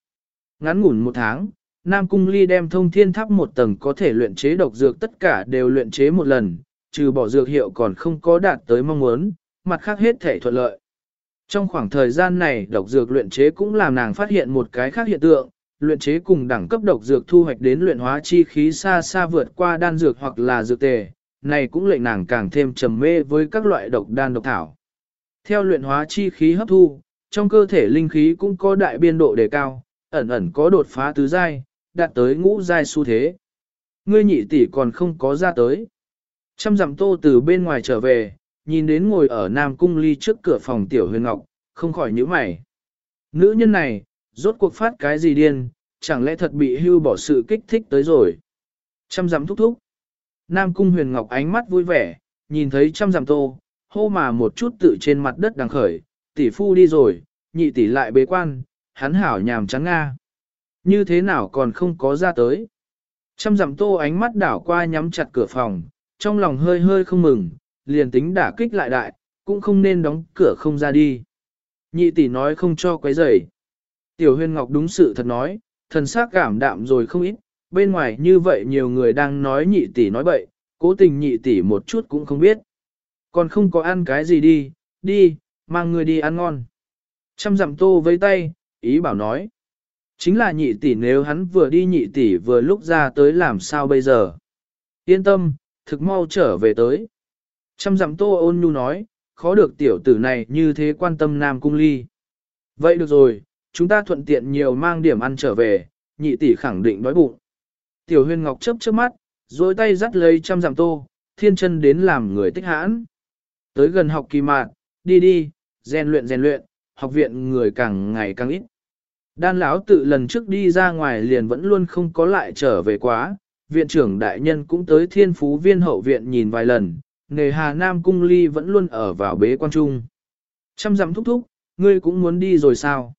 Ngắn ngủn một tháng, Nam Cung Ly đem thông thiên tháp một tầng có thể luyện chế độc dược tất cả đều luyện chế một lần, trừ bỏ dược hiệu còn không có đạt tới mong muốn, mặt khác hết thể thuận lợi. Trong khoảng thời gian này độc dược luyện chế cũng làm nàng phát hiện một cái khác hiện tượng, luyện chế cùng đẳng cấp độc dược thu hoạch đến luyện hóa chi khí xa xa vượt qua đan dược hoặc là dược tề, này cũng lệnh nàng càng thêm trầm mê với các loại độc đan độc thảo. Theo luyện hóa chi khí hấp thu, trong cơ thể linh khí cũng có đại biên độ đề cao, ẩn ẩn có đột phá tứ giai, đạt tới ngũ giai xu thế. Ngươi nhị tỷ còn không có ra tới. Trăm dặm tô từ bên ngoài trở về, nhìn đến ngồi ở Nam Cung Ly trước cửa phòng tiểu huyền ngọc, không khỏi nhíu mày. Nữ nhân này, rốt cuộc phát cái gì điên, chẳng lẽ thật bị hưu bỏ sự kích thích tới rồi. Trăm dặm thúc thúc. Nam Cung huyền ngọc ánh mắt vui vẻ, nhìn thấy trăm dặm tô, hô mà một chút tự trên mặt đất đằng khởi, tỷ phu đi rồi, nhị tỷ lại bế quan, hắn hảo nhàm trắng nga. Như thế nào còn không có ra tới. Trăm dặm tô ánh mắt đảo qua nhắm chặt cửa phòng, trong lòng hơi hơi không mừng, liền tính đả kích lại đại, cũng không nên đóng cửa không ra đi. Nhị tỷ nói không cho quấy rầy. Tiểu huyên ngọc đúng sự thật nói, thần xác cảm đạm rồi không ít, bên ngoài như vậy nhiều người đang nói nhị tỷ nói bậy, cố tình nhị tỷ một chút cũng không biết. Còn không có ăn cái gì đi, đi, mang người đi ăn ngon. Trăm dặm tô với tay, ý bảo nói. Chính là nhị tỷ nếu hắn vừa đi nhị tỷ vừa lúc ra tới làm sao bây giờ. Yên tâm, thực mau trở về tới. Trăm dặm tô ôn nhu nói, khó được tiểu tử này như thế quan tâm nam cung ly. Vậy được rồi, chúng ta thuận tiện nhiều mang điểm ăn trở về, nhị tỷ khẳng định đói bụng. Tiểu huyền ngọc chớp chớp mắt, rồi tay dắt lấy trăm dặm tô, thiên chân đến làm người tích hãn. Tới gần học kỳ mạn, đi đi, rèn luyện rèn luyện, học viện người càng ngày càng ít. Đan lão tự lần trước đi ra ngoài liền vẫn luôn không có lại trở về quá, viện trưởng đại nhân cũng tới thiên phú viên hậu viện nhìn vài lần, nề hà nam cung ly vẫn luôn ở vào bế quan trung. Trăm dặm thúc thúc, ngươi cũng muốn đi rồi sao?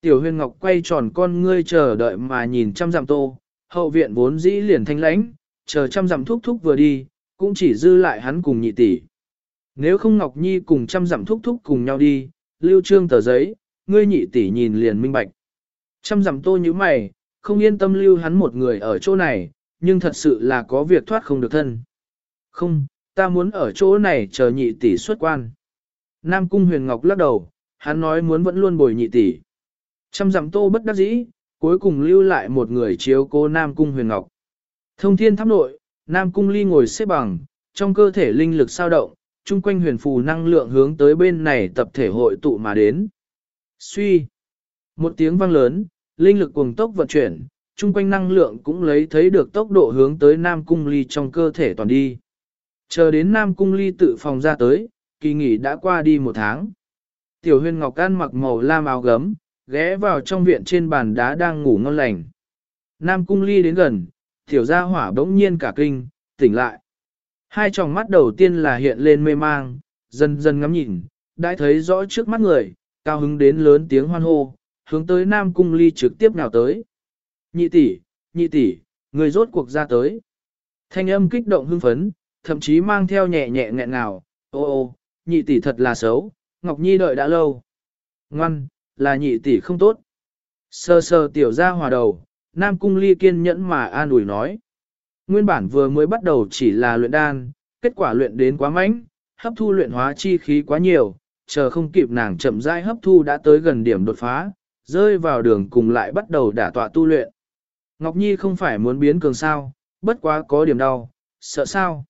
Tiểu huyền ngọc quay tròn con ngươi chờ đợi mà nhìn trăm dặm tô, hậu viện vốn dĩ liền thanh lãnh, chờ trăm dặm thúc thúc vừa đi, cũng chỉ dư lại hắn cùng nhị tỷ. Nếu không Ngọc Nhi cùng trăm dặm thúc thúc cùng nhau đi, lưu trương tờ giấy, ngươi nhị tỷ nhìn liền minh bạch. Trăm dặm tô như mày, không yên tâm lưu hắn một người ở chỗ này, nhưng thật sự là có việc thoát không được thân. Không, ta muốn ở chỗ này chờ nhị tỷ xuất quan. Nam Cung Huyền Ngọc lắc đầu, hắn nói muốn vẫn luôn bồi nhị tỷ. Trăm dặm tô bất đắc dĩ, cuối cùng lưu lại một người chiếu cố Nam Cung Huyền Ngọc. Thông thiên tháp nội, Nam Cung ly ngồi xếp bằng, trong cơ thể linh lực sao động, chung quanh huyền phù năng lượng hướng tới bên này tập thể hội tụ mà đến. Suy. Một tiếng vang lớn, linh lực cuồng tốc vận chuyển, chung quanh năng lượng cũng lấy thấy được tốc độ hướng tới Nam Cung Ly trong cơ thể toàn đi. Chờ đến Nam Cung Ly tự phòng ra tới, kỳ nghỉ đã qua đi một tháng. Tiểu huyên Ngọc can mặc màu lam áo gấm, ghé vào trong viện trên bàn đá đang ngủ ngon lành. Nam Cung Ly đến gần, tiểu gia hỏa bỗng nhiên cả kinh, tỉnh lại. Hai tròng mắt đầu tiên là hiện lên mê mang, dần dần ngắm nhìn, đã thấy rõ trước mắt người, cao hứng đến lớn tiếng hoan hô, hướng tới Nam Cung Ly trực tiếp nào tới. Nhị tỷ, nhị tỷ, người rốt cuộc ra tới. Thanh âm kích động hưng phấn, thậm chí mang theo nhẹ nhẹ nghẹn nào ô ô, nhị tỷ thật là xấu, Ngọc Nhi đợi đã lâu. Ngoan, là nhị tỷ không tốt. Sơ sơ tiểu ra hòa đầu, Nam Cung Ly kiên nhẫn mà an ủi nói. Nguyên bản vừa mới bắt đầu chỉ là luyện đan, kết quả luyện đến quá mạnh, hấp thu luyện hóa chi khí quá nhiều, chờ không kịp nàng chậm rãi hấp thu đã tới gần điểm đột phá, rơi vào đường cùng lại bắt đầu đả tọa tu luyện. Ngọc Nhi không phải muốn biến cường sao, bất quá có điểm đau, sợ sao.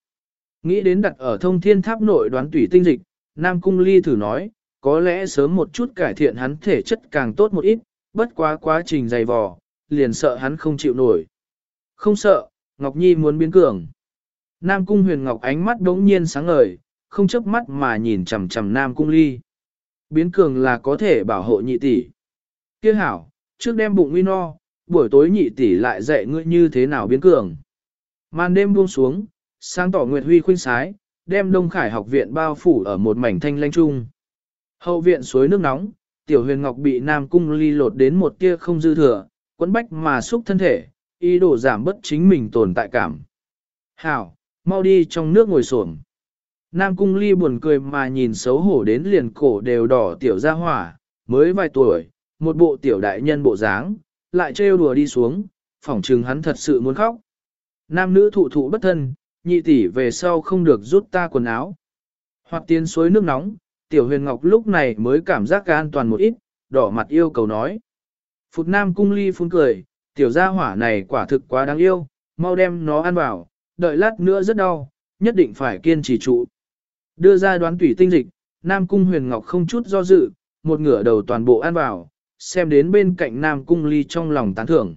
Nghĩ đến đặt ở thông thiên tháp nội đoán tủy tinh dịch, Nam Cung Ly thử nói, có lẽ sớm một chút cải thiện hắn thể chất càng tốt một ít, bất quá quá trình dày vò, liền sợ hắn không chịu nổi. Không sợ, Ngọc Nhi muốn biến cường. Nam Cung Huyền Ngọc ánh mắt đống nhiên sáng ngời, không chớp mắt mà nhìn chằm chằm Nam Cung Ly. Biến cường là có thể bảo hộ nhị tỷ. Kia hảo, trước đem bụng uy no, buổi tối nhị tỷ lại dạy ngươi như thế nào biến cường. Màn đêm buông xuống, sáng tỏ nguyệt huy khuynh sái, đem Đông Khải học viện bao phủ ở một mảnh thanh lanh trung. Hậu viện suối nước nóng, tiểu huyền ngọc bị Nam Cung ly lột đến một tia không dư thừa, quấn bách mà xúc thân thể, ý đồ giảm bất chính mình tồn tại cảm. Hảo, mau đi trong nước ngồi xổm. Nam Cung ly buồn cười mà nhìn xấu hổ đến liền cổ đều đỏ tiểu ra hỏa, mới vài tuổi, một bộ tiểu đại nhân bộ dáng, lại trêu đùa đi xuống, phỏng chừng hắn thật sự muốn khóc. Nam nữ thụ thụ bất thân, nhị tỷ về sau không được rút ta quần áo. Hoặc tiến suối nước nóng, tiểu huyền ngọc lúc này mới cảm giác an toàn một ít, đỏ mặt yêu cầu nói. Phụt nam cung ly phun cười, tiểu gia hỏa này quả thực quá đáng yêu, mau đem nó ăn vào, đợi lát nữa rất đau, nhất định phải kiên trì trụ. Đưa ra đoán tủy tinh dịch, nam cung huyền ngọc không chút do dự, một ngửa đầu toàn bộ ăn vào, xem đến bên cạnh nam cung ly trong lòng tán thưởng.